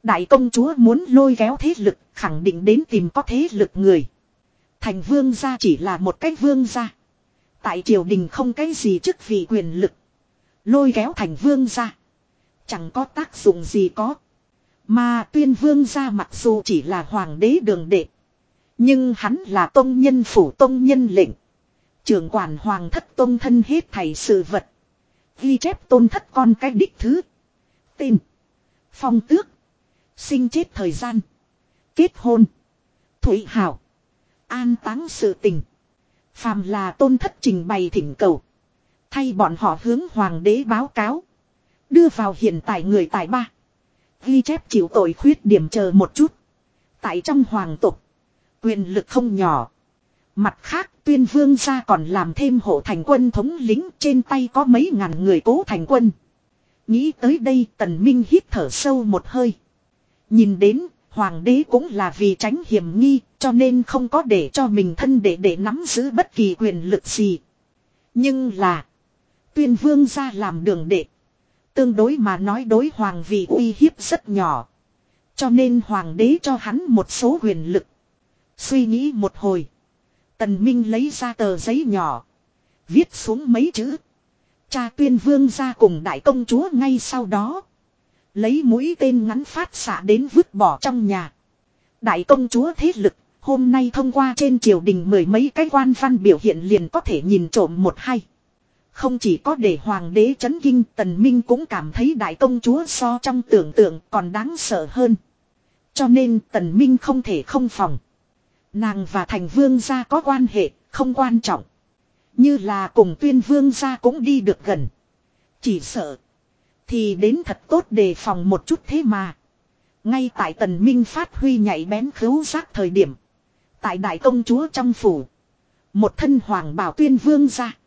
Đại công chúa muốn lôi kéo thế lực, khẳng định đến tìm có thế lực người. Thành vương gia chỉ là một cách vương gia. Tại triều đình không cái gì chức vị quyền lực. Lôi kéo thành vương ra. Chẳng có tác dụng gì có. Mà tuyên vương ra mặc dù chỉ là hoàng đế đường đệ. Nhưng hắn là tông nhân phủ tông nhân lệnh. Trưởng quản hoàng thất tôn thân hết thầy sự vật. Ghi chép tôn thất con cái đích thứ. Tên. Phong tước. Sinh chết thời gian. Kết hôn. Thủy hảo. An táng sự tình. Phàm là tôn thất trình bày thỉnh cầu. Thay bọn họ hướng hoàng đế báo cáo. Đưa vào hiện tại người tài ba. Ghi chép chịu tội khuyết điểm chờ một chút. Tại trong hoàng tục. Quyền lực không nhỏ. Mặt khác, tuyên vương gia còn làm thêm hộ thành quân thống lính, trên tay có mấy ngàn người cố thành quân. Nghĩ tới đây, tần minh hít thở sâu một hơi. Nhìn đến, hoàng đế cũng là vì tránh hiểm nghi, cho nên không có để cho mình thân để để nắm giữ bất kỳ quyền lực gì. Nhưng là, tuyên vương gia làm đường đệ. Tương đối mà nói đối hoàng vì uy hiếp rất nhỏ. Cho nên hoàng đế cho hắn một số quyền lực. Suy nghĩ một hồi. Tần Minh lấy ra tờ giấy nhỏ. Viết xuống mấy chữ. Cha tuyên vương ra cùng đại công chúa ngay sau đó. Lấy mũi tên ngắn phát xạ đến vứt bỏ trong nhà. Đại công chúa thế lực. Hôm nay thông qua trên triều đình mười mấy cái quan văn biểu hiện liền có thể nhìn trộm một hai. Không chỉ có để hoàng đế chấn kinh tần minh cũng cảm thấy đại công chúa so trong tưởng tượng còn đáng sợ hơn. Cho nên tần minh không thể không phòng. Nàng và thành vương gia có quan hệ, không quan trọng. Như là cùng tuyên vương gia cũng đi được gần. Chỉ sợ. Thì đến thật tốt đề phòng một chút thế mà. Ngay tại tần minh phát huy nhảy bén khứu giác thời điểm. Tại đại công chúa trong phủ. Một thân hoàng bảo tuyên vương gia.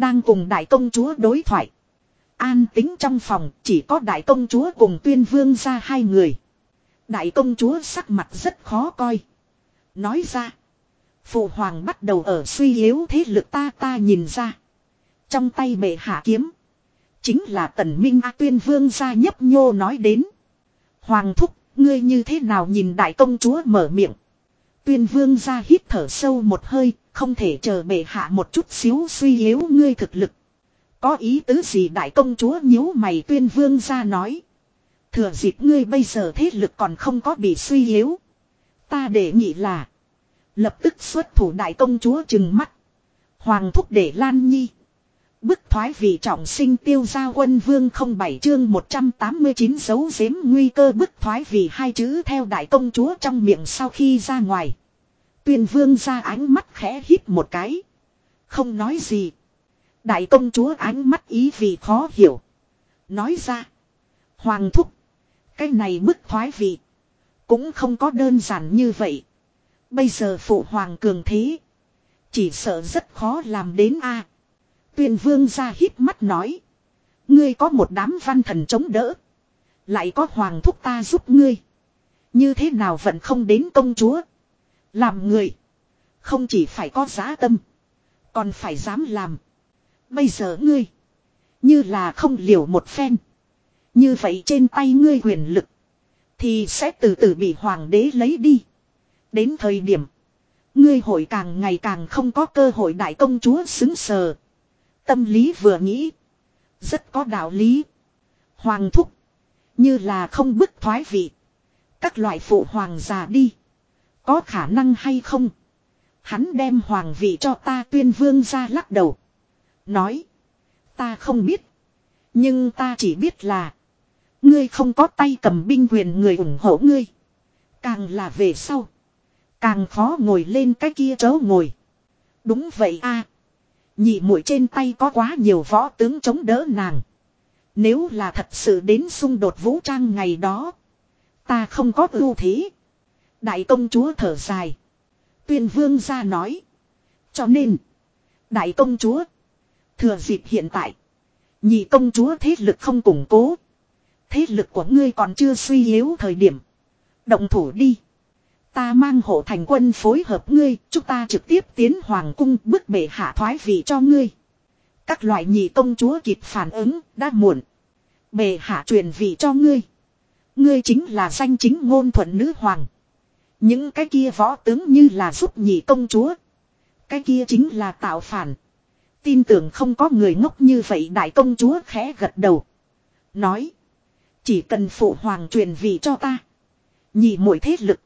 Đang cùng đại công chúa đối thoại. An tính trong phòng chỉ có đại công chúa cùng tuyên vương gia hai người. Đại công chúa sắc mặt rất khó coi. Nói ra. Phụ hoàng bắt đầu ở suy yếu thế lực ta ta nhìn ra. Trong tay bệ hạ kiếm. Chính là tần minh A tuyên vương gia nhấp nhô nói đến. Hoàng thúc, ngươi như thế nào nhìn đại công chúa mở miệng. Tuyên vương ra hít thở sâu một hơi, không thể chờ bệ hạ một chút xíu suy yếu ngươi thực lực. Có ý tứ gì đại công chúa nhíu mày tuyên vương ra nói. Thừa dịp ngươi bây giờ thế lực còn không có bị suy yếu. Ta để nhị là. Lập tức xuất thủ đại công chúa chừng mắt. Hoàng thúc để Lan Nhi. Bức thoái vì trọng sinh tiêu gia quân vương không bảy chương 189 dấu giếm nguy cơ bức thoái vì hai chữ theo đại công chúa trong miệng sau khi ra ngoài. Tuyên vương ra ánh mắt khẽ hít một cái. Không nói gì. Đại công chúa ánh mắt ý vì khó hiểu. Nói ra. Hoàng thúc. Cái này bức thoái vị. Cũng không có đơn giản như vậy. Bây giờ phụ hoàng cường thế. Chỉ sợ rất khó làm đến a. Tuyên vương ra hít mắt nói. Ngươi có một đám văn thần chống đỡ. Lại có hoàng thúc ta giúp ngươi. Như thế nào vẫn không đến công chúa. Làm người. Không chỉ phải có giá tâm. Còn phải dám làm. Bây giờ ngươi. Như là không liều một phen. Như vậy trên tay ngươi quyền lực. Thì sẽ từ từ bị hoàng đế lấy đi. Đến thời điểm. Ngươi hội càng ngày càng không có cơ hội đại công chúa xứng sờ. Tâm lý vừa nghĩ. Rất có đạo lý. Hoàng thúc. Như là không bức thoái vị. Các loại phụ hoàng già đi. Có khả năng hay không? Hắn đem hoàng vị cho ta tuyên vương ra lắc đầu. Nói. Ta không biết. Nhưng ta chỉ biết là. Ngươi không có tay cầm binh quyền người ủng hộ ngươi. Càng là về sau. Càng khó ngồi lên cái kia chớ ngồi. Đúng vậy a Nhị mũi trên tay có quá nhiều võ tướng chống đỡ nàng. Nếu là thật sự đến xung đột vũ trang ngày đó. Ta không có ưu thế. Đại công chúa thở dài. Tuyên vương ra nói. Cho nên. Đại công chúa. Thừa dịp hiện tại. Nhị công chúa thế lực không củng cố. Thế lực của ngươi còn chưa suy yếu thời điểm. Động thủ đi. Ta mang hộ thành quân phối hợp ngươi, chúng ta trực tiếp tiến hoàng cung bức bể hạ thoái vị cho ngươi. Các loại nhị công chúa kịp phản ứng, đã muộn. Bề hạ truyền vị cho ngươi. Ngươi chính là danh chính ngôn thuận nữ hoàng. Những cái kia võ tướng như là giúp nhị công chúa. Cái kia chính là tạo phản. Tin tưởng không có người ngốc như vậy đại công chúa khẽ gật đầu. Nói. Chỉ cần phụ hoàng truyền vị cho ta. Nhị mỗi thế lực.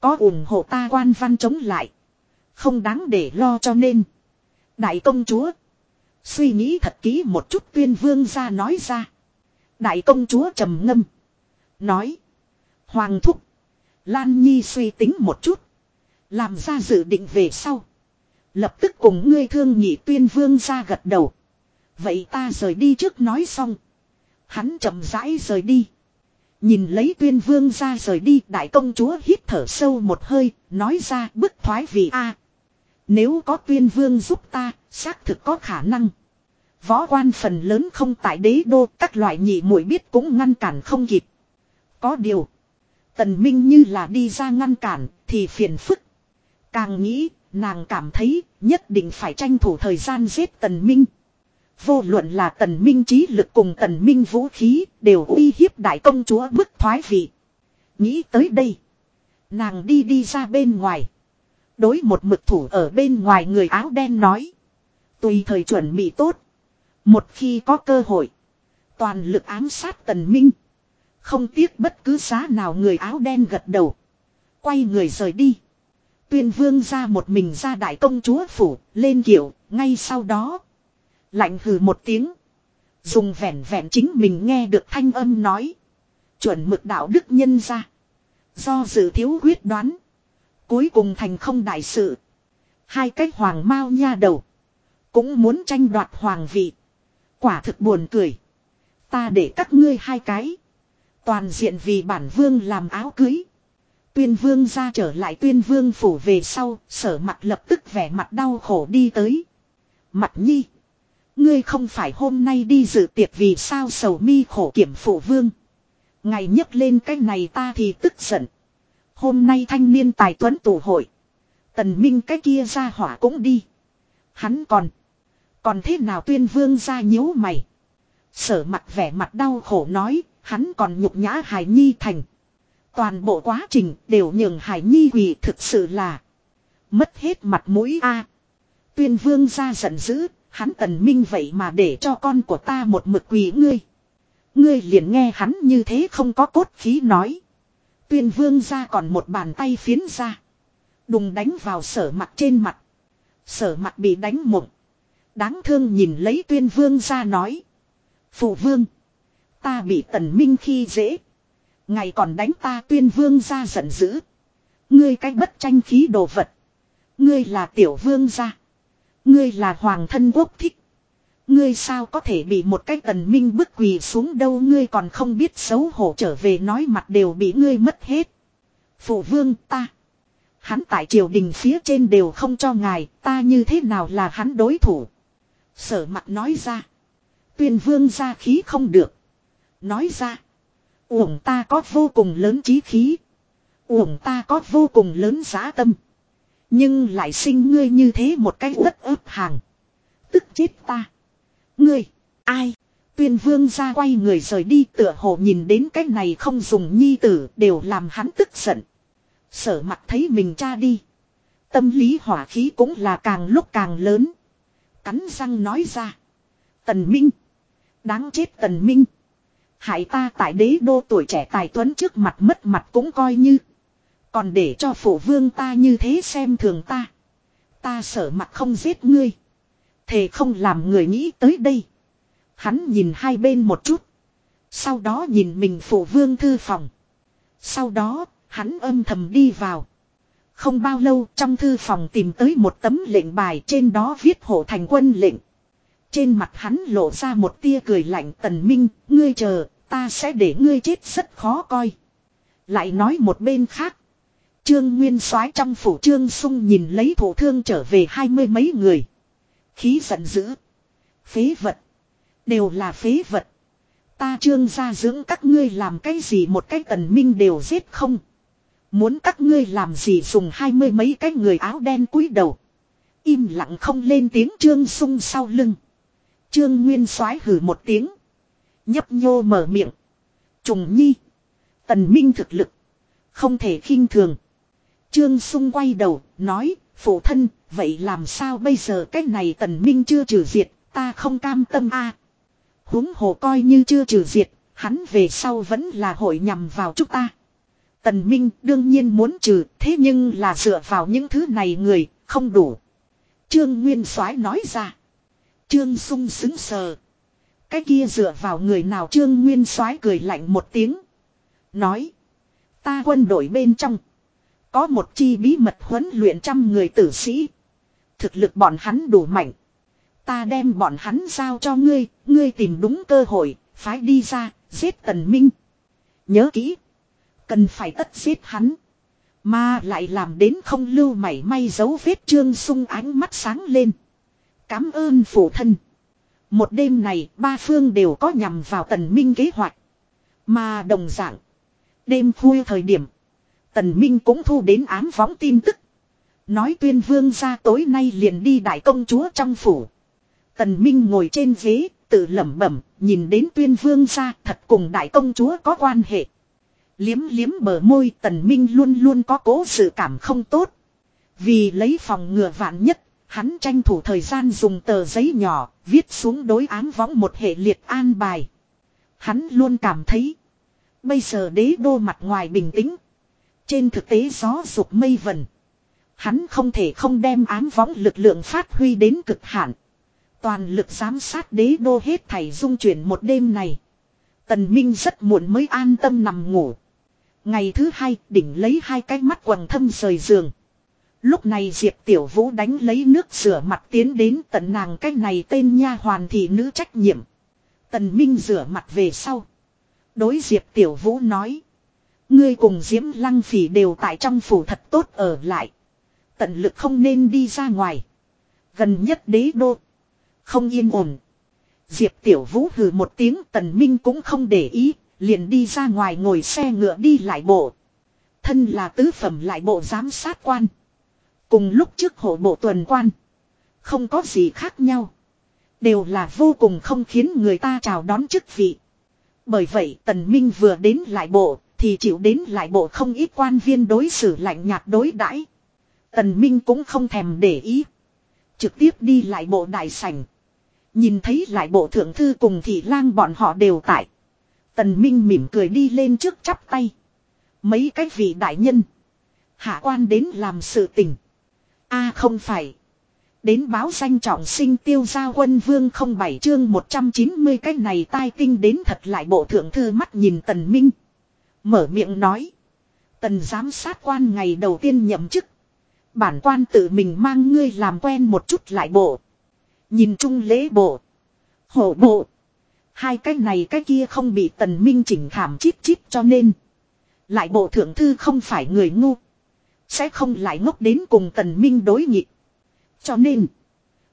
Có ủng hộ ta quan văn chống lại. Không đáng để lo cho nên. Đại công chúa. Suy nghĩ thật kỹ một chút tuyên vương ra nói ra. Đại công chúa trầm ngâm. Nói. Hoàng thúc. Lan Nhi suy tính một chút. Làm ra dự định về sau. Lập tức cùng ngươi thương nhị tuyên vương ra gật đầu. Vậy ta rời đi trước nói xong. Hắn chậm rãi rời đi. Nhìn lấy tuyên vương ra rời đi, đại công chúa hít thở sâu một hơi. Nói ra bức thoái vì a Nếu có tuyên vương giúp ta, xác thực có khả năng. Võ quan phần lớn không tại đế đô, các loại nhị muội biết cũng ngăn cản không kịp. Có điều. Tần Minh như là đi ra ngăn cản, thì phiền phức. Càng nghĩ, nàng cảm thấy nhất định phải tranh thủ thời gian giết Tần Minh. Vô luận là Tần Minh trí lực cùng Tần Minh vũ khí đều uy hiếp đại công chúa bức thoái vị. Nghĩ tới đây. Nàng đi đi ra bên ngoài. Đối một mực thủ ở bên ngoài người áo đen nói. Tùy thời chuẩn bị tốt. Một khi có cơ hội. Toàn lực ám sát tần minh. Không tiếc bất cứ giá nào người áo đen gật đầu. Quay người rời đi. Tuyên vương ra một mình ra đại công chúa phủ. Lên kiểu. Ngay sau đó. Lạnh hừ một tiếng. Dùng vẻn vẹn chính mình nghe được thanh âm nói. Chuẩn mực đạo đức nhân ra. Do dự thiếu quyết đoán. Cuối cùng thành không đại sự. Hai cách hoàng mao nha đầu. Cũng muốn tranh đoạt hoàng vị. Quả thực buồn cười. Ta để các ngươi hai cái. Toàn diện vì bản vương làm áo cưới. Tuyên vương ra trở lại tuyên vương phủ về sau, sở mặt lập tức vẻ mặt đau khổ đi tới. Mặt nhi. Ngươi không phải hôm nay đi dự tiệc vì sao sầu mi khổ kiểm phụ vương. Ngày nhấc lên cái này ta thì tức giận. Hôm nay thanh niên tài tuấn tụ hội. Tần minh cái kia ra hỏa cũng đi. Hắn còn. Còn thế nào tuyên vương ra nhíu mày. Sở mặt vẻ mặt đau khổ nói, hắn còn nhục nhã Hải Nhi thành. Toàn bộ quá trình đều nhường Hải Nhi quỳ thực sự là mất hết mặt mũi a. Tuyên vương ra giận dữ, hắn tần minh vậy mà để cho con của ta một mực quỳ ngươi. Ngươi liền nghe hắn như thế không có cốt khí nói. Tuyên vương ra còn một bàn tay phiến ra. Đùng đánh vào sở mặt trên mặt. Sở mặt bị đánh mộng. Đáng thương nhìn lấy tuyên vương ra nói. Phụ vương. Ta bị tần minh khi dễ. Ngày còn đánh ta tuyên vương ra giận dữ. Ngươi cái bất tranh khí đồ vật. Ngươi là tiểu vương gia. Ngươi là hoàng thân quốc thích. Ngươi sao có thể bị một cái tần minh bức quỳ xuống đâu ngươi còn không biết xấu hổ trở về nói mặt đều bị ngươi mất hết. Phụ vương ta. Hắn tại triều đình phía trên đều không cho ngài, ta như thế nào là hắn đối thủ. Sở mặt nói ra. Tuyên vương ra khí không được. Nói ra. Uổng ta có vô cùng lớn trí khí. Uổng ta có vô cùng lớn giá tâm. Nhưng lại sinh ngươi như thế một cái rất ướp hàng. Tức chết ta. Ngươi, ai? Tuyên vương ra quay người rời đi tựa hồ nhìn đến cái này không dùng nhi tử đều làm hắn tức giận. Sở mặt thấy mình cha đi. Tâm lý hỏa khí cũng là càng lúc càng lớn. Cắn răng nói ra. Tần Minh. Đáng chết Tần Minh. Hại ta tại đế đô tuổi trẻ tài tuấn trước mặt mất mặt cũng coi như. Còn để cho phổ vương ta như thế xem thường ta. Ta sợ mặt không giết ngươi. Thề không làm người nghĩ tới đây. Hắn nhìn hai bên một chút. Sau đó nhìn mình phổ vương thư phòng. Sau đó, hắn âm thầm đi vào. Không bao lâu trong thư phòng tìm tới một tấm lệnh bài trên đó viết hộ thành quân lệnh. Trên mặt hắn lộ ra một tia cười lạnh tần minh, ngươi chờ, ta sẽ để ngươi chết rất khó coi. Lại nói một bên khác. Trương Nguyên soái trong phủ Trương Sung nhìn lấy thủ thương trở về hai mươi mấy người. Khí giận dữ. Phế vật. Đều là phế vật. Ta trương gia dưỡng các ngươi làm cái gì một cái tần minh đều giết không. Muốn các ngươi làm gì dùng hai mươi mấy cái người áo đen cúi đầu. Im lặng không lên tiếng trương sung sau lưng. Trương Nguyên soái hử một tiếng. Nhấp nhô mở miệng. Trùng nhi. Tần Minh thực lực. Không thể khinh thường. Trương Sung quay đầu, nói, Phụ thân, vậy làm sao bây giờ cái này tần minh chưa trừ diệt, ta không cam tâm a. huống hồ coi như chưa trừ diệt, hắn về sau vẫn là hội nhằm vào chúng ta. Tần Minh đương nhiên muốn trừ, thế nhưng là dựa vào những thứ này người, không đủ. Trương Nguyên Soái nói ra. Trương sung xứng sờ. Cái kia dựa vào người nào Trương Nguyên Soái cười lạnh một tiếng. Nói. Ta quân đội bên trong. Có một chi bí mật huấn luyện trăm người tử sĩ. Thực lực bọn hắn đủ mạnh. Ta đem bọn hắn giao cho ngươi, ngươi tìm đúng cơ hội, phái đi ra, giết tần minh. Nhớ kỹ. Cần phải tất giết hắn. Mà lại làm đến không lưu mảy may dấu vết trương sung ánh mắt sáng lên. Cám ơn phụ thân. Một đêm này ba phương đều có nhằm vào tần minh kế hoạch. Mà đồng dạng. Đêm khuya thời điểm. Tần Minh cũng thu đến ám võng tin tức. Nói tuyên vương ra tối nay liền đi đại công chúa trong phủ. Tần Minh ngồi trên ghế, tự lẩm bẩm, nhìn đến tuyên vương ra thật cùng đại công chúa có quan hệ. Liếm liếm bờ môi tần minh luôn luôn có cố sự cảm không tốt. Vì lấy phòng ngừa vạn nhất, hắn tranh thủ thời gian dùng tờ giấy nhỏ, viết xuống đối ám võng một hệ liệt an bài. Hắn luôn cảm thấy, bây giờ đế đô mặt ngoài bình tĩnh. Trên thực tế gió dục mây vần. Hắn không thể không đem ám võng lực lượng phát huy đến cực hạn. Toàn lực giám sát đế đô hết thảy dung chuyển một đêm này. Tần Minh rất muộn mới an tâm nằm ngủ. Ngày thứ hai đỉnh lấy hai cái mắt quầng thâm rời giường. Lúc này Diệp Tiểu Vũ đánh lấy nước rửa mặt tiến đến tận nàng cái này tên nha hoàn thị nữ trách nhiệm. Tần Minh rửa mặt về sau. Đối Diệp Tiểu Vũ nói. Ngươi cùng Diễm Lăng Phỉ đều tại trong phủ thật tốt ở lại. Tận lực không nên đi ra ngoài. Gần nhất đế đô. Không yên ổn. Diệp Tiểu Vũ hừ một tiếng tần minh cũng không để ý. Liền đi ra ngoài ngồi xe ngựa đi lại bộ. Thân là tứ phẩm lại bộ giám sát quan. Cùng lúc trước hộ bộ tuần quan. Không có gì khác nhau. Đều là vô cùng không khiến người ta chào đón chức vị. Bởi vậy tần minh vừa đến lại bộ, thì chịu đến lại bộ không ít quan viên đối xử lạnh nhạt đối đãi. Tần Minh cũng không thèm để ý. Trực tiếp đi lại bộ đại sảnh. Nhìn thấy lại bộ thượng thư cùng thị lang bọn họ đều tại. Tần Minh mỉm cười đi lên trước chắp tay. Mấy cái vị đại nhân. Hạ quan đến làm sự tình a không phải. Đến báo danh trọng sinh tiêu gia quân vương không bảy chương 190 cái này tai tinh đến thật lại bộ thượng thư mắt nhìn tần minh. Mở miệng nói. Tần giám sát quan ngày đầu tiên nhậm chức. Bản quan tự mình mang ngươi làm quen một chút lại bộ. Nhìn chung lễ bộ. Hổ bộ. Hai cái này cái kia không bị tần minh chỉnh thảm chít chít cho nên. Lại bộ thượng thư không phải người ngu. Sẽ không lại ngốc đến cùng tần minh đối nghịch. Cho nên.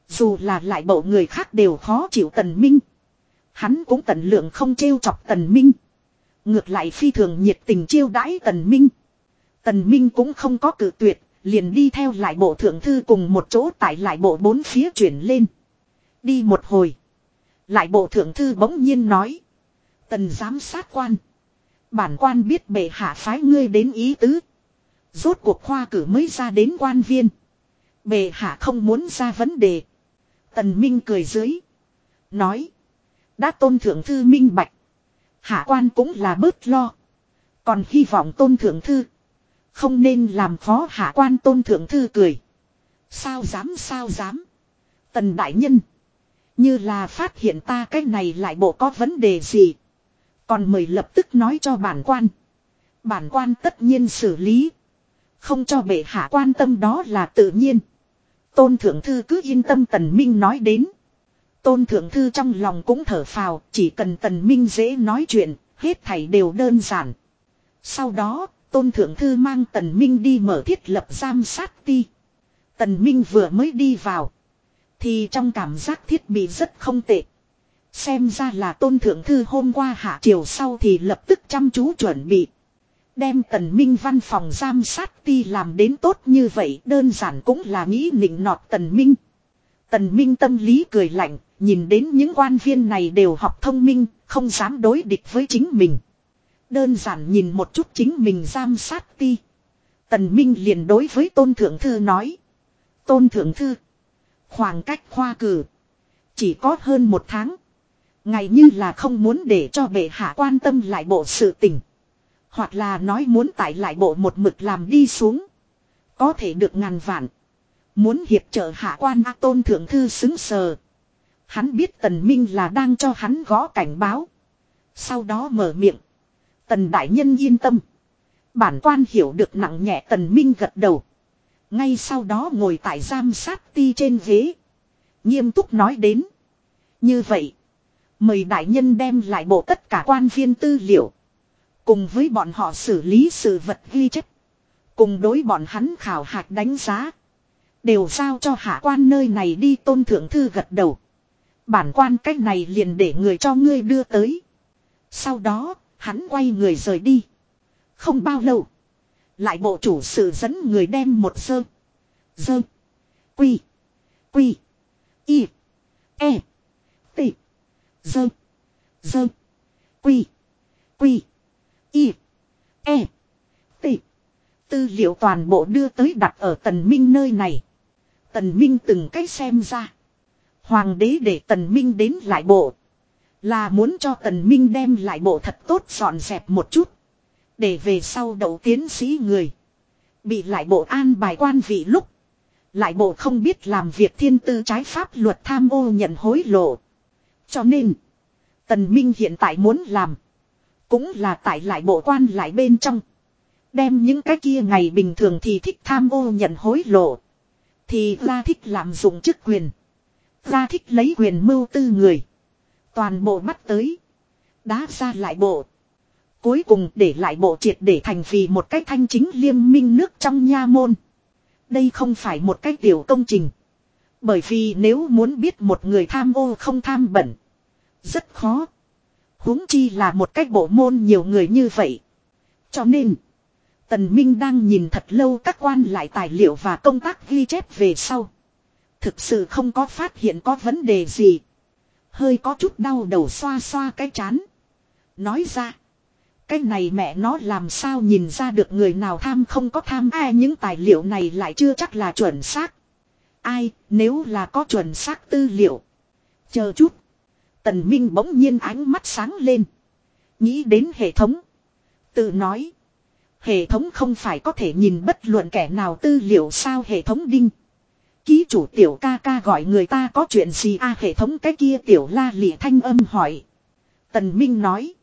Dù là lại bộ người khác đều khó chịu tần minh. Hắn cũng tận lượng không trêu chọc tần minh. Ngược lại phi thường nhiệt tình chiêu đãi Tần Minh. Tần Minh cũng không có cử tuyệt, liền đi theo lại bộ thượng thư cùng một chỗ tại lại bộ bốn phía chuyển lên. Đi một hồi. Lại bộ thượng thư bỗng nhiên nói. Tần giám sát quan. Bản quan biết bệ hạ phái ngươi đến ý tứ. Rốt cuộc khoa cử mới ra đến quan viên. bề hạ không muốn ra vấn đề. Tần Minh cười dưới. Nói. Đã tôn thượng thư minh bạch. Hạ quan cũng là bớt lo. Còn hy vọng tôn thượng thư. Không nên làm khó hạ quan tôn thượng thư cười. Sao dám sao dám. Tần đại nhân. Như là phát hiện ta cái này lại bộ có vấn đề gì. Còn mời lập tức nói cho bản quan. Bản quan tất nhiên xử lý. Không cho bệ hạ quan tâm đó là tự nhiên. Tôn thượng thư cứ yên tâm tần minh nói đến. Tôn Thượng Thư trong lòng cũng thở phào, chỉ cần Tần Minh dễ nói chuyện, hết thảy đều đơn giản. Sau đó, Tôn Thượng Thư mang Tần Minh đi mở thiết lập giam sát ti. Tần Minh vừa mới đi vào. Thì trong cảm giác thiết bị rất không tệ. Xem ra là Tôn Thượng Thư hôm qua hạ chiều sau thì lập tức chăm chú chuẩn bị. Đem Tần Minh văn phòng giam sát ti làm đến tốt như vậy đơn giản cũng là nghĩ nịnh nọt Tần Minh. Tần Minh tâm lý cười lạnh, nhìn đến những quan viên này đều học thông minh, không dám đối địch với chính mình. Đơn giản nhìn một chút chính mình giam sát ti. Tần Minh liền đối với Tôn Thượng Thư nói. Tôn thượng thư. Khoảng cách khoa cử. Chỉ có hơn một tháng. Ngày như là không muốn để cho bệ hạ quan tâm lại bộ sự tình. Hoặc là nói muốn tại lại bộ một mực làm đi xuống. Có thể được ngàn vạn. Muốn hiệp trợ hạ quan A tôn thượng thư xứng sờ. Hắn biết tần minh là đang cho hắn gõ cảnh báo. Sau đó mở miệng. Tần đại nhân yên tâm. Bản quan hiểu được nặng nhẹ tần minh gật đầu. Ngay sau đó ngồi tại giam sát ti trên ghế. Nghiêm túc nói đến. Như vậy. Mời đại nhân đem lại bộ tất cả quan viên tư liệu. Cùng với bọn họ xử lý sự vật ghi chép. Cùng đối bọn hắn khảo hạch đánh giá. Đều giao cho hạ quan nơi này đi tôn thượng thư gật đầu. Bản quan cách này liền để người cho ngươi đưa tới. Sau đó, hắn quay người rời đi. Không bao lâu. Lại bộ chủ sự dẫn người đem một sơ. Dơ. Quy. Quy. Y. E. T. Dơ. Dơ. Quy. Quy. Y. E. T. Tư liệu toàn bộ đưa tới đặt ở tần minh nơi này. Tần minh từng cách xem ra. Hoàng đế để tần minh đến lại bộ. Là muốn cho tần minh đem lại bộ thật tốt dọn dẹp một chút. Để về sau đậu tiến sĩ người. Bị lại bộ an bài quan vị lúc. Lại bộ không biết làm việc thiên tư trái pháp luật tham ô nhận hối lộ. Cho nên. Tần Minh hiện tại muốn làm. Cũng là tại lại bộ quan lại bên trong. Đem những cái kia ngày bình thường thì thích tham ô nhận hối lộ. Thì ra thích làm dụng chức quyền. Ra thích lấy quyền mưu tư người. Toàn bộ bắt tới. Đá ra lại bộ. Cuối cùng để lại bộ triệt để thành vì một cách thanh chính liêm minh nước trong nha môn. Đây không phải một cách tiểu công trình. Bởi vì nếu muốn biết một người tham ô không tham bẩn. Rất khó huống chi là một cách bộ môn nhiều người như vậy. Cho nên. Tần Minh đang nhìn thật lâu các quan lại tài liệu và công tác ghi chép về sau. Thực sự không có phát hiện có vấn đề gì. Hơi có chút đau đầu xoa xoa cái chán. Nói ra. Cái này mẹ nó làm sao nhìn ra được người nào tham không có tham ai, những tài liệu này lại chưa chắc là chuẩn xác. Ai, nếu là có chuẩn xác tư liệu. Chờ chút. Tần Minh bỗng nhiên ánh mắt sáng lên. Nghĩ đến hệ thống. Tự nói. Hệ thống không phải có thể nhìn bất luận kẻ nào tư liệu sao hệ thống đinh. Ký chủ tiểu ca ca gọi người ta có chuyện gì a à, hệ thống cái kia tiểu la lị thanh âm hỏi. Tần Minh nói.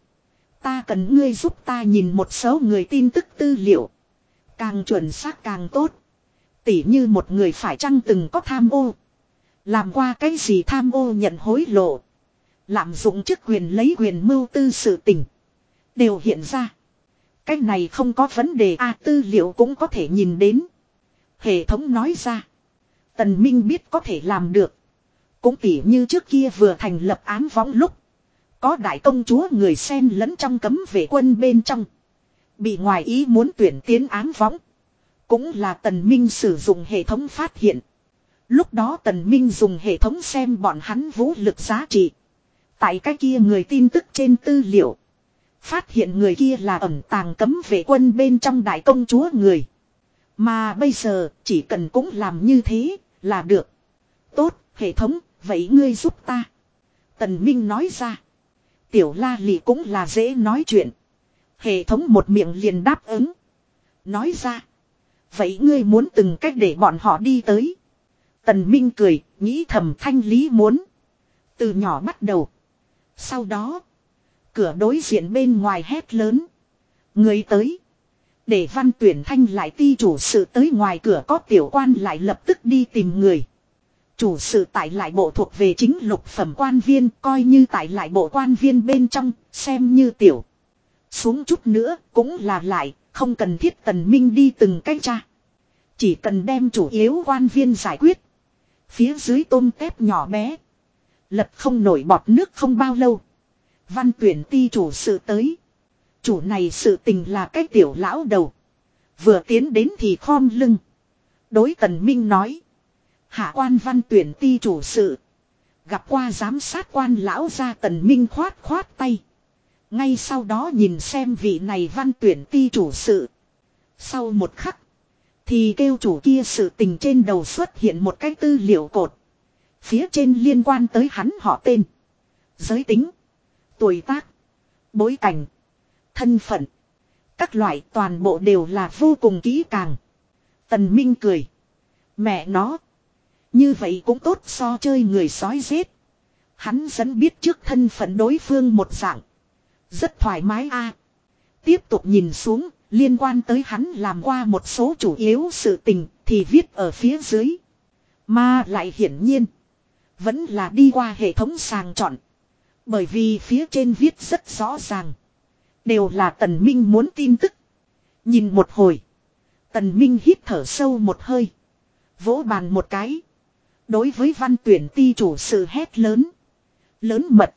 Ta cần ngươi giúp ta nhìn một số người tin tức tư liệu. Càng chuẩn xác càng tốt. Tỉ như một người phải chăng từng có tham ô. Làm qua cái gì tham ô nhận hối lộ. Lạm dụng chức quyền lấy quyền mưu tư sự tình. Đều hiện ra. Cái này không có vấn đề a tư liệu cũng có thể nhìn đến. Hệ thống nói ra. Tần Minh biết có thể làm được. Cũng tỉ như trước kia vừa thành lập án võng lúc. Có đại công chúa người sen lẫn trong cấm vệ quân bên trong. Bị ngoài ý muốn tuyển tiến án võng. Cũng là Tần Minh sử dụng hệ thống phát hiện. Lúc đó Tần Minh dùng hệ thống xem bọn hắn vũ lực giá trị. Tại cái kia người tin tức trên tư liệu. Phát hiện người kia là ẩn tàng cấm vệ quân bên trong đại công chúa người. Mà bây giờ chỉ cần cũng làm như thế là được. Tốt, hệ thống, vậy ngươi giúp ta. Tần Minh nói ra. Tiểu la lị cũng là dễ nói chuyện. Hệ thống một miệng liền đáp ứng. Nói ra. Vậy ngươi muốn từng cách để bọn họ đi tới. Tần Minh cười, nghĩ thầm thanh lý muốn. Từ nhỏ bắt đầu. Sau đó. Cửa đối diện bên ngoài hét lớn. Người tới. Để văn tuyển thanh lại ti chủ sự tới ngoài cửa có tiểu quan lại lập tức đi tìm người. Chủ sự tại lại bộ thuộc về chính lục phẩm quan viên, coi như tại lại bộ quan viên bên trong, xem như tiểu. Xuống chút nữa, cũng là lại, không cần thiết tần minh đi từng cách cha. Chỉ cần đem chủ yếu quan viên giải quyết. Phía dưới tôm tép nhỏ bé. Lật không nổi bọt nước không bao lâu. Văn tuyển ti chủ sự tới. Chủ này sự tình là cái tiểu lão đầu. Vừa tiến đến thì khom lưng. Đối tần minh nói. Hạ quan văn tuyển ti chủ sự. Gặp qua giám sát quan lão ra tần minh khoát khoát tay. Ngay sau đó nhìn xem vị này văn tuyển ti chủ sự. Sau một khắc. Thì kêu chủ kia sự tình trên đầu xuất hiện một cái tư liệu cột. Phía trên liên quan tới hắn họ tên. Giới tính. Tuổi tác. Bối cảnh. Thân phận. Các loại toàn bộ đều là vô cùng kỹ càng. Tần Minh cười. Mẹ nó. Như vậy cũng tốt so chơi người sói giết. Hắn dẫn biết trước thân phận đối phương một dạng. Rất thoải mái a. Tiếp tục nhìn xuống, liên quan tới hắn làm qua một số chủ yếu sự tình thì viết ở phía dưới. Mà lại hiển nhiên. Vẫn là đi qua hệ thống sàng chọn. Bởi vì phía trên viết rất rõ ràng. Đều là tần minh muốn tin tức. Nhìn một hồi. Tần minh hít thở sâu một hơi. Vỗ bàn một cái. Đối với văn tuyển ti chủ sự hét lớn. Lớn mật.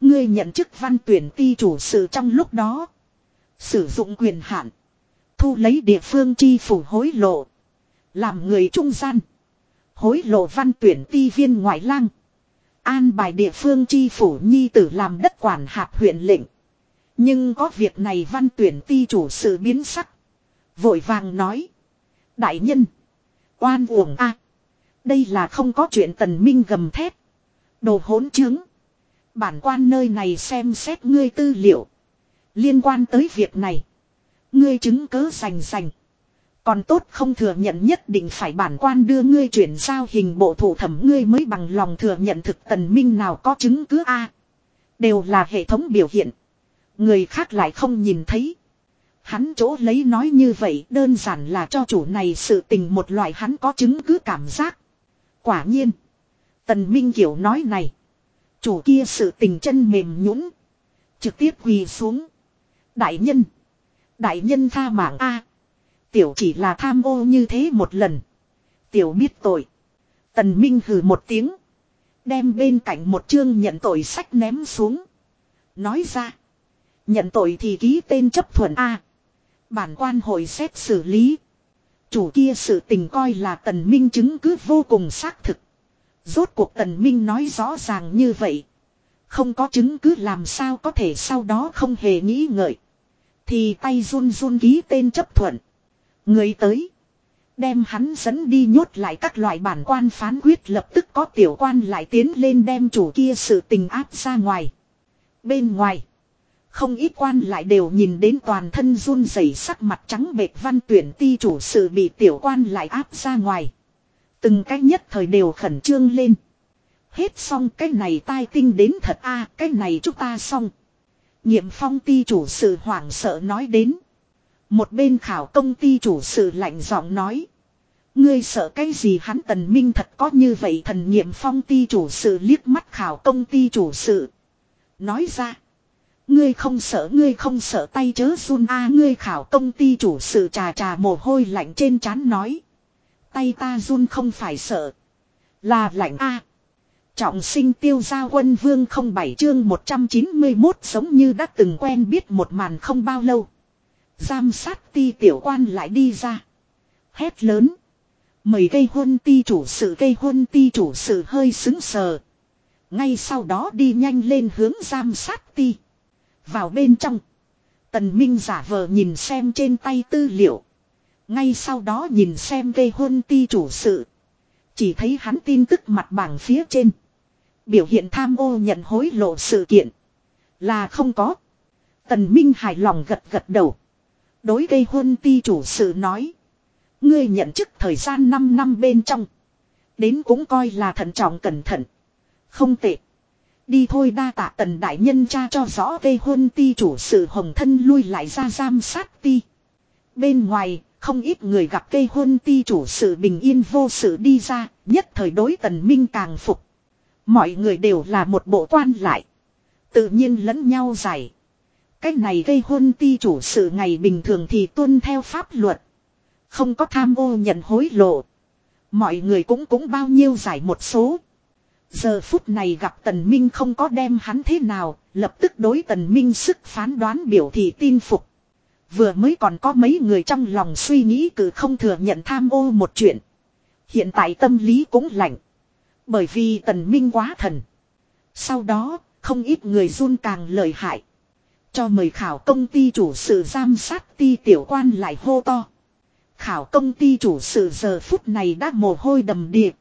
Ngươi nhận chức văn tuyển ti chủ sự trong lúc đó. Sử dụng quyền hạn. Thu lấy địa phương chi phủ hối lộ. Làm người trung gian. Hối lộ văn tuyển ti viên ngoại lang. An bài địa phương chi phủ nhi tử làm đất quản hạt huyện lệnh. Nhưng có việc này văn tuyển ti chủ sự biến sắc. Vội vàng nói. Đại nhân. Oan uổng a Đây là không có chuyện tần minh gầm thép. Đồ hỗn chứng. Bản quan nơi này xem xét ngươi tư liệu. Liên quan tới việc này. Ngươi chứng cớ rành rành. Còn tốt không thừa nhận nhất định phải bản quan đưa ngươi chuyển giao hình bộ thủ thẩm ngươi mới bằng lòng thừa nhận thực tần minh nào có chứng cứ A. Đều là hệ thống biểu hiện. Người khác lại không nhìn thấy. Hắn chỗ lấy nói như vậy đơn giản là cho chủ này sự tình một loại hắn có chứng cứ cảm giác. Quả nhiên. Tần Minh Kiểu nói này. Chủ kia sự tình chân mềm nhũn, Trực tiếp quỳ xuống. Đại nhân. Đại nhân tha mạng A. Tiểu chỉ là tham ô như thế một lần. Tiểu biết tội. Tần Minh hừ một tiếng. Đem bên cạnh một chương nhận tội sách ném xuống. Nói ra. Nhận tội thì ký tên chấp thuận A. Bản quan hội xét xử lý. Chủ kia sự tình coi là tần minh chứng cứ vô cùng xác thực. Rốt cuộc tần minh nói rõ ràng như vậy. Không có chứng cứ làm sao có thể sau đó không hề nghĩ ngợi. Thì tay run run ký tên chấp thuận. Người tới. Đem hắn dẫn đi nhốt lại các loại bản quan phán quyết lập tức có tiểu quan lại tiến lên đem chủ kia sự tình áp ra ngoài. Bên ngoài. Không ít quan lại đều nhìn đến toàn thân run rẩy sắc mặt trắng bệt văn tuyển ti chủ sự bị tiểu quan lại áp ra ngoài. Từng cách nhất thời đều khẩn trương lên. Hết xong cái này tai tinh đến thật a à, cái này chúng ta xong. Nhiệm phong ti chủ sự hoảng sợ nói đến. Một bên khảo công ty chủ sự lạnh giọng nói. Ngươi sợ cái gì hắn tần minh thật có như vậy thần nhiệm phong ty chủ sự liếc mắt khảo công ty chủ sự. Nói ra. Ngươi không sợ, ngươi không sợ tay chớ run a, ngươi khảo công ty chủ sự trà trà mồ hôi lạnh trên trán nói. Tay ta run không phải sợ. Là lạnh a Trọng sinh tiêu gia quân vương không bảy chương 191 giống như đã từng quen biết một màn không bao lâu. Giam sát ti tiểu quan lại đi ra. Hét lớn. Mời cây huân ti chủ sự cây huân ti chủ sự hơi xứng sờ. Ngay sau đó đi nhanh lên hướng giam sát ti. Vào bên trong. Tần Minh giả vờ nhìn xem trên tay tư liệu. Ngay sau đó nhìn xem cây huân ti chủ sự. Chỉ thấy hắn tin tức mặt bảng phía trên. Biểu hiện tham ô nhận hối lộ sự kiện. Là không có. Tần Minh hài lòng gật gật đầu. Đối gây huân ti chủ sự nói. Ngươi nhận chức thời gian 5 năm bên trong. Đến cũng coi là thận trọng cẩn thận. Không tệ. Đi thôi đa tạ tần đại nhân cha cho rõ gây huân ti chủ sự hồng thân lui lại ra giam sát ti. Bên ngoài, không ít người gặp cây huân ti chủ sự bình yên vô sự đi ra, nhất thời đối tần minh càng phục. Mọi người đều là một bộ quan lại. Tự nhiên lẫn nhau giải. Cái này gây hôn ti chủ sự ngày bình thường thì tuân theo pháp luật. Không có tham ô nhận hối lộ. Mọi người cũng cũng bao nhiêu giải một số. Giờ phút này gặp Tần Minh không có đem hắn thế nào, lập tức đối Tần Minh sức phán đoán biểu thị tin phục. Vừa mới còn có mấy người trong lòng suy nghĩ cử không thừa nhận tham ô một chuyện. Hiện tại tâm lý cũng lạnh. Bởi vì Tần Minh quá thần. Sau đó, không ít người run càng lợi hại. Cho mời khảo công ty chủ sự giám sát ti tiểu quan lại hô to. Khảo công ty chủ sự giờ phút này đã mồ hôi đầm điệp.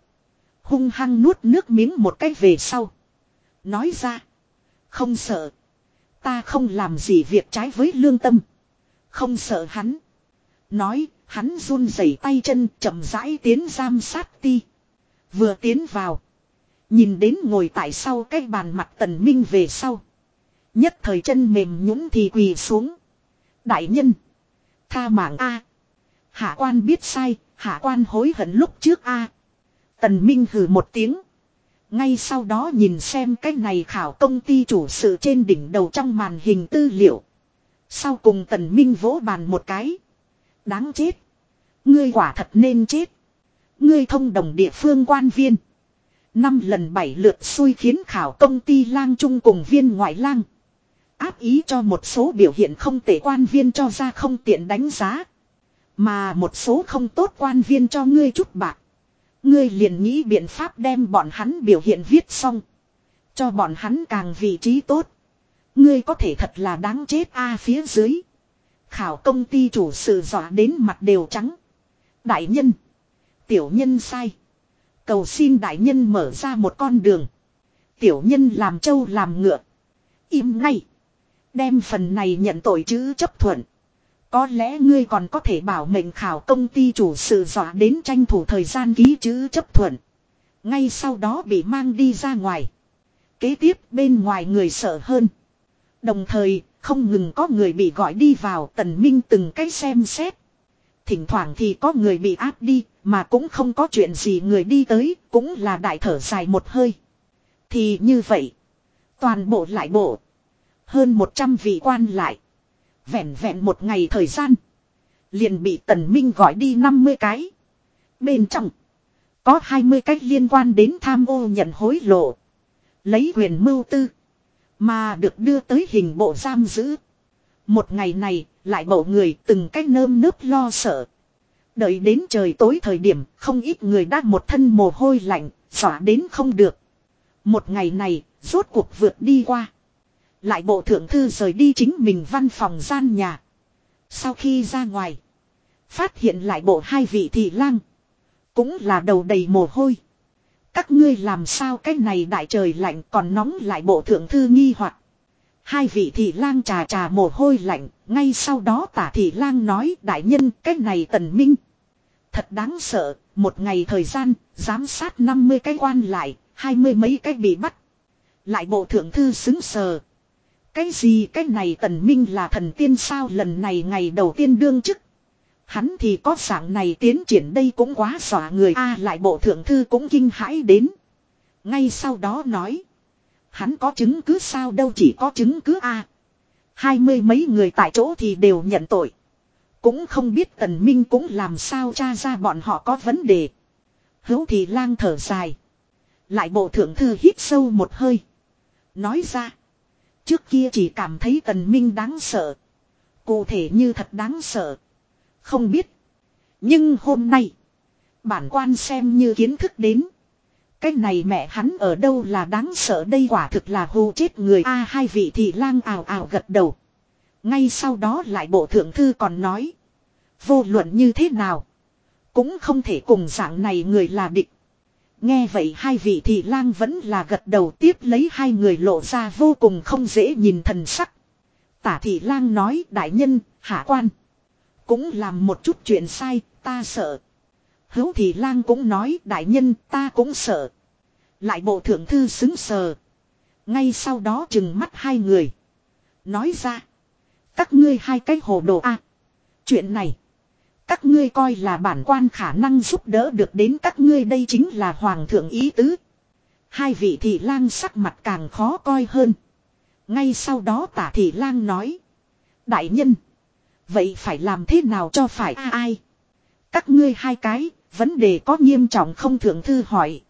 Hung hăng nuốt nước miếng một cách về sau. Nói ra. Không sợ. Ta không làm gì việc trái với lương tâm. Không sợ hắn. Nói, hắn run rẩy tay chân chậm rãi tiến giam sát ti. Vừa tiến vào. Nhìn đến ngồi tại sau cái bàn mặt tần minh về sau. Nhất thời chân mềm nhũng thì quỳ xuống. Đại nhân. Tha mạng A. Hạ quan biết sai, hạ quan hối hận lúc trước A. Tần Minh hừ một tiếng. Ngay sau đó nhìn xem cái này khảo công ty chủ sự trên đỉnh đầu trong màn hình tư liệu. Sau cùng tần minh vỗ bàn một cái. Đáng chết. Ngươi quả thật nên chết. Ngươi thông đồng địa phương quan viên. Năm lần bảy lượt xui khiến khảo công ty lang trung cùng viên ngoại lang. Áp ý cho một số biểu hiện không tệ quan viên cho ra không tiện đánh giá. Mà một số không tốt quan viên cho ngươi chút bạc. Ngươi liền nghĩ biện pháp đem bọn hắn biểu hiện viết xong. Cho bọn hắn càng vị trí tốt. Ngươi có thể thật là đáng chết a phía dưới. Khảo công ty chủ sự dọa đến mặt đều trắng. Đại nhân. Tiểu nhân sai. Cầu xin đại nhân mở ra một con đường. Tiểu nhân làm trâu làm ngựa. Im ngay. Đem phần này nhận tội chứ chấp thuận. Có lẽ ngươi còn có thể bảo mệnh khảo công ty chủ sự dọa đến tranh thủ thời gian ký chữ chấp thuận. Ngay sau đó bị mang đi ra ngoài. Kế tiếp bên ngoài người sợ hơn. Đồng thời, không ngừng có người bị gọi đi vào tần minh từng cái xem xét. Thỉnh thoảng thì có người bị áp đi, mà cũng không có chuyện gì người đi tới, cũng là đại thở dài một hơi. Thì như vậy, toàn bộ lại bộ, hơn 100 vị quan lại. Vẹn vẹn một ngày thời gian. Liền bị tần minh gọi đi 50 cái. Bên trong. Có 20 cách liên quan đến tham ô nhận hối lộ. Lấy quyền mưu tư. Mà được đưa tới hình bộ giam giữ. Một ngày này, lại bầu người từng cách nơm nớp lo sợ. Đợi đến trời tối thời điểm, không ít người đã một thân mồ hôi lạnh, xỏa đến không được. Một ngày này, rốt cuộc vượt đi qua. Lại bộ thượng thư rời đi chính mình văn phòng gian nhà. Sau khi ra ngoài. Phát hiện lại bộ hai vị thị lang. Cũng là đầu đầy mồ hôi. Các ngươi làm sao cái này đại trời lạnh còn nóng lại bộ thượng thư nghi hoặc Hai vị thị lang trà trà mồ hôi lạnh. Ngay sau đó tả thị lang nói, đại nhân, cái này tần minh. Thật đáng sợ. Một ngày thời gian, giám sát 50 cái quan lại. Hai mươi mấy cái bị bắt. Lại bộ thượng thư xứng sờ. Cái gì, cái này tần minh là thần tiên sao lần này ngày đầu tiên đương chức. Hắn thì có dạng này tiến triển đây cũng quá xỏa người a, lại bộ thượng thư cũng kinh hãi đến. Ngay sau đó nói. Hắn có chứng cứ sao đâu chỉ có chứng cứ a Hai mươi mấy người tại chỗ thì đều nhận tội. Cũng không biết tần minh cũng làm sao tra ra bọn họ có vấn đề. Hữu thì lang thở dài. Lại bộ thượng thư hít sâu một hơi. Nói ra. Trước kia chỉ cảm thấy tần minh đáng sợ. Cụ thể như thật đáng sợ. Không biết. Nhưng hôm nay. Bản quan xem như kiến thức đến. Cái này mẹ hắn ở đâu là đáng sợ đây quả thực là hù chết người a, hai vị thị lang ào ào gật đầu. Ngay sau đó lại bộ thượng thư còn nói. Vô luận như thế nào. Cũng không thể cùng dạng này người là địch. Nghe vậy hai vị thị lang vẫn là gật đầu tiếp lấy hai người lộ ra vô cùng không dễ nhìn thần sắc. Tả thị lang nói đại nhân, hạ quan. Cũng làm một chút chuyện sai, ta sợ. Hữu thị lang cũng nói đại nhân ta cũng sợ. Lại bộ thượng thư xứng sờ. Ngay sau đó chừng mắt hai người. Nói ra. Các ngươi hai cái hồ đồ a Chuyện này. Các ngươi coi là bản quan khả năng giúp đỡ được đến các ngươi đây chính là hoàng thượng ý tứ. Hai vị thị lang sắc mặt càng khó coi hơn. Ngay sau đó tả thị lang nói. Đại nhân. Vậy phải làm thế nào cho phải a ai? Các ngươi hai cái, vấn đề có nghiêm trọng không thượng thư hỏi.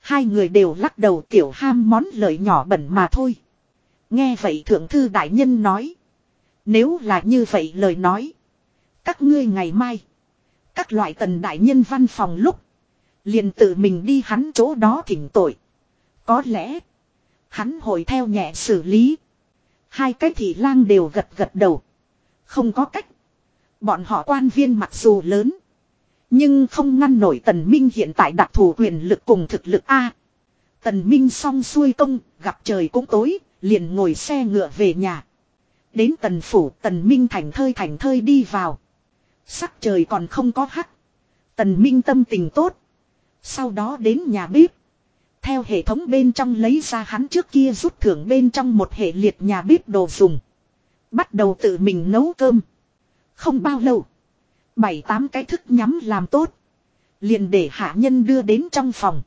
Hai người đều lắc đầu tiểu ham món lợi nhỏ bẩn mà thôi. Nghe vậy thượng thư đại nhân nói. Nếu là như vậy lời nói. Các ngươi ngày mai. Các loại tần đại nhân văn phòng lúc. Liền tự mình đi hắn chỗ đó thỉnh tội. Có lẽ. Hắn hồi theo nhẹ xử lý. Hai cái thị lang đều gật gật đầu. Không có cách. Bọn họ quan viên mặc dù lớn. Nhưng không ngăn nổi Tần Minh hiện tại đặc thù quyền lực cùng thực lực A. Tần Minh xong xuôi công, gặp trời cũng tối, liền ngồi xe ngựa về nhà. Đến tần phủ tần Minh thành thơi thành thơi đi vào. Sắc trời còn không có hắc. Tần Minh tâm tình tốt. Sau đó đến nhà bếp. Theo hệ thống bên trong lấy ra hắn trước kia rút thưởng bên trong một hệ liệt nhà bếp đồ dùng. Bắt đầu tự mình nấu cơm. Không bao lâu. Bảy tám cái thức nhắm làm tốt. Liền để hạ nhân đưa đến trong phòng.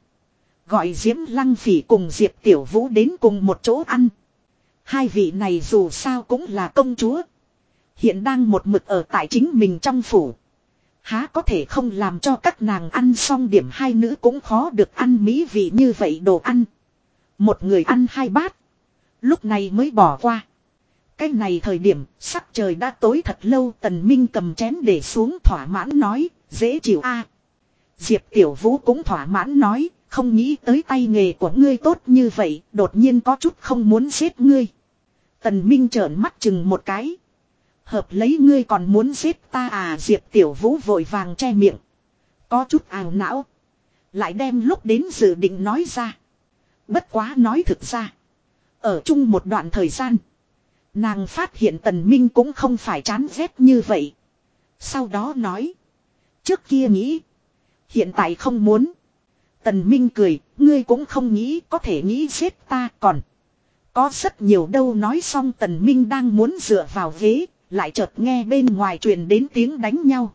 Gọi Diễm Lăng Phỉ cùng Diệp Tiểu Vũ đến cùng một chỗ ăn. Hai vị này dù sao cũng là công chúa. Hiện đang một mực ở tại chính mình trong phủ. Há có thể không làm cho các nàng ăn xong điểm hai nữ cũng khó được ăn mỹ vị như vậy đồ ăn. Một người ăn hai bát. Lúc này mới bỏ qua. Cái này thời điểm, sắc trời đã tối thật lâu, tần minh cầm chén để xuống thỏa mãn nói, dễ chịu a Diệp Tiểu Vũ cũng thỏa mãn nói, không nghĩ tới tay nghề của ngươi tốt như vậy, đột nhiên có chút không muốn giết ngươi. Tần Minh trợn mắt chừng một cái. Hợp lấy ngươi còn muốn giết ta à Diệp Tiểu Vũ vội vàng che miệng. Có chút ảo não. Lại đem lúc đến dự định nói ra. Bất quá nói thực ra. Ở chung một đoạn thời gian. Nàng phát hiện Tần Minh cũng không phải chán ghét như vậy. Sau đó nói. Trước kia nghĩ. Hiện tại không muốn. Tần Minh cười, ngươi cũng không nghĩ có thể nghĩ giết ta còn. Có rất nhiều đâu nói xong Tần Minh đang muốn dựa vào ghế, lại chợt nghe bên ngoài truyền đến tiếng đánh nhau.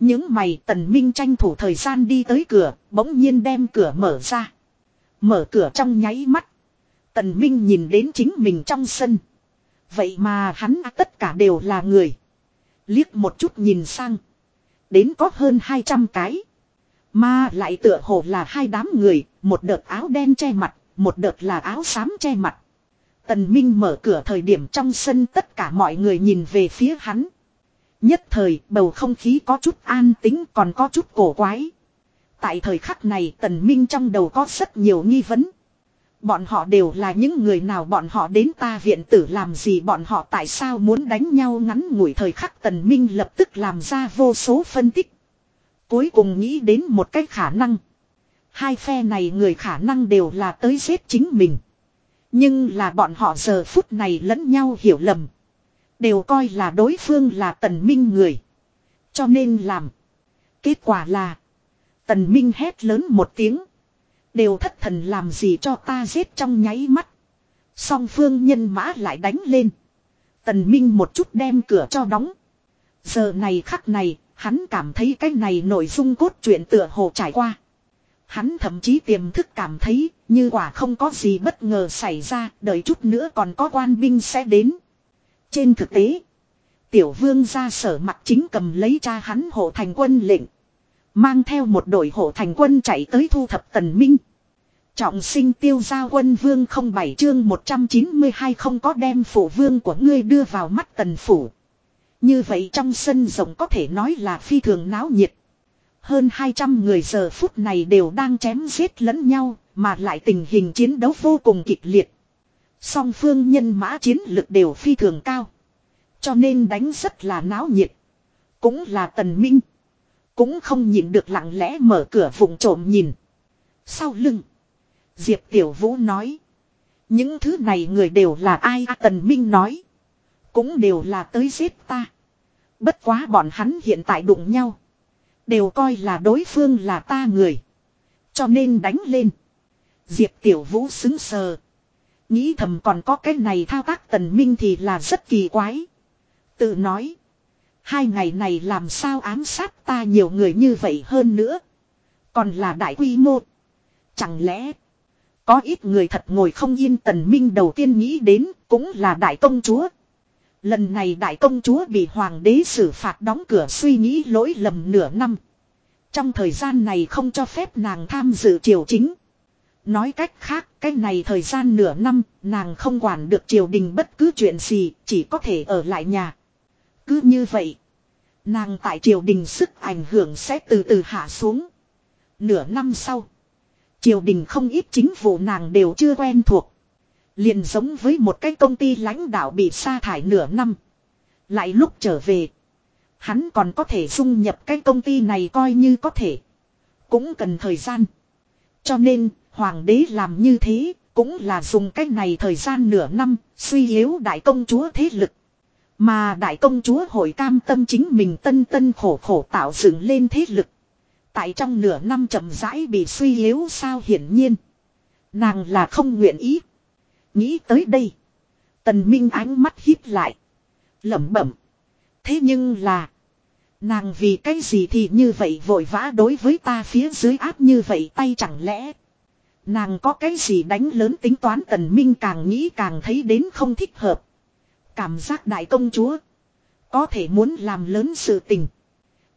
Những mày Tần Minh tranh thủ thời gian đi tới cửa, bỗng nhiên đem cửa mở ra. Mở cửa trong nháy mắt. Tần Minh nhìn đến chính mình trong sân. Vậy mà hắn tất cả đều là người. Liếc một chút nhìn sang. Đến có hơn 200 cái. Mà lại tựa hồ là hai đám người, một đợt áo đen che mặt, một đợt là áo xám che mặt. Tần Minh mở cửa thời điểm trong sân tất cả mọi người nhìn về phía hắn. Nhất thời, bầu không khí có chút an tính còn có chút cổ quái. Tại thời khắc này, Tần Minh trong đầu có rất nhiều nghi vấn. Bọn họ đều là những người nào, bọn họ đến ta viện tử làm gì, bọn họ tại sao muốn đánh nhau ngắn ngủi thời khắc, Tần Minh lập tức làm ra vô số phân tích. Cuối cùng nghĩ đến một cách khả năng. Hai phe này người khả năng đều là tới giết chính mình. Nhưng là bọn họ giờ phút này lẫn nhau hiểu lầm. Đều coi là đối phương là tần minh người. Cho nên làm. Kết quả là. Tần minh hét lớn một tiếng. Đều thất thần làm gì cho ta giết trong nháy mắt. Song phương nhân mã lại đánh lên. Tần minh một chút đem cửa cho đóng. Giờ này khắc này, hắn cảm thấy cái này nội dung cốt truyện tựa hồ trải qua. Hắn thậm chí tiềm thức cảm thấy như quả không có gì bất ngờ xảy ra, đợi chút nữa còn có quan binh sẽ đến. Trên thực tế, tiểu vương ra sở mặt chính cầm lấy cha hắn hộ thành quân lệnh. Mang theo một đội hộ thành quân chạy tới thu thập tần minh. Trọng sinh tiêu gia quân vương không bảy chương 192 không có đem phủ vương của ngươi đưa vào mắt tần phủ. Như vậy trong sân rộng có thể nói là phi thường náo nhiệt. Hơn 200 người giờ phút này đều đang chém giết lẫn nhau, mà lại tình hình chiến đấu vô cùng kịch liệt. Song phương nhân mã chiến lực đều phi thường cao. Cho nên đánh rất là náo nhiệt. Cũng là tần minh. Cũng không nhìn được lặng lẽ mở cửa vùng trộm nhìn. Sau lưng. Diệp Tiểu Vũ nói. Những thứ này người đều là ai à, Tần Minh nói. Cũng đều là tới giết ta. Bất quá bọn hắn hiện tại đụng nhau. Đều coi là đối phương là ta người. Cho nên đánh lên. Diệp Tiểu Vũ xứng sờ. Nghĩ thầm còn có cái này thao tác tần minh thì là rất kỳ quái. Tự nói. Hai ngày này làm sao ám sát ta nhiều người như vậy hơn nữa. Còn là đại quy mô. Chẳng lẽ. Có ít người thật ngồi không yên tần minh đầu tiên nghĩ đến cũng là đại công chúa. Lần này đại công chúa bị hoàng đế xử phạt đóng cửa suy nghĩ lỗi lầm nửa năm. Trong thời gian này không cho phép nàng tham dự triều chính. Nói cách khác, cái này thời gian nửa năm, nàng không quản được triều đình bất cứ chuyện gì, chỉ có thể ở lại nhà. Cứ như vậy, nàng tại triều đình sức ảnh hưởng sẽ từ từ hạ xuống. Nửa năm sau, triều đình không ít chính vụ nàng đều chưa quen thuộc. Liền giống với một cái công ty lãnh đạo bị sa thải nửa năm. Lại lúc trở về. Hắn còn có thể dung nhập cái công ty này coi như có thể. Cũng cần thời gian. Cho nên, hoàng đế làm như thế, cũng là dùng cách này thời gian nửa năm, suy yếu đại công chúa thế lực. Mà đại công chúa hội cam tâm chính mình tân tân khổ khổ tạo dựng lên thế lực. Tại trong nửa năm chậm rãi bị suy yếu sao hiển nhiên. Nàng là không nguyện ý. Nghĩ tới đây. Tần Minh ánh mắt híp lại. lẩm bẩm. Thế nhưng là. Nàng vì cái gì thì như vậy vội vã đối với ta phía dưới áp như vậy tay chẳng lẽ. Nàng có cái gì đánh lớn tính toán tần minh càng nghĩ càng thấy đến không thích hợp. Cảm giác đại công chúa. Có thể muốn làm lớn sự tình.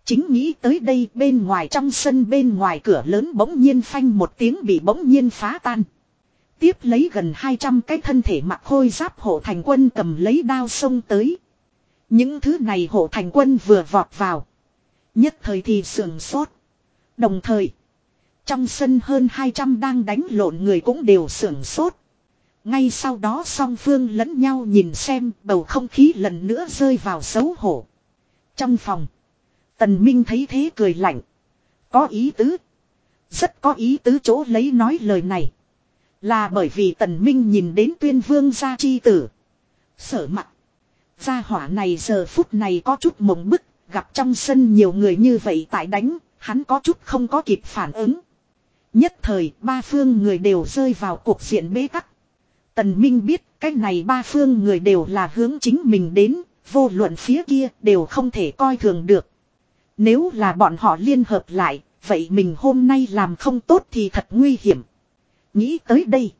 Chính nghĩ tới đây bên ngoài trong sân bên ngoài cửa lớn bỗng nhiên phanh một tiếng bị bỗng nhiên phá tan. Tiếp lấy gần 200 cái thân thể mặc khôi giáp hộ thành quân cầm lấy đao xông tới. Những thứ này hộ thành quân vừa vọt vào. Nhất thời thì sườn sốt. Đồng thời. Trong sân hơn 200 đang đánh lộn người cũng đều sưởng sốt. Ngay sau đó song phương lẫn nhau nhìn xem, bầu không khí lần nữa rơi vào xấu hổ. Trong phòng. Tần Minh thấy thế cười lạnh. Có ý tứ. Rất có ý tứ chỗ lấy nói lời này. Là bởi vì Tần Minh nhìn đến tuyên vương gia chi tử. Sở mặt. Gia hỏa này giờ phút này có chút mộng bức. Gặp trong sân nhiều người như vậy tại đánh. Hắn có chút không có kịp phản ứng. Nhất thời ba phương người đều rơi vào cuộc diện bế tắc. Tần Minh biết cách này ba phương người đều là hướng chính mình đến, vô luận phía kia đều không thể coi thường được. Nếu là bọn họ liên hợp lại, vậy mình hôm nay làm không tốt thì thật nguy hiểm. Nghĩ tới đây.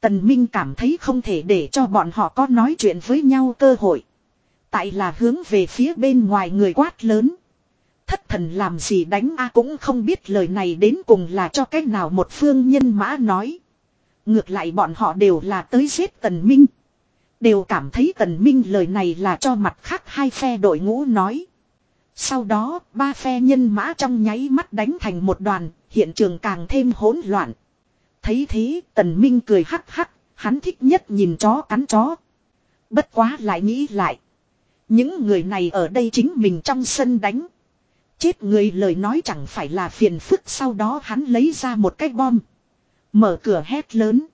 Tần Minh cảm thấy không thể để cho bọn họ có nói chuyện với nhau cơ hội. Tại là hướng về phía bên ngoài người quát lớn. Thất thần làm gì đánh a cũng không biết lời này đến cùng là cho cách nào một phương nhân mã nói. Ngược lại bọn họ đều là tới giết tần minh. Đều cảm thấy tần minh lời này là cho mặt khác hai phe đội ngũ nói. Sau đó, ba phe nhân mã trong nháy mắt đánh thành một đoàn, hiện trường càng thêm hỗn loạn. Thấy thế, tần minh cười hắc hắc, hắn thích nhất nhìn chó cắn chó. Bất quá lại nghĩ lại. Những người này ở đây chính mình trong sân đánh. Chết người lời nói chẳng phải là phiền phức sau đó hắn lấy ra một cái bom. Mở cửa hét lớn.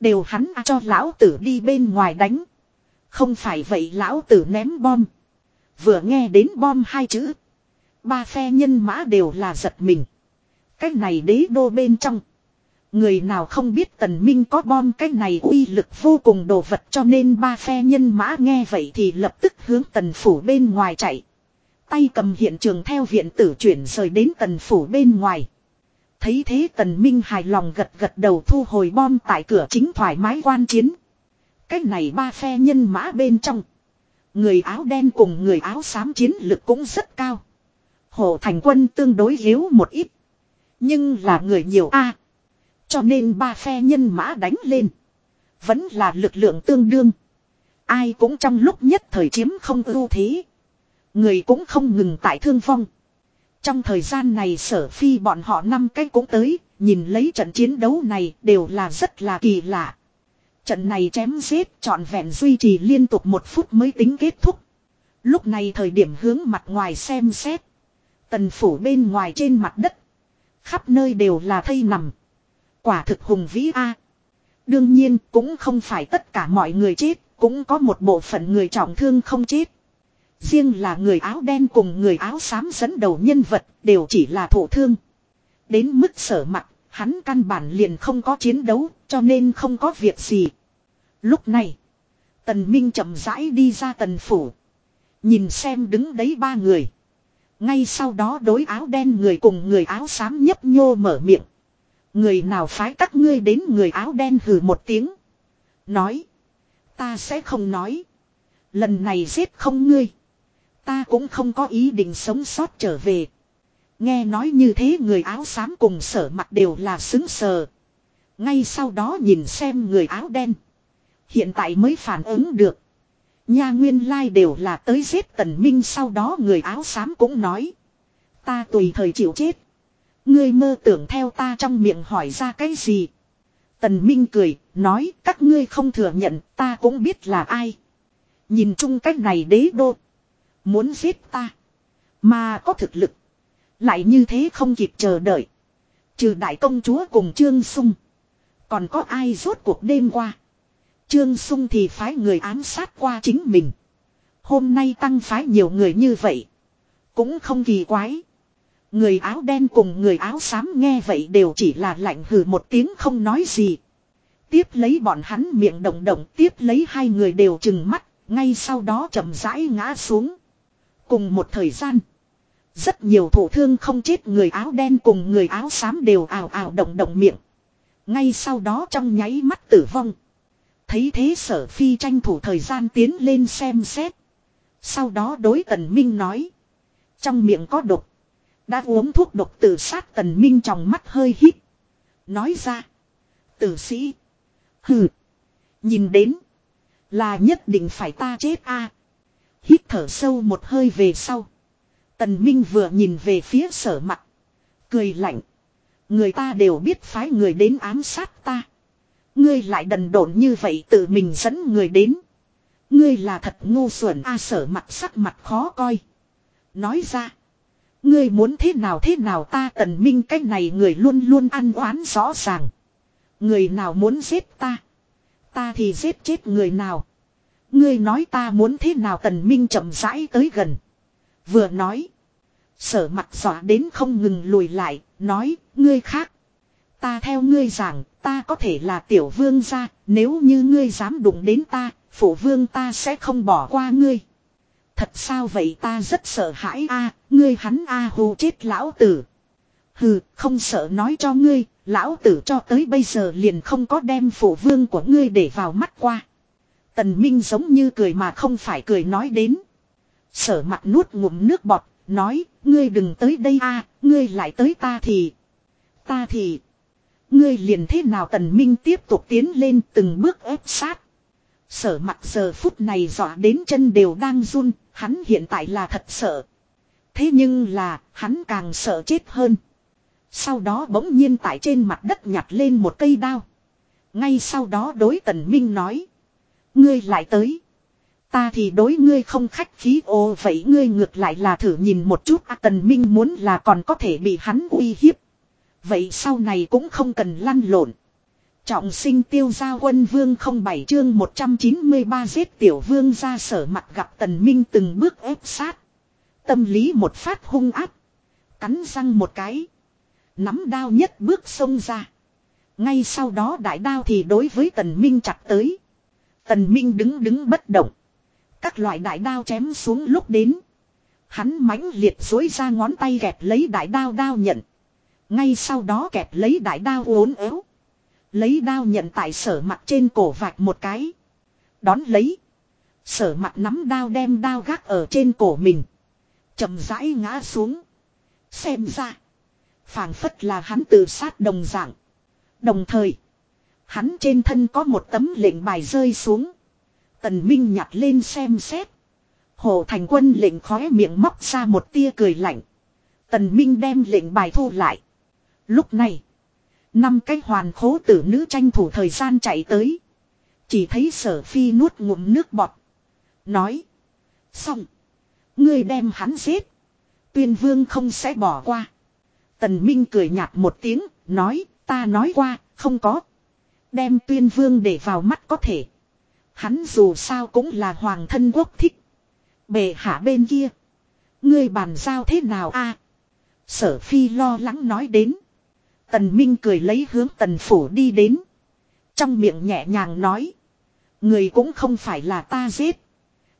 Đều hắn cho lão tử đi bên ngoài đánh. Không phải vậy lão tử ném bom. Vừa nghe đến bom hai chữ. Ba phe nhân mã đều là giật mình. Cái này đế đô bên trong. Người nào không biết tần minh có bom cái này uy lực vô cùng đồ vật cho nên ba phe nhân mã nghe vậy thì lập tức hướng tần phủ bên ngoài chạy. Tay cầm hiện trường theo viện tử chuyển rời đến tần phủ bên ngoài. Thấy thế tần minh hài lòng gật gật đầu thu hồi bom tại cửa chính thoải mái quan chiến. Cách này ba phe nhân mã bên trong. Người áo đen cùng người áo xám chiến lực cũng rất cao. Hồ thành quân tương đối yếu một ít. Nhưng là người nhiều a cho nên ba phe nhân mã đánh lên. Vẫn là lực lượng tương đương. Ai cũng trong lúc nhất thời chiếm không ưu thế. Người cũng không ngừng tại thương vong. Trong thời gian này sở phi bọn họ năm cái cũng tới, nhìn lấy trận chiến đấu này đều là rất là kỳ lạ. Trận này chém giết trọn vẹn duy trì liên tục một phút mới tính kết thúc. Lúc này thời điểm hướng mặt ngoài xem xét. Tần phủ bên ngoài trên mặt đất. Khắp nơi đều là thây nằm. Quả thực hùng vĩ A. Đương nhiên cũng không phải tất cả mọi người chết, cũng có một bộ phận người trọng thương không chết. Riêng là người áo đen cùng người áo xám dẫn đầu nhân vật đều chỉ là thổ thương. Đến mức sở mặt, hắn căn bản liền không có chiến đấu, cho nên không có việc gì. Lúc này, tần minh chậm rãi đi ra tần phủ. Nhìn xem đứng đấy ba người. Ngay sau đó đối áo đen người cùng người áo xám nhấp nhô mở miệng. Người nào phái các ngươi đến người áo đen hừ một tiếng. Nói. Ta sẽ không nói. Lần này giết không ngươi. Ta cũng không có ý định sống sót trở về. Nghe nói như thế người áo xám cùng sở mặt đều là xứng sờ. Ngay sau đó nhìn xem người áo đen. Hiện tại mới phản ứng được. Nha nguyên lai đều là tới giết tần minh sau đó người áo xám cũng nói. Ta tùy thời chịu chết. Ngươi mơ tưởng theo ta trong miệng hỏi ra cái gì. Tần minh cười, nói các ngươi không thừa nhận ta cũng biết là ai. Nhìn chung cách này đế đô. Muốn giết ta. Mà có thực lực. Lại như thế không kịp chờ đợi. Trừ đại công chúa cùng Trương Sung. Còn có ai rốt cuộc đêm qua. Trương Sung thì phái người ám sát qua chính mình. Hôm nay tăng phái nhiều người như vậy. Cũng không kỳ quái. Người áo đen cùng người áo xám nghe vậy đều chỉ là lạnh hừ một tiếng không nói gì. Tiếp lấy bọn hắn miệng động động tiếp lấy hai người đều chừng mắt, ngay sau đó chậm rãi ngã xuống. Cùng một thời gian, rất nhiều thủ thương không chết người áo đen cùng người áo xám đều ào ào động động miệng. Ngay sau đó trong nháy mắt tử vong. Thấy thế sở phi tranh thủ thời gian tiến lên xem xét. Sau đó đối tần minh nói. Trong miệng có độc. Đã uống thuốc độc tự sát tần minh trong mắt hơi hít. Nói ra. Tử sĩ. Hừ. Nhìn đến. Là nhất định phải ta chết a. Hít thở sâu một hơi về sau. Tần Minh vừa nhìn về phía sở mặt. Cười lạnh. Người ta đều biết phái người đến ám sát ta. Ngươi lại đần độn như vậy tự mình dẫn người đến. Ngươi là thật ngu xuẩn a, sở mặt sắc mặt khó coi. Nói ra. Ngươi muốn thế nào thế nào ta tần minh cái này người luôn luôn ăn oán rõ ràng. Người nào muốn giết ta. Ta thì giết chết người nào. Ngươi nói ta muốn thế nào tần minh chậm rãi tới gần. Vừa nói. Sở mặt dọa đến không ngừng lùi lại. Nói, ngươi khác. Ta theo ngươi rằng ta có thể là tiểu vương gia. Nếu như ngươi dám đụng đến ta. phủ vương ta sẽ không bỏ qua ngươi. Thật sao vậy ta rất sợ hãi a ngươi hắn a hù chết lão tử. Hừ, không sợ nói cho ngươi, lão tử cho tới bây giờ liền không có đem phụ vương của ngươi để vào mắt qua. Tần Minh giống như cười mà không phải cười nói đến. Sở mặt nuốt ngụm nước bọt, nói, ngươi đừng tới đây a, ngươi lại tới ta thì. Ta thì. Ngươi liền thế nào tần minh tiếp tục tiến lên từng bước ép sát. Sở mặt giờ phút này dọa đến chân đều đang run, hắn hiện tại là thật sợ. Thế nhưng là, hắn càng sợ chết hơn. Sau đó bỗng nhiên tại trên mặt đất nhặt lên một cây đao. Ngay sau đó đối tần minh nói. Ngươi lại tới. Ta thì đối ngươi không khách khí ô vậy ngươi ngược lại là thử nhìn một chút à, tần minh muốn là còn có thể bị hắn uy hiếp. Vậy sau này cũng không cần lăn lộn. Trọng sinh tiêu gia quân vương không bảy chương 193 giết tiểu vương ra sở mặt gặp tần minh từng bước ép sát. Tâm lý một phát hung áp. Cắn răng một cái. Nắm đao nhất bước xông ra. Ngay sau đó đại đao thì đối với tần minh chặt tới. Tần minh đứng đứng bất động. Các loại đại đao chém xuống lúc đến. Hắn mãnh liệt dối ra ngón tay gẹt lấy đại đao đao nhận. Ngay sau đó kẹp lấy đại đao uốn éo. Lấy đao nhận tại sở mặt trên cổ vạch một cái. Đón lấy. Sở mặt nắm đao đem đao gác ở trên cổ mình. chậm rãi ngã xuống. Xem ra. phảng phất là hắn tự sát đồng dạng. Đồng thời. Hắn trên thân có một tấm lệnh bài rơi xuống. Tần Minh nhặt lên xem xét. Hồ Thành Quân lệnh khóe miệng móc ra một tia cười lạnh. Tần Minh đem lệnh bài thu lại. Lúc này. Năm cái hoàn khố tử nữ tranh thủ thời gian chạy tới. Chỉ thấy sở phi nuốt ngụm nước bọt. Nói. Xong. Ngươi đem hắn giết. Tuyên vương không sẽ bỏ qua. Tần Minh cười nhạt một tiếng. Nói. Ta nói qua. Không có. Đem tuyên vương để vào mắt có thể. Hắn dù sao cũng là hoàng thân quốc thích. bệ hạ bên kia. Ngươi bàn giao thế nào a? sở phi lo lắng nói đến. Tần Minh cười lấy hướng tần phủ đi đến. Trong miệng nhẹ nhàng nói. Người cũng không phải là ta giết.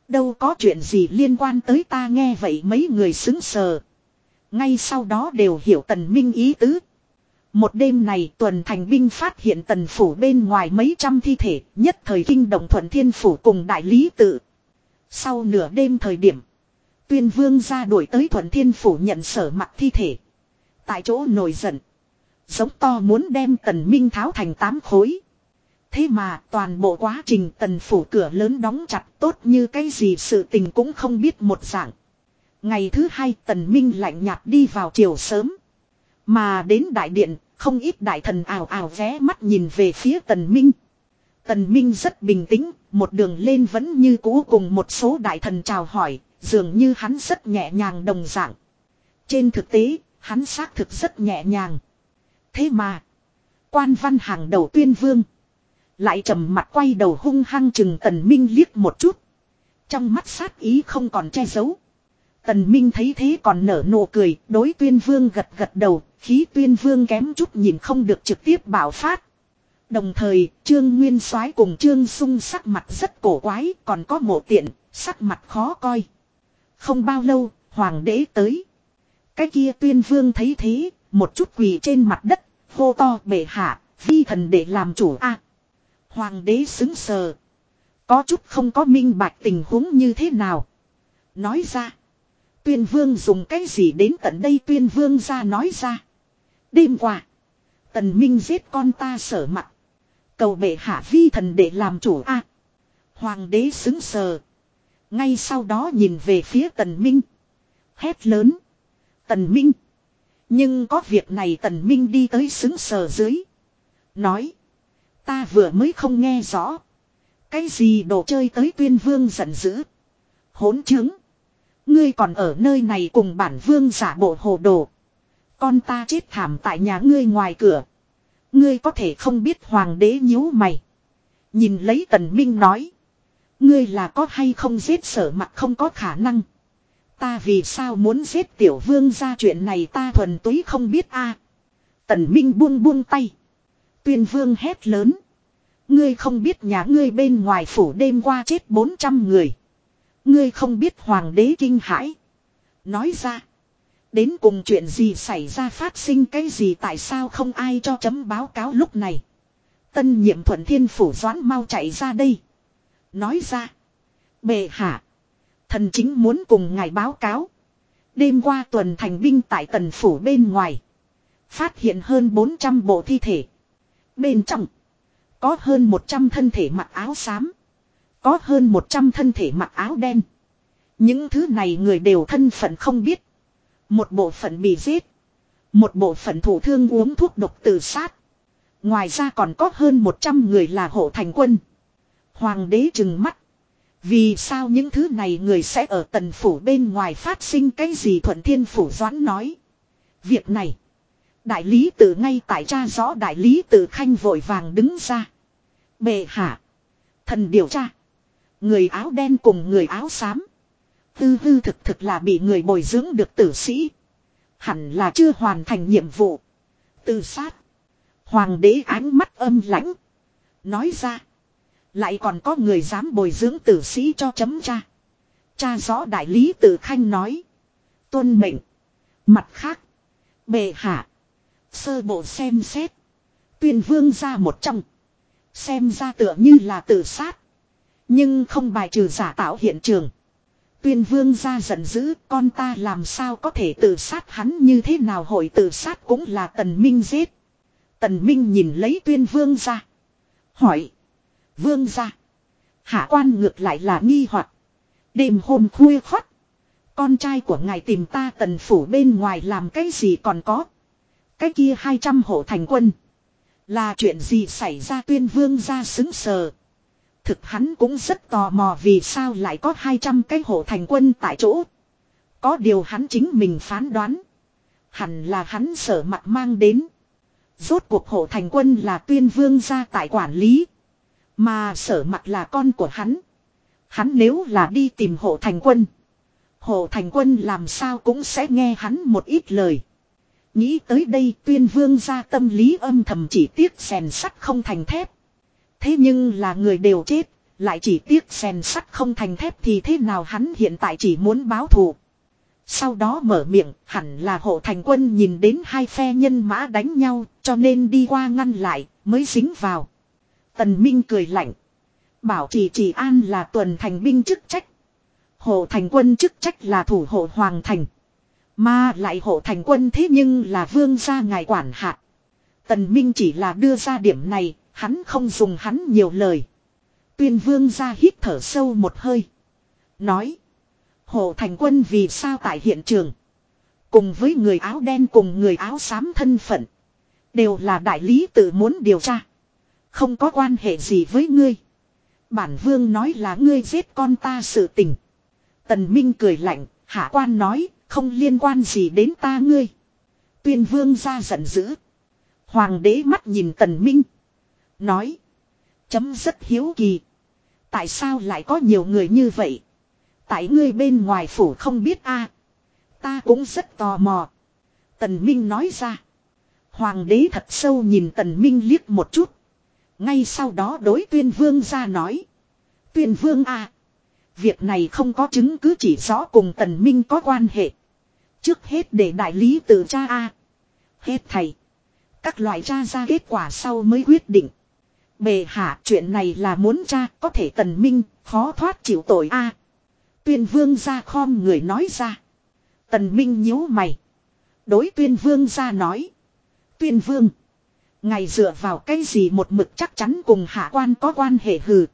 Đâu có chuyện gì liên quan tới ta nghe vậy mấy người xứng sờ. Ngay sau đó đều hiểu tần minh ý tứ. Một đêm này tuần thành binh phát hiện tần phủ bên ngoài mấy trăm thi thể, nhất thời kinh động thuận thiên phủ cùng đại lý tự. Sau nửa đêm thời điểm. Tuyên vương ra đuổi tới thuận thiên phủ nhận sở mặt thi thể. Tại chỗ nổi giận. Giống to muốn đem tần minh tháo thành tám khối. Thế mà toàn bộ quá trình tần phủ cửa lớn đóng chặt tốt như cái gì sự tình cũng không biết một dạng. Ngày thứ hai tần minh lạnh nhạt đi vào chiều sớm. Mà đến đại điện, không ít đại thần ảo ảo vé mắt nhìn về phía tần minh. Tần minh rất bình tĩnh, một đường lên vẫn như cũ cùng một số đại thần chào hỏi, Dường như hắn rất nhẹ nhàng đồng dạng. Trên thực tế, hắn xác thực rất nhẹ nhàng. Thế mà, quan văn hàng đầu tuyên vương. Lại trầm mặt quay đầu hung hăng chừng tần minh liếc một chút. Trong mắt sát ý không còn che giấu. Tần Minh thấy thế còn nở nụ cười, đối tuyên vương gật gật đầu, khí tuyên vương kém chút nhìn không được trực tiếp bảo phát. Đồng thời, Trương Nguyên soái cùng Trương Sung sắc mặt rất cổ quái, còn có mộ tiện, sắc mặt khó coi. Không bao lâu, hoàng đế tới. Cái kia tuyên vương thấy thế, một chút quỳ trên mặt đất, hô to bệ hạ, vi thần để làm chủ a. hoàng đế xứng sờ. Có chút không có minh bạch tình huống như thế nào. Nói ra. Tuyên vương dùng cái gì đến tận đây tuyên vương ra nói ra. Đêm qua. Tần Minh giết con ta sở mặt. Cầu bệ hạ vi thần để làm chủ a. Hoàng đế xứng sờ. Ngay sau đó nhìn về phía tần Minh. Hét lớn. Tần Minh. Nhưng có việc này tần Minh đi tới xứng sờ dưới. Nói. Ta vừa mới không nghe rõ. Cái gì đồ chơi tới tuyên vương giận dữ. Hỗn chứng. Ngươi còn ở nơi này cùng bản vương giả bộ hồ đồ. Con ta chết thảm tại nhà ngươi ngoài cửa. Ngươi có thể không biết hoàng đế nhíu mày. Nhìn lấy tần minh nói. Ngươi là có hay không giết sở mặt không có khả năng. Ta vì sao muốn giết tiểu vương ra chuyện này ta thuần túy không biết a. Tần minh buông buông tay. Tuyên vương hét lớn. Ngươi không biết nhà ngươi bên ngoài phủ đêm qua chết 400 người. Ngươi không biết hoàng đế kinh hãi. Nói ra. Đến cùng chuyện gì xảy ra phát sinh cái gì tại sao không ai cho chấm báo cáo lúc này. Tân nhiệm thuận thiên phủ doãn mau chạy ra đây. Nói ra. Bệ hạ. Thần chính muốn cùng ngài báo cáo. Đêm qua tuần thành binh tại tần phủ bên ngoài. Phát hiện hơn 400 bộ thi thể. Bên trong. Có hơn 100 thân thể mặc áo xám. Có hơn 100 thân thể mặc áo đen. Những thứ này người đều thân phận không biết. Một bộ phận bị giết. Một bộ phận thủ thương uống thuốc độc tự sát. Ngoài ra còn có hơn 100 người là hộ thành quân. Hoàng đế trừng mắt. Vì sao những thứ này người sẽ ở tần phủ bên ngoài phát sinh cái gì thuận thiên phủ doãn nói. Việc này. Đại lý tự ngay tại cha rõ đại lý tự khanh vội vàng đứng ra. Bệ hạ. Thần điều tra. Người áo đen cùng người áo xám. Tư hư thực thực là bị người bồi dưỡng được tử sĩ. Hẳn là chưa hoàn thành nhiệm vụ. Tư sát. Hoàng đế ánh mắt âm lãnh. Nói ra. Lại còn có người dám bồi dưỡng tử sĩ cho chấm cha. Cha rõ đại lý tử khanh nói. Tuân mệnh. Mặt khác. Bệ hạ. Sơ bộ xem xét. Tuyên vương ra một trong. Xem ra tựa như là tự sát. Nhưng không bài trừ giả tạo hiện trường. Tuyên vương ra giận dữ, con ta làm sao có thể tự sát hắn như thế nào hội tự sát cũng là tần minh giết. Tần minh nhìn lấy tuyên vương ra. Hỏi. Vương ra. Hạ quan ngược lại là nghi hoặc Đêm hôm khuya khoắt. Con trai của ngài tìm ta tần phủ bên ngoài làm cái gì còn có. Cái kia 200 hộ thành quân. Là chuyện gì xảy ra tuyên vương ra xứng sờ. Thực hắn cũng rất tò mò vì sao lại có 200 cái hộ thành quân tại chỗ. Có điều hắn chính mình phán đoán. Hẳn là hắn sở mặt mang đến. Rốt cuộc hộ thành quân là tuyên vương ra tại quản lý. Mà sở mặt là con của hắn. Hắn nếu là đi tìm hộ thành quân. Hộ thành quân làm sao cũng sẽ nghe hắn một ít lời. Nghĩ tới đây tuyên vương ra tâm lý âm thầm chỉ tiếc rèn sắt không thành thép. Thế nhưng là người đều chết, lại chỉ tiếc rèn sắt không thành thép thì thế nào hắn hiện tại chỉ muốn báo thù. Sau đó mở miệng, hẳn là hộ thành quân nhìn đến hai phe nhân mã đánh nhau, cho nên đi qua ngăn lại, mới dính vào. Tần Minh cười lạnh. Bảo trì trì an là tuần thành binh chức trách. Hộ thành quân chức trách là thủ hộ hoàng thành. Mà lại hộ thành quân thế nhưng là vương gia ngài quản hạt. Tần Minh chỉ là đưa ra điểm này, hắn không dùng hắn nhiều lời. Tuyên vương gia hít thở sâu một hơi. Nói. Hộ thành quân vì sao tại hiện trường. Cùng với người áo đen cùng người áo xám thân phận. Đều là đại lý tự muốn điều tra. Không có quan hệ gì với ngươi. Bản vương nói là ngươi giết con ta sự tình. Tần Minh cười lạnh, hạ quan nói, không liên quan gì đến ta ngươi. Tuyên vương ra giận dữ. Hoàng đế mắt nhìn tần minh. Nói. Chấm rất hiếu kỳ. Tại sao lại có nhiều người như vậy? Tại ngươi bên ngoài phủ không biết a Ta cũng rất tò mò. Tần Minh nói ra. Hoàng đế thật sâu nhìn Tần Minh liếc một chút. Ngay sau đó đối tuyên vương ra nói. Tuyên vương a Việc này không có chứng cứ chỉ rõ cùng Tần Minh có quan hệ. Trước hết để đại lý tự cha a Hết thầy. Các loại tra ra kết quả sau mới quyết định. Bề hạ chuyện này là muốn tra có thể tần minh, khó thoát chịu tội a. tuyên vương ra khom người nói ra. Tần minh nhíu mày. Đối tuyên vương ra nói. Tuyên vương. Ngày dựa vào cái gì một mực chắc chắn cùng hạ quan có quan hệ hừ.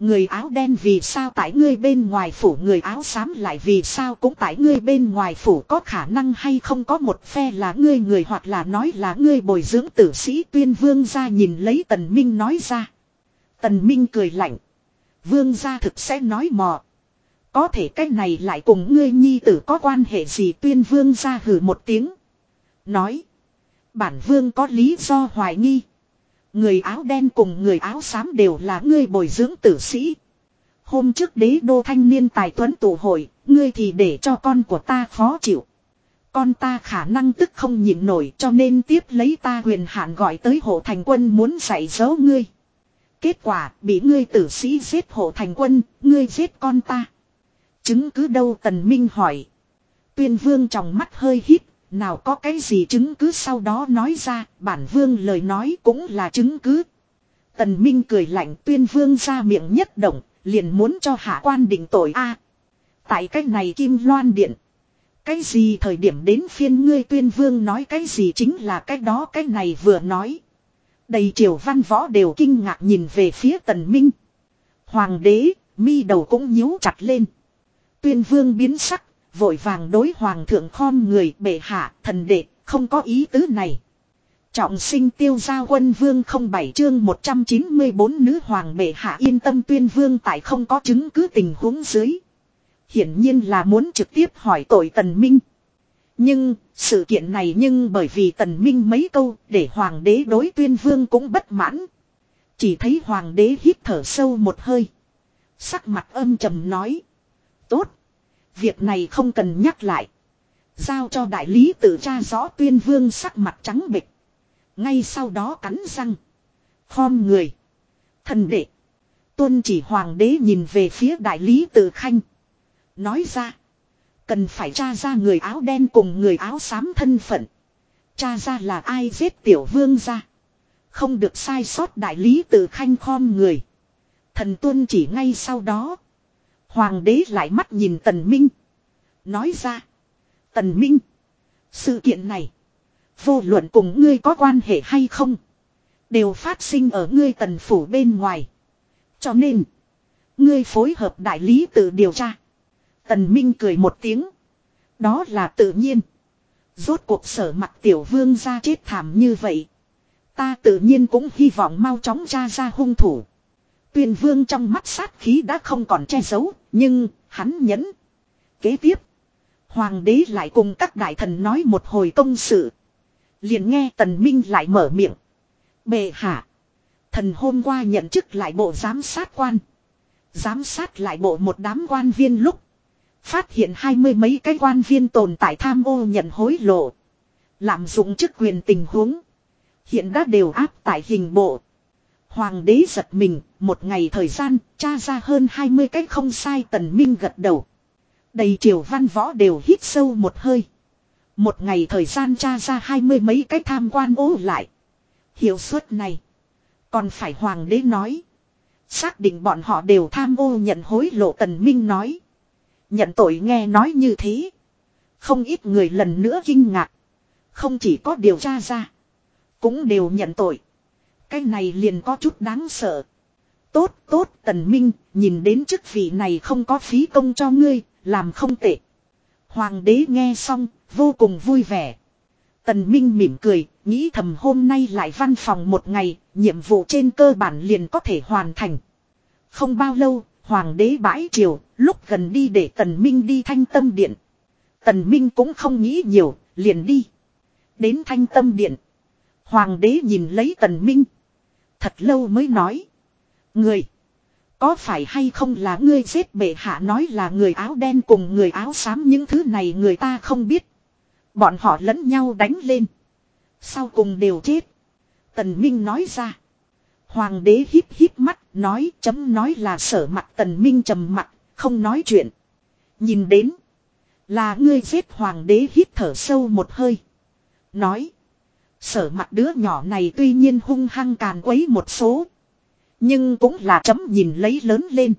Người áo đen vì sao tại ngươi bên ngoài phủ, người áo xám lại vì sao cũng tại ngươi bên ngoài phủ, có khả năng hay không có một phe là ngươi người hoặc là nói là ngươi bồi dưỡng tử sĩ tuyên vương ra nhìn lấy tần minh nói ra. Tần minh cười lạnh. Vương gia thực sẽ nói mò. Có thể cái này lại cùng ngươi nhi tử có quan hệ gì tuyên vương gia hử một tiếng. Nói. Bản vương có lý do hoài nghi. Người áo đen cùng người áo xám đều là ngươi bồi dưỡng tử sĩ. Hôm trước đế đô thanh niên tài tuấn tụ hội, ngươi thì để cho con của ta khó chịu. Con ta khả năng tức không nhịn nổi cho nên tiếp lấy ta quyền hạn gọi tới hộ thành quân muốn dạy dỗ ngươi. Kết quả bị ngươi tử sĩ giết hộ thành quân, ngươi giết con ta. Chứng cứ đâu tần minh hỏi. Tuyên vương trong mắt hơi hít, nào có cái gì chứng cứ sau đó nói ra, bản vương lời nói cũng là chứng cứ. Tần Minh cười lạnh tuyên vương ra miệng nhất động, liền muốn cho hạ quan định tội a. tại cách này kim loan điện. Cái gì thời điểm đến phiên ngươi tuyên vương nói cái gì chính là cái đó cái này vừa nói. Đầy triều văn võ đều kinh ngạc nhìn về phía tần minh. Hoàng đế, mi đầu cũng nhíu chặt lên. Tuyên vương biến sắc, Vội vàng đối hoàng thượng khom người bệ hạ thần đệ không có ý tứ này. Trọng sinh tiêu gia quân vương không bảy chương 194 nữ hoàng bệ hạ yên tâm tuyên vương tại không có chứng cứ tình huống dưới. Hiển nhiên là muốn trực tiếp hỏi tội tần minh. Nhưng, sự kiện này nhưng bởi vì tần minh mấy câu để hoàng đế đối tuyên vương cũng bất mãn. Chỉ thấy hoàng đế hít thở sâu một hơi. Sắc mặt âm trầm nói. Tốt. Việc này không cần nhắc lại. Giao cho đại lý tự tra rõ tuyên vương sắc mặt trắng bệch. Ngay sau đó cắn răng. Khom người. Thần đệ. Tuân chỉ hoàng đế nhìn về phía đại lý tự khanh. Nói ra. Cần phải tra ra người áo đen cùng người áo xám thân phận. Tra ra là ai giết tiểu vương ra. Không được sai sót đại lý tự khanh khom người. Thần tuân chỉ ngay sau đó. Hoàng đế lại mắt nhìn Tần Minh. Nói ra. Tần Minh. Sự kiện này. Vô luận cùng ngươi có quan hệ hay không. Đều phát sinh ở ngươi tần phủ bên ngoài. Cho nên. Ngươi phối hợp đại lý tự điều tra. Tần Minh cười một tiếng. Đó là tự nhiên. Rốt cuộc sở mặt tiểu vương ra chết thảm như vậy. Ta tự nhiên cũng hy vọng mau chóng tra ra hung thủ. Tuyên vương trong mắt sát khí đã không còn che giấu, nhưng, hắn nhẫn. Kế tiếp, hoàng đế lại cùng các đại thần nói một hồi công sự. Liền nghe tần minh lại mở miệng. Bệ hạ. Thần hôm qua nhận chức lại bộ giám sát quan. Giám sát lại bộ một đám quan viên lúc. Phát hiện hai mươi mấy cái quan viên tồn tại tham ô nhận hối lộ. Lạm dụng chức quyền tình huống. Hiện đã đều áp tại hình bộ. Hoàng đế giật mình, một ngày thời gian, tra ra hơn 20 cách không sai tần minh gật đầu. Đầy triều văn võ đều hít sâu một hơi. Một ngày thời gian tra ra hai mươi mấy cách tham quan ố lại. Hiệu suất này. Còn phải hoàng đế nói. Xác định bọn họ đều tham ô nhận hối lộ tần minh nói. Nhận tội nghe nói như thế. Không ít người lần nữa kinh ngạc. Không chỉ có điều tra ra. Cũng đều nhận tội. Cái này liền có chút đáng sợ. Tốt tốt tần minh, nhìn đến chức vị này không có phí công cho ngươi, làm không tệ. Hoàng đế nghe xong, vô cùng vui vẻ. Tần minh mỉm cười, nghĩ thầm hôm nay lại văn phòng một ngày, nhiệm vụ trên cơ bản liền có thể hoàn thành. Không bao lâu, hoàng đế bãi triều, lúc gần đi để tần minh đi thanh tâm điện. Tần minh cũng không nghĩ nhiều, liền đi. Đến thanh tâm điện. Hoàng đế nhìn lấy tần minh. Thật lâu mới nói. Người. Có phải hay không là ngươi giết bệ hạ nói là người áo đen cùng người áo xám những thứ này người ta không biết. Bọn họ lẫn nhau đánh lên. Sau cùng đều chết. Tần Minh nói ra. Hoàng đế híp híp mắt, nói, chấm nói là sở mặt tần Minh trầm mặt, không nói chuyện. Nhìn đến. Là ngươi giết hoàng đế hít thở sâu một hơi. Nói. Sở mặt đứa nhỏ này tuy nhiên hung hăng càn quấy một số. Nhưng cũng là chấm nhìn lấy lớn lên.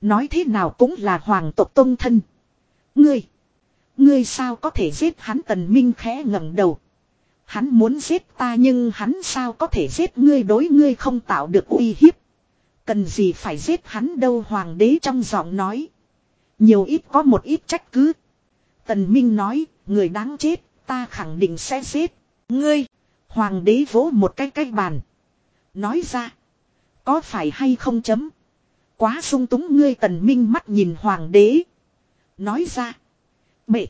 Nói thế nào cũng là hoàng tộc tôn thân. Ngươi. Ngươi sao có thể giết hắn tần minh khẽ ngẩng đầu. Hắn muốn giết ta nhưng hắn sao có thể giết ngươi đối ngươi không tạo được uy hiếp. Cần gì phải giết hắn đâu hoàng đế trong giọng nói. Nhiều ít có một ít trách cứ. Tần Minh nói, người đáng chết, ta khẳng định sẽ giết. Ngươi, hoàng đế vỗ một cái cái bàn. Nói ra, có phải hay không chấm. Quá sung túng ngươi tần minh mắt nhìn hoàng đế. Nói ra, bệ,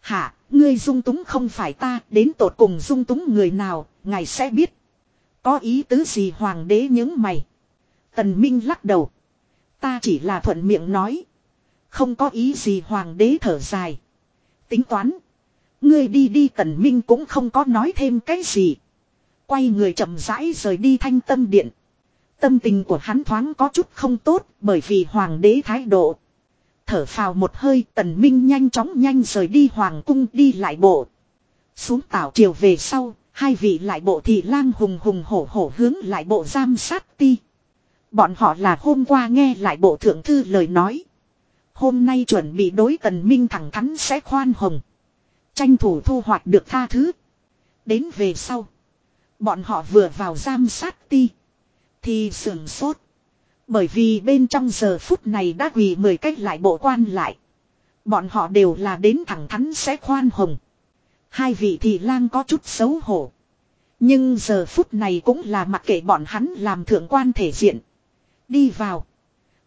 hạ, ngươi dung túng không phải ta, đến tột cùng dung túng người nào, ngài sẽ biết. Có ý tứ gì hoàng đế những mày. Tần Minh lắc đầu. Ta chỉ là thuận miệng nói. Không có ý gì hoàng đế thở dài. Tính toán. Ngươi đi đi tần Minh cũng không có nói thêm cái gì. Quay người chậm rãi rời đi thanh tâm điện. Tâm tình của hắn thoáng có chút không tốt bởi vì hoàng đế thái độ. Thở phào một hơi tần minh nhanh chóng nhanh rời đi hoàng cung đi lại bộ. Xuống tảo triều về sau, hai vị lại bộ thị lang hùng hùng hổ hổ hướng lại bộ giam sát ti. Bọn họ là hôm qua nghe lại bộ thượng thư lời nói. Hôm nay chuẩn bị đối tần minh thẳng thắn sẽ khoan hồng. Tranh thủ thu hoạch được tha thứ. Đến về sau. Bọn họ vừa vào giam sát ti. Thì sườn sốt. Bởi vì bên trong giờ phút này đã quỳ mười cách lại bộ quan lại. Bọn họ đều là đến thẳng thắn sẽ khoan hồng. Hai vị thị lang có chút xấu hổ. Nhưng giờ phút này cũng là mặc kệ bọn hắn làm thượng quan thể diện. Đi vào.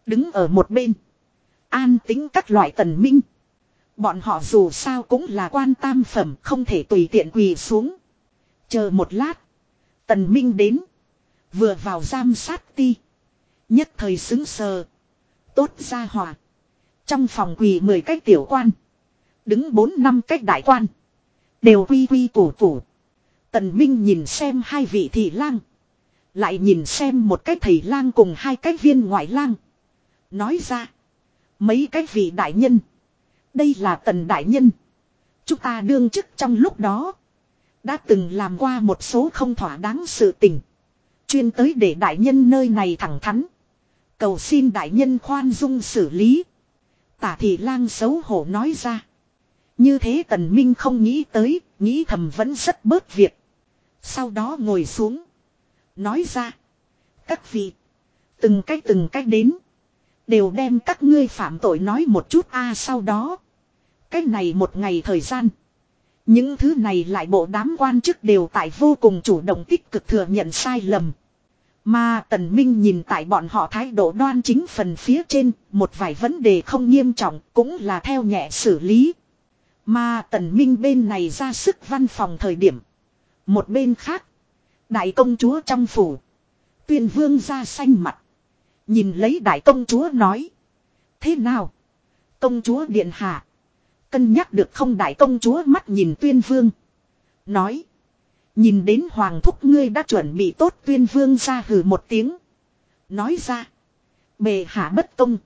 Đứng ở một bên. An tính các loại tần minh. Bọn họ dù sao cũng là quan tam phẩm không thể tùy tiện quỳ xuống. Chờ một lát. Tần minh đến. Vừa vào giam sát ti. Nhất thời xứng sờ. Tốt ra hòa. Trong phòng quỳ mười cách tiểu quan. Đứng bốn năm cách đại quan. Đều quy quy củ củ. Tần Minh nhìn xem hai vị thị lang. Lại nhìn xem một cái thầy lang cùng hai cái viên ngoại lang. Nói ra. Mấy cái vị đại nhân. Đây là tần đại nhân. Chúng ta đương chức trong lúc đó. Đã từng làm qua một số không thỏa đáng sự tình. Chuyên tới để đại nhân nơi này thẳng thắn. Cầu xin đại nhân khoan dung xử lý. Tả thị lang xấu hổ nói ra. Như thế tần minh không nghĩ tới, nghĩ thầm vẫn rất bớt việc. Sau đó ngồi xuống. Nói ra. Các vị. Từng cách từng cách đến. Đều đem các ngươi phạm tội nói một chút a à, sau đó. Cách này một ngày thời gian. Những thứ này lại bộ đám quan chức đều tại vô cùng chủ động tích cực thừa nhận sai lầm. Mà Tần Minh nhìn tại bọn họ thái độ đoan chính phần phía trên, một vài vấn đề không nghiêm trọng cũng là theo nhẹ xử lý. Mà Tần Minh bên này ra sức văn phòng thời điểm. Một bên khác, đại công chúa trong phủ. Tuyên vương ra xanh mặt. Nhìn lấy đại công chúa nói. Thế nào? Công chúa điện hạ. Cân nhắc được không đại công chúa mắt nhìn tuyên vương. Nói. Nhìn đến hoàng thúc ngươi đã chuẩn bị tốt tuyên vương ra hừ một tiếng. Nói ra. Bề hạ bất công.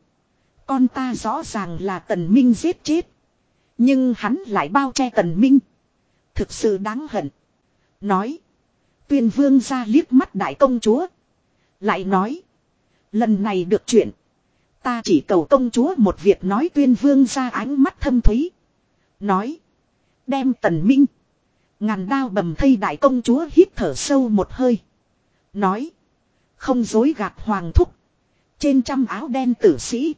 Con ta rõ ràng là tần minh giết chết. Nhưng hắn lại bao che tần minh. Thực sự đáng hận. Nói. Tuyên vương ra liếc mắt đại công chúa. Lại nói. Lần này được chuyện. Ta chỉ cầu công chúa một việc nói tuyên vương ra ánh mắt thâm thúy. Nói. Đem tần minh. Ngàn đao bầm thây đại công chúa hít thở sâu một hơi. Nói. Không dối gạt hoàng thúc. Trên trăm áo đen tử sĩ.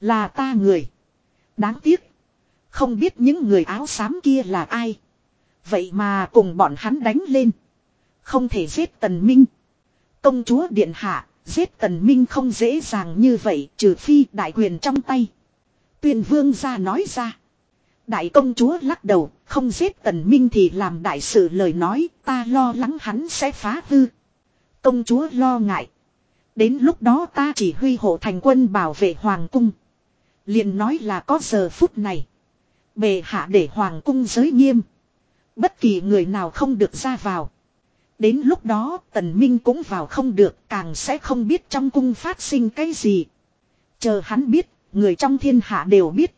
Là ta người. Đáng tiếc. Không biết những người áo xám kia là ai. Vậy mà cùng bọn hắn đánh lên. Không thể giết tần minh. Công chúa điện hạ. Giết tần minh không dễ dàng như vậy trừ phi đại quyền trong tay. Tuyên vương ra nói ra. Đại công chúa lắc đầu, không giết tần minh thì làm đại sự lời nói, ta lo lắng hắn sẽ phá hư. Công chúa lo ngại. Đến lúc đó ta chỉ huy hộ thành quân bảo vệ hoàng cung. liền nói là có giờ phút này. Bề hạ để hoàng cung giới nghiêm. Bất kỳ người nào không được ra vào. Đến lúc đó tần minh cũng vào không được càng sẽ không biết trong cung phát sinh cái gì. Chờ hắn biết, người trong thiên hạ đều biết.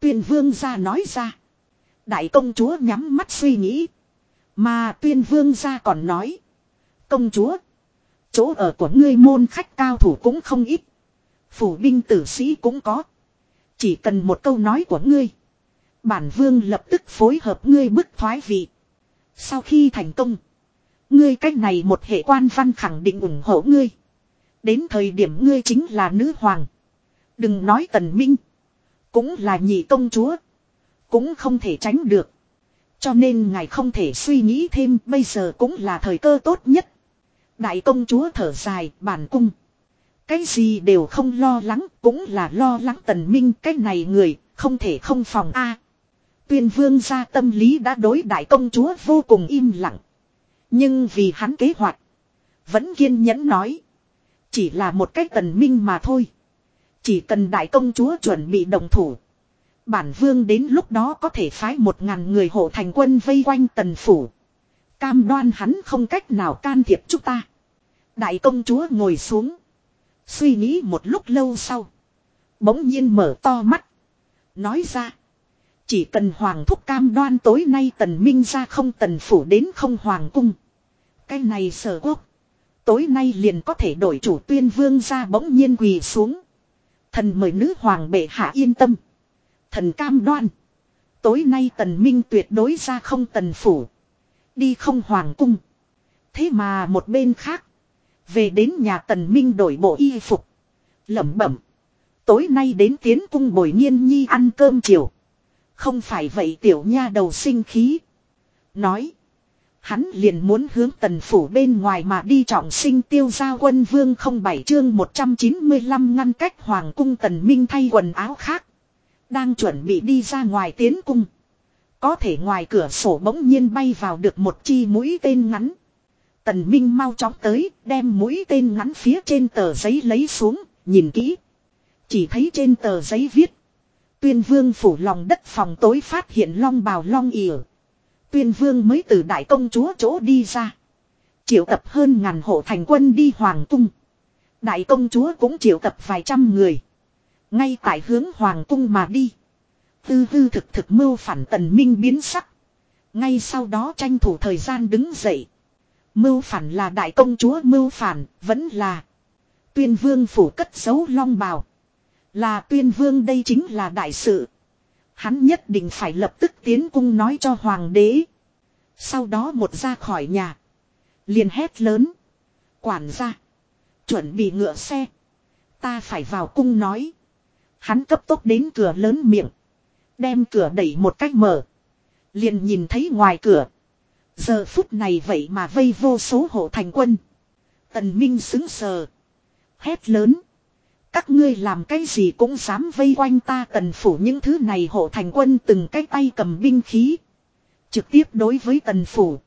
Tuyên vương ra nói ra. Đại công chúa nhắm mắt suy nghĩ. Mà tuyên vương ra còn nói. Công chúa. Chỗ ở của ngươi môn khách cao thủ cũng không ít. Phủ binh tử sĩ cũng có. Chỉ cần một câu nói của ngươi. Bản vương lập tức phối hợp ngươi bức thoái vị. Sau khi thành công. Ngươi cách này một hệ quan văn khẳng định ủng hộ ngươi. Đến thời điểm ngươi chính là nữ hoàng. Đừng nói tần minh. Cũng là nhị công chúa. Cũng không thể tránh được. Cho nên ngài không thể suy nghĩ thêm, bây giờ cũng là thời cơ tốt nhất. Đại công chúa thở dài, bản cung. Cái gì đều không lo lắng, cũng là lo lắng tần minh, cái này người, không thể không phòng a. tuyên vương gia tâm lý đã đối đại công chúa vô cùng im lặng. Nhưng vì hắn kế hoạch. Vẫn kiên nhẫn nói. Chỉ là một cách tần minh mà thôi. Chỉ cần đại công chúa chuẩn bị đồng thủ. Bản vương đến lúc đó có thể phái một ngàn người hộ thành quân vây quanh tần phủ. Cam đoan hắn không cách nào can thiệp chúng ta. Đại công chúa ngồi xuống. Suy nghĩ một lúc lâu sau. Bỗng nhiên mở to mắt. Nói ra. Chỉ cần hoàng thúc cam đoan tối nay tần minh ra không tần phủ đến không hoàng cung. Cái này sở quốc. Tối nay liền có thể đổi chủ tuyên vương ra bỗng nhiên quỳ xuống. Thần mời nữ hoàng bệ hạ yên tâm. Thần cam đoan. Tối nay tần minh tuyệt đối ra không tần phủ. Đi không hoàng cung. Thế mà một bên khác. Về đến nhà tần minh đổi bộ y phục. lẩm bẩm. Tối nay đến tiến cung bồi nhiên nhi ăn cơm chiều. Không phải vậy tiểu nha đầu sinh khí. Nói. Hắn liền muốn hướng tần phủ bên ngoài mà đi trọng sinh tiêu gia quân vương không bảy chương 195 ngăn cách hoàng cung tần minh thay quần áo khác. Đang chuẩn bị đi ra ngoài tiến cung. Có thể ngoài cửa sổ bỗng nhiên bay vào được một chi mũi tên ngắn. Tần Minh mau chóng tới, đem mũi tên ngắn phía trên tờ giấy lấy xuống, nhìn kỹ. Chỉ thấy trên tờ giấy viết. Tuyên vương phủ lòng đất phòng tối phát hiện long bào long ỉa. Tuyên vương mới từ đại công chúa chỗ đi ra. Triệu tập hơn ngàn hộ thành quân đi hoàng cung. Đại công chúa cũng triệu tập vài trăm người. Ngay tại hướng hoàng cung mà đi. Tư hư thực thực mưu phản tần minh biến sắc. Ngay sau đó tranh thủ thời gian đứng dậy. Mưu phản là đại công chúa mưu phản, vẫn là. Tuyên vương phủ cất giấu long bào. Là tuyên vương đây chính là đại sự. Hắn nhất định phải lập tức tiến cung nói cho hoàng đế. Sau đó một ra khỏi nhà. liền hét lớn. Quản gia. Chuẩn bị ngựa xe. Ta phải vào cung nói. Hắn cấp tốc đến cửa lớn miệng. Đem cửa đẩy một cách mở. Liền nhìn thấy ngoài cửa. Giờ phút này vậy mà vây vô số hộ thành quân. Tần Minh xứng sờ. Hét lớn. Các ngươi làm cái gì cũng dám vây quanh ta tần phủ những thứ này hộ thành quân từng cái tay cầm binh khí. Trực tiếp đối với tần phủ.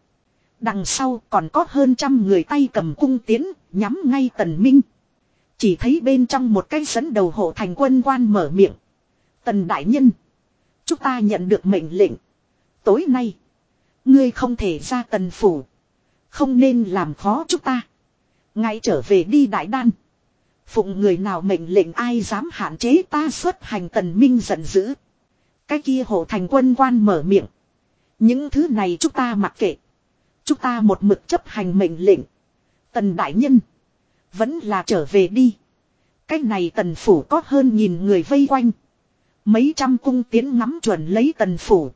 Đằng sau còn có hơn trăm người tay cầm cung tiến, nhắm ngay tần minh. Chỉ thấy bên trong một cái dẫn đầu hộ thành quân quan mở miệng. Tần đại nhân. Chúng ta nhận được mệnh lệnh. Tối nay. Ngươi không thể ra tần phủ. Không nên làm khó chúng ta. Ngay trở về đi đại đan. Phụng người nào mệnh lệnh ai dám hạn chế ta xuất hành tần minh giận dữ. Cái kia hộ thành quân quan mở miệng. Những thứ này chúng ta mặc kệ. Chúng ta một mực chấp hành mệnh lệnh. Tần đại nhân. Vẫn là trở về đi. Cái này tần phủ có hơn nghìn người vây quanh. Mấy trăm cung tiến ngắm chuẩn lấy tần phủ.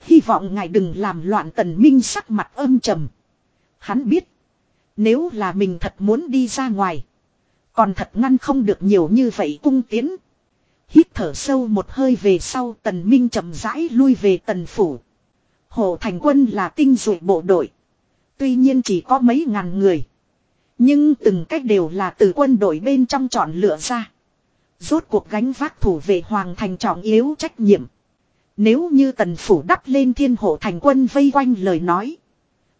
Hy vọng ngài đừng làm loạn tần minh sắc mặt âm trầm. Hắn biết. Nếu là mình thật muốn đi ra ngoài. Còn thật ngăn không được nhiều như vậy cung tiến. Hít thở sâu một hơi về sau tần minh chậm rãi lui về tần phủ. Hồ Thành Quân là tinh dụ bộ đội. Tuy nhiên chỉ có mấy ngàn người. Nhưng từng cách đều là từ quân đội bên trong chọn lựa ra. Rốt cuộc gánh vác thủ vệ hoàng thành trọng yếu trách nhiệm. Nếu như tần phủ đắp lên thiên hộ thành quân vây quanh lời nói.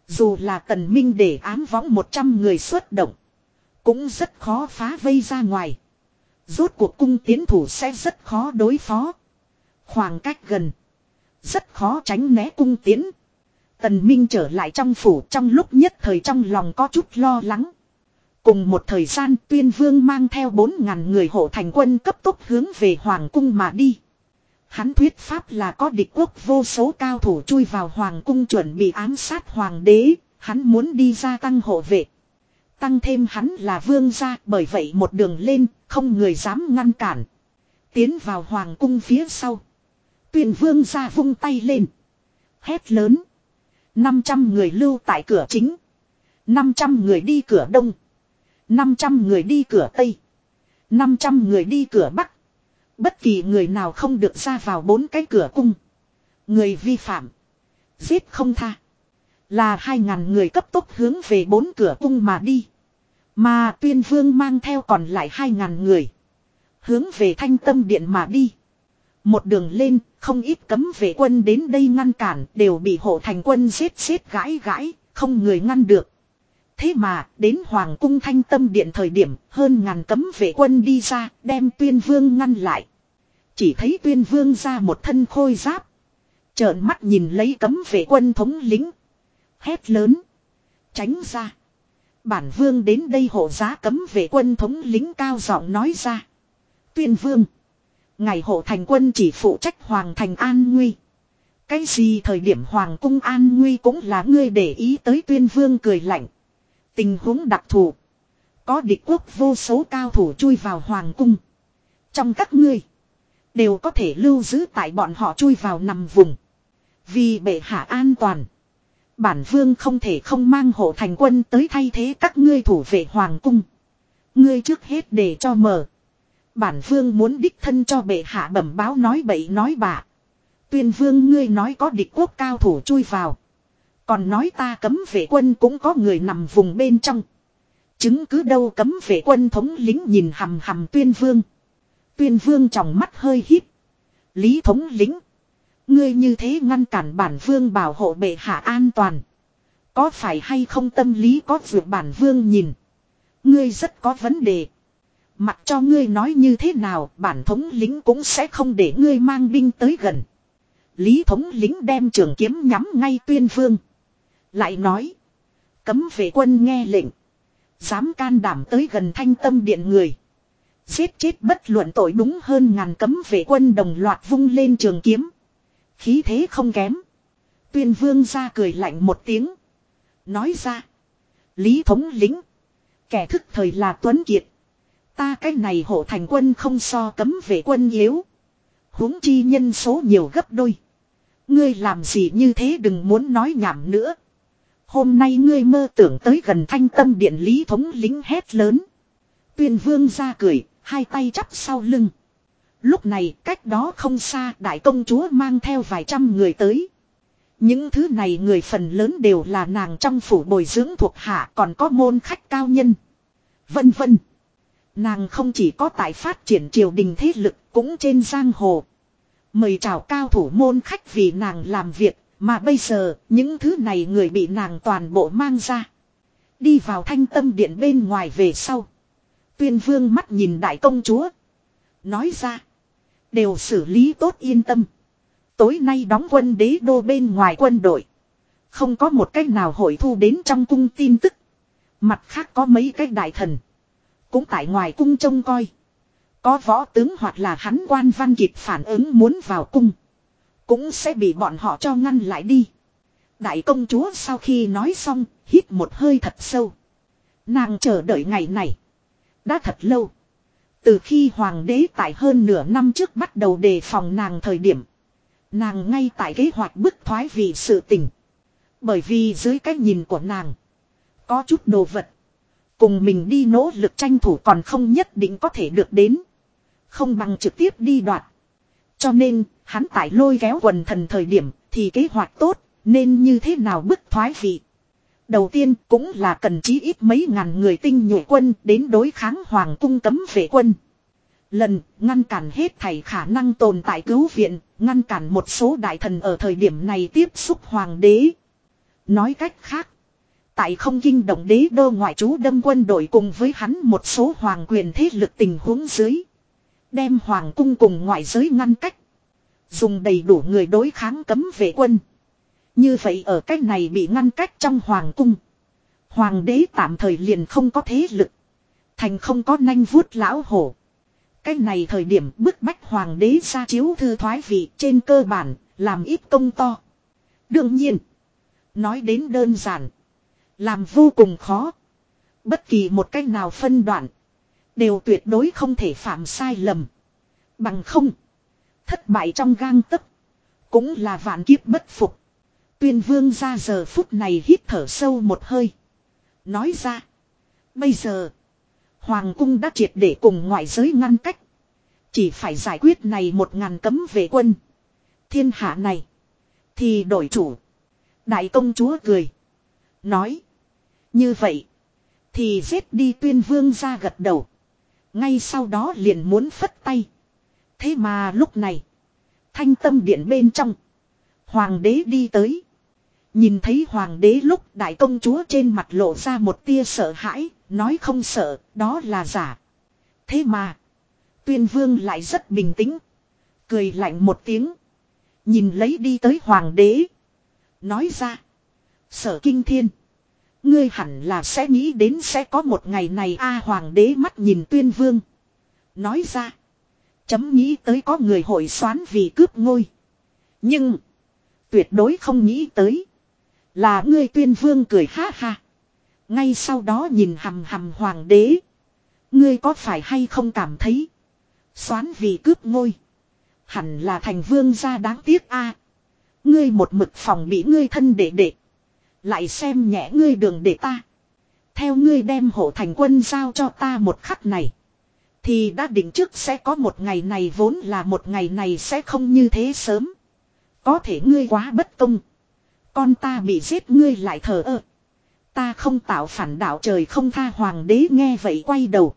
Dù là tần minh để ám võng 100 người xuất động. Cũng rất khó phá vây ra ngoài. Rốt cuộc cung tiến thủ sẽ rất khó đối phó. Khoảng cách gần. Rất khó tránh né cung tiến. Tần Minh trở lại trong phủ trong lúc nhất thời trong lòng có chút lo lắng. Cùng một thời gian tuyên vương mang theo 4.000 người hộ thành quân cấp tốc hướng về Hoàng cung mà đi. Hắn thuyết pháp là có địch quốc vô số cao thủ chui vào Hoàng cung chuẩn bị ám sát Hoàng đế, hắn muốn đi gia tăng hộ vệ. Tăng thêm hắn là vương gia, bởi vậy một đường lên, không người dám ngăn cản. Tiến vào Hoàng cung phía sau. Tuyên vương gia vung tay lên. Hét lớn. 500 người lưu tại cửa chính. 500 người đi cửa đông. 500 người đi cửa tây. 500 người đi cửa bắc. Bất kỳ người nào không được ra vào bốn cái cửa cung. Người vi phạm. Giết không tha. Là hai ngàn người cấp tốc hướng về bốn cửa cung mà đi. Mà tuyên vương mang theo còn lại hai ngàn người. Hướng về thanh tâm điện mà đi. Một đường lên, không ít cấm vệ quân đến đây ngăn cản, đều bị hộ thành quân giết giết gãi gãi, không người ngăn được. Thế mà, đến Hoàng cung thanh tâm điện thời điểm, hơn ngàn cấm vệ quân đi ra, đem tuyên vương ngăn lại. Chỉ thấy tuyên vương ra một thân khôi giáp. Trợn mắt nhìn lấy cấm vệ quân thống lính. Hét lớn. Tránh ra. Bản vương đến đây hộ giá cấm vệ quân thống lính cao giọng nói ra. Tuyên vương. Ngày hộ thành quân chỉ phụ trách hoàng thành an nguy. Cái gì thời điểm hoàng cung an nguy cũng là ngươi để ý tới tuyên vương cười lạnh. Tình huống đặc thù. Có địch quốc vô số cao thủ chui vào hoàng cung. Trong các ngươi. Đều có thể lưu giữ tại bọn họ chui vào nằm vùng. Vì bệ hạ an toàn. Bản vương không thể không mang hộ thành quân tới thay thế các ngươi thủ vệ hoàng cung. Ngươi trước hết để cho mở. Bản vương muốn đích thân cho bệ hạ bẩm báo nói bậy nói bạ. Tuyên vương ngươi nói có địch quốc cao thủ chui vào. Còn nói ta cấm vệ quân cũng có người nằm vùng bên trong. Chứng cứ đâu cấm vệ quân thống lính nhìn hầm hầm tuyên vương. Tuyên vương trong mắt hơi hít. Lý thống lính. Ngươi như thế ngăn cản bản vương bảo hộ bệ hạ an toàn. Có phải hay không tâm lý có vượt bản vương nhìn. Ngươi rất có vấn đề. Mặc cho ngươi nói như thế nào, bản thống lính cũng sẽ không để ngươi mang binh tới gần. Lý thống lính đem trường kiếm nhắm ngay tuyên vương. Lại nói. Cấm vệ quân nghe lệnh. Dám can đảm tới gần thanh tâm điện người. Giết chết bất luận tội đúng hơn ngàn cấm vệ quân đồng loạt vung lên trường kiếm. Khí thế không kém. Tuyên vương ra cười lạnh một tiếng. Nói ra. Lý thống lính. Kẻ thức thời là Tuấn Kiệt. Ta cái này hộ thành quân không so cấm về quân yếu. huống chi nhân số nhiều gấp đôi. Ngươi làm gì như thế đừng muốn nói nhảm nữa. Hôm nay ngươi mơ tưởng tới gần thanh tâm điện lý thống lính hét lớn. Tuyên vương ra cười, hai tay chắp sau lưng. Lúc này, cách đó không xa, đại công chúa mang theo vài trăm người tới. Những thứ này người phần lớn đều là nàng trong phủ bồi dưỡng thuộc hạ, còn có môn khách cao nhân. Vân vân. Nàng không chỉ có tại phát triển triều đình thế lực, cũng trên giang hồ. Mời chào cao thủ môn khách vì nàng làm việc, mà bây giờ, những thứ này người bị nàng toàn bộ mang ra. Đi vào thanh tâm điện bên ngoài về sau. Tuyên vương mắt nhìn đại công chúa. Nói ra. Đều xử lý tốt yên tâm. Tối nay đóng quân đế đô bên ngoài quân đội. Không có một cách nào hội thu đến trong cung tin tức. Mặt khác có mấy cái đại thần. Cũng tại ngoài cung trông coi. Có võ tướng hoặc là hắn quan văn kịp phản ứng muốn vào cung. Cũng sẽ bị bọn họ cho ngăn lại đi. Đại công chúa sau khi nói xong, hít một hơi thật sâu. Nàng chờ đợi ngày này. Đã thật lâu. Từ khi hoàng đế tại hơn nửa năm trước bắt đầu đề phòng nàng thời điểm. Nàng ngay tại kế hoạch bức thoái vì sự tình. Bởi vì dưới cái nhìn của nàng. Có chút đồ vật. Cùng mình đi nỗ lực tranh thủ còn không nhất định có thể được đến. Không bằng trực tiếp đi đoạt. Cho nên, hắn tại lôi kéo quần thần thời điểm, thì kế hoạch tốt, nên như thế nào bức thoái vị. Đầu tiên cũng là cần chí ít mấy ngàn người tinh nhuệ quân đến đối kháng hoàng cung cấm vệ quân. Lần ngăn cản hết thảy khả năng tồn tại cứu viện, ngăn cản một số đại thần ở thời điểm này tiếp xúc hoàng đế. Nói cách khác, tại không kinh động đế đô ngoại trú đâm quân đội cùng với hắn một số hoàng quyền thế lực tình huống dưới. Đem hoàng cung cùng ngoại giới ngăn cách. Dùng đầy đủ người đối kháng cấm vệ quân. Như vậy ở cách này bị ngăn cách trong hoàng cung. Hoàng đế tạm thời liền không có thế lực. Thành không có nanh vuốt lão hổ. Cái này thời điểm bức bách hoàng đế ra chiếu thư thoái vị trên cơ bản, làm ít công to. Đương nhiên, nói đến đơn giản, làm vô cùng khó. Bất kỳ một cách nào phân đoạn, đều tuyệt đối không thể phạm sai lầm. Bằng không, thất bại trong gang tấc cũng là vạn kiếp bất phục. Tuyên vương ra giờ phút này hít thở sâu một hơi. Nói ra, bây giờ, Hoàng cung đã triệt để cùng ngoại giới ngăn cách. Chỉ phải giải quyết này một ngàn cấm vệ quân. Thiên hạ này. Thì đổi chủ. Đại công chúa cười. Nói. Như vậy. Thì giết đi tuyên vương ra gật đầu. Ngay sau đó liền muốn phất tay. Thế mà lúc này. Thanh tâm điện bên trong. Hoàng đế đi tới. Nhìn thấy hoàng đế lúc đại công chúa trên mặt lộ ra một tia sợ hãi, nói không sợ, đó là giả. Thế mà, tuyên vương lại rất bình tĩnh. Cười lạnh một tiếng. Nhìn lấy đi tới hoàng đế. Nói ra, sở kinh thiên. Ngươi hẳn là sẽ nghĩ đến sẽ có một ngày này a hoàng đế mắt nhìn tuyên vương. Nói ra, chấm nghĩ tới có người hội xoán vì cướp ngôi. Nhưng, tuyệt đối không nghĩ tới. Là ngươi tuyên vương cười ha ha. Ngay sau đó nhìn hầm hầm hoàng đế. Ngươi có phải hay không cảm thấy. Xoán vì cướp ngôi. Hẳn là thành vương gia đáng tiếc a. Ngươi một mực phòng bị ngươi thân đệ đệ. Lại xem nhẹ ngươi đường đệ ta. Theo ngươi đem hộ thành quân giao cho ta một khắc này. Thì đã định trước sẽ có một ngày này vốn là một ngày này sẽ không như thế sớm. Có thể ngươi quá bất công. Con ta bị giết ngươi lại thờ ơ. Ta không tạo phản đạo trời không tha hoàng đế nghe vậy quay đầu.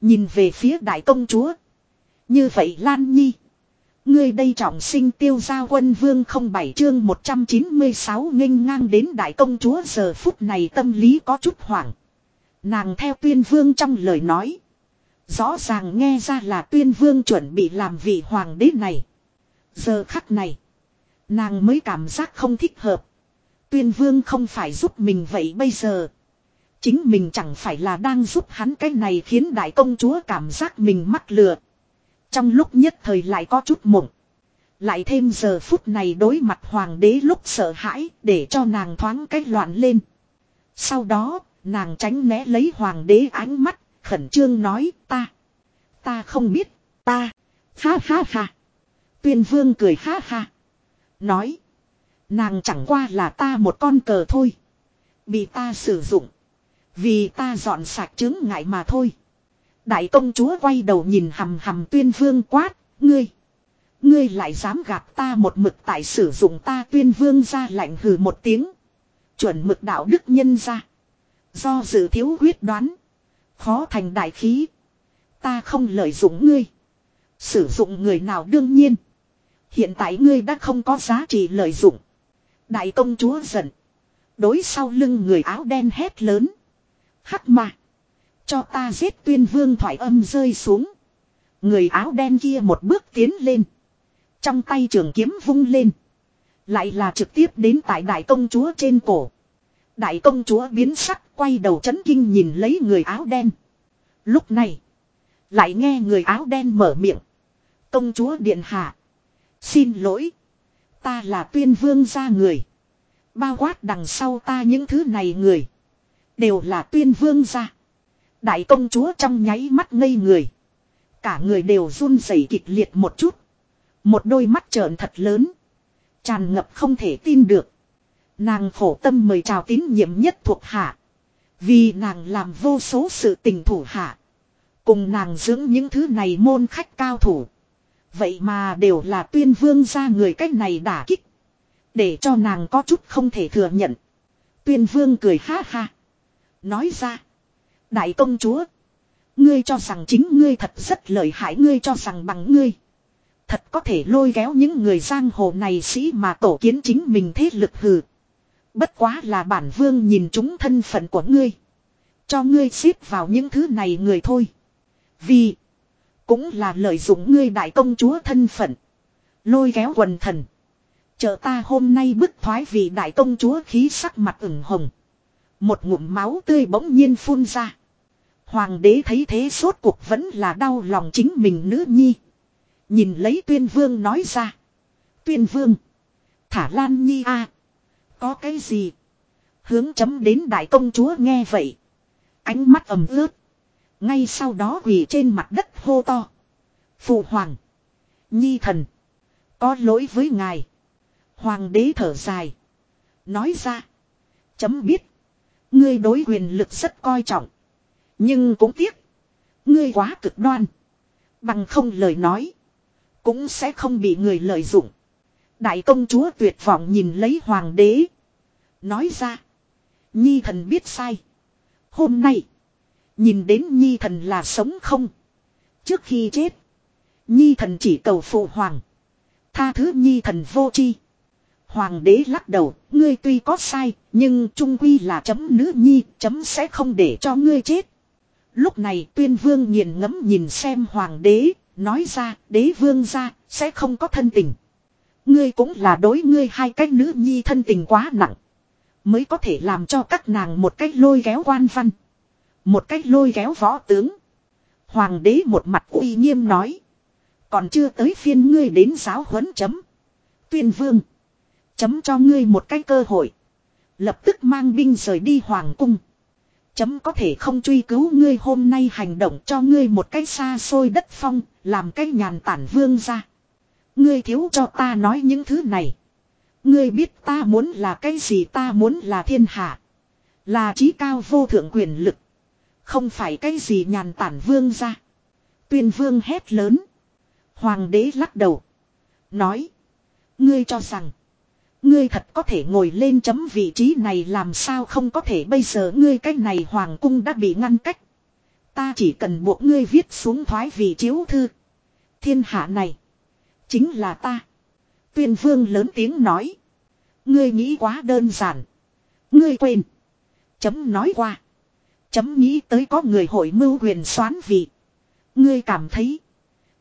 Nhìn về phía đại công chúa. Như vậy Lan Nhi. Ngươi đây trọng sinh tiêu giao quân vương không bảy chương 196 nghênh ngang đến đại công chúa giờ phút này tâm lý có chút hoảng. Nàng theo tuyên vương trong lời nói. Rõ ràng nghe ra là tuyên vương chuẩn bị làm vị hoàng đế này. Giờ khắc này. Nàng mới cảm giác không thích hợp. Tuyên vương không phải giúp mình vậy bây giờ. Chính mình chẳng phải là đang giúp hắn cái này khiến đại công chúa cảm giác mình mắc lừa. Trong lúc nhất thời lại có chút mộng. Lại thêm giờ phút này đối mặt hoàng đế lúc sợ hãi để cho nàng thoáng cách loạn lên. Sau đó, nàng tránh né lấy hoàng đế ánh mắt, khẩn trương nói ta. Ta không biết, ta. Ha ha ha. Tuyên vương cười ha ha. Nói. Nàng chẳng qua là ta một con cờ thôi. Bị ta sử dụng. Vì ta dọn sạch chứng ngại mà thôi. Đại công chúa quay đầu nhìn hầm hầm tuyên vương quát. Ngươi. Ngươi lại dám gặp ta một mực tại sử dụng ta tuyên vương ra lạnh hừ một tiếng. Chuẩn mực đạo đức nhân ra. Do dự thiếu quyết đoán. Khó thành đại khí. Ta không lợi dụng ngươi. Sử dụng người nào đương nhiên. Hiện tại ngươi đã không có giá trị lợi dụng. Đại công chúa giận. Đối sau lưng người áo đen hét lớn. Hắc mà. Cho ta giết tuyên vương thoại âm rơi xuống. Người áo đen kia một bước tiến lên. Trong tay trường kiếm vung lên. Lại là trực tiếp đến tại đại công chúa trên cổ. Đại công chúa biến sắc quay đầu chấn kinh nhìn lấy người áo đen. Lúc này. Lại nghe người áo đen mở miệng. Công chúa điện hạ. Xin lỗi. Ta là tuyên vương gia người. Bao quát đằng sau ta những thứ này người. Đều là tuyên vương gia. Đại công chúa trong nháy mắt ngây người. Cả người đều run rẩy kịch liệt một chút. Một đôi mắt trợn thật lớn. Tràn ngập không thể tin được. Nàng khổ tâm mời chào tín nhiệm nhất thuộc hạ. Vì nàng làm vô số sự tình thủ hạ. Cùng nàng dưỡng những thứ này môn khách cao thủ. Vậy mà đều là tuyên vương ra người cách này đả kích. Để cho nàng có chút không thể thừa nhận. Tuyên vương cười ha ha. Nói ra. Đại công chúa. Ngươi cho rằng chính ngươi thật rất lợi hại, ngươi cho rằng bằng ngươi. Thật có thể lôi kéo những người giang hồ này sĩ mà tổ kiến chính mình thế lực hừ. Bất quá là bản vương nhìn chúng thân phận của ngươi. Cho ngươi xếp vào những thứ này người thôi. Vì. Cũng là lợi dụng ngươi đại công chúa thân phận. Lôi kéo quần thần. Chờ ta hôm nay bức thoái vì đại công chúa khí sắc mặt ửng hồng. Một ngụm máu tươi bỗng nhiên phun ra. Hoàng đế thấy thế suốt cuộc vẫn là đau lòng chính mình nữ nhi. Nhìn lấy tuyên vương nói ra. Tuyên vương. Thả Lan Nhi a Có cái gì? Hướng chấm đến đại công chúa nghe vậy. Ánh mắt ẩm ướt. Ngay sau đó quỳ trên mặt đất hô to. Phụ hoàng. Nhi thần. Có lỗi với ngài. Hoàng đế thở dài. Nói ra. Chấm biết. Ngươi đối quyền lực rất coi trọng. Nhưng cũng tiếc. Ngươi quá cực đoan. Bằng không lời nói. Cũng sẽ không bị người lợi dụng. Đại công chúa tuyệt vọng nhìn lấy hoàng đế. Nói ra. Nhi thần biết sai. Hôm nay. Nhìn đến Nhi thần là sống không. Trước khi chết. Nhi thần chỉ cầu phụ hoàng. Tha thứ Nhi thần vô chi. Hoàng đế lắc đầu, ngươi tuy có sai, nhưng trung quy là chấm nữ nhi, chấm sẽ không để cho ngươi chết. Lúc này tuyên vương nghiền ngẫm nhìn xem hoàng đế, nói ra, đế vương ra, sẽ không có thân tình. Ngươi cũng là đối ngươi hai cách nữ nhi thân tình quá nặng. Mới có thể làm cho các nàng một cách lôi kéo quan văn. Một cách lôi kéo võ tướng. Hoàng đế một mặt uy nghiêm nói. Còn chưa tới phiên ngươi đến giáo huấn chấm. Tuyên vương. Chấm cho ngươi một cái cơ hội. Lập tức mang binh rời đi hoàng cung. Chấm có thể không truy cứu ngươi hôm nay hành động cho ngươi một cái xa xôi đất phong, làm cái nhàn tản vương ra. Ngươi thiếu cho ta nói những thứ này. Ngươi biết ta muốn là cái gì ta muốn là thiên hạ. Là trí cao vô thượng quyền lực. Không phải cái gì nhàn tản vương ra. Tuyên vương hét lớn. Hoàng đế lắc đầu. Nói. Ngươi cho rằng. Ngươi thật có thể ngồi lên chấm vị trí này làm sao không có thể bây giờ ngươi cái này hoàng cung đã bị ngăn cách. Ta chỉ cần buộc ngươi viết xuống thoái vị chiếu thư. Thiên hạ này. Chính là ta. Tuyên vương lớn tiếng nói. Ngươi nghĩ quá đơn giản. Ngươi quên. Chấm nói qua. Chấm nghĩ tới có người hội mưu quyền xoán vị. Ngươi cảm thấy.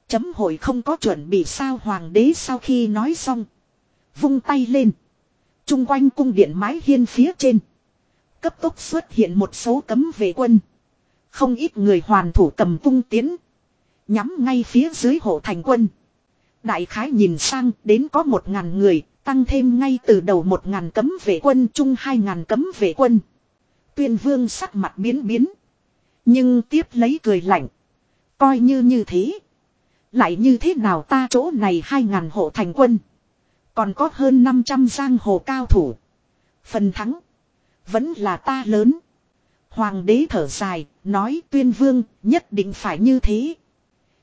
Chấm hội không có chuẩn bị sao hoàng đế sau khi nói xong. Vung tay lên. Trung quanh cung điện mái hiên phía trên. Cấp tốc xuất hiện một số cấm vệ quân. Không ít người hoàn thủ cầm cung tiến. Nhắm ngay phía dưới hộ thành quân. Đại khái nhìn sang đến có một ngàn người, tăng thêm ngay từ đầu một ngàn cấm vệ quân chung hai ngàn cấm vệ quân. Tuyên vương sắc mặt biến biến. Nhưng tiếp lấy cười lạnh. Coi như như thế. Lại như thế nào ta chỗ này hai ngàn hộ thành quân. Còn có hơn 500 giang hồ cao thủ. Phần thắng. Vẫn là ta lớn. Hoàng đế thở dài, nói tuyên vương nhất định phải như thế.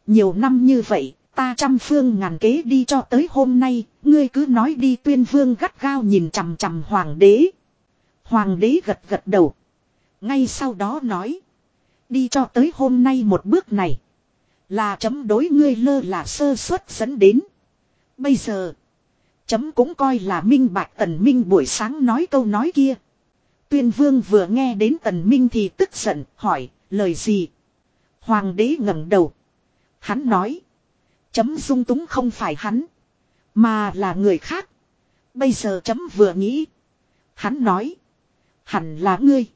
Nhiều năm như vậy, ta trăm phương ngàn kế đi cho tới hôm nay, ngươi cứ nói đi tuyên vương gắt gao nhìn chằm chằm hoàng đế. Hoàng đế gật gật đầu. Ngay sau đó nói. Đi cho tới hôm nay một bước này. Là chấm đối ngươi lơ là sơ suất dẫn đến. Bây giờ. Chấm cũng coi là minh bạch tần minh buổi sáng nói câu nói kia. Tuyên vương vừa nghe đến tần minh thì tức giận, hỏi, lời gì. Hoàng đế ngẩng đầu. Hắn nói. Chấm dung túng không phải hắn. Mà là người khác. Bây giờ chấm vừa nghĩ. Hắn nói. Hẳn là ngươi.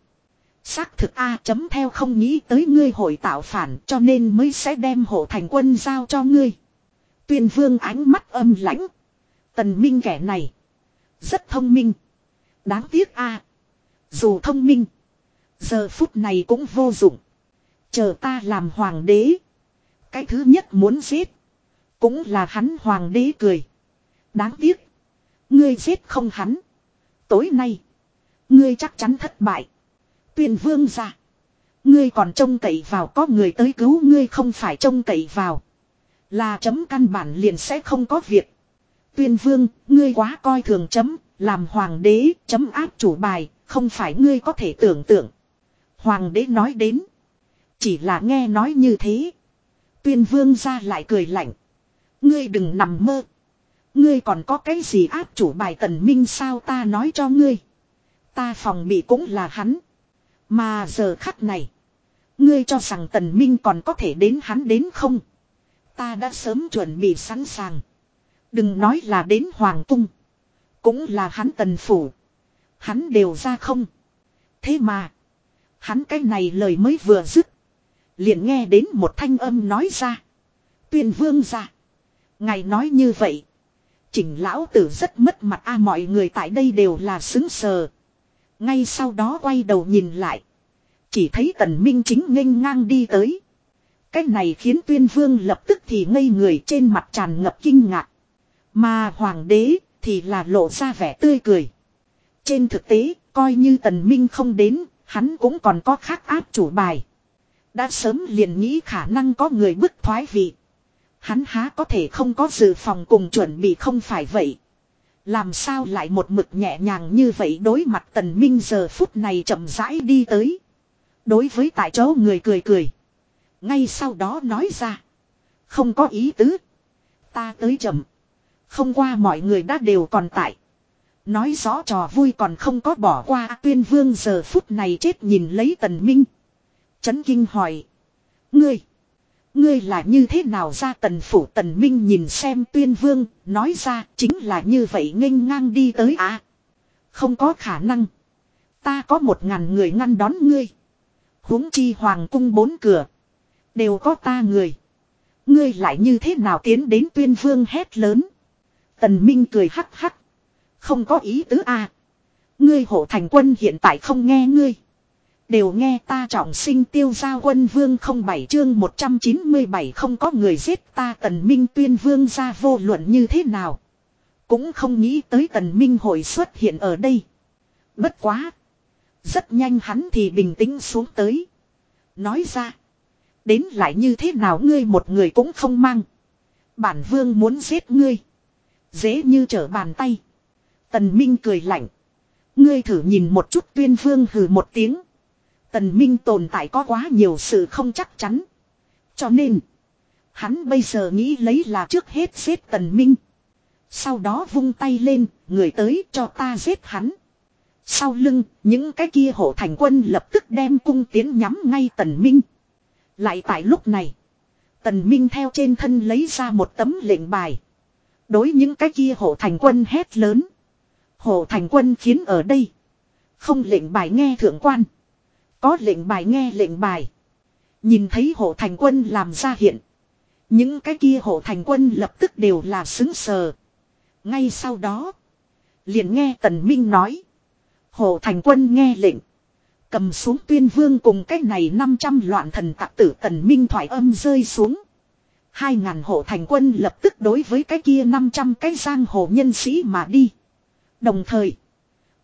Xác thực A chấm theo không nghĩ tới ngươi hội tạo phản cho nên mới sẽ đem hộ thành quân giao cho ngươi. Tuyên vương ánh mắt âm lãnh. Tần Minh kẻ này. Rất thông minh. Đáng tiếc a Dù thông minh. Giờ phút này cũng vô dụng. Chờ ta làm hoàng đế. Cái thứ nhất muốn giết. Cũng là hắn hoàng đế cười. Đáng tiếc. Ngươi giết không hắn. Tối nay. Ngươi chắc chắn thất bại. Tuyên vương ra. Ngươi còn trông cậy vào có người tới cứu ngươi không phải trông cậy vào. Là chấm căn bản liền sẽ không có việc. Tuyên vương, ngươi quá coi thường chấm, làm hoàng đế, chấm áp chủ bài, không phải ngươi có thể tưởng tượng. Hoàng đế nói đến. Chỉ là nghe nói như thế. Tuyên vương ra lại cười lạnh. Ngươi đừng nằm mơ. Ngươi còn có cái gì áp chủ bài tần minh sao ta nói cho ngươi. Ta phòng bị cũng là hắn. Mà giờ khắc này. Ngươi cho rằng tần minh còn có thể đến hắn đến không. Ta đã sớm chuẩn bị sẵn sàng. Đừng nói là đến Hoàng Cung. Cũng là hắn tần phủ. Hắn đều ra không. Thế mà. Hắn cái này lời mới vừa dứt. Liền nghe đến một thanh âm nói ra. Tuyên vương ra. Ngài nói như vậy. Chỉnh lão tử rất mất mặt a, mọi người tại đây đều là xứng sờ. Ngay sau đó quay đầu nhìn lại. Chỉ thấy tần minh chính nghênh ngang đi tới. Cái này khiến tuyên vương lập tức thì ngây người trên mặt tràn ngập kinh ngạc. Mà hoàng đế thì là lộ ra vẻ tươi cười. Trên thực tế, coi như tần minh không đến, hắn cũng còn có khác áp chủ bài. Đã sớm liền nghĩ khả năng có người bức thoái vị. Hắn há có thể không có dự phòng cùng chuẩn bị không phải vậy. Làm sao lại một mực nhẹ nhàng như vậy đối mặt tần minh giờ phút này chậm rãi đi tới. Đối với tại chỗ người cười cười. Ngay sau đó nói ra. Không có ý tứ. Ta tới chậm. Không qua mọi người đã đều còn tại. Nói rõ trò vui còn không có bỏ qua tuyên vương giờ phút này chết nhìn lấy tần minh. Chấn kinh hỏi. Ngươi. Ngươi là như thế nào ra tần phủ tần minh nhìn xem tuyên vương. Nói ra, chính là như vậy nghênh ngang đi tới à. Không có khả năng. Ta có một ngàn người ngăn đón ngươi. huống chi hoàng cung bốn cửa. Đều có ta người. Ngươi lại như thế nào tiến đến tuyên vương hét lớn. Tần Minh cười hắc hắc. Không có ý tứ. À. Ngươi hộ thành quân hiện tại không nghe ngươi. Đều nghe ta trọng sinh tiêu gia quân vương không bảy chương 197 không có người giết ta tần minh tuyên vương ra vô luận như thế nào. Cũng không nghĩ tới tần minh hội xuất hiện ở đây. Bất quá. Rất nhanh hắn thì bình tĩnh xuống tới. Nói ra. Đến lại như thế nào ngươi một người cũng không mang. Bản vương muốn giết ngươi. Dễ như trở bàn tay. Tần Minh cười lạnh. Ngươi thử nhìn một chút tuyên vương hừ một tiếng. Tần Minh tồn tại có quá nhiều sự không chắc chắn. Cho nên. Hắn bây giờ nghĩ lấy là trước hết giết Tần Minh. Sau đó vung tay lên, người tới cho ta giết hắn. Sau lưng, những cái kia hộ thành quân lập tức đem cung tiến nhắm ngay Tần Minh. Lại tại lúc này, Tần Minh theo trên thân lấy ra một tấm lệnh bài. Đối những cái kia hộ thành quân hét lớn. Hộ thành quân khiến ở đây. Không lệnh bài nghe thượng quan. Có lệnh bài nghe lệnh bài. Nhìn thấy hộ thành quân làm ra hiện. Những cái kia hộ thành quân lập tức đều là xứng sờ. Ngay sau đó. Liền nghe Tần Minh nói. Hộ thành quân nghe lệnh. Cầm xuống tuyên vương cùng cái này 500 loạn thần tặc tử Tần Minh thoại âm rơi xuống. Hai ngàn hộ thành quân lập tức đối với cái kia 500 cái giang hồ nhân sĩ mà đi. Đồng thời,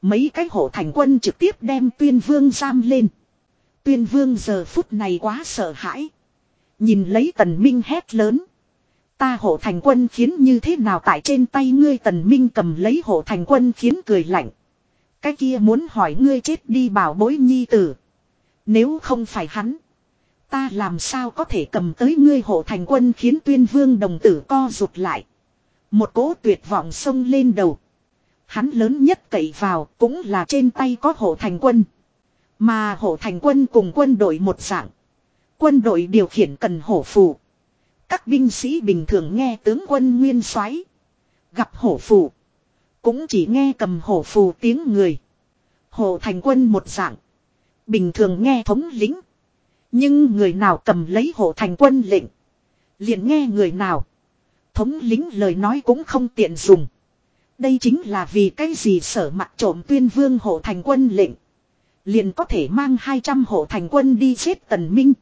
mấy cái hộ thành quân trực tiếp đem tuyên vương giam lên. Tuyên vương giờ phút này quá sợ hãi. Nhìn lấy tần minh hét lớn. Ta hộ thành quân khiến như thế nào tại trên tay ngươi tần minh cầm lấy hộ thành quân khiến cười lạnh. Cái kia muốn hỏi ngươi chết đi bảo bối nhi tử. Nếu không phải hắn. Ta làm sao có thể cầm tới ngươi hộ thành quân khiến tuyên vương đồng tử co rụt lại. Một cỗ tuyệt vọng sông lên đầu. Hắn lớn nhất cậy vào cũng là trên tay có hộ thành quân. Mà hộ thành quân cùng quân đội một dạng. Quân đội điều khiển cần hổ phù. Các binh sĩ bình thường nghe tướng quân nguyên soái, Gặp hổ phù. Cũng chỉ nghe cầm hổ phù tiếng người. Hộ thành quân một dạng. Bình thường nghe thống lĩnh. Nhưng người nào cầm lấy hộ thành quân lệnh. Liền nghe người nào. Thống lính lời nói cũng không tiện dùng. Đây chính là vì cái gì sở mặt trộm tuyên vương hộ thành quân lệnh. Liền có thể mang 200 hộ thành quân đi giết tần minh.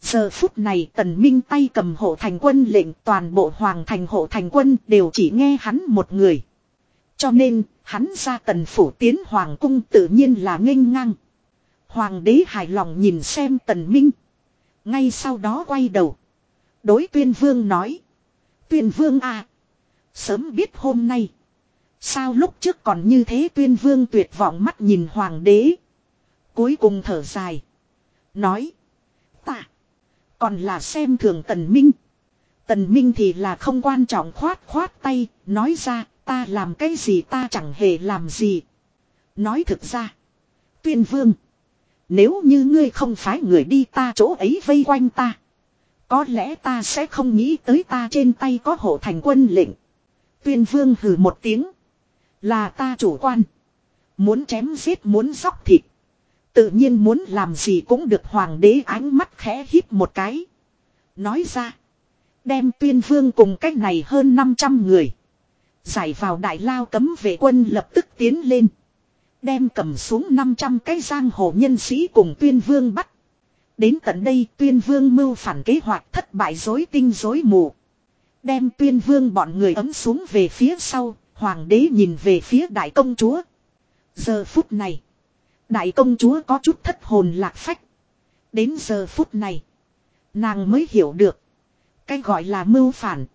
Giờ phút này tần minh tay cầm hộ thành quân lệnh toàn bộ hoàng thành hộ thành quân đều chỉ nghe hắn một người. Cho nên, hắn ra tần phủ tiến hoàng cung tự nhiên là nghênh ngang. Hoàng đế hài lòng nhìn xem tần minh. Ngay sau đó quay đầu. Đối tuyên vương nói. Tuyên vương à. Sớm biết hôm nay. Sao lúc trước còn như thế tuyên vương tuyệt vọng mắt nhìn hoàng đế. Cuối cùng thở dài. Nói. Ta. Còn là xem thường tần minh. Tần minh thì là không quan trọng khoát khoát tay. Nói ra, ta làm cái gì ta chẳng hề làm gì. Nói thực ra. Tuyên vương. Nếu như ngươi không phái người đi ta chỗ ấy vây quanh ta. Có lẽ ta sẽ không nghĩ tới ta trên tay có hộ thành quân lệnh. Tuyên vương hừ một tiếng. Là ta chủ quan. Muốn chém giết muốn sóc thịt. Tự nhiên muốn làm gì cũng được hoàng đế ánh mắt khẽ híp một cái. Nói ra. Đem tuyên vương cùng cách này hơn 500 người. Giải vào đại lao cấm vệ quân lập tức tiến lên. Đem cầm xuống 500 cái giang hồ nhân sĩ cùng tuyên vương bắt. Đến tận đây tuyên vương mưu phản kế hoạch thất bại dối tinh dối mù. Đem tuyên vương bọn người ấm xuống về phía sau, hoàng đế nhìn về phía đại công chúa. Giờ phút này, đại công chúa có chút thất hồn lạc phách. Đến giờ phút này, nàng mới hiểu được. Cái gọi là mưu phản.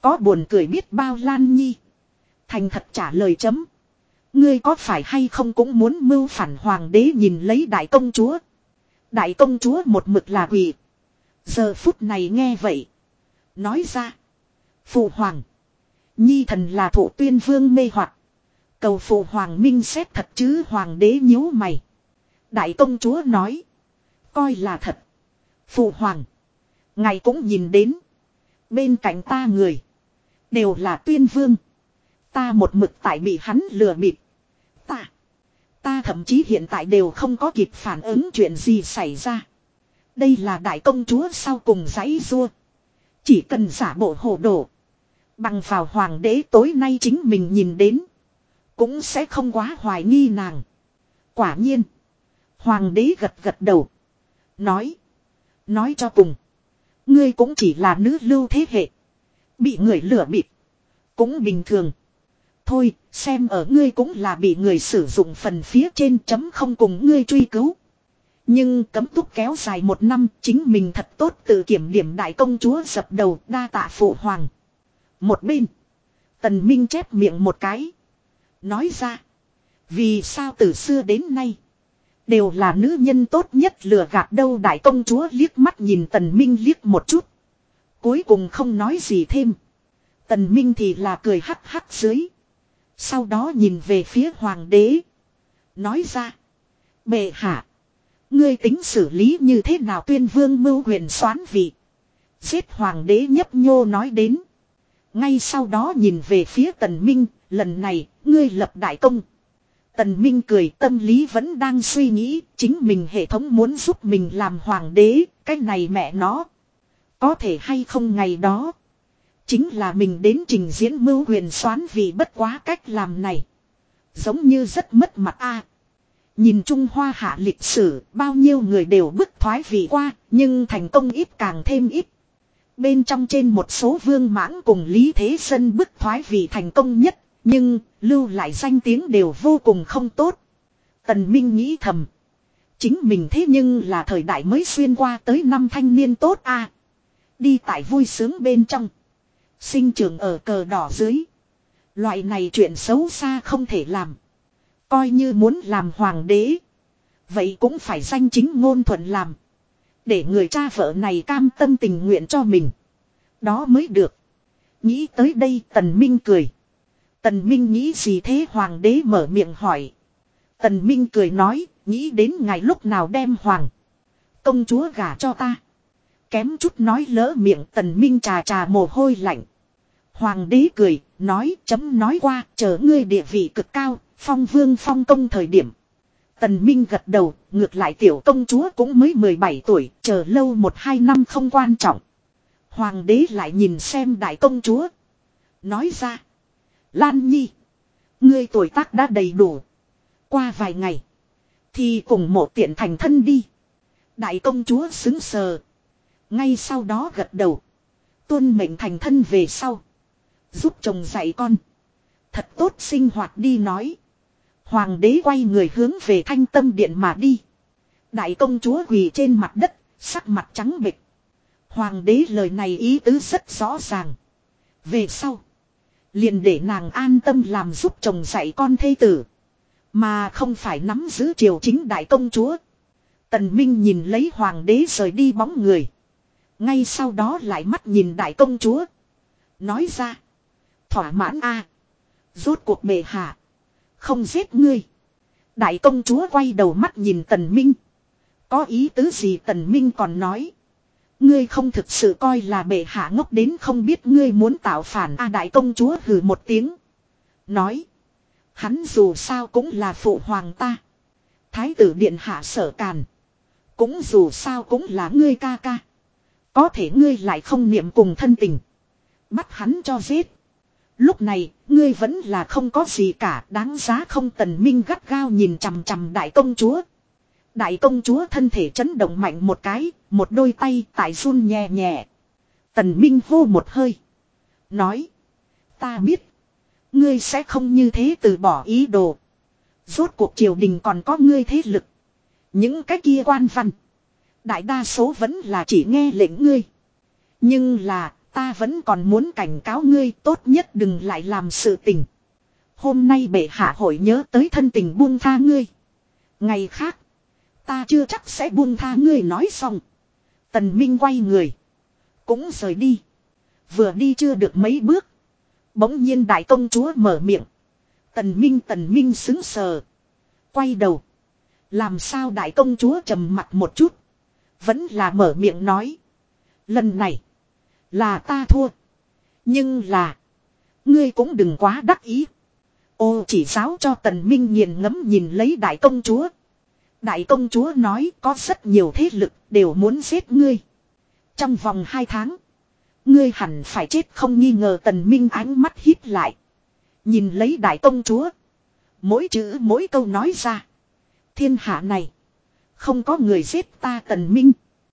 Có buồn cười biết bao lan nhi. Thành thật trả lời chấm. Ngươi có phải hay không cũng muốn mưu phản hoàng đế nhìn lấy đại công chúa. Đại công chúa một mực là quỷ. Giờ phút này nghe vậy. Nói ra. Phụ hoàng. Nhi thần là thụ tuyên vương mê hoặc Cầu phụ hoàng minh xét thật chứ hoàng đế nhíu mày. Đại công chúa nói. Coi là thật. Phụ hoàng. Ngài cũng nhìn đến. Bên cạnh ta người. Đều là tuyên vương. Ta một mực tại bị hắn lừa bịp. Ta. Ta thậm chí hiện tại đều không có kịp phản ứng chuyện gì xảy ra. Đây là đại công chúa sau cùng giấy rua. Chỉ cần giả bộ hồ đồ. Bằng vào hoàng đế tối nay chính mình nhìn đến. Cũng sẽ không quá hoài nghi nàng. Quả nhiên. Hoàng đế gật gật đầu. Nói. Nói cho cùng. Ngươi cũng chỉ là nữ lưu thế hệ. Bị người lừa bịp. Cũng bình thường. Thôi, xem ở ngươi cũng là bị người sử dụng phần phía trên chấm không cùng ngươi truy cứu. Nhưng cấm túc kéo dài một năm, chính mình thật tốt tự kiểm điểm đại công chúa dập đầu đa tạ phụ hoàng. Một bên, tần minh chép miệng một cái. Nói ra, vì sao từ xưa đến nay, đều là nữ nhân tốt nhất lừa gạt đâu đại công chúa liếc mắt nhìn tần minh liếc một chút. Cuối cùng không nói gì thêm. Tần minh thì là cười hắc hắc dưới. Sau đó nhìn về phía hoàng đế. Nói ra. Bệ hạ. Ngươi tính xử lý như thế nào tuyên vương mưu huyền xoán vị. Giết hoàng đế nhấp nhô nói đến. Ngay sau đó nhìn về phía tần minh. Lần này ngươi lập đại công. Tần Minh cười tâm lý vẫn đang suy nghĩ, chính mình hệ thống muốn giúp mình làm hoàng đế, cái này mẹ nó. Có thể hay không ngày đó. Chính là mình đến trình diễn mưu huyền xoán vì bất quá cách làm này. Giống như rất mất mặt a. Nhìn Trung Hoa hạ lịch sử, bao nhiêu người đều bức thoái vì qua, nhưng thành công ít càng thêm ít. Bên trong trên một số vương mãng cùng Lý Thế Dân bức thoái vì thành công nhất, nhưng, lưu lại danh tiếng đều vô cùng không tốt. Tần Minh nghĩ thầm. Chính mình thế nhưng là thời đại mới xuyên qua tới năm thanh niên tốt a Đi tại vui sướng bên trong. Sinh trưởng ở cờ đỏ dưới. Loại này chuyện xấu xa không thể làm. Coi như muốn làm hoàng đế. Vậy cũng phải danh chính ngôn thuận làm. Để người cha vợ này cam tâm tình nguyện cho mình. Đó mới được. Nghĩ tới đây tần minh cười. Tần minh nghĩ gì thế hoàng đế mở miệng hỏi. Tần minh cười nói, nghĩ đến ngày lúc nào đem hoàng. Công chúa gả cho ta. Kém chút nói lỡ miệng tần minh trà trà mồ hôi lạnh. Hoàng đế cười, nói chấm nói qua, chờ ngươi địa vị cực cao, phong vương phong công thời điểm. Tần Minh gật đầu, ngược lại tiểu công chúa cũng mới 17 tuổi, chờ lâu một hai năm không quan trọng. Hoàng đế lại nhìn xem đại công chúa. Nói ra. Lan Nhi. Ngươi tuổi tác đã đầy đủ. Qua vài ngày. Thì cùng một tiện thành thân đi. Đại công chúa xứng sờ. Ngay sau đó gật đầu. Tuân mệnh thành thân về sau. Giúp chồng dạy con. Thật tốt sinh hoạt đi nói. Hoàng đế quay người hướng về thanh tâm điện mà đi. Đại công chúa quỳ trên mặt đất, sắc mặt trắng bệch. Hoàng đế lời này ý tứ rất rõ ràng. Về sau. Liền để nàng an tâm làm giúp chồng dạy con thê tử. Mà không phải nắm giữ triều chính đại công chúa. Tần Minh nhìn lấy hoàng đế rời đi bóng người. Ngay sau đó lại mắt nhìn đại công chúa. Nói ra. Thỏa mãn a Rốt cuộc bệ hạ. Không giết ngươi. Đại công chúa quay đầu mắt nhìn tần minh. Có ý tứ gì tần minh còn nói. Ngươi không thực sự coi là bệ hạ ngốc đến không biết ngươi muốn tạo phản a đại công chúa hừ một tiếng. Nói. Hắn dù sao cũng là phụ hoàng ta. Thái tử điện hạ sở càn. Cũng dù sao cũng là ngươi ca ca. Có thể ngươi lại không niệm cùng thân tình. Bắt hắn cho giết. Lúc này, ngươi vẫn là không có gì cả, đáng giá không tần minh gắt gao nhìn chằm chằm đại công chúa. Đại công chúa thân thể chấn động mạnh một cái, một đôi tay tại run nhẹ nhẹ. Tần minh hô một hơi. Nói. Ta biết. Ngươi sẽ không như thế từ bỏ ý đồ. Rốt cuộc triều đình còn có ngươi thế lực. Những cái kia quan văn. Đại đa số vẫn là chỉ nghe lệnh ngươi. Nhưng là ta vẫn còn muốn cảnh cáo ngươi tốt nhất đừng lại làm sự tình. Hôm nay bệ hạ hội nhớ tới thân tình buông tha ngươi. Ngày khác. Ta chưa chắc sẽ buông tha ngươi nói xong. Tần Minh quay người. Cũng rời đi. Vừa đi chưa được mấy bước. Bỗng nhiên đại công chúa mở miệng. Tần Minh tần Minh xứng sờ. Quay đầu. Làm sao đại công chúa trầm mặt một chút. Vẫn là mở miệng nói. Lần này. Là ta thua. Nhưng là. Ngươi cũng đừng quá đắc ý. Ô chỉ giáo cho tần minh nghiền ngẫm nhìn lấy đại công chúa. Đại công chúa nói có rất nhiều thế lực đều muốn giết ngươi. Trong vòng hai tháng. Ngươi hẳn phải chết không nghi ngờ tần minh ánh mắt hít lại. Nhìn lấy đại công chúa. Mỗi chữ mỗi câu nói ra. Thiên hạ này. Không có người giết ta tần minh.